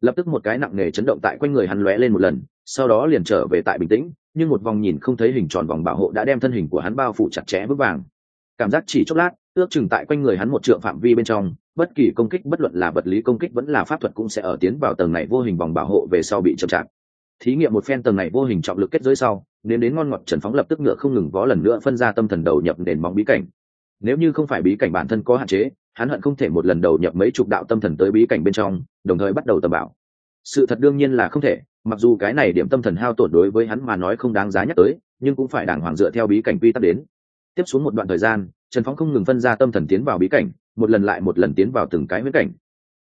Lập tức một cái nặng nề chấn động tại quanh người hắn lóe lên một lần, sau đó liền trở về tại bình tĩnh nhưng một vòng nhìn không thấy hình tròn vòng bảo hộ đã đem thân hình của hắn bao phủ chặt chẽ vững vàng. Cảm giác chỉ chốc lát, ước chừng tại quanh người hắn một trượng phạm vi bên trong, bất kỳ công kích, bất luận là vật lý công kích vẫn là pháp thuật cũng sẽ ở tiến vào tầng này vô hình vòng bảo hộ về sau bị chậm chạp. Thí nghiệm một phen tầng này vô hình trọng lực kết giới sau, nên đến ngon ngọt trần phóng lập tức ngựa không ngừng vó lần nữa phân ra tâm thần đầu nhập nền móng bí cảnh. Nếu như không phải bí cảnh bản thân có hạn chế, hắn hận không thể một lần đầu nhập mấy chục đạo tâm thần tới bí cảnh bên trong, đồng thời bắt đầu tầm bảo. Sự thật đương nhiên là không thể mặc dù cái này điểm tâm thần hao tổn đối với hắn mà nói không đáng giá nhắc tới, nhưng cũng phải đàng hoàng dựa theo bí cảnh quy tắc đến. Tiếp xuống một đoạn thời gian, trần phóng không ngừng phân ra tâm thần tiến vào bí cảnh, một lần lại một lần tiến vào từng cái huyễn cảnh.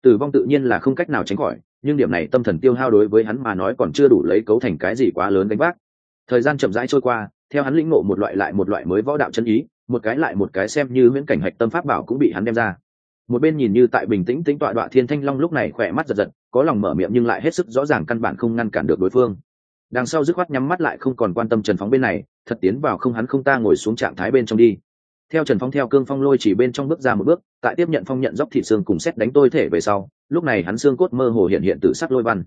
Tử vong tự nhiên là không cách nào tránh khỏi, nhưng điểm này tâm thần tiêu hao đối với hắn mà nói còn chưa đủ lấy cấu thành cái gì quá lớn đánh bác thời gian chậm rãi trôi qua, theo hắn lĩnh ngộ một loại lại một loại mới võ đạo chân ý, một cái lại một cái xem như huyễn cảnh hạch tâm pháp bảo cũng bị hắn đem ra một bên nhìn như tại bình tĩnh tính tọa đoạn thiên thanh long lúc này khỏe mắt giật giật, có lòng mở miệng nhưng lại hết sức rõ ràng căn bản không ngăn cản được đối phương. Đằng sau dứt khoát nhắm mắt lại không còn quan tâm trần phóng bên này, thật tiến vào không hắn không ta ngồi xuống trạng thái bên trong đi. Theo trần phong theo cương phong lôi chỉ bên trong bước ra một bước, tại tiếp nhận phong nhận dốc thịt xương cùng xét đánh tôi thể về sau, lúc này hắn xương cốt mơ hồ hiện hiện từ sắc lôi văn.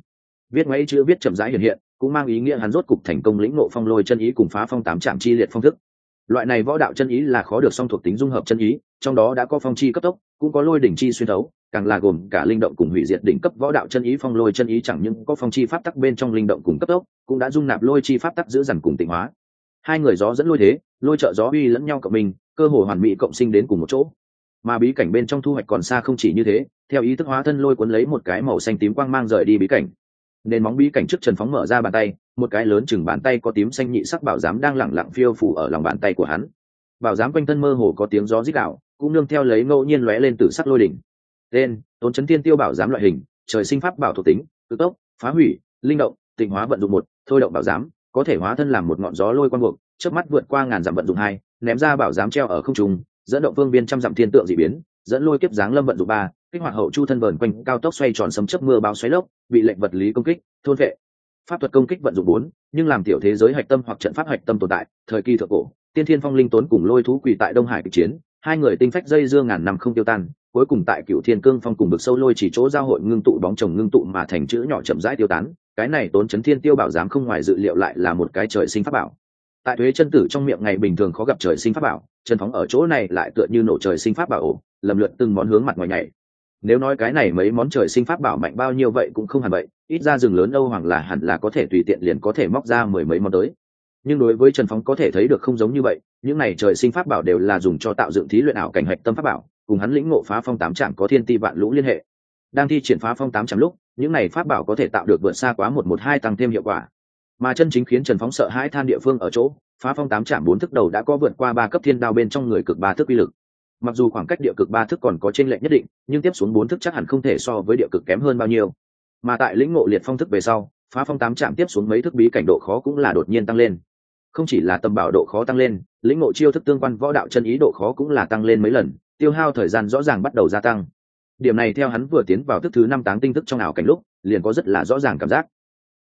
Viết ngay chữ viết chậm rãi hiện hiện, cũng mang ý nghĩa hắn rốt cục thành công lĩnh ngộ phong lôi chân ý cùng phá phong tám trạm chi liệt phong thức. Loại này võ đạo chân ý là khó được song thuộc tính dung hợp chân ý, trong đó đã có phong chi cấp tốc cũng có lôi đỉnh chi xuyên thấu, càng là gồm cả linh động cùng hủy diệt đỉnh cấp võ đạo chân ý phong lôi chân ý chẳng những có phong chi pháp tắc bên trong linh động cùng cấp tốc, cũng đã dung nạp lôi chi pháp tắc giữ dằn cùng tịnh hóa. Hai người gió dẫn lôi thế, lôi trợ gió uy lẫn nhau cộng mình cơ hội hoàn mỹ cộng sinh đến cùng một chỗ. Mà bí cảnh bên trong thu hoạch còn xa không chỉ như thế, theo ý thức hóa thân lôi cuốn lấy một cái màu xanh tím quang mang rời đi bí cảnh. Nên móng bí cảnh trước trần phóng mở ra bàn tay, một cái lớn chừng bàn tay có tím xanh nhị sắc bảo giám đang lẳng lặng phiêu phủ ở lòng bàn tay của hắn. Bảo giám quanh thân mơ hồ có tiếng gió rít đạo cũng nương theo lấy ngẫu nhiên lóe lên từ sắc lôi đỉnh. Tên, tốn chấn thiên tiêu bảo giám loại hình, trời sinh pháp bảo thuộc tính, tự tốc, phá hủy, linh động, tịnh hóa vận dụng một, thôi động bảo giám, có thể hóa thân làm một ngọn gió lôi quang buộc trước mắt vượt qua ngàn dặm vận dụng hai, ném ra bảo giám treo ở không trung, dẫn động vương biên trăm dặm thiên tượng dị biến, dẫn lôi kiếp dáng lâm vận dụng ba, kích hoạt hậu chu thân vờn quanh, cao tốc xoay tròn sấm chớp mưa bao xoáy lốc, bị lệnh vật lý công kích, thôn vệ. Pháp thuật công kích vận dụng bốn, nhưng làm tiểu thế giới hạch tâm hoặc trận pháp hạch tâm tồn tại, thời kỳ thượng cổ, tiên thiên phong linh tốn cùng lôi thú quỳ tại đông hải kịch chiến hai người tinh phách dây dưa ngàn năm không tiêu tan, cuối cùng tại cựu thiên cương phong cùng bực sâu lôi chỉ chỗ giao hội ngưng tụ bóng chồng ngưng tụ mà thành chữ nhỏ chậm rãi tiêu tán, cái này tốn chấn thiên tiêu bảo dám không ngoài dự liệu lại là một cái trời sinh pháp bảo. Tại thuế chân tử trong miệng ngày bình thường khó gặp trời sinh pháp bảo chân phóng ở chỗ này lại tựa như nổ trời sinh pháp bảo ổ, lầm lượt từng món hướng mặt ngoài nhảy. Nếu nói cái này mấy món trời sinh pháp bảo mạnh bao nhiêu vậy cũng không hẳn vậy, ít ra rừng lớn âu hoàng là hẳn là có thể tùy tiện liền có thể móc ra mười mấy món tới nhưng đối với trần phóng có thể thấy được không giống như vậy, những này trời sinh pháp bảo đều là dùng cho tạo dựng thí luyện ảo cảnh hạch tâm pháp bảo, cùng hắn lĩnh ngộ phá phong tám trạm có thiên ti vạn lũ liên hệ. Đang thi triển phá phong tám trạm lúc, những này pháp bảo có thể tạo được vượt xa quá một một hai tăng thêm hiệu quả. Mà chân chính khiến trần phóng sợ hãi than địa phương ở chỗ, phá phong tám trạm bốn thức đầu đã có vượt qua ba cấp thiên đao bên trong người cực ba thức uy lực. Mặc dù khoảng cách địa cực ba thức còn có t r ê n lệch nhất định, nhưng tiếp xuống bốn thức chắc hẳn không thể so với địa cực kém hơn bao nhiêu. Mà tại lĩnh ngộ liệt phong thức về sau, phá phong tám trạm tiếp xuống mấy thức bí cảnh độ khó cũng là đột nhiên tăng lên không chỉ là tầm bảo độ khó tăng lên, lĩnh ngộ chiêu thức tương quan võ đạo chân ý độ khó cũng là tăng lên mấy lần, tiêu hao thời gian rõ ràng bắt đầu gia tăng. Điểm này theo hắn vừa tiến vào thức thứ năm táng tinh thức trong ảo cảnh lúc, liền có rất là rõ ràng cảm giác.